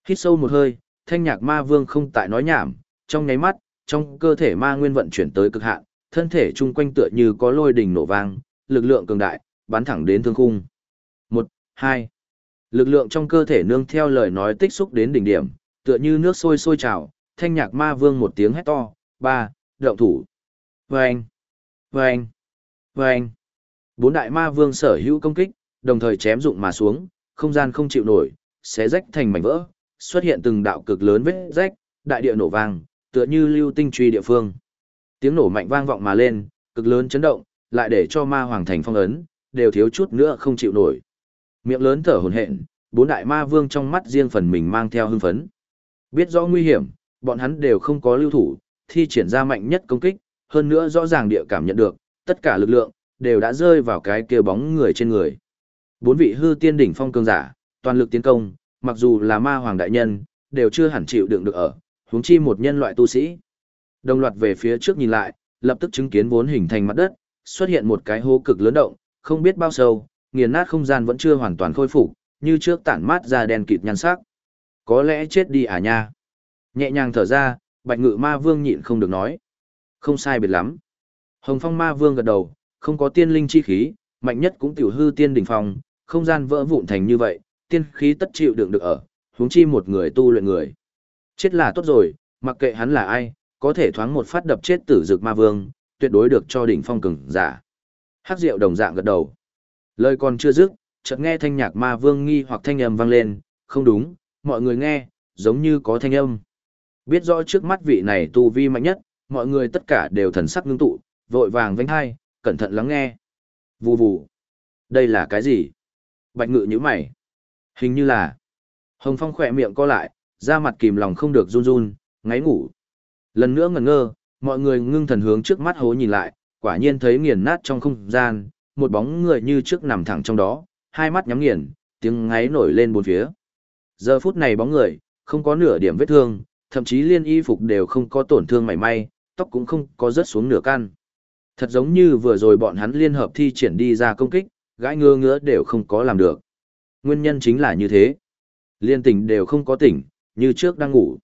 S1: Hít sâu một hơi, thanh nhạc ma vương không tại nói nhảm, trong nháy mắt, trong cơ thể ma nguyên vận chuyển tới cực hạn, thân thể chung quanh tựa như có lôi đình nổ vang, lực lượng cường đại, bắn thẳng đến thương khung. Một, hai. Lực lượng trong cơ thể nương theo lời nói tích xúc đến đỉnh điểm, tựa như nước sôi sôi trào, thanh nhạc ma vương một tiếng hét to, ba, động thủ. Vâng, vâng, vâng. Bốn đại ma vương sở hữu công kích, đồng thời chém dụng mà xuống, không gian không chịu nổi, xé rách thành mảnh vỡ, xuất hiện từng đạo cực lớn vết rách, đại địa nổ vang, tựa như lưu tinh truy địa phương. Tiếng nổ mạnh vang vọng mà lên, cực lớn chấn động, lại để cho ma hoàng thành phong ấn, đều thiếu chút nữa không chịu nổi. Miệng lớn thở hổn hển, bốn đại ma vương trong mắt riêng phần mình mang theo hưng phấn. Biết rõ nguy hiểm, bọn hắn đều không có lưu thủ, thi triển ra mạnh nhất công kích, hơn nữa rõ ràng địa cảm nhận được, tất cả lực lượng, đều đã rơi vào cái kia bóng người trên người. Bốn vị hư tiên đỉnh phong cường giả, toàn lực tiến công, mặc dù là ma hoàng đại nhân, đều chưa hẳn chịu đựng được ở, huống chi một nhân loại tu sĩ. Đồng loạt về phía trước nhìn lại, lập tức chứng kiến vốn hình thành mặt đất, xuất hiện một cái hố cực lớn động, không biết bao sâu, nghiền nát không gian vẫn chưa hoàn toàn khôi phục, như trước tản mát ra đen kịt nhăn sắc. Có lẽ chết đi à nha. Nhẹ nhàng thở ra, bạch ngự ma vương nhịn không được nói. Không sai biệt lắm. Hồng phong ma vương gật đầu, không có tiên linh chi khí, mạnh nhất cũng tiểu hư tiên đỉnh phong, không gian vỡ vụn thành như vậy, tiên khí tất chịu đựng được ở, huống chi một người tu luyện người. Chết là tốt rồi, mặc kệ hắn là ai, có thể thoáng một phát đập chết tử dực ma vương, tuyệt đối được cho đỉnh phong cường giả. Hắc Diệu đồng dạng gật đầu. Lời còn chưa dứt, chợt nghe thanh nhạc ma vương nghi hoặc thanh âm vang lên, không đúng, mọi người nghe, giống như có thanh âm. Biết rõ trước mắt vị này tu vi mạnh nhất, mọi người tất cả đều thần sắc ngưng tụ, vội vàng vánh hai, cẩn thận lắng nghe. Vù vù. Đây là cái gì? Bạch ngự như mày. Hình như là. Hồng Phong khỏe miệng co lại, da mặt kìm lòng không được run run, ngáy ngủ. Lần nữa ngẩn ngơ, mọi người ngưng thần hướng trước mắt hố nhìn lại, quả nhiên thấy nghiền nát trong không gian, một bóng người như trước nằm thẳng trong đó, hai mắt nhắm nghiền, tiếng ngáy nổi lên bốn phía. Giờ phút này bóng người, không có nửa điểm vết thương, thậm chí liên y phục đều không có tổn thương mảy may, tóc cũng không có rớt xuống nửa căn. Thật giống như vừa rồi bọn hắn liên hợp thi triển đi ra công kích, gãi ngơ ngứa đều không có làm được. Nguyên nhân chính là như thế. Liên tỉnh đều không có tỉnh, như trước đang ngủ.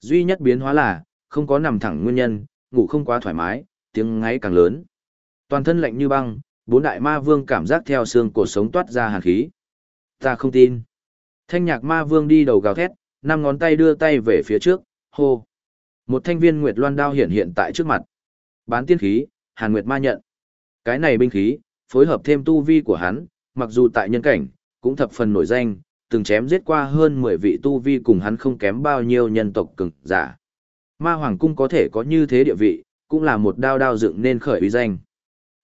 S1: Duy nhất biến hóa là, không có nằm thẳng nguyên nhân, ngủ không quá thoải mái, tiếng ngáy càng lớn. Toàn thân lạnh như băng, bốn đại ma vương cảm giác theo xương cổ sống toát ra hàn khí. Ta không tin. Thanh nhạc ma vương đi đầu gào thét, năm ngón tay đưa tay về phía trước, hô. Một thanh viên nguyệt loan đao hiện hiện tại trước mặt. Bán tiên khí, hàn nguyệt ma nhận. Cái này binh khí, phối hợp thêm tu vi của hắn, mặc dù tại nhân cảnh, cũng thập phần nổi danh, từng chém giết qua hơn 10 vị tu vi cùng hắn không kém bao nhiêu nhân tộc cường giả. Ma Hoàng Cung có thể có như thế địa vị, cũng là một đao đao dựng nên khởi uy danh.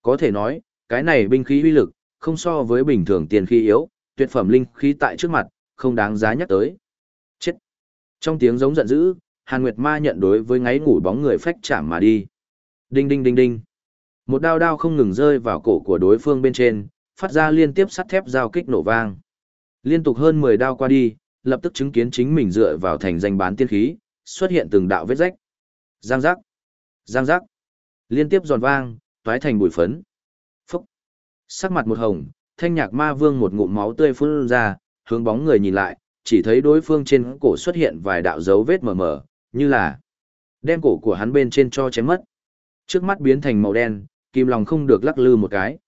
S1: Có thể nói, cái này binh khí uy lực, không so với bình thường tiền khí yếu, tuyệt phẩm linh khí tại trước mặt, không đáng giá nhắc tới. Chết! Trong tiếng giống giận dữ, Hàn Nguyệt Ma nhận đối với ngáy ngủ bóng người phách chạm mà đi. Đinh đinh đinh đinh. Một đao đao không ngừng rơi vào cổ của đối phương bên trên, phát ra liên tiếp sắt thép giao kích nổ vang. Liên tục hơn 10 đao qua đi, lập tức chứng kiến chính mình dựa vào thành danh bán tiên khí, xuất hiện từng đạo vết rách. Giang giác, giang giác. Liên tiếp giòn vang, toái thành bụi phấn. Phúc! Sắc mặt một hồng, thanh nhạc ma vương một ngụm máu tươi phun ra, hướng bóng người nhìn lại, chỉ thấy đối phương trên cổ xuất hiện vài đạo dấu vết mờ mờ, như là đem cổ của hắn bên trên cho chém mất. Trước mắt biến thành màu đen, kim lòng không được lắc lư một cái.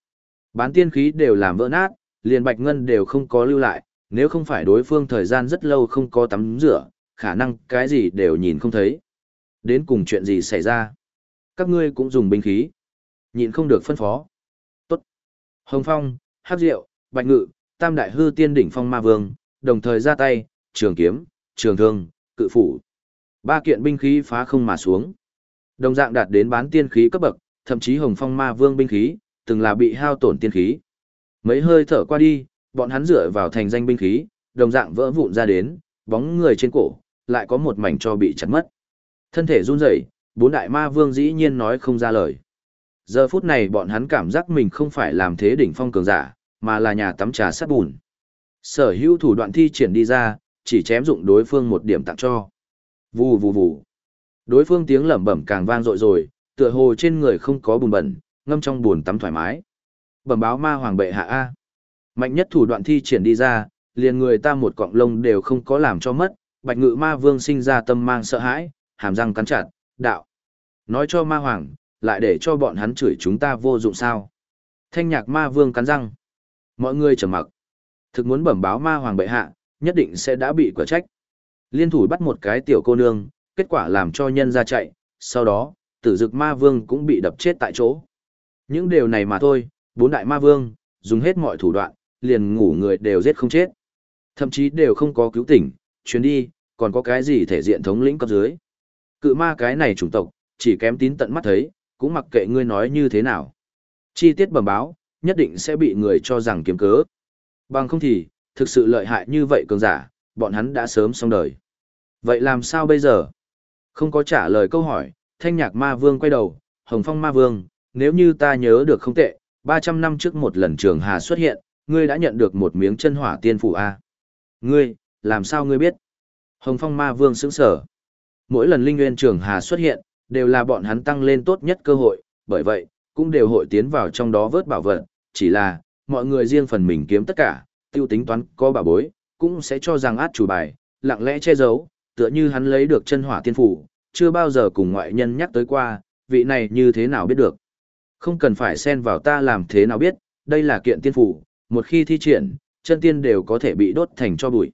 S1: Bán tiên khí đều làm vỡ nát, liền bạch ngân đều không có lưu lại, nếu không phải đối phương thời gian rất lâu không có tắm rửa, khả năng cái gì đều nhìn không thấy. Đến cùng chuyện gì xảy ra? Các ngươi cũng dùng binh khí. Nhìn không được phân phó. Tốt. Hồng Phong, Hắc Diệu, Bạch Ngự, Tam Đại Hư Tiên Đỉnh Phong Ma Vương, đồng thời ra tay, trường kiếm, trường thương, cự phủ. Ba kiện binh khí phá không mà xuống. Đồng dạng đạt đến bán tiên khí cấp bậc, thậm chí Hồng Phong Ma Vương binh khí, từng là bị hao tổn tiên khí. Mấy hơi thở qua đi, bọn hắn dựa vào thành danh binh khí, đồng dạng vỡ vụn ra đến, bóng người trên cổ, lại có một mảnh cho bị chặt mất. Thân thể run rẩy, bốn đại ma vương dĩ nhiên nói không ra lời. Giờ phút này bọn hắn cảm giác mình không phải làm thế đỉnh phong cường giả, mà là nhà tắm trà sắt bùn. Sở hữu thủ đoạn thi triển đi ra, chỉ chém dụng đối phương một điểm tặng cho. Vù vù vù. Đối phương tiếng lẩm bẩm càng vang dội rồi, tựa hồ trên người không có bùn bẩn, ngâm trong bùn tắm thoải mái. Bẩm báo ma hoàng bệ hạ A. Mạnh nhất thủ đoạn thi triển đi ra, liền người ta một cọng lông đều không có làm cho mất, bạch ngự ma vương sinh ra tâm mang sợ hãi, hàm răng cắn chặt, đạo. Nói cho ma hoàng, lại để cho bọn hắn chửi chúng ta vô dụng sao. Thanh nhạc ma vương cắn răng. Mọi người trầm mặc. Thực muốn bẩm báo ma hoàng bệ hạ, nhất định sẽ đã bị quả trách. Liên thủ bắt một cái tiểu cô nương, kết quả làm cho nhân ra chạy, sau đó, tử dực ma vương cũng bị đập chết tại chỗ. Những điều này mà thôi, bốn đại ma vương, dùng hết mọi thủ đoạn, liền ngủ người đều giết không chết. Thậm chí đều không có cứu tỉnh, chuyến đi, còn có cái gì thể diện thống lĩnh cấp dưới. Cự ma cái này chủng tộc, chỉ kém tín tận mắt thấy, cũng mặc kệ ngươi nói như thế nào. Chi tiết bẩm báo, nhất định sẽ bị người cho rằng kiếm cớ. Bằng không thì, thực sự lợi hại như vậy cường giả, bọn hắn đã sớm xong đời. Vậy làm sao bây giờ? Không có trả lời câu hỏi, thanh nhạc ma vương quay đầu, hồng phong ma vương, nếu như ta nhớ được không tệ, 300 năm trước một lần trường hà xuất hiện, ngươi đã nhận được một miếng chân hỏa tiên phủ A. Ngươi, làm sao ngươi biết? Hồng phong ma vương sững sở. Mỗi lần linh nguyên trường hà xuất hiện, đều là bọn hắn tăng lên tốt nhất cơ hội, bởi vậy, cũng đều hội tiến vào trong đó vớt bảo vật, chỉ là, mọi người riêng phần mình kiếm tất cả, tiêu tính toán có bà bối, cũng sẽ cho rằng át chủ bài, lặng lẽ che giấu, tựa như hắn lấy được chân hỏa tiên phủ, chưa bao giờ cùng ngoại nhân nhắc tới qua, vị này như thế nào biết được. Không cần phải xen vào ta làm thế nào biết, đây là kiện tiên phủ, một khi thi triển, chân tiên đều có thể bị đốt thành cho bụi.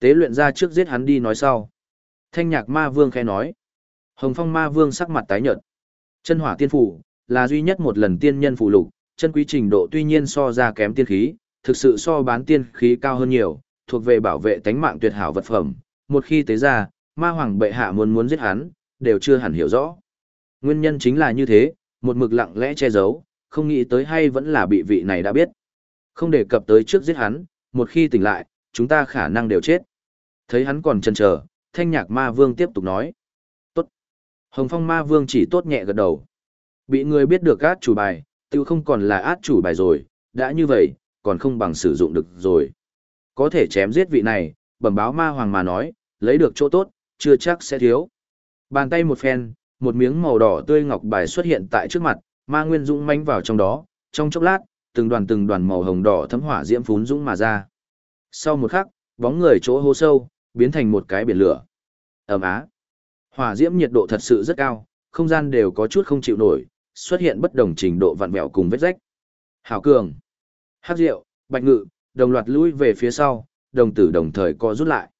S1: Tế luyện ra trước giết hắn đi nói sau. Thanh nhạc ma vương khẽ nói. Hồng phong ma vương sắc mặt tái nhợt. Chân hỏa tiên phủ, là duy nhất một lần tiên nhân phụ lục, chân quý trình độ tuy nhiên so ra kém tiên khí, thực sự so bán tiên khí cao hơn nhiều, thuộc về bảo vệ tánh mạng tuyệt hảo vật phẩm. Một khi tế ra, ma hoàng bệ hạ muốn muốn giết hắn, đều chưa hẳn hiểu rõ. Nguyên nhân chính là như thế, một mực lặng lẽ che giấu, không nghĩ tới hay vẫn là bị vị này đã biết. Không đề cập tới trước giết hắn, một khi tỉnh lại, chúng ta khả năng đều chết. Thấy hắn còn chần chờ, thanh nhạc ma vương tiếp tục nói. Tốt. Hồng phong ma vương chỉ tốt nhẹ gật đầu. Bị người biết được các chủ bài, tiêu không còn là át chủ bài rồi, đã như vậy, còn không bằng sử dụng được rồi. Có thể chém giết vị này, bẩm báo ma hoàng mà nói, lấy được chỗ tốt, chưa chắc sẽ thiếu. Bàn tay một phen, một miếng màu đỏ tươi ngọc bài xuất hiện tại trước mặt, ma nguyên dũng manh vào trong đó, trong chốc lát, từng đoàn từng đoàn màu hồng đỏ thấm hỏa diễm phún dũng mà ra. Sau một khắc, bóng người chỗ hô sâu, biến thành một cái biển lửa. Ẩm á. Hỏa diễm nhiệt độ thật sự rất cao, không gian đều có chút không chịu nổi, xuất hiện bất đồng trình độ vặn vẹo cùng vết rách. Hảo cường. Hát rượu, bạch ngự, đồng loạt lui về phía sau, đồng tử đồng thời co rút lại.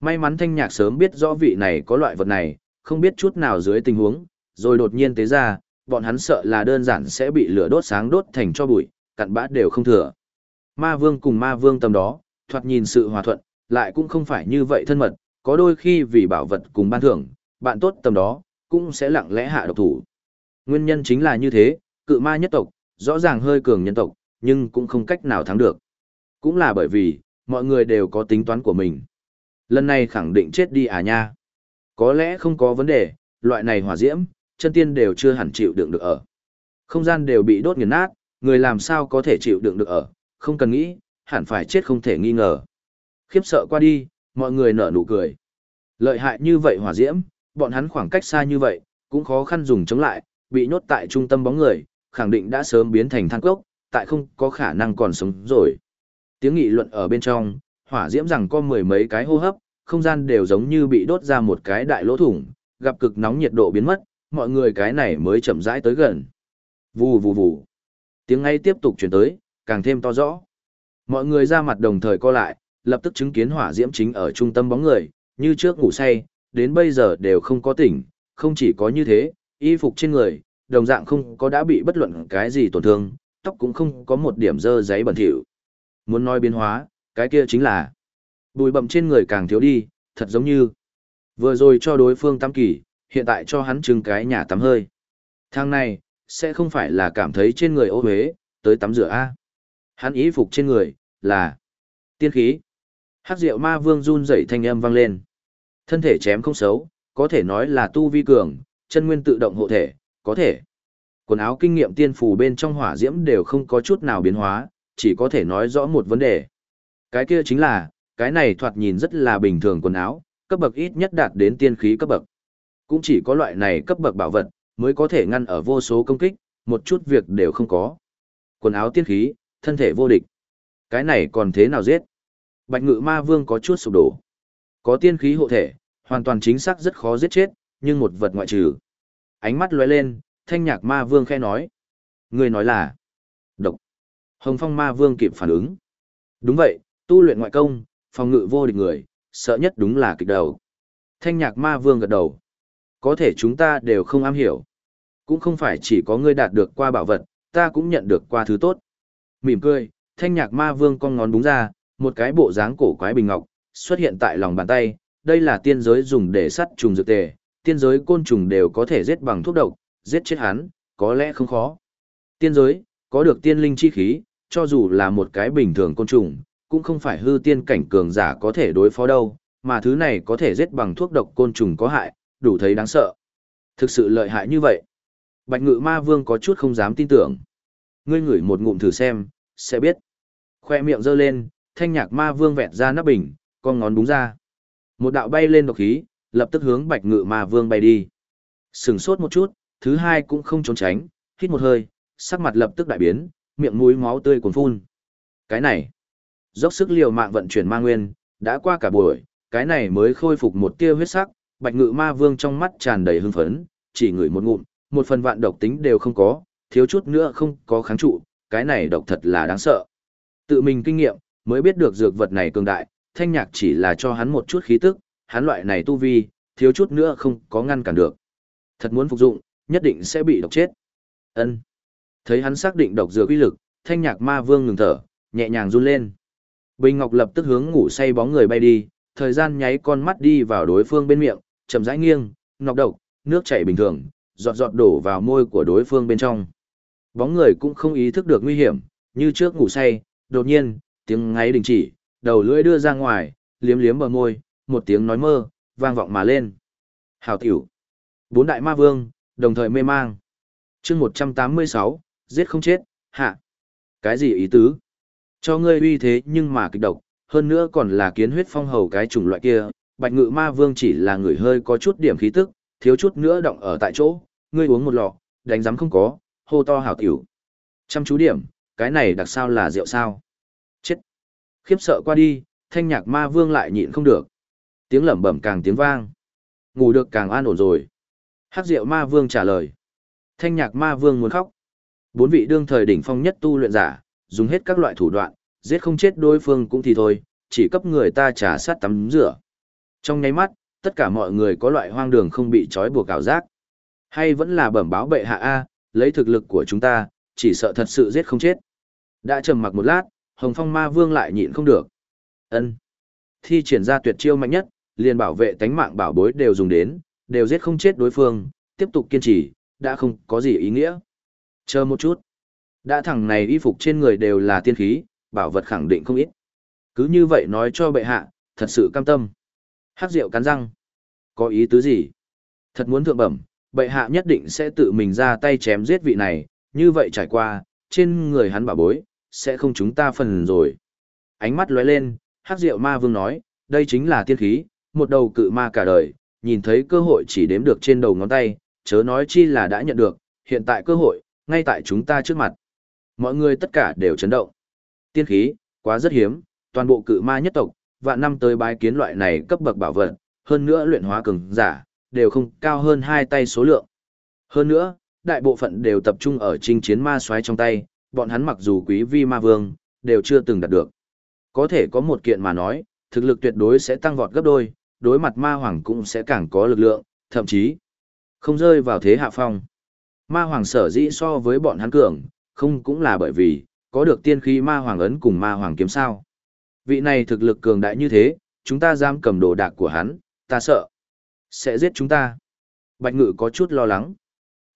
S1: May mắn thanh nhạc sớm biết rõ vị này có loại vật này, không biết chút nào dưới tình huống, rồi đột nhiên tế ra, bọn hắn sợ là đơn giản sẽ bị lửa đốt sáng đốt thành cho bụi, cặn bã đều không thừa. Ma vương cùng ma vương tầm đó, thoạt nhìn sự hòa thuận, lại cũng không phải như vậy thân mật, có đôi khi vì bảo vật cùng ban thưởng, bạn tốt tầm đó, cũng sẽ lặng lẽ hạ độc thủ. Nguyên nhân chính là như thế, cự ma nhất tộc, rõ ràng hơi cường nhân tộc, nhưng cũng không cách nào thắng được. Cũng là bởi vì, mọi người đều có tính toán của mình. Lần này khẳng định chết đi à nha. Có lẽ không có vấn đề, loại này hỏa diễm, chân tiên đều chưa hẳn chịu đựng được ở. Không gian đều bị đốt nghiền nát, người làm sao có thể chịu đựng được ở, không cần nghĩ, hẳn phải chết không thể nghi ngờ. Khiếp sợ qua đi, mọi người nở nụ cười. Lợi hại như vậy hỏa diễm, bọn hắn khoảng cách xa như vậy, cũng khó khăn dùng chống lại, bị nhốt tại trung tâm bóng người, khẳng định đã sớm biến thành than cốc, tại không có khả năng còn sống rồi. Tiếng nghị luận ở bên trong, hỏa diễm rằng có mười mấy cái hô hấp, không gian đều giống như bị đốt ra một cái đại lỗ thủng, gặp cực nóng nhiệt độ biến mất, mọi người cái này mới chậm rãi tới gần. Vù vù vù. Tiếng ngay tiếp tục chuyển tới, càng thêm to rõ. Mọi người ra mặt đồng thời co lại, lập tức chứng kiến hỏa diễm chính ở trung tâm bóng người, như trước ngủ say, đến bây giờ đều không có tỉnh, không chỉ có như thế, y phục trên người, đồng dạng không có đã bị bất luận cái gì tổn thương, tóc cũng không có một điểm dơ giấy bẩn thỉu. Muốn nói biến hóa, cái kia chính là bụi bậm trên người càng thiếu đi, thật giống như vừa rồi cho đối phương tắm kỳ, hiện tại cho hắn trưng cái nhà tắm hơi. Thang này, sẽ không phải là cảm thấy trên người ô huế, tới tắm rửa A. Hắn ý phục trên người, là tiên khí. Hắc diệu ma vương run rẩy thanh âm vang lên. Thân thể chém không xấu, có thể nói là tu vi cường, chân nguyên tự động hộ thể, có thể. Quần áo kinh nghiệm tiên phù bên trong hỏa diễm đều không có chút nào biến hóa, chỉ có thể nói rõ một vấn đề. Cái kia chính là, cái này thoạt nhìn rất là bình thường quần áo, cấp bậc ít nhất đạt đến tiên khí cấp bậc. Cũng chỉ có loại này cấp bậc bảo vật, mới có thể ngăn ở vô số công kích, một chút việc đều không có. Quần áo tiên khí, thân thể vô địch. Cái này còn thế nào giết? Bạch ngự ma vương có chút sụp đổ. Có tiên khí hộ thể, hoàn toàn chính xác rất khó giết chết, nhưng một vật ngoại trừ. Ánh mắt lóe lên, thanh nhạc ma vương khẽ nói. Người nói là độc. Hồng phong ma vương kịp phản ứng. Đúng vậy, tu luyện ngoại công, phòng ngự vô địch người, sợ nhất đúng là kịch đầu. Thanh nhạc ma vương gật đầu. Có thể chúng ta đều không am hiểu. Cũng không phải chỉ có ngươi đạt được qua bảo vật, ta cũng nhận được qua thứ tốt. Mỉm cười, thanh nhạc ma vương con ngón búng ra, một cái bộ dáng cổ quái bình ngọc, xuất hiện tại lòng bàn tay. Đây là tiên giới dùng để sắt trùng dược tề, tiên giới côn trùng đều có thể giết bằng thuốc độc, giết chết hắn, có lẽ không khó. Tiên giới, có được tiên linh chi khí, cho dù là một cái bình thường côn trùng, cũng không phải hư tiên cảnh cường giả có thể đối phó đâu, mà thứ này có thể giết bằng thuốc độc côn trùng có hại, đủ thấy đáng sợ. Thực sự lợi hại như vậy. Bạch ngự ma vương có chút không dám tin tưởng. Ngươi ngửi một ngụm thử xem, sẽ biết. Khoe miệng giơ lên, thanh nhạc ma vương vẹt ra nắp bình, con ngón búng ra. Một đạo bay lên độc khí, lập tức hướng bạch ngự ma vương bay đi. Sừng sốt một chút, thứ hai cũng không trốn tránh, hít một hơi, sắc mặt lập tức đại biến, miệng mũi máu tươi cuồn phun. Cái này, dốc sức liều mạng vận chuyển ma nguyên, đã qua cả buổi, cái này mới khôi phục một tia huyết sắc, bạch ngự ma vương trong mắt tràn đầy hưng phấn, chỉ ngửi một ngụm, một phần vạn độc tính đều không có, thiếu chút nữa không có kháng trụ, cái này độc thật là đáng sợ. Tự mình kinh nghiệm, mới biết được dược vật này cường đại, thanh nhạc chỉ là cho hắn một chút khí tức, hắn loại này tu vi, thiếu chút nữa không có ngăn cản được. Thật muốn phục dụng, nhất định sẽ bị độc chết. Ân. Thấy hắn xác định độc dược uy lực, thanh nhạc ma vương ngừng thở, nhẹ nhàng run lên. Bình Ngọc lập tức hướng ngủ say bóng người bay đi, thời gian nháy con mắt đi vào đối phương bên miệng, chậm rãi nghiêng, nọc độc, nước chảy bình thường, giọt giọt đổ vào môi của đối phương bên trong. Bóng người cũng không ý thức được nguy hiểm, như trước ngủ say, đột nhiên, tiếng ngáy đình chỉ, đầu lưỡi đưa ra ngoài, liếm liếm bờ môi, một tiếng nói mơ, vang vọng mà lên. Hảo tiểu. Bốn đại ma vương, đồng thời mê mang. chương 186, giết không chết, hạ. Cái gì ý tứ? Cho ngươi uy thế nhưng mà kịch độc, hơn nữa còn là kiến huyết phong hầu cái chủng loại kia, bạch ngự ma vương chỉ là người hơi có chút điểm khí tức, thiếu chút nữa động ở tại chỗ, ngươi uống một lọ, đánh giám không có, hô to hảo tiểu. Chăm chú điểm, cái này đặc sao là rượu sao? Chết! Khiếp sợ qua đi, thanh nhạc ma vương lại nhịn không được. Tiếng lẩm bẩm càng tiếng vang. Ngủ được càng an ổn rồi. Hắc rượu ma vương trả lời. Thanh nhạc ma vương muốn khóc. Bốn vị đương thời đỉnh phong nhất tu luyện giả, dùng hết các loại thủ đoạn, giết không chết đối phương cũng thì thôi, chỉ cấp người ta trả sát tắm rửa. Trong nháy mắt, tất cả mọi người có loại hoang đường không bị trói buộc ảo giác. Hay vẫn là bẩm báo bệ hạ A, lấy thực lực của chúng ta, chỉ sợ thật sự giết không chết. Đã trầm mặc một lát, Hồng Phong Ma Vương lại nhịn không được. Ân. Thi triển ra tuyệt chiêu mạnh nhất, liền bảo vệ tánh mạng bảo bối đều dùng đến, đều giết không chết đối phương, tiếp tục kiên trì, đã không có gì ý nghĩa. Chờ một chút. Đã thằng này y phục trên người đều là tiên khí, bảo vật khẳng định không ít. Cứ như vậy nói cho bệ hạ, thật sự cam tâm. Hắc rượu cắn răng. Có ý tứ gì? Thật muốn thượng bẩm, bệ hạ nhất định sẽ tự mình ra tay chém giết vị này, như vậy trải qua, trên người hắn bảo bối, sẽ không chúng ta phần rồi. Ánh mắt lóe lên, Hắc rượu ma vương nói, đây chính là tiên khí, một đầu cự ma cả đời, nhìn thấy cơ hội chỉ đếm được trên đầu ngón tay, chớ nói chi là đã nhận được, hiện tại cơ hội, ngay tại chúng ta trước mặt. Mọi người tất cả đều chấn động. Tiên khí, quá rất hiếm, toàn bộ cự ma nhất tộc, vạn năm tới bái kiến loại này cấp bậc bảo vật, hơn nữa luyện hóa cường giả, đều không cao hơn hai tay số lượng. Hơn nữa, đại bộ phận đều tập trung ở trinh chiến ma xoáy trong tay, bọn hắn mặc dù quý vi ma vương, đều chưa từng đạt được. Có thể có một kiện mà nói, thực lực tuyệt đối sẽ tăng vọt gấp đôi, đối mặt ma hoàng cũng sẽ càng có lực lượng, thậm chí không rơi vào thế hạ phong. Ma hoàng sở dĩ so với bọn hắn cường, không cũng là bởi vì, có được tiên khí ma hoàng ấn cùng ma hoàng kiếm sao. Vị này thực lực cường đại như thế, chúng ta dám cầm đồ đạc của hắn, ta sợ. Sẽ giết chúng ta. Bạch ngự có chút lo lắng.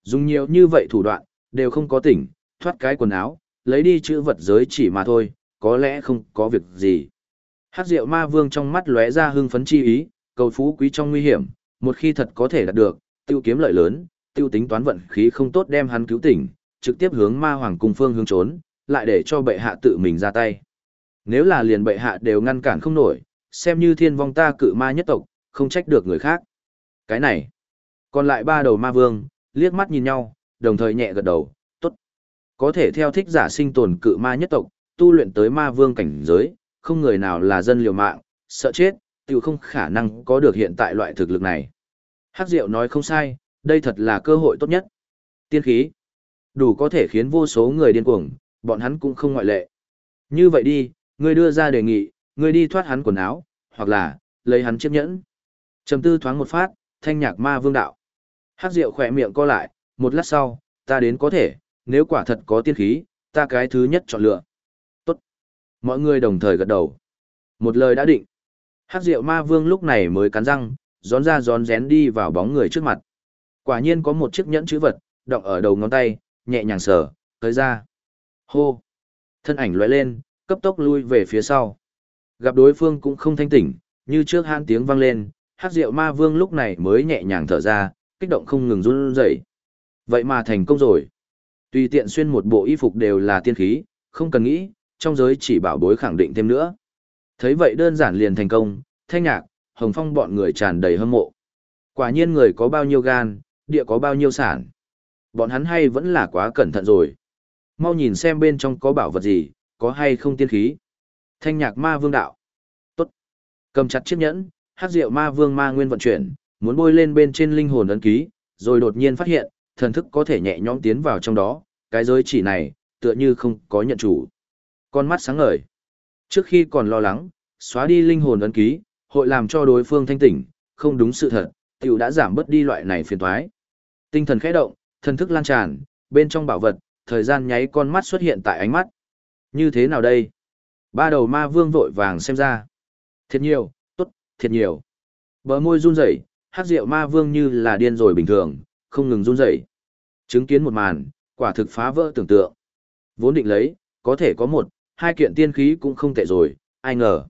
S1: Dùng nhiều như vậy thủ đoạn, đều không có tỉnh, thoát cái quần áo, lấy đi chữ vật giới chỉ mà thôi, có lẽ không có việc gì. Hát rượu ma vương trong mắt lóe ra hưng phấn chi ý, cầu phú quý trong nguy hiểm, một khi thật có thể đạt được, tiêu kiếm lợi lớn, tiêu tính toán vận khí không tốt đem hắn cứu tỉnh, trực tiếp hướng ma hoàng cung phương hướng trốn, lại để cho bệ hạ tự mình ra tay. Nếu là liền bệ hạ đều ngăn cản không nổi, xem như thiên vong ta cự ma nhất tộc, không trách được người khác. Cái này, còn lại ba đầu ma vương, liếc mắt nhìn nhau, đồng thời nhẹ gật đầu, tốt. Có thể theo thích giả sinh tồn cự ma nhất tộc, tu luyện tới ma vương cảnh giới, không người nào là dân liều mạng, sợ chết, tiểu không khả năng có được hiện tại loại thực lực này. Hắc Diệu nói không sai, đây thật là cơ hội tốt nhất. Tiên khí, đủ có thể khiến vô số người điên cuồng, bọn hắn cũng không ngoại lệ. Như vậy đi, ngươi đưa ra đề nghị, ngươi đi thoát hắn quần áo, hoặc là, lấy hắn chiếc nhẫn. Trầm tư thoáng một phát, thanh nhạc ma vương đạo. Hắc Diệu khỏe miệng co lại, một lát sau, ta đến có thể, nếu quả thật có tiên khí, ta cái thứ nhất chọn lựa. Tốt. Mọi người đồng thời gật đầu. Một lời đã định. Hắc Diệu ma vương lúc này mới cắn răng, gión ra gión rén đi vào bóng người trước mặt. Quả nhiên có một chiếc nhẫn chữ vật, đọng ở đầu ngón tay, nhẹ nhàng sờ, tới ra. Hô! Thân ảnh lóe lên, cấp tốc lui về phía sau. Gặp đối phương cũng không thanh tỉnh, như trước hãn tiếng vang lên, Hắc Diệu ma vương lúc này mới nhẹ nhàng thở ra, kích động không ngừng run rẩy. Vậy mà thành công rồi. Tùy tiện xuyên một bộ y phục đều là tiên khí, không cần nghĩ, trong giới chỉ bảo bối khẳng định thêm nữa. Thấy vậy đơn giản liền thành công, thanh nhạc, hồng phong bọn người tràn đầy hâm mộ. Quả nhiên người có bao nhiêu gan, địa có bao nhiêu sản. Bọn hắn hay vẫn là quá cẩn thận rồi. Mau nhìn xem bên trong có bảo vật gì, có hay không tiên khí. Thanh nhạc ma vương đạo. Tốt. Cầm chặt chiếc nhẫn, hát rượu ma vương ma nguyên vận chuyển, muốn bôi lên bên trên linh hồn ấn ký, rồi đột nhiên phát hiện, thần thức có thể nhẹ nhõm tiến vào trong đó, cái giới chỉ này, tựa như không có nhận chủ. Con mắt sáng ngời. Trước khi còn lo lắng, xóa đi linh hồn ấn ký, hội làm cho đối phương thanh tỉnh, không đúng sự thật, tiểu đã giảm bớt đi loại này phiền toái. Tinh thần khẽ động, thần thức lan tràn, bên trong bảo vật, thời gian nháy con mắt xuất hiện tại ánh mắt. Như thế nào đây? Ba đầu ma vương vội vàng xem ra. Thiệt nhiều, tốt, thiệt nhiều. Bờ môi run rẩy, hát rượu ma vương như là điên rồi bình thường, không ngừng run rẩy. Chứng kiến một màn, quả thực phá vỡ tưởng tượng. Vốn định lấy, có thể có một, hai kiện tiên khí cũng không tệ rồi, ai ngờ.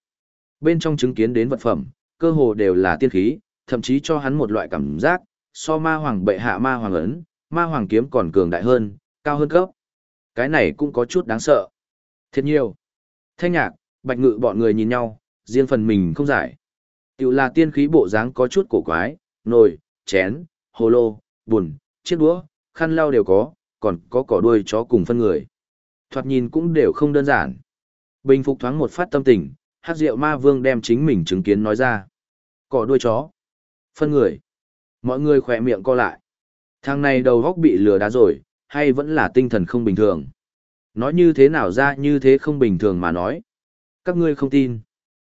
S1: Bên trong chứng kiến đến vật phẩm, cơ hồ đều là tiên khí, thậm chí cho hắn một loại cảm giác, so ma hoàng bệ hạ ma hoàng ấn, ma hoàng kiếm còn cường đại hơn, cao hơn cấp. Cái này cũng có chút đáng sợ. Thiệt nhiều. Thanh nhạc, bạch ngự bọn người nhìn nhau, riêng phần mình không giải. Tiểu là tiên khí bộ dáng có chút cổ quái, nồi, chén, hồ lô, bùn, chiếc đũa, khăn lau đều có, còn có cỏ đuôi chó cùng phân người. Thoạt nhìn cũng đều không đơn giản. Bình phục thoáng một phát tâm tình, hát rượu ma vương đem chính mình chứng kiến nói ra. Cỏ đuôi chó, phân người. Mọi người khỏe miệng co lại. Thằng này đầu góc bị lừa đá rồi, hay vẫn là tinh thần không bình thường. Nói như thế nào ra như thế không bình thường mà nói. Các ngươi không tin.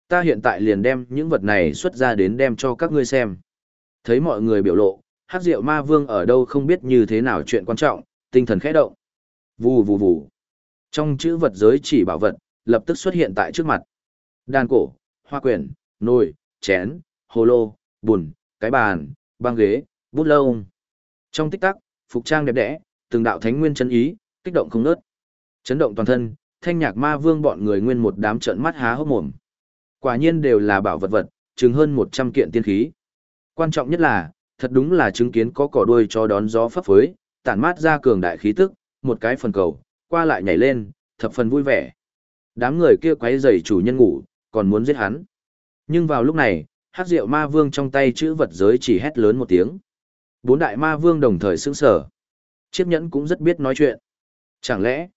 S1: Ta hiện tại liền đem những vật này xuất ra đến đem cho các ngươi xem. Thấy mọi người biểu lộ, hát rượu ma vương ở đâu không biết như thế nào chuyện quan trọng, tinh thần khẽ động. Vù vù vù. Trong chữ vật giới chỉ bảo vật, lập tức xuất hiện tại trước mặt. Đàn cổ, hoa quyển, nồi, chén, hồ lô, bùn, cái bàn, băng ghế, bút lông. Trong tích tắc, phục trang đẹp đẽ, từng đạo thánh nguyên chân ý, kích động không nớt. Chấn động toàn thân, thanh nhạc ma vương bọn người nguyên một đám trợn mắt há hốc mồm. Quả nhiên đều là bảo vật vật, chứng hơn 100 kiện tiên khí. Quan trọng nhất là, thật đúng là chứng kiến có cỏ đuôi cho đón gió phấp phới, tản mát ra cường đại khí tức, một cái phần cầu, qua lại nhảy lên, thập phần vui vẻ. Đám người kia quấy rầy chủ nhân ngủ, còn muốn giết hắn. Nhưng vào lúc này, hát rượu ma vương trong tay chữ vật giới chỉ hét lớn một tiếng. Bốn đại ma vương đồng thời sững sở. Chiếc nhẫn cũng rất biết nói chuyện. Chẳng lẽ,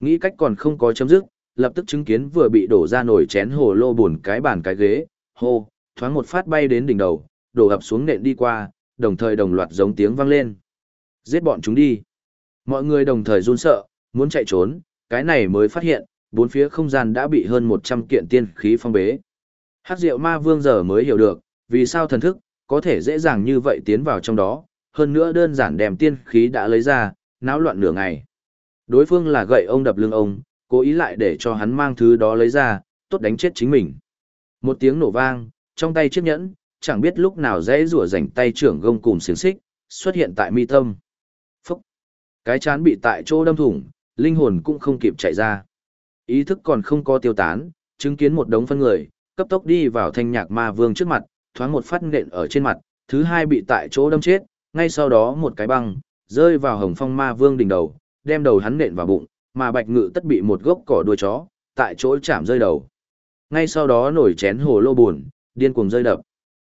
S1: nghĩ cách còn không có chấm dứt, lập tức chứng kiến vừa bị đổ ra nổi chén hồ lô buồn cái bàn cái ghế, hô, thoáng một phát bay đến đỉnh đầu, đổ ập xuống nện đi qua, đồng thời đồng loạt giống tiếng vang lên. Giết bọn chúng đi. Mọi người đồng thời run sợ, muốn chạy trốn, cái này mới phát hiện, bốn phía không gian đã bị hơn 100 kiện tiên khí phong bế. Hắc Diệu ma vương giờ mới hiểu được, vì sao thần thức, có thể dễ dàng như vậy tiến vào trong đó, hơn nữa đơn giản đem tiên khí đã lấy ra, náo loạn nửa ngày. Đối phương là gậy ông đập lưng ông, cố ý lại để cho hắn mang thứ đó lấy ra, tốt đánh chết chính mình. Một tiếng nổ vang, trong tay chiếc nhẫn, chẳng biết lúc nào dễ rủa rảnh tay trưởng gông cùng xiềng xích, xuất hiện tại mi tâm. Phúc! Cái chán bị tại chỗ đâm thủng, linh hồn cũng không kịp chạy ra. Ý thức còn không có tiêu tán, chứng kiến một đống phân người, cấp tốc đi vào thanh nhạc ma vương trước mặt, thoáng một phát nện ở trên mặt, thứ hai bị tại chỗ đâm chết, ngay sau đó một cái băng, rơi vào hồng phong ma vương đỉnh đầu, đem đầu hắn nện vào bụng, mà bạch ngự tất bị một gốc cỏ đuôi chó, tại chỗ chạm rơi đầu. Ngay sau đó nổi chén hồ lô buồn, điên cuồng rơi đập.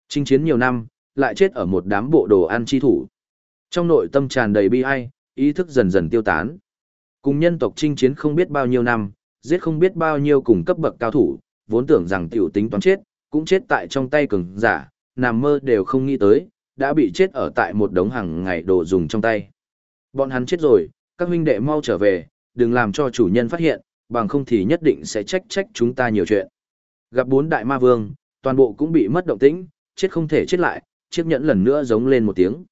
S1: Chinh chiến nhiều năm, lại chết ở một đám bộ đồ ăn chi thủ. Trong nội tâm tràn đầy bi ai, ý thức dần dần tiêu tán. Cùng nhân tộc chinh chiến không biết bao nhiêu năm, giết không biết bao nhiêu cùng cấp bậc cao thủ, vốn tưởng rằng tiểu tính toán chết, cũng chết tại trong tay cường giả, nằm mơ đều không nghĩ tới, đã bị chết ở tại một đống hàng ngày đồ dùng trong tay. Bọn hắn chết rồi, các huynh đệ mau trở về, đừng làm cho chủ nhân phát hiện, bằng không thì nhất định sẽ trách trách chúng ta nhiều chuyện. Gặp bốn đại ma vương, toàn bộ cũng bị mất động tĩnh, chết không thể chết lại, chiếc nhẫn lần nữa giống lên một tiếng.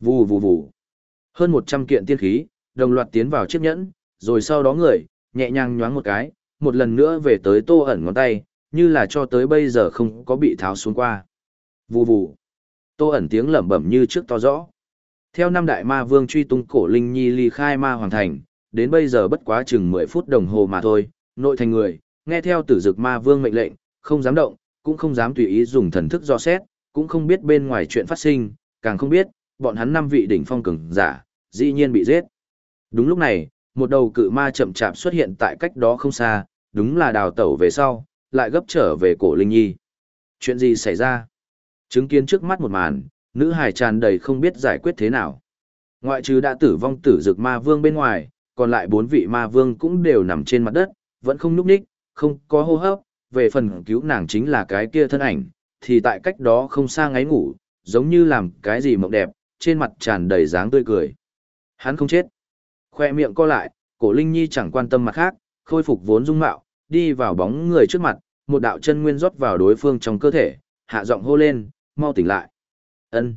S1: Vù vù vù. Hơn 100 kiện tiên khí, đồng loạt tiến vào chiếc nhẫn, rồi sau đó người, nhẹ nhàng nhoáng một cái, một lần nữa về tới tô ẩn ngón tay, như là cho tới bây giờ không có bị tháo xuống qua. Vù vù. Tô ẩn tiếng lẩm bẩm như trước to rõ. Theo năm đại ma vương truy tung cổ linh nhi ly khai ma hoàng thành, đến bây giờ bất quá chừng 10 phút đồng hồ mà thôi, nội thành người, nghe theo tử dực ma vương mệnh lệnh, không dám động, cũng không dám tùy ý dùng thần thức do xét, cũng không biết bên ngoài chuyện phát sinh, càng không biết, bọn hắn năm vị đỉnh phong cường giả, dĩ nhiên bị giết. Đúng lúc này, một đầu cự ma chậm chạp xuất hiện tại cách đó không xa, đúng là đào tẩu về sau, lại gấp trở về cổ Linh Nhi. Chuyện gì xảy ra? Chứng kiến trước mắt một màn, nữ hải tràn đầy không biết giải quyết thế nào. Ngoại trừ đã tử vong tử dực ma vương bên ngoài, còn lại bốn vị ma vương cũng đều nằm trên mặt đất, vẫn không núp ních không có hô hấp, về phần cứu nàng chính là cái kia thân ảnh, thì tại cách đó không xa ngáy ngủ, giống như làm cái gì mộng đẹp, trên mặt tràn đầy dáng tươi cười. Hắn không chết. Khoe miệng co lại, cổ Linh Nhi chẳng quan tâm mặt khác, khôi phục vốn dung mạo, đi vào bóng người trước mặt, một đạo chân nguyên rót vào đối phương trong cơ thể, hạ giọng hô lên, mau tỉnh lại. Ân.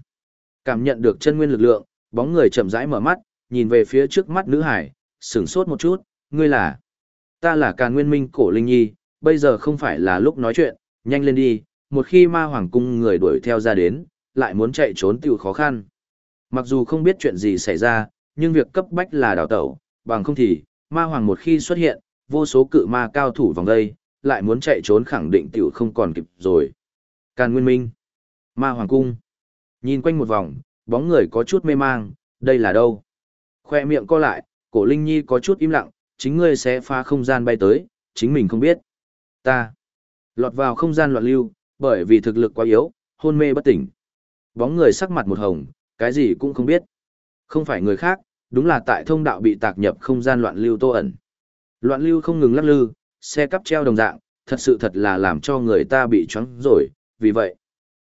S1: Cảm nhận được chân nguyên lực lượng, bóng người chậm rãi mở mắt, nhìn về phía trước mắt nữ hải, sửng sốt một chút, ngươi là? Ta là Càn Nguyên Minh Cổ Linh Nhi, bây giờ không phải là lúc nói chuyện, nhanh lên đi, một khi ma hoàng cung người đuổi theo ra đến, lại muốn chạy trốn tiêu khó khăn. Mặc dù không biết chuyện gì xảy ra, nhưng việc cấp bách là đào tẩu, bằng không thì, ma hoàng một khi xuất hiện, vô số cự ma cao thủ vòng đây, lại muốn chạy trốn khẳng định tiểu không còn kịp rồi. Càn Nguyên Minh, ma hoàng cung, nhìn quanh một vòng, bóng người có chút mê mang, đây là đâu? Khoe miệng co lại, cổ Linh Nhi có chút im lặng, chính ngươi sẽ pha không gian bay tới, chính mình không biết. Ta, lọt vào không gian loạn lưu, bởi vì thực lực quá yếu, hôn mê bất tỉnh. Bóng người sắc mặt một hồng, cái gì cũng không biết. Không phải người khác, đúng là tại thông đạo bị tạc nhập không gian loạn lưu tô ẩn. Loạn lưu không ngừng lắc lư, xe cắp treo đồng dạng, thật sự thật là làm cho người ta bị choáng rồi, vì vậy,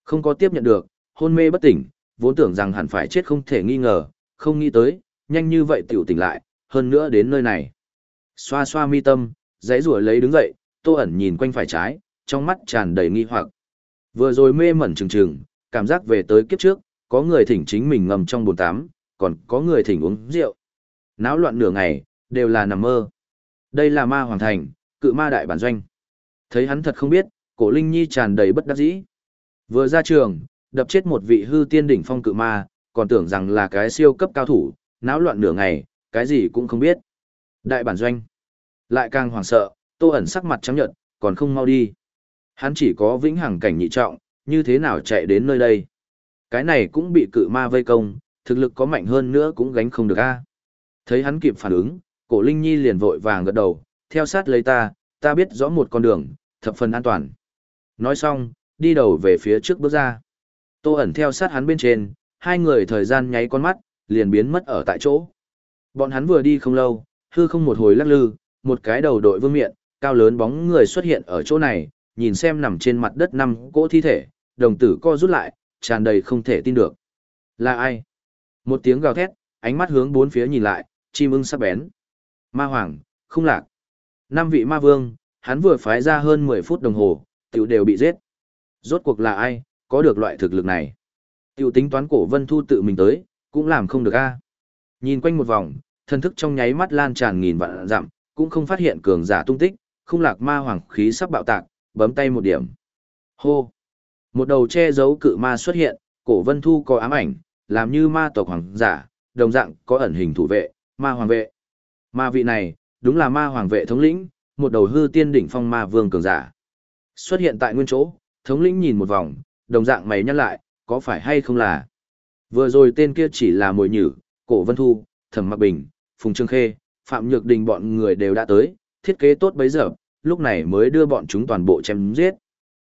S1: không có tiếp nhận được, hôn mê bất tỉnh, vốn tưởng rằng hẳn phải chết không thể nghi ngờ, không nghĩ tới, nhanh như vậy tiểu tỉnh lại, hơn nữa đến nơi này. Xoa xoa mi tâm, giấy rủa lấy đứng dậy, tô ẩn nhìn quanh phải trái, trong mắt tràn đầy nghi hoặc. Vừa rồi mê mẩn trừng trừng, cảm giác về tới kiếp trước, có người thỉnh chính mình ngầm trong bồn tắm, còn có người thỉnh uống rượu. Náo loạn nửa ngày, đều là nằm mơ. Đây là ma hoàng thành, cự ma đại bản doanh. Thấy hắn thật không biết, cổ Linh Nhi tràn đầy bất đắc dĩ. Vừa ra trường, đập chết một vị hư tiên đỉnh phong cự ma, còn tưởng rằng là cái siêu cấp cao thủ, náo loạn nửa ngày, cái gì cũng không biết. Đại bản doanh. Lại càng hoảng sợ, tô ẩn sắc mặt trắng nhợt, còn không mau đi. Hắn chỉ có vĩnh hằng cảnh nhị trọng, như thế nào chạy đến nơi đây. Cái này cũng bị cự ma vây công, thực lực có mạnh hơn nữa cũng gánh không được a. Thấy hắn kịp phản ứng, cổ Linh Nhi liền vội vàng gật đầu, theo sát lấy ta, ta biết rõ một con đường, thập phần an toàn. Nói xong, đi đầu về phía trước bước ra. Tô ẩn theo sát hắn bên trên, hai người thời gian nháy con mắt, liền biến mất ở tại chỗ. Bọn hắn vừa đi không lâu, hư không một hồi lắc lư, một cái đầu đội vương miện, cao lớn bóng người xuất hiện ở chỗ này, nhìn xem nằm trên mặt đất năm cỗ thi thể, đồng tử co rút lại, tràn đầy không thể tin được. Là ai? Một tiếng gào thét, ánh mắt hướng bốn phía nhìn lại, chim ưng sắc bén. Ma Hoàng, không lạc. Năm vị ma vương, hắn vừa phái ra hơn 10 phút đồng hồ, tiểu đều bị giết. Rốt cuộc là ai, có được loại thực lực này? Tiểu tính toán cổ vân thu tự mình tới, cũng làm không được a. Nhìn quanh một vòng, thân thức trong nháy mắt lan tràn nghìn vạn dặm, cũng không phát hiện cường giả tung tích, không lạc ma hoàng khí sắp bạo tạc, bấm tay một điểm. Hô! Một đầu che giấu cự ma xuất hiện, cổ vân thu có ám ảnh, làm như ma tộc hoàng giả, đồng dạng có ẩn hình thủ vệ, ma hoàng vệ. Ma vị này, đúng là ma hoàng vệ thống lĩnh, một đầu hư tiên đỉnh phong ma vương cường giả. Xuất hiện tại nguyên chỗ, thống lĩnh nhìn một vòng, đồng dạng mày nhắc lại, có phải hay không là. Vừa rồi tên kia chỉ là mồi nhử, cổ vân thu, thẩm mặc bình, phùng trương khê, phạm nhược đình bọn người đều đã tới, thiết kế tốt bấy giờ, lúc này mới đưa bọn chúng toàn bộ chém giết.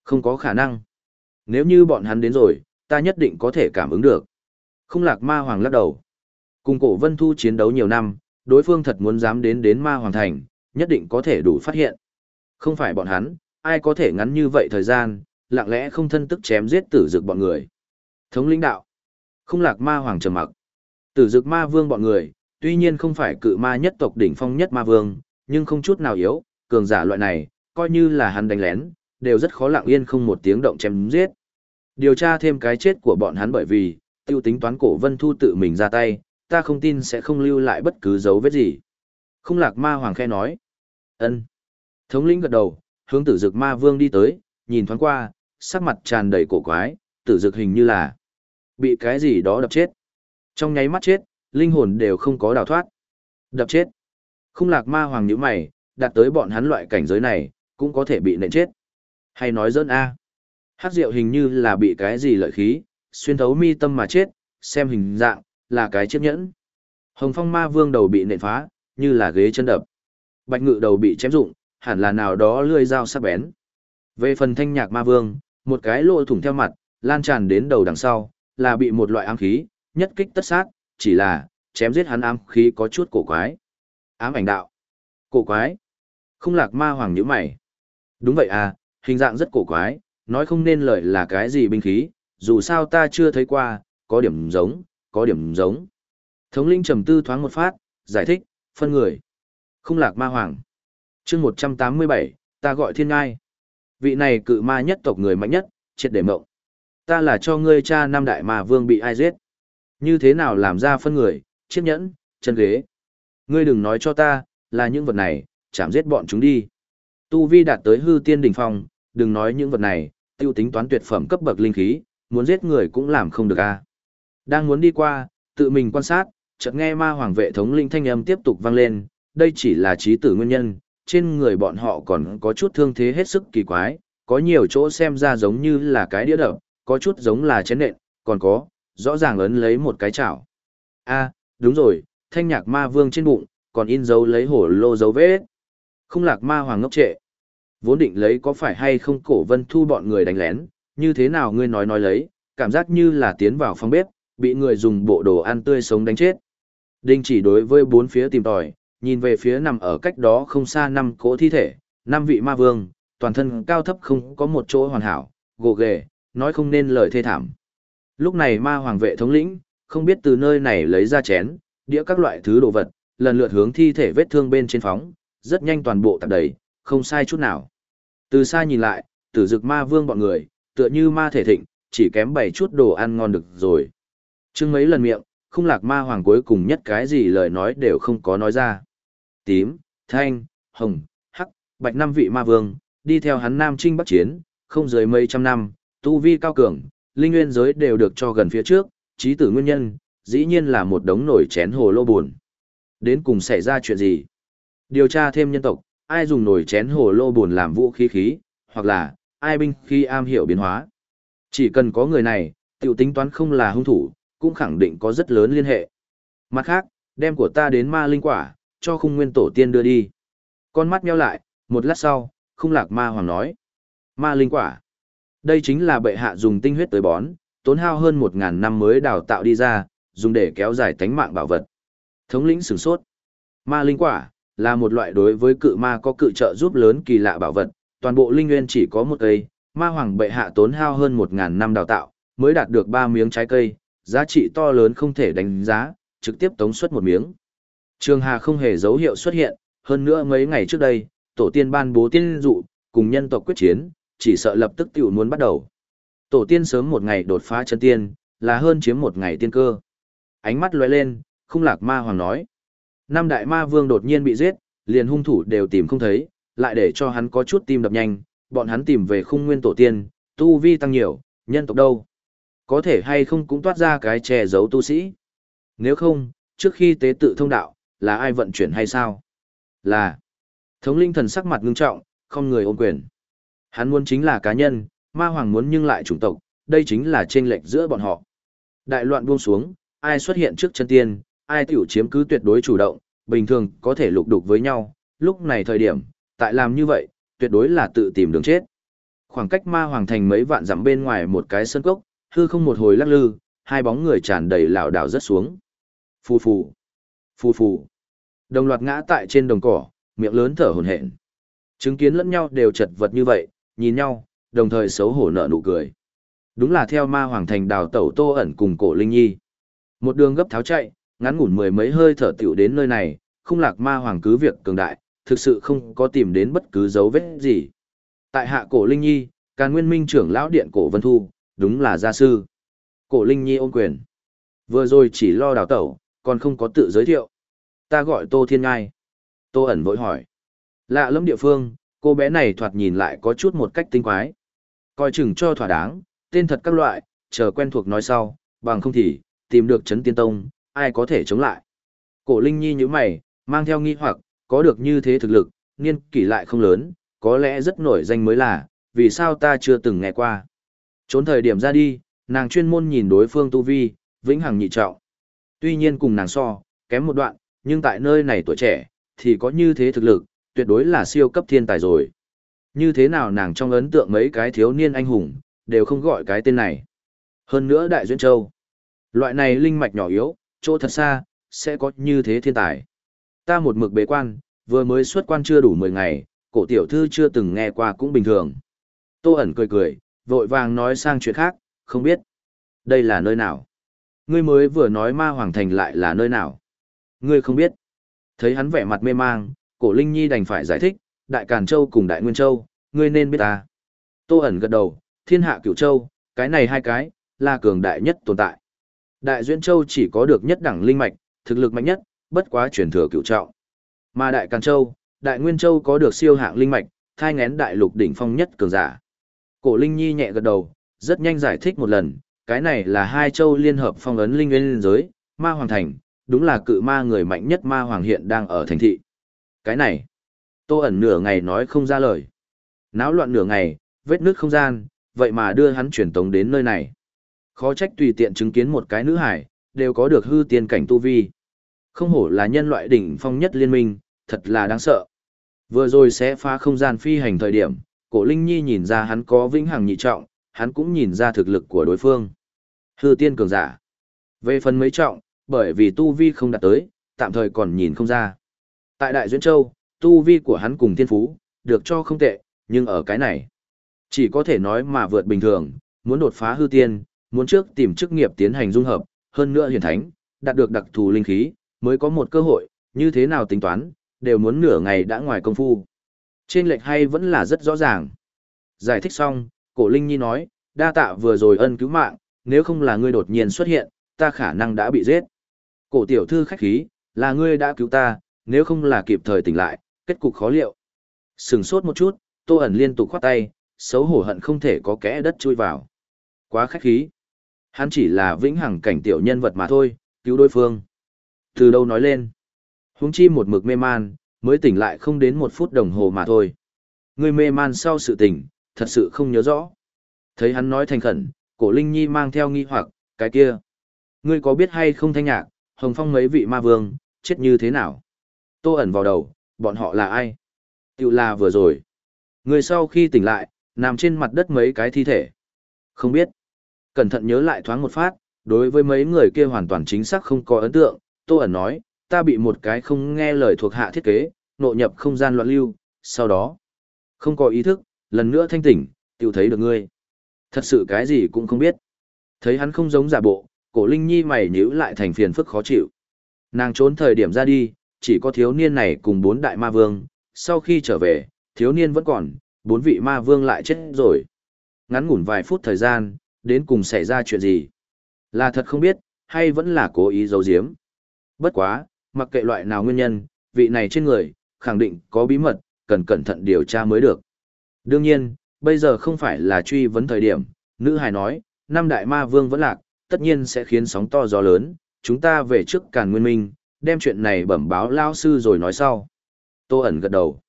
S1: Không có khả năng. Nếu như bọn hắn đến rồi, ta nhất định có thể cảm ứng được. Không lạc ma hoàng lắc đầu. Cùng cổ vân thu chiến đấu nhiều năm, đối phương thật muốn dám đến đến ma hoàng thành, nhất định có thể đủ phát hiện. Không phải bọn hắn, ai có thể ngắn như vậy thời gian, lặng lẽ không thân tức chém giết tử dực bọn người. Thống lĩnh đạo. Không lạc ma hoàng trầm mặc. Tử dực ma vương bọn người, tuy nhiên không phải cự ma nhất tộc đỉnh phong nhất ma vương, nhưng không chút nào yếu, cường giả loại này, coi như là hắn đánh lén, đều rất khó lặng yên không một tiếng động chém giết. Điều tra thêm cái chết của bọn hắn bởi vì, tiêu tính toán cổ vân thu tự mình ra tay, ta không tin sẽ không lưu lại bất cứ dấu vết gì. Không lạc ma hoàng khe nói. ân Thống lĩnh gật đầu, hướng tử dực ma vương đi tới, nhìn thoáng qua, sắc mặt tràn đầy cổ quái, tử dực hình như là bị cái gì đó đập chết. Trong nháy mắt chết, linh hồn đều không có đào thoát. Đập chết. Không lạc ma hoàng nhíu mày, đạt tới bọn hắn loại cảnh giới này, cũng có thể bị nện chết. Hay nói dỡn a Hát rượu hình như là bị cái gì lợi khí, xuyên thấu mi tâm mà chết, xem hình dạng, là cái chiếc nhẫn. Hồng phong ma vương đầu bị nện phá, như là ghế chân đập. Bạch ngự đầu bị chém rụng, hẳn là nào đó lươi dao sắc bén. Về phần thanh nhạc ma vương, một cái lỗ thủng theo mặt, lan tràn đến đầu đằng sau, là bị một loại ám khí, nhất kích tất sát, chỉ là, chém giết hắn ám khí có chút cổ quái. Ám ảnh đạo. Cổ quái. Không lạc ma hoàng nhíu mày. Đúng vậy à, hình dạng rất cổ quái, nói không nên lời là cái gì binh khí, dù sao ta chưa thấy qua, có điểm giống, có điểm giống. Thống linh trầm tư thoáng một phát, giải thích, phân người. Không lạc ma hoàng. chương 187, ta gọi thiên ngai. Vị này cự ma nhất tộc người mạnh nhất, triệt để mộng. Ta là cho ngươi cha năm đại ma vương bị ai giết. Như thế nào làm ra phân người, chiếc nhẫn, chân ghế. Ngươi đừng nói cho ta, là những vật này, chảm giết bọn chúng đi. Tu vi đạt tới hư tiên đỉnh phong, đừng nói những vật này, tiêu tính toán tuyệt phẩm cấp bậc linh khí, muốn giết người cũng làm không được a. Đang muốn đi qua, tự mình quan sát, chợt nghe ma hoàng vệ thống linh thanh âm tiếp tục vang lên, đây chỉ là trí tử nguyên nhân, trên người bọn họ còn có chút thương thế hết sức kỳ quái, có nhiều chỗ xem ra giống như là cái đĩa đập, có chút giống là chén nện, còn có, rõ ràng ấn lấy một cái chảo. a đúng rồi, thanh nhạc ma vương trên bụng, còn in dấu lấy hổ lô dấu vết. Không lạc ma hoàng ngốc trệ. Vốn định lấy có phải hay không cổ vân thu bọn người đánh lén, như thế nào ngươi nói nói lấy, cảm giác như là tiến vào phòng bếp, bị người dùng bộ đồ ăn tươi sống đánh chết. Đinh chỉ đối với bốn phía tìm tòi, nhìn về phía nằm ở cách đó không xa năm cỗ thi thể, năm vị ma vương, toàn thân cao thấp không có một chỗ hoàn hảo, gồ ghề, nói không nên lời thê thảm. Lúc này ma hoàng vệ thống lĩnh, không biết từ nơi này lấy ra chén, đĩa các loại thứ đồ vật, lần lượt hướng thi thể vết thương bên trên phóng, rất nhanh toàn bộ tạp đầy, không sai chút nào. Từ xa nhìn lại, tử dực ma vương bọn người, tựa như ma thể thịnh, chỉ kém bảy chút đồ ăn ngon được rồi. Trưng mấy lần miệng, không lạc ma hoàng cuối cùng nhất cái gì lời nói đều không có nói ra. Tím, thanh, hồng, hắc, bạch năm vị ma vương, đi theo hắn nam trinh bắc chiến, không dưới mấy trăm năm, tu vi cao cường, linh nguyên giới đều được cho gần phía trước, trí tử nguyên nhân, dĩ nhiên là một đống nổi chén hồ lô buồn. Đến cùng xảy ra chuyện gì? Điều tra thêm nhân tộc, ai dùng nổi chén hồ lô buồn làm vũ khí khí, hoặc là, ai binh khi am hiểu biến hóa. Chỉ cần có người này, tiểu tính toán không là hung thủ, cũng khẳng định có rất lớn liên hệ. Mặt khác, đem của ta đến ma linh quả, cho khung nguyên tổ tiên đưa đi. Con mắt nheo lại, một lát sau, khung lạc ma hoàng nói. Ma linh quả. Đây chính là bệ hạ dùng tinh huyết tới bón, tốn hao hơn một ngàn năm mới đào tạo đi ra, dùng để kéo dài tánh mạng bảo vật. Thống lĩnh sửng sốt. Ma linh quả là một loại đối với cự ma có cự trợ giúp lớn kỳ lạ bảo vật, toàn bộ linh nguyên chỉ có một cây, ma hoàng bệ hạ tốn hao hơn 1000 năm đào tạo, mới đạt được ba miếng trái cây, giá trị to lớn không thể đánh giá, trực tiếp tống xuất một miếng. Trường Hà không hề dấu hiệu xuất hiện, hơn nữa mấy ngày trước đây, tổ tiên ban bố tiên dụ, cùng nhân tộc quyết chiến, chỉ sợ lập tức tiểu muốn bắt đầu. Tổ tiên sớm một ngày đột phá chân tiên, là hơn chiếm một ngày tiên cơ. Ánh mắt lóe lên, không lạc ma hoàng nói. Năm đại ma vương đột nhiên bị giết, liền hung thủ đều tìm không thấy, lại để cho hắn có chút tim đập nhanh, bọn hắn tìm về khung nguyên tổ tiên, tu vi tăng nhiều, nhân tộc đâu. Có thể hay không cũng toát ra cái che giấu tu sĩ. Nếu không, trước khi tế tự thông đạo, là ai vận chuyển hay sao? Là. Thống linh thần sắc mặt ngưng trọng, không người ôm quyền. Hắn muốn chính là cá nhân, ma hoàng muốn nhưng lại chủng tộc, đây chính là chênh lệch giữa bọn họ. Đại loạn buông xuống, ai xuất hiện trước chân tiên, ai tiểu chiếm cứ tuyệt đối chủ động, bình thường có thể lục đục với nhau, lúc này thời điểm, tại làm như vậy, tuyệt đối là tự tìm đường chết. Khoảng cách ma hoàng thành mấy vạn dặm bên ngoài một cái sân cốc, hư không một hồi lắc lư, hai bóng người tràn đầy lảo đảo rất xuống. Phù phù, phù phù. Đồng loạt ngã tại trên đồng cỏ, miệng lớn thở hổn hển. Chứng kiến lẫn nhau đều chật vật như vậy, nhìn nhau, đồng thời xấu hổ nở nụ cười. Đúng là theo ma hoàng thành đào tẩu tô ẩn cùng cổ linh nhi. Một đường gấp tháo chạy, ngắn ngủn mười mấy hơi thở tiểu đến nơi này, không lạc ma hoàng cứ việc cường đại, thực sự không có tìm đến bất cứ dấu vết gì. Tại hạ cổ linh nhi, càn nguyên minh trưởng lão điện cổ vân thu, đúng là gia sư. Cổ linh nhi ôm quyền. Vừa rồi chỉ lo đào tẩu, còn không có tự giới thiệu. Ta gọi Tô Thiên Ngai. Tô ẩn vội hỏi. Lạ lắm địa phương, cô bé này thoạt nhìn lại có chút một cách tinh quái. Coi chừng cho thỏa đáng, tên thật các loại, chờ quen thuộc nói sau, bằng không thì, tìm được chấn tiên tông, ai có thể chống lại. Cổ Linh Nhi như mày, mang theo nghi hoặc, có được như thế thực lực, niên kỷ lại không lớn, có lẽ rất nổi danh mới là, vì sao ta chưa từng nghe qua. Trốn thời điểm ra đi, nàng chuyên môn nhìn đối phương tu vi, vĩnh hằng nhị trọng. Tuy nhiên cùng nàng so, kém một đoạn, nhưng tại nơi này tuổi trẻ, thì có như thế thực lực, tuyệt đối là siêu cấp thiên tài rồi. Như thế nào nàng trong ấn tượng mấy cái thiếu niên anh hùng, đều không gọi cái tên này. Hơn nữa Đại Duyên Châu. Loại này linh mạch nhỏ yếu, chỗ thật xa, sẽ có như thế thiên tài. Ta một mực bế quan, vừa mới xuất quan chưa đủ 10 ngày, cổ tiểu thư chưa từng nghe qua cũng bình thường. Tô ẩn cười cười, vội vàng nói sang chuyện khác, không biết. Đây là nơi nào? Ngươi mới vừa nói ma hoàng thành lại là nơi nào? Ngươi không biết. Thấy hắn vẻ mặt mê mang, cổ Linh Nhi đành phải giải thích, Đại Càn Châu cùng Đại Nguyên Châu, ngươi nên biết ta. Tô ẩn gật đầu, thiên hạ cửu châu, cái này hai cái, là cường đại nhất tồn tại. Đại Duyên Châu chỉ có được nhất đẳng linh mạch, thực lực mạnh nhất, bất quá truyền thừa cựu trọng. Mà Đại Càn Châu, Đại Nguyên Châu có được siêu hạng linh mạch, thai ngén đại lục đỉnh phong nhất cường giả. Cổ Linh Nhi nhẹ gật đầu, rất nhanh giải thích một lần, cái này là hai châu liên hợp phong ấn linh nguyên giới, ma hoàng thành, đúng là cự ma người mạnh nhất ma hoàng hiện đang ở thành thị. Cái này, tô ẩn nửa ngày nói không ra lời. Náo loạn nửa ngày, vết nước không gian, vậy mà đưa hắn truyền tống đến nơi này. Khó trách tùy tiện chứng kiến một cái nữ hải, đều có được hư tiên cảnh tu vi. Không hổ là nhân loại đỉnh phong nhất liên minh, thật là đáng sợ. Vừa rồi sẽ phá không gian phi hành thời điểm, cổ Linh Nhi nhìn ra hắn có vĩnh hằng nhị trọng, hắn cũng nhìn ra thực lực của đối phương. Hư tiên cường giả. Về phần mấy trọng, bởi vì tu vi không đạt tới, tạm thời còn nhìn không ra. Tại Đại Duyên Châu, tu vi của hắn cùng thiên phú, được cho không tệ, nhưng ở cái này, chỉ có thể nói mà vượt bình thường, muốn đột phá hư tiên, muốn trước tìm chức nghiệp tiến hành dung hợp, hơn nữa hiển thánh, đạt được đặc thù linh khí, mới có một cơ hội, như thế nào tính toán, đều muốn nửa ngày đã ngoài công phu. Trên lệch hay vẫn là rất rõ ràng. Giải thích xong, cổ Linh Nhi nói, đa tạ vừa rồi ân cứu mạng, nếu không là ngươi đột nhiên xuất hiện, ta khả năng đã bị giết. Cổ tiểu thư khách khí, là ngươi đã cứu ta, nếu không là kịp thời tỉnh lại, kết cục khó liệu. Sừng sốt một chút, tô ẩn liên tục khoát tay, xấu hổ hận không thể có kẽ đất chui vào. Quá khách khí. Hắn chỉ là vĩnh hằng cảnh tiểu nhân vật mà thôi, cứu đối phương. Từ đâu nói lên. Huống chi một mực mê man, mới tỉnh lại không đến một phút đồng hồ mà thôi. Người mê man sau sự tỉnh, thật sự không nhớ rõ. Thấy hắn nói thành khẩn, cổ Linh Nhi mang theo nghi hoặc, cái kia. Ngươi có biết hay không thanh nhạc, hồng phong mấy vị ma vương, chết như thế nào? Tô ẩn vào đầu, bọn họ là ai? Tiểu là vừa rồi. Người sau khi tỉnh lại, nằm trên mặt đất mấy cái thi thể. Không biết. Cẩn thận nhớ lại thoáng một phát, đối với mấy người kia hoàn toàn chính xác không có ấn tượng, Tô ẩn nói, ta bị một cái không nghe lời thuộc hạ thiết kế, nội nhập không gian loạn lưu, sau đó, không có ý thức, lần nữa thanh tỉnh, tiểu thấy được ngươi. Thật sự cái gì cũng không biết. Thấy hắn không giống giả bộ, cổ Linh Nhi mày nhíu lại thành phiền phức khó chịu. Nàng trốn thời điểm ra đi, chỉ có thiếu niên này cùng bốn đại ma vương, sau khi trở về, thiếu niên vẫn còn, bốn vị ma vương lại chết rồi. Ngắn ngủn vài phút thời gian, đến cùng xảy ra chuyện gì? Là thật không biết, hay vẫn là cố ý giấu giếm? Bất quá, mặc kệ loại nào nguyên nhân, vị này trên người, khẳng định có bí mật, cần cẩn thận điều tra mới được. Đương nhiên, bây giờ không phải là truy vấn thời điểm, nữ hài nói, năm đại ma vương vẫn lạc, tất nhiên sẽ khiến sóng to gió lớn, chúng ta về trước càn nguyên minh, đem chuyện này bẩm báo lao sư rồi nói sau. Tô ẩn gật đầu.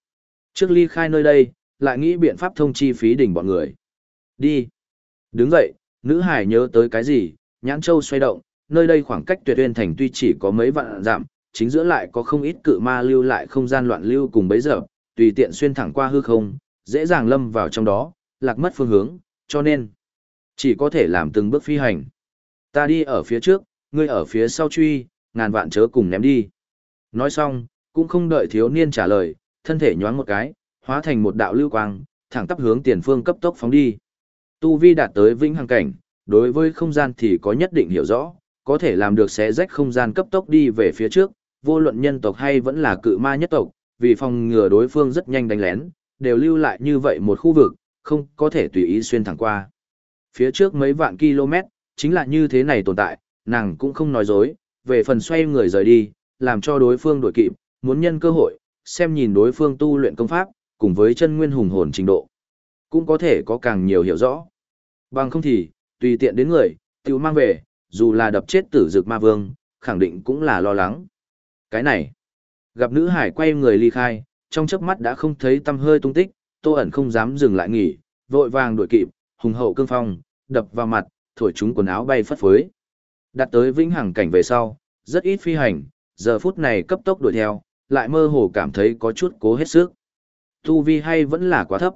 S1: Trước ly khai nơi đây, lại nghĩ biện pháp thông chi phí đỉnh bọn người. Đi. Đứng dậy, nữ hải nhớ tới cái gì, nhãn châu xoay động, nơi đây khoảng cách tuyệt uyên thành tuy chỉ có mấy vạn dặm, chính giữa lại có không ít cự ma lưu lại không gian loạn lưu cùng bấy giờ, tùy tiện xuyên thẳng qua hư không, dễ dàng lâm vào trong đó, lạc mất phương hướng, cho nên chỉ có thể làm từng bước phi hành. Ta đi ở phía trước, ngươi ở phía sau truy, ngàn vạn chớ cùng ném đi. Nói xong, cũng không đợi thiếu niên trả lời, thân thể nhoáng một cái, hóa thành một đạo lưu quang, thẳng tắp hướng tiền phương cấp tốc phóng đi. Tu vi đạt tới vĩnh hằng cảnh, đối với không gian thì có nhất định hiểu rõ, có thể làm được xé rách không gian cấp tốc đi về phía trước, vô luận nhân tộc hay vẫn là cự ma nhất tộc, vì phòng ngừa đối phương rất nhanh đánh lén, đều lưu lại như vậy một khu vực, không có thể tùy ý xuyên thẳng qua. Phía trước mấy vạn km, chính là như thế này tồn tại, nàng cũng không nói dối, về phần xoay người rời đi, làm cho đối phương đuổi kịp, muốn nhân cơ hội, xem nhìn đối phương tu luyện công pháp, cùng với chân nguyên hùng hồn trình độ. Cũng có thể có càng nhiều hiểu rõ. Bằng không thì, tùy tiện đến người, tiểu mang về, dù là đập chết tử dược ma vương, khẳng định cũng là lo lắng. Cái này, gặp nữ hải quay người ly khai, trong chớp mắt đã không thấy tâm hơi tung tích, tô ẩn không dám dừng lại nghỉ, vội vàng đuổi kịp, hùng hậu cương phong, đập vào mặt, thổi chúng quần áo bay phất phới. Đặt tới vĩnh hằng cảnh về sau, rất ít phi hành, giờ phút này cấp tốc đuổi theo, lại mơ hồ cảm thấy có chút cố hết sức. Tu vi hay vẫn là quá thấp.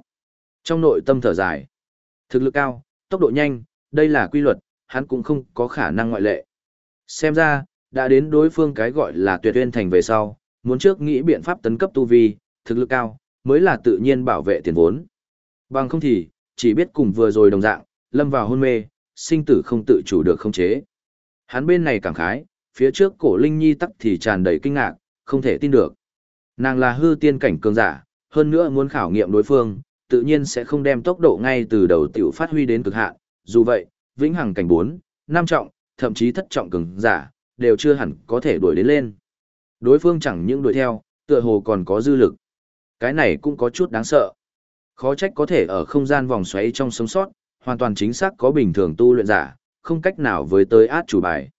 S1: Trong nội tâm thở dài, thực lực cao, tốc độ nhanh, đây là quy luật, hắn cũng không có khả năng ngoại lệ. Xem ra, đã đến đối phương cái gọi là tuyệt uyên thành về sau, muốn trước nghĩ biện pháp tấn cấp tu vi, thực lực cao, mới là tự nhiên bảo vệ tiền vốn. Bằng không thì, chỉ biết cùng vừa rồi đồng dạng, lâm vào hôn mê, sinh tử không tự chủ được không chế. Hắn bên này cảm khái, phía trước cổ Linh Nhi tắc thì tràn đầy kinh ngạc, không thể tin được. Nàng là hư tiên cảnh cường giả, hơn nữa muốn khảo nghiệm đối phương, tự nhiên sẽ không đem tốc độ ngay từ đầu tiểu phát huy đến cực hạn. Dù vậy, vĩnh hằng cảnh 4, 5 trọng, thậm chí thất trọng cường giả, đều chưa hẳn có thể đuổi đến lên. Đối phương chẳng những đuổi theo, tựa hồ còn có dư lực. Cái này cũng có chút đáng sợ. Khó trách có thể ở không gian vòng xoáy trong sống sót, hoàn toàn chính xác có bình thường tu luyện giả, không cách nào với tới át chủ bài.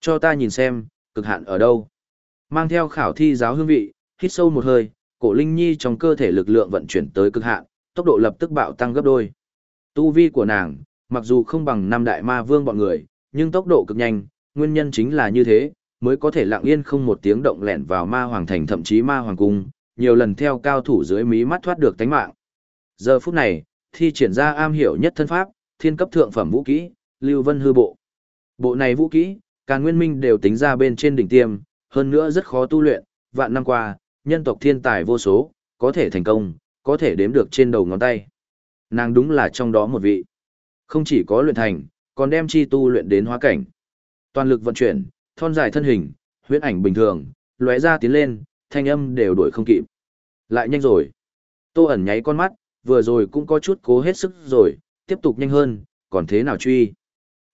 S1: Cho ta nhìn xem, cực hạn ở đâu. Mang theo khảo thi giáo hương vị, hít sâu một hơi, cổ linh nhi trong cơ thể lực lượng vận chuyển tới cực hạn, tốc độ lập tức bạo tăng gấp đôi. Tu vi của nàng, mặc dù không bằng năm đại ma vương bọn người, nhưng tốc độ cực nhanh, nguyên nhân chính là như thế, mới có thể lặng yên không một tiếng động lẻn vào ma hoàng thành thậm chí ma hoàng cung, nhiều lần theo cao thủ dưới mí mắt thoát được tánh mạng. Giờ phút này, thi triển ra am hiểu nhất thân pháp, thiên cấp thượng phẩm vũ kỹ, Lưu Vân hư bộ. Bộ này vũ kỹ, Càn Nguyên Minh đều tính ra bên trên đỉnh tiêm, hơn nữa rất khó tu luyện, vạn năm qua, nhân tộc thiên tài vô số, có thể thành công, có thể đếm được trên đầu ngón tay. Nàng đúng là trong đó một vị. Không chỉ có luyện thành, còn đem chi tu luyện đến hóa cảnh. Toàn lực vận chuyển, thon dài thân hình, huyễn ảnh bình thường, lóe ra tiến lên, thanh âm đều đuổi không kịp. Lại nhanh rồi. Tô ẩn nháy con mắt, vừa rồi cũng có chút cố hết sức rồi, tiếp tục nhanh hơn, còn thế nào truy.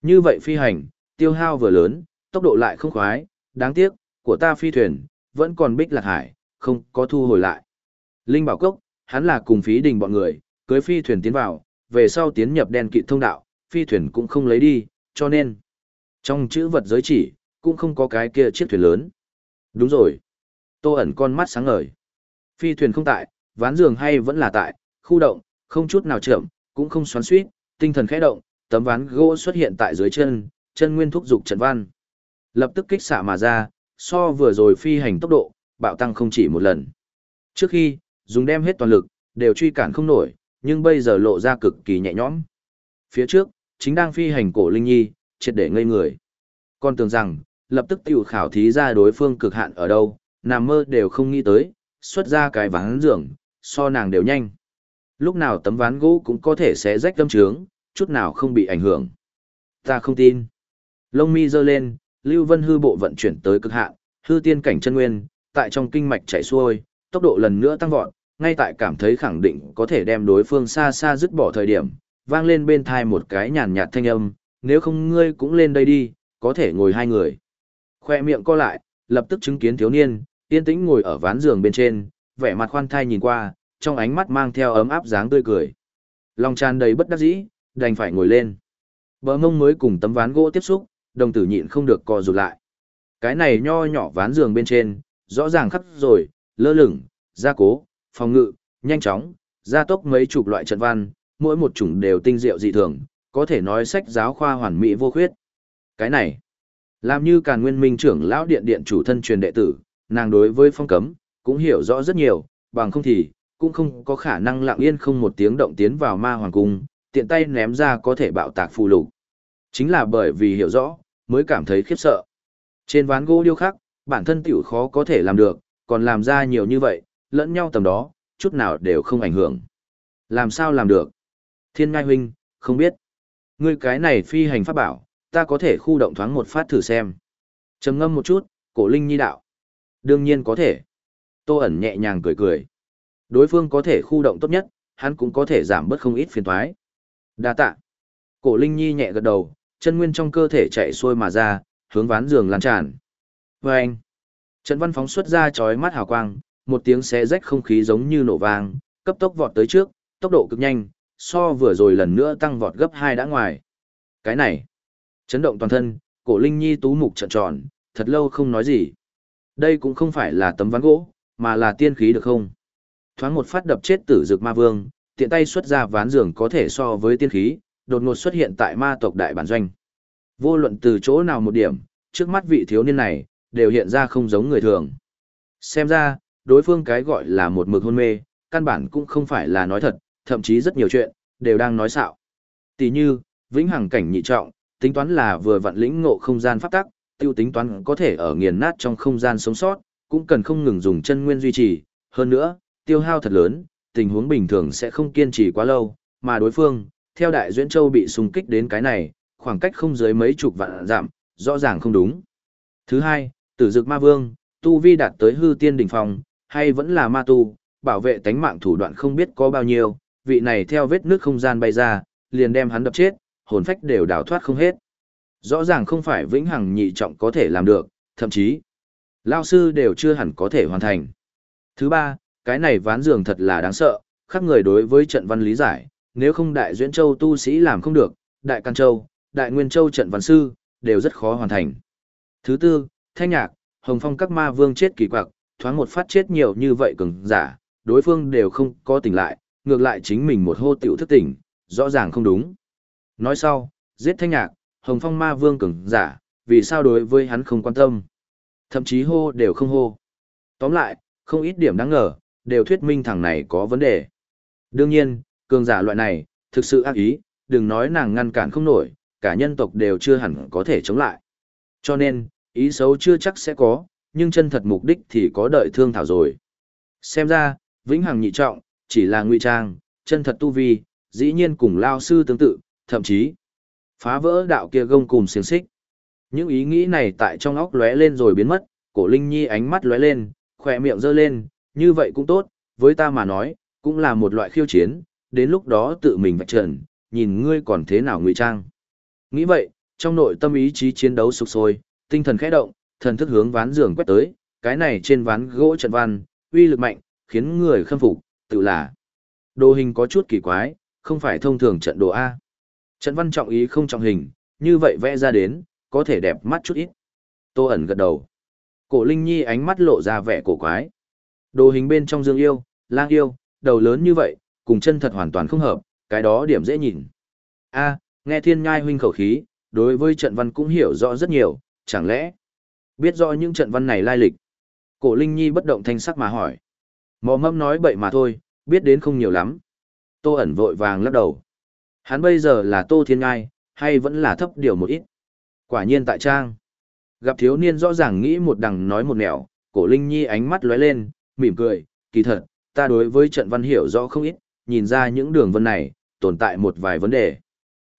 S1: Như vậy phi hành, tiêu hao vừa lớn, tốc độ lại không khoái, đáng tiếc, của ta phi thuyền, vẫn còn bích lạc hải, không có thu hồi lại. Linh bảo cốc, hắn là cùng phí đình bọn người, cưới phi thuyền tiến vào, về sau tiến nhập đen kỵ thông đạo, phi thuyền cũng không lấy đi, cho nên, trong chữ vật giới chỉ, cũng không có cái kia chiếc thuyền lớn. Đúng rồi. Tô ẩn con mắt sáng ngời. Phi thuyền không tại, ván giường hay vẫn là tại, khu động, không chút nào chậm, cũng không xoắn xuýt tinh thần khẽ động, tấm ván gỗ xuất hiện tại dưới chân, chân nguyên thúc dục trận văn. Lập tức kích xạ mà ra, so vừa rồi phi hành tốc độ, bạo tăng không chỉ một lần. Trước khi, dùng đem hết toàn lực, đều truy cản không nổi, nhưng bây giờ lộ ra cực kỳ nhẹ nhõm. Phía trước, chính đang phi hành cổ Linh Nhi, triệt để ngây người. Con tưởng rằng, lập tức tiểu khảo thí ra đối phương cực hạn ở đâu, nằm mơ đều không nghĩ tới, xuất ra cái ván giường, so nàng đều nhanh. Lúc nào tấm ván gỗ cũng có thể sẽ rách tâm trướng, chút nào không bị ảnh hưởng. Ta không tin. Lông mi giơ lên, Lưu Vân hư bộ vận chuyển tới cực hạn, hư tiên cảnh chân nguyên, tại trong kinh mạch chảy xuôi, tốc độ lần nữa tăng vọt, ngay tại cảm thấy khẳng định có thể đem đối phương xa xa dứt bỏ thời điểm, vang lên bên thai một cái nhàn nhạt thanh âm, nếu không ngươi cũng lên đây đi, có thể ngồi hai người. Khoe miệng co lại, lập tức chứng kiến thiếu niên, yên tĩnh ngồi ở ván giường bên trên, vẻ mặt khoan thai nhìn qua, trong ánh mắt mang theo ấm áp dáng tươi cười. Lòng tràn đầy bất đắc dĩ, đành phải ngồi lên. Bờ mông mới cùng tấm ván gỗ tiếp xúc, đồng tử nhịn không được co rụt lại. Cái này nho nhỏ ván giường bên trên, rõ ràng khắp rồi, lơ lửng, gia cố, phòng ngự, nhanh chóng, gia tốc mấy chục loại trận văn, mỗi một chủng đều tinh diệu dị thường, có thể nói sách giáo khoa hoàn mỹ vô khuyết. Cái này, làm như càn nguyên minh trưởng lão điện điện chủ thân truyền đệ tử, nàng đối với phong cấm, cũng hiểu rõ rất nhiều, bằng không thì, cũng không có khả năng lặng yên không một tiếng động tiến vào ma hoàng cung, tiện tay ném ra có thể bạo tạc phù lục. Chính là bởi vì hiểu rõ, mới cảm thấy khiếp sợ. Trên ván gỗ điêu khắc, bản thân tiểu khó có thể làm được, còn làm ra nhiều như vậy, lẫn nhau tầm đó, chút nào đều không ảnh hưởng. Làm sao làm được? Thiên ngai huynh, không biết. Ngươi cái này phi hành pháp bảo, ta có thể khu động thoáng một phát thử xem. trầm ngâm một chút, cổ linh nhi đạo. Đương nhiên có thể. Tô ẩn nhẹ nhàng cười cười. Đối phương có thể khu động tốt nhất, hắn cũng có thể giảm bớt không ít phiền toái. Đa tạ. Cổ linh nhi nhẹ gật đầu, chân nguyên trong cơ thể chạy xuôi mà ra, hướng ván giường lan tràn. Vâng. Và anh. Trần văn phóng xuất ra chói mắt hào quang, một tiếng xé rách không khí giống như nổ vang, cấp tốc vọt tới trước, tốc độ cực nhanh, so vừa rồi lần nữa tăng vọt gấp hai đã ngoài. Cái này, chấn động toàn thân, cổ linh nhi tú mục trợn tròn, thật lâu không nói gì. Đây cũng không phải là tấm ván gỗ, mà là tiên khí được không? Thoáng một phát đập chết tử dược ma vương, tiện tay xuất ra ván giường có thể so với tiên khí, đột ngột xuất hiện tại ma tộc đại bản doanh. Vô luận từ chỗ nào một điểm, trước mắt vị thiếu niên này, đều hiện ra không giống người thường. Xem ra, đối phương cái gọi là một mực hôn mê, căn bản cũng không phải là nói thật, thậm chí rất nhiều chuyện, đều đang nói xạo. Tỷ như, vĩnh hằng cảnh nhị trọng, tính toán là vừa vận lĩnh ngộ không gian pháp tắc, tiêu tính toán có thể ở nghiền nát trong không gian sống sót, cũng cần không ngừng dùng chân nguyên duy trì, hơn nữa, tiêu hao thật lớn, tình huống bình thường sẽ không kiên trì quá lâu, mà đối phương, theo đại duyên châu bị xung kích đến cái này, khoảng cách không dưới mấy chục vạn giảm, rõ ràng không đúng. Thứ hai, tử dực ma vương, tu vi đạt tới hư tiên đỉnh phong, hay vẫn là ma tu, bảo vệ tánh mạng thủ đoạn không biết có bao nhiêu, vị này theo vết nước không gian bay ra, liền đem hắn đập chết, hồn phách đều đào thoát không hết. Rõ ràng không phải vĩnh hằng nhị trọng có thể làm được, thậm chí, lao sư đều chưa hẳn có thể hoàn thành. Thứ ba, cái này ván giường thật là đáng sợ, khắp người đối với trận văn lý giải, nếu không đại duyễn châu tu sĩ làm không được, đại can châu, đại nguyên châu trận văn sư, đều rất khó hoàn thành. Thứ tư, thanh nhạc, hồng phong các ma vương chết kỳ quặc, thoáng một phát chết nhiều như vậy cường giả, đối phương đều không có tỉnh lại, ngược lại chính mình một hô tiểu thức tỉnh, rõ ràng không đúng. Nói sau, giết thanh nhạc, hồng phong ma vương cường giả, vì sao đối với hắn không quan tâm. Thậm chí hô đều không hô. Tóm lại, không ít điểm đáng ngờ, đều thuyết minh thằng này có vấn đề. Đương nhiên, cường giả loại này, thực sự ác ý, đừng nói nàng ngăn cản không nổi, cả nhân tộc đều chưa hẳn có thể chống lại. Cho nên, ý xấu chưa chắc sẽ có, nhưng chân thật mục đích thì có đợi thương thảo rồi. Xem ra, vĩnh hằng nhị trọng, chỉ là ngụy trang, chân thật tu vi, dĩ nhiên cùng lao sư tương tự, thậm chí phá vỡ đạo kia gông cùng xiềng xích. Những ý nghĩ này tại trong óc lóe lên rồi biến mất, cổ Linh Nhi ánh mắt lóe lên, khỏe miệng giơ lên, như vậy cũng tốt, với ta mà nói, cũng là một loại khiêu chiến, đến lúc đó tự mình vạch trần, nhìn ngươi còn thế nào ngụy trang. Nghĩ vậy, trong nội tâm ý chí chiến đấu sục sôi, tinh thần khẽ động, thần thức hướng ván giường quét tới, cái này trên ván gỗ trận văn, uy lực mạnh, khiến người khâm phục, tự là. Đồ hình có chút kỳ quái, không phải thông thường trận đồ A. Trận văn trọng ý không trọng hình, như vậy vẽ ra đến, có thể đẹp mắt chút ít. Tô ẩn gật đầu. Cổ Linh Nhi ánh mắt lộ ra vẻ cổ quái. Đồ hình bên trong dương yêu, lang yêu, đầu lớn như vậy, cùng chân thật hoàn toàn không hợp, cái đó điểm dễ nhìn. A, nghe thiên ngai huynh khẩu khí, đối với trận văn cũng hiểu rõ rất nhiều, chẳng lẽ biết rõ những trận văn này lai lịch. Cổ Linh Nhi bất động thanh sắc mà hỏi. Mò mâm nói bậy mà thôi, biết đến không nhiều lắm. Tô ẩn vội vàng lắc đầu. Hắn bây giờ là Tô Thiên Ngai, hay vẫn là thấp điều một ít. Quả nhiên tại trang. Gặp thiếu niên rõ ràng nghĩ một đằng nói một nẻo, cổ Linh Nhi ánh mắt lóe lên, mỉm cười, kỳ thật, ta đối với trận văn hiểu rõ không ít, nhìn ra những đường vân này, tồn tại một vài vấn đề.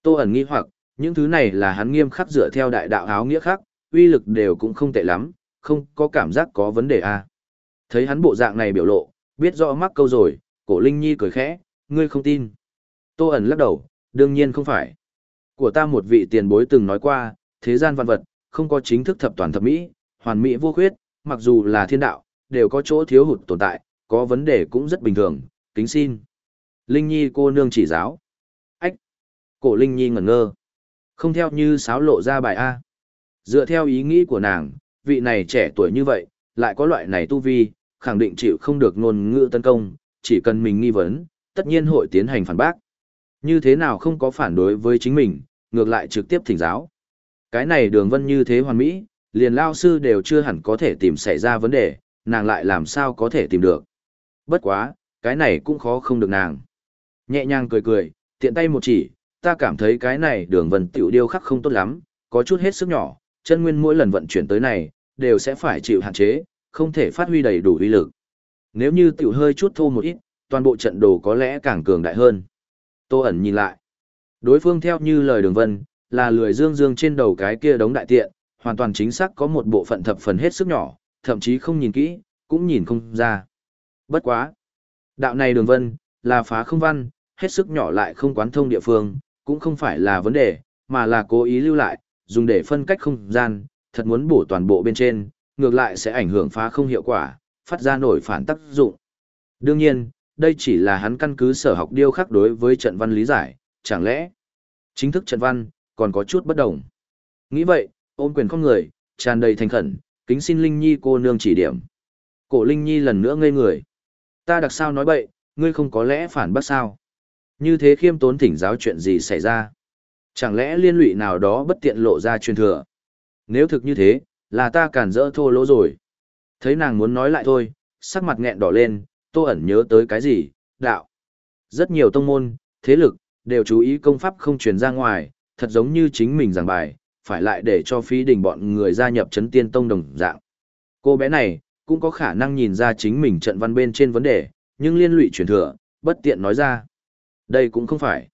S1: Tô ẩn nghi hoặc, những thứ này là hắn nghiêm khắc dựa theo đại đạo áo nghĩa khác, uy lực đều cũng không tệ lắm, không có cảm giác có vấn đề à. Thấy hắn bộ dạng này biểu lộ, biết rõ mắc câu rồi, cổ Linh Nhi cười khẽ, ngươi không tin. Tô ẩn lắc đầu, đương nhiên không phải. Của ta một vị tiền bối từng nói qua, thế gian văn vật, không có chính thức thập toàn thập mỹ, hoàn mỹ vô khuyết, mặc dù là thiên đạo, đều có chỗ thiếu hụt tồn tại, có vấn đề cũng rất bình thường, kính xin. Linh Nhi cô nương chỉ giáo. Ách! Cổ Linh Nhi ngẩn ngơ. Không theo như sáo lộ ra bài A. Dựa theo ý nghĩ của nàng, vị này trẻ tuổi như vậy, lại có loại này tu vi, khẳng định chịu không được ngôn ngữ tấn công, chỉ cần mình nghi vấn, tất nhiên hội tiến hành phản bác. Như thế nào không có phản đối với chính mình, ngược lại trực tiếp thỉnh giáo. Cái này đường vân như thế hoàn mỹ, liền lao sư đều chưa hẳn có thể tìm xảy ra vấn đề, nàng lại làm sao có thể tìm được. Bất quá, cái này cũng khó không được nàng. Nhẹ nhàng cười cười, tiện tay một chỉ, ta cảm thấy cái này đường vân tiểu điêu khắc không tốt lắm, có chút hết sức nhỏ, chân nguyên mỗi lần vận chuyển tới này, đều sẽ phải chịu hạn chế, không thể phát huy đầy đủ uy lực. Nếu như tiểu hơi chút thô một ít, toàn bộ trận đồ có lẽ càng cường đại hơn. Tô ẩn nhìn lại. Đối phương theo như lời đường vân, là lười dương dương trên đầu cái kia đống đại tiện, hoàn toàn chính xác có một bộ phận thập phần hết sức nhỏ, thậm chí không nhìn kỹ, cũng nhìn không ra. Bất quá. Đạo này đường vân, là phá không văn, hết sức nhỏ lại không quán thông địa phương, cũng không phải là vấn đề, mà là cố ý lưu lại, dùng để phân cách không gian, thật muốn bổ toàn bộ bên trên, ngược lại sẽ ảnh hưởng phá không hiệu quả, phát ra nổi phản tác dụng. Đương nhiên, đây chỉ là hắn căn cứ sở học điêu khắc đối với trận văn lý giải, chẳng lẽ chính thức trận văn còn có chút bất đồng. Nghĩ vậy, ôm quyền không người, tràn đầy thành khẩn, kính xin Linh Nhi cô nương chỉ điểm. Cổ Linh Nhi lần nữa ngây người. Ta đặc sao nói bậy, ngươi không có lẽ phản bác sao? Như thế khiêm tốn thỉnh giáo chuyện gì xảy ra? Chẳng lẽ liên lụy nào đó bất tiện lộ ra truyền thừa? Nếu thực như thế, là ta cản rỡ thô lỗ rồi. Thấy nàng muốn nói lại thôi, sắc mặt nghẹn đỏ lên, tô ẩn nhớ tới cái gì, đạo. Rất nhiều tông môn, thế lực, đều chú ý công pháp không truyền ra ngoài, thật giống như chính mình giảng bài, phải lại để cho phí đình bọn người gia nhập chấn tiên tông đồng dạng. Cô bé này, cũng có khả năng nhìn ra chính mình trận văn bên trên vấn đề, nhưng liên lụy truyền thừa, bất tiện nói ra. Đây cũng không phải.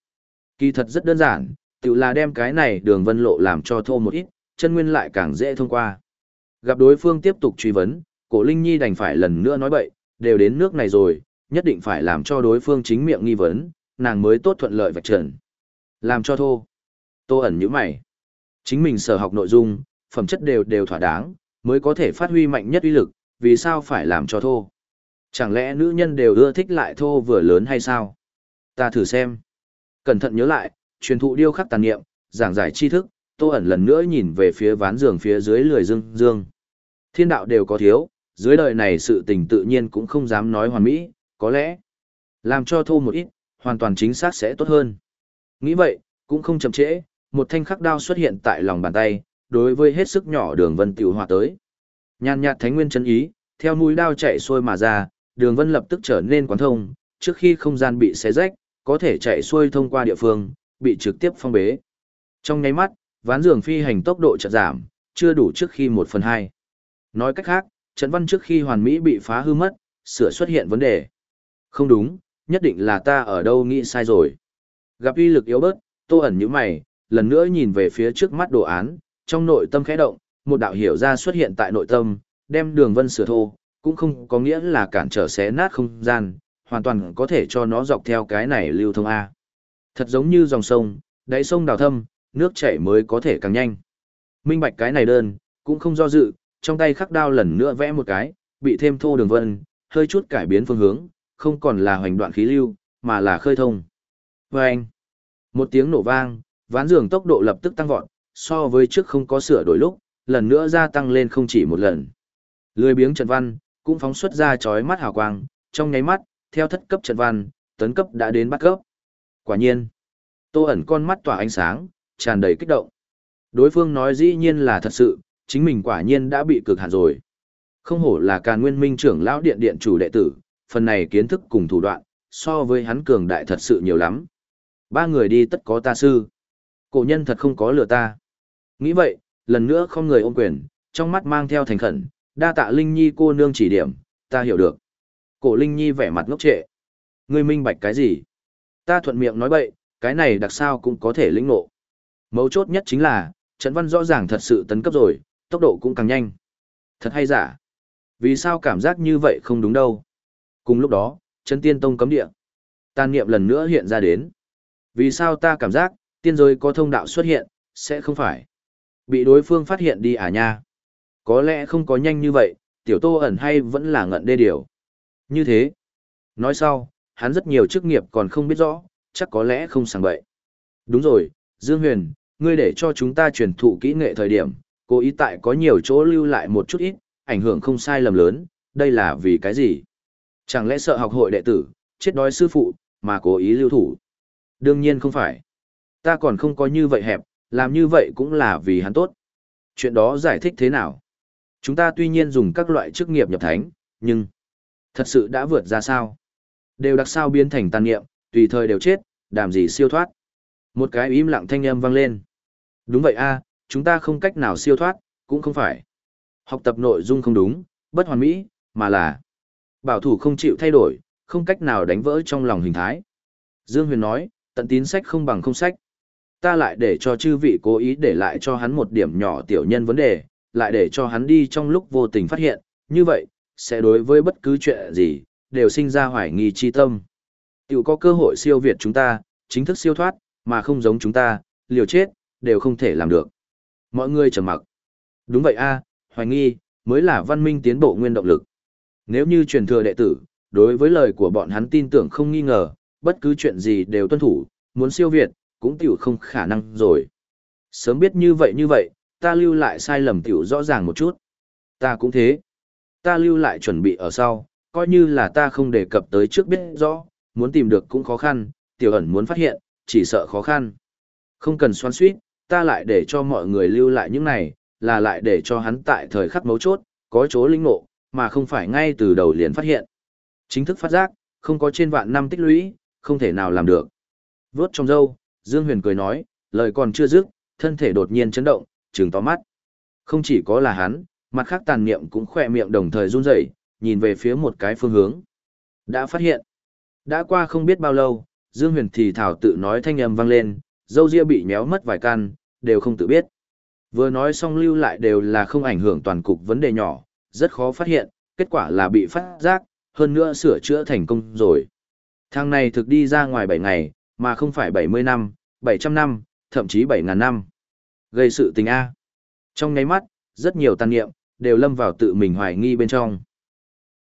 S1: Kỳ thật rất đơn giản, tự là đem cái này đường vân lộ làm cho thô một ít, chân nguyên lại càng dễ thông qua. Gặp đối phương tiếp tục truy vấn, cổ Linh Nhi đành phải lần nữa nói bậy, đều đến nước này rồi, nhất định phải làm cho đối phương chính miệng nghi vấn, nàng mới tốt thuận lợi vạch trần. Làm cho thô. Tô ẩn như mày. Chính mình sở học nội dung, phẩm chất đều đều thỏa đáng, mới có thể phát huy mạnh nhất uy lực, vì sao phải làm cho thô? Chẳng lẽ nữ nhân đều ưa thích lại thô vừa lớn hay sao? Ta thử xem. Cẩn thận nhớ lại, truyền thụ điêu khắc tàn niệm, giảng giải tri thức, Tô ẩn lần nữa nhìn về phía ván giường phía dưới lười dương dương. Thiên đạo đều có thiếu, dưới đời này sự tình tự nhiên cũng không dám nói hoàn mỹ, có lẽ làm cho thô một ít, hoàn toàn chính xác sẽ tốt hơn. Nghĩ vậy, cũng không chậm trễ, một thanh khắc đao xuất hiện tại lòng bàn tay, đối với hết sức nhỏ đường vân tiểu hòa tới. Nhàn nhạt thánh nguyên chân ý, theo mũi đao chạy xuôi mà ra, đường vân lập tức trở nên quán thông, trước khi không gian bị xé rách, có thể chạy xuôi thông qua địa phương, bị trực tiếp phong bế. Trong nháy mắt, ván giường phi hành tốc độ chợt giảm, chưa đủ trước khi một phần hai. Nói cách khác, trận văn trước khi hoàn mỹ bị phá hư mất, sửa xuất hiện vấn đề. Không đúng, nhất định là ta ở đâu nghĩ sai rồi. Gặp uy lực yếu bớt, tô ẩn như mày, lần nữa nhìn về phía trước mắt đồ án, trong nội tâm khẽ động, một đạo hiểu ra xuất hiện tại nội tâm, đem đường vân sửa thô, cũng không có nghĩa là cản trở xé nát không gian, hoàn toàn có thể cho nó dọc theo cái này lưu thông A. Thật giống như dòng sông, đáy sông đào thâm, nước chảy mới có thể càng nhanh. Minh bạch cái này đơn, cũng không do dự, trong tay khắc đao lần nữa vẽ một cái, bị thêm thô đường vân, hơi chút cải biến phương hướng, không còn là hoành đoạn khí lưu, mà là khơi thông. Vâng! Một tiếng nổ vang, ván giường tốc độ lập tức tăng vọt, so với trước không có sửa đổi lúc, lần nữa gia tăng lên không chỉ một lần. Lười biếng trận văn, cũng phóng xuất ra chói mắt hào quang, trong nháy mắt, theo thất cấp trận văn, tấn cấp đã đến bắt cấp. Quả nhiên, tô ẩn con mắt tỏa ánh sáng, tràn đầy kích động. Đối phương nói dĩ nhiên là thật sự, chính mình quả nhiên đã bị cực hạn rồi. Không hổ là càn nguyên minh trưởng lão điện điện chủ đệ tử, phần này kiến thức cùng thủ đoạn, so với hắn cường đại thật sự nhiều lắm. Ba người đi tất có ta sư. Cổ nhân thật không có lừa ta. Nghĩ vậy, lần nữa không người ôm quyền, trong mắt mang theo thành khẩn, đa tạ Linh Nhi cô nương chỉ điểm, ta hiểu được. Cổ Linh Nhi vẻ mặt ngốc trệ. Ngươi minh bạch cái gì? Ta thuận miệng nói bậy, cái này đặc sao cũng có thể lĩnh ngộ. Mấu chốt nhất chính là, Trấn Văn rõ ràng thật sự tấn cấp rồi, tốc độ cũng càng nhanh. Thật hay giả? Vì sao cảm giác như vậy không đúng đâu? Cùng lúc đó, Trấn Tiên Tông cấm địa. Tàn niệm lần nữa hiện ra đến. Vì sao ta cảm giác, tiên giới có thông đạo xuất hiện, sẽ không phải. Bị đối phương phát hiện đi à nha. Có lẽ không có nhanh như vậy, tiểu tô ẩn hay vẫn là ngận đê điều. Như thế. Nói sau, hắn rất nhiều chức nghiệp còn không biết rõ, chắc có lẽ không sàng bậy. Đúng rồi, Dương Huyền, ngươi để cho chúng ta truyền thụ kỹ nghệ thời điểm, cố ý tại có nhiều chỗ lưu lại một chút ít, ảnh hưởng không sai lầm lớn, đây là vì cái gì? Chẳng lẽ sợ học hội đệ tử, chết đói sư phụ, mà cố ý lưu thủ? Đương nhiên không phải. Ta còn không có như vậy hẹp, làm như vậy cũng là vì hắn tốt. Chuyện đó giải thích thế nào? Chúng ta tuy nhiên dùng các loại chức nghiệp nhập thánh, nhưng thật sự đã vượt ra sao? Đều đặc sao biến thành tàn niệm, tùy thời đều chết, đàm gì siêu thoát. Một cái im lặng thanh âm vang lên. Đúng vậy a, chúng ta không cách nào siêu thoát, cũng không phải. Học tập nội dung không đúng, bất hoàn mỹ, mà là bảo thủ không chịu thay đổi, không cách nào đánh vỡ trong lòng hình thái. Dương Huyền nói, tận tín sách không bằng không sách. Ta lại để cho chư vị cố ý để lại cho hắn một điểm nhỏ tiểu nhân vấn đề, lại để cho hắn đi trong lúc vô tình phát hiện, như vậy, sẽ đối với bất cứ chuyện gì, đều sinh ra hoài nghi chi tâm. Tiểu có cơ hội siêu việt chúng ta, chính thức siêu thoát, mà không giống chúng ta, liều chết, đều không thể làm được. Mọi người trầm mặc. Đúng vậy a, hoài nghi, mới là văn minh tiến bộ nguyên động lực. Nếu như truyền thừa đệ tử, đối với lời của bọn hắn tin tưởng không nghi ngờ, bất cứ chuyện gì đều tuân thủ, muốn siêu việt, cũng tiểu không khả năng rồi. Sớm biết như vậy như vậy, ta lưu lại sai lầm tiểu rõ ràng một chút. Ta cũng thế. Ta lưu lại chuẩn bị ở sau, coi như là ta không đề cập tới trước biết rõ, muốn tìm được cũng khó khăn, tiểu ẩn muốn phát hiện, chỉ sợ khó khăn. Không cần xoắn suýt, ta lại để cho mọi người lưu lại những này, là lại để cho hắn tại thời khắc mấu chốt, có chỗ linh ngộ, mà không phải ngay từ đầu liền phát hiện. Chính thức phát giác, không có trên vạn năm tích lũy, không thể nào làm được. Vốt trong dâu, Dương Huyền cười nói, lời còn chưa dứt, thân thể đột nhiên chấn động, trừng to mắt. Không chỉ có là hắn, mặt khác tàn niệm cũng khỏe miệng đồng thời run rẩy, nhìn về phía một cái phương hướng. Đã phát hiện. Đã qua không biết bao lâu, Dương Huyền thì thảo tự nói thanh âm vang lên, dâu ria bị nhéo mất vài căn, đều không tự biết. Vừa nói xong lưu lại đều là không ảnh hưởng toàn cục vấn đề nhỏ, rất khó phát hiện, kết quả là bị phát giác, hơn nữa sửa chữa thành công rồi. Thằng này thực đi ra ngoài 7 ngày, mà không phải 70 năm, 700 năm, thậm chí 7.000 năm. Gây sự tình A. Trong ngáy mắt, rất nhiều tàn niệm đều lâm vào tự mình hoài nghi bên trong.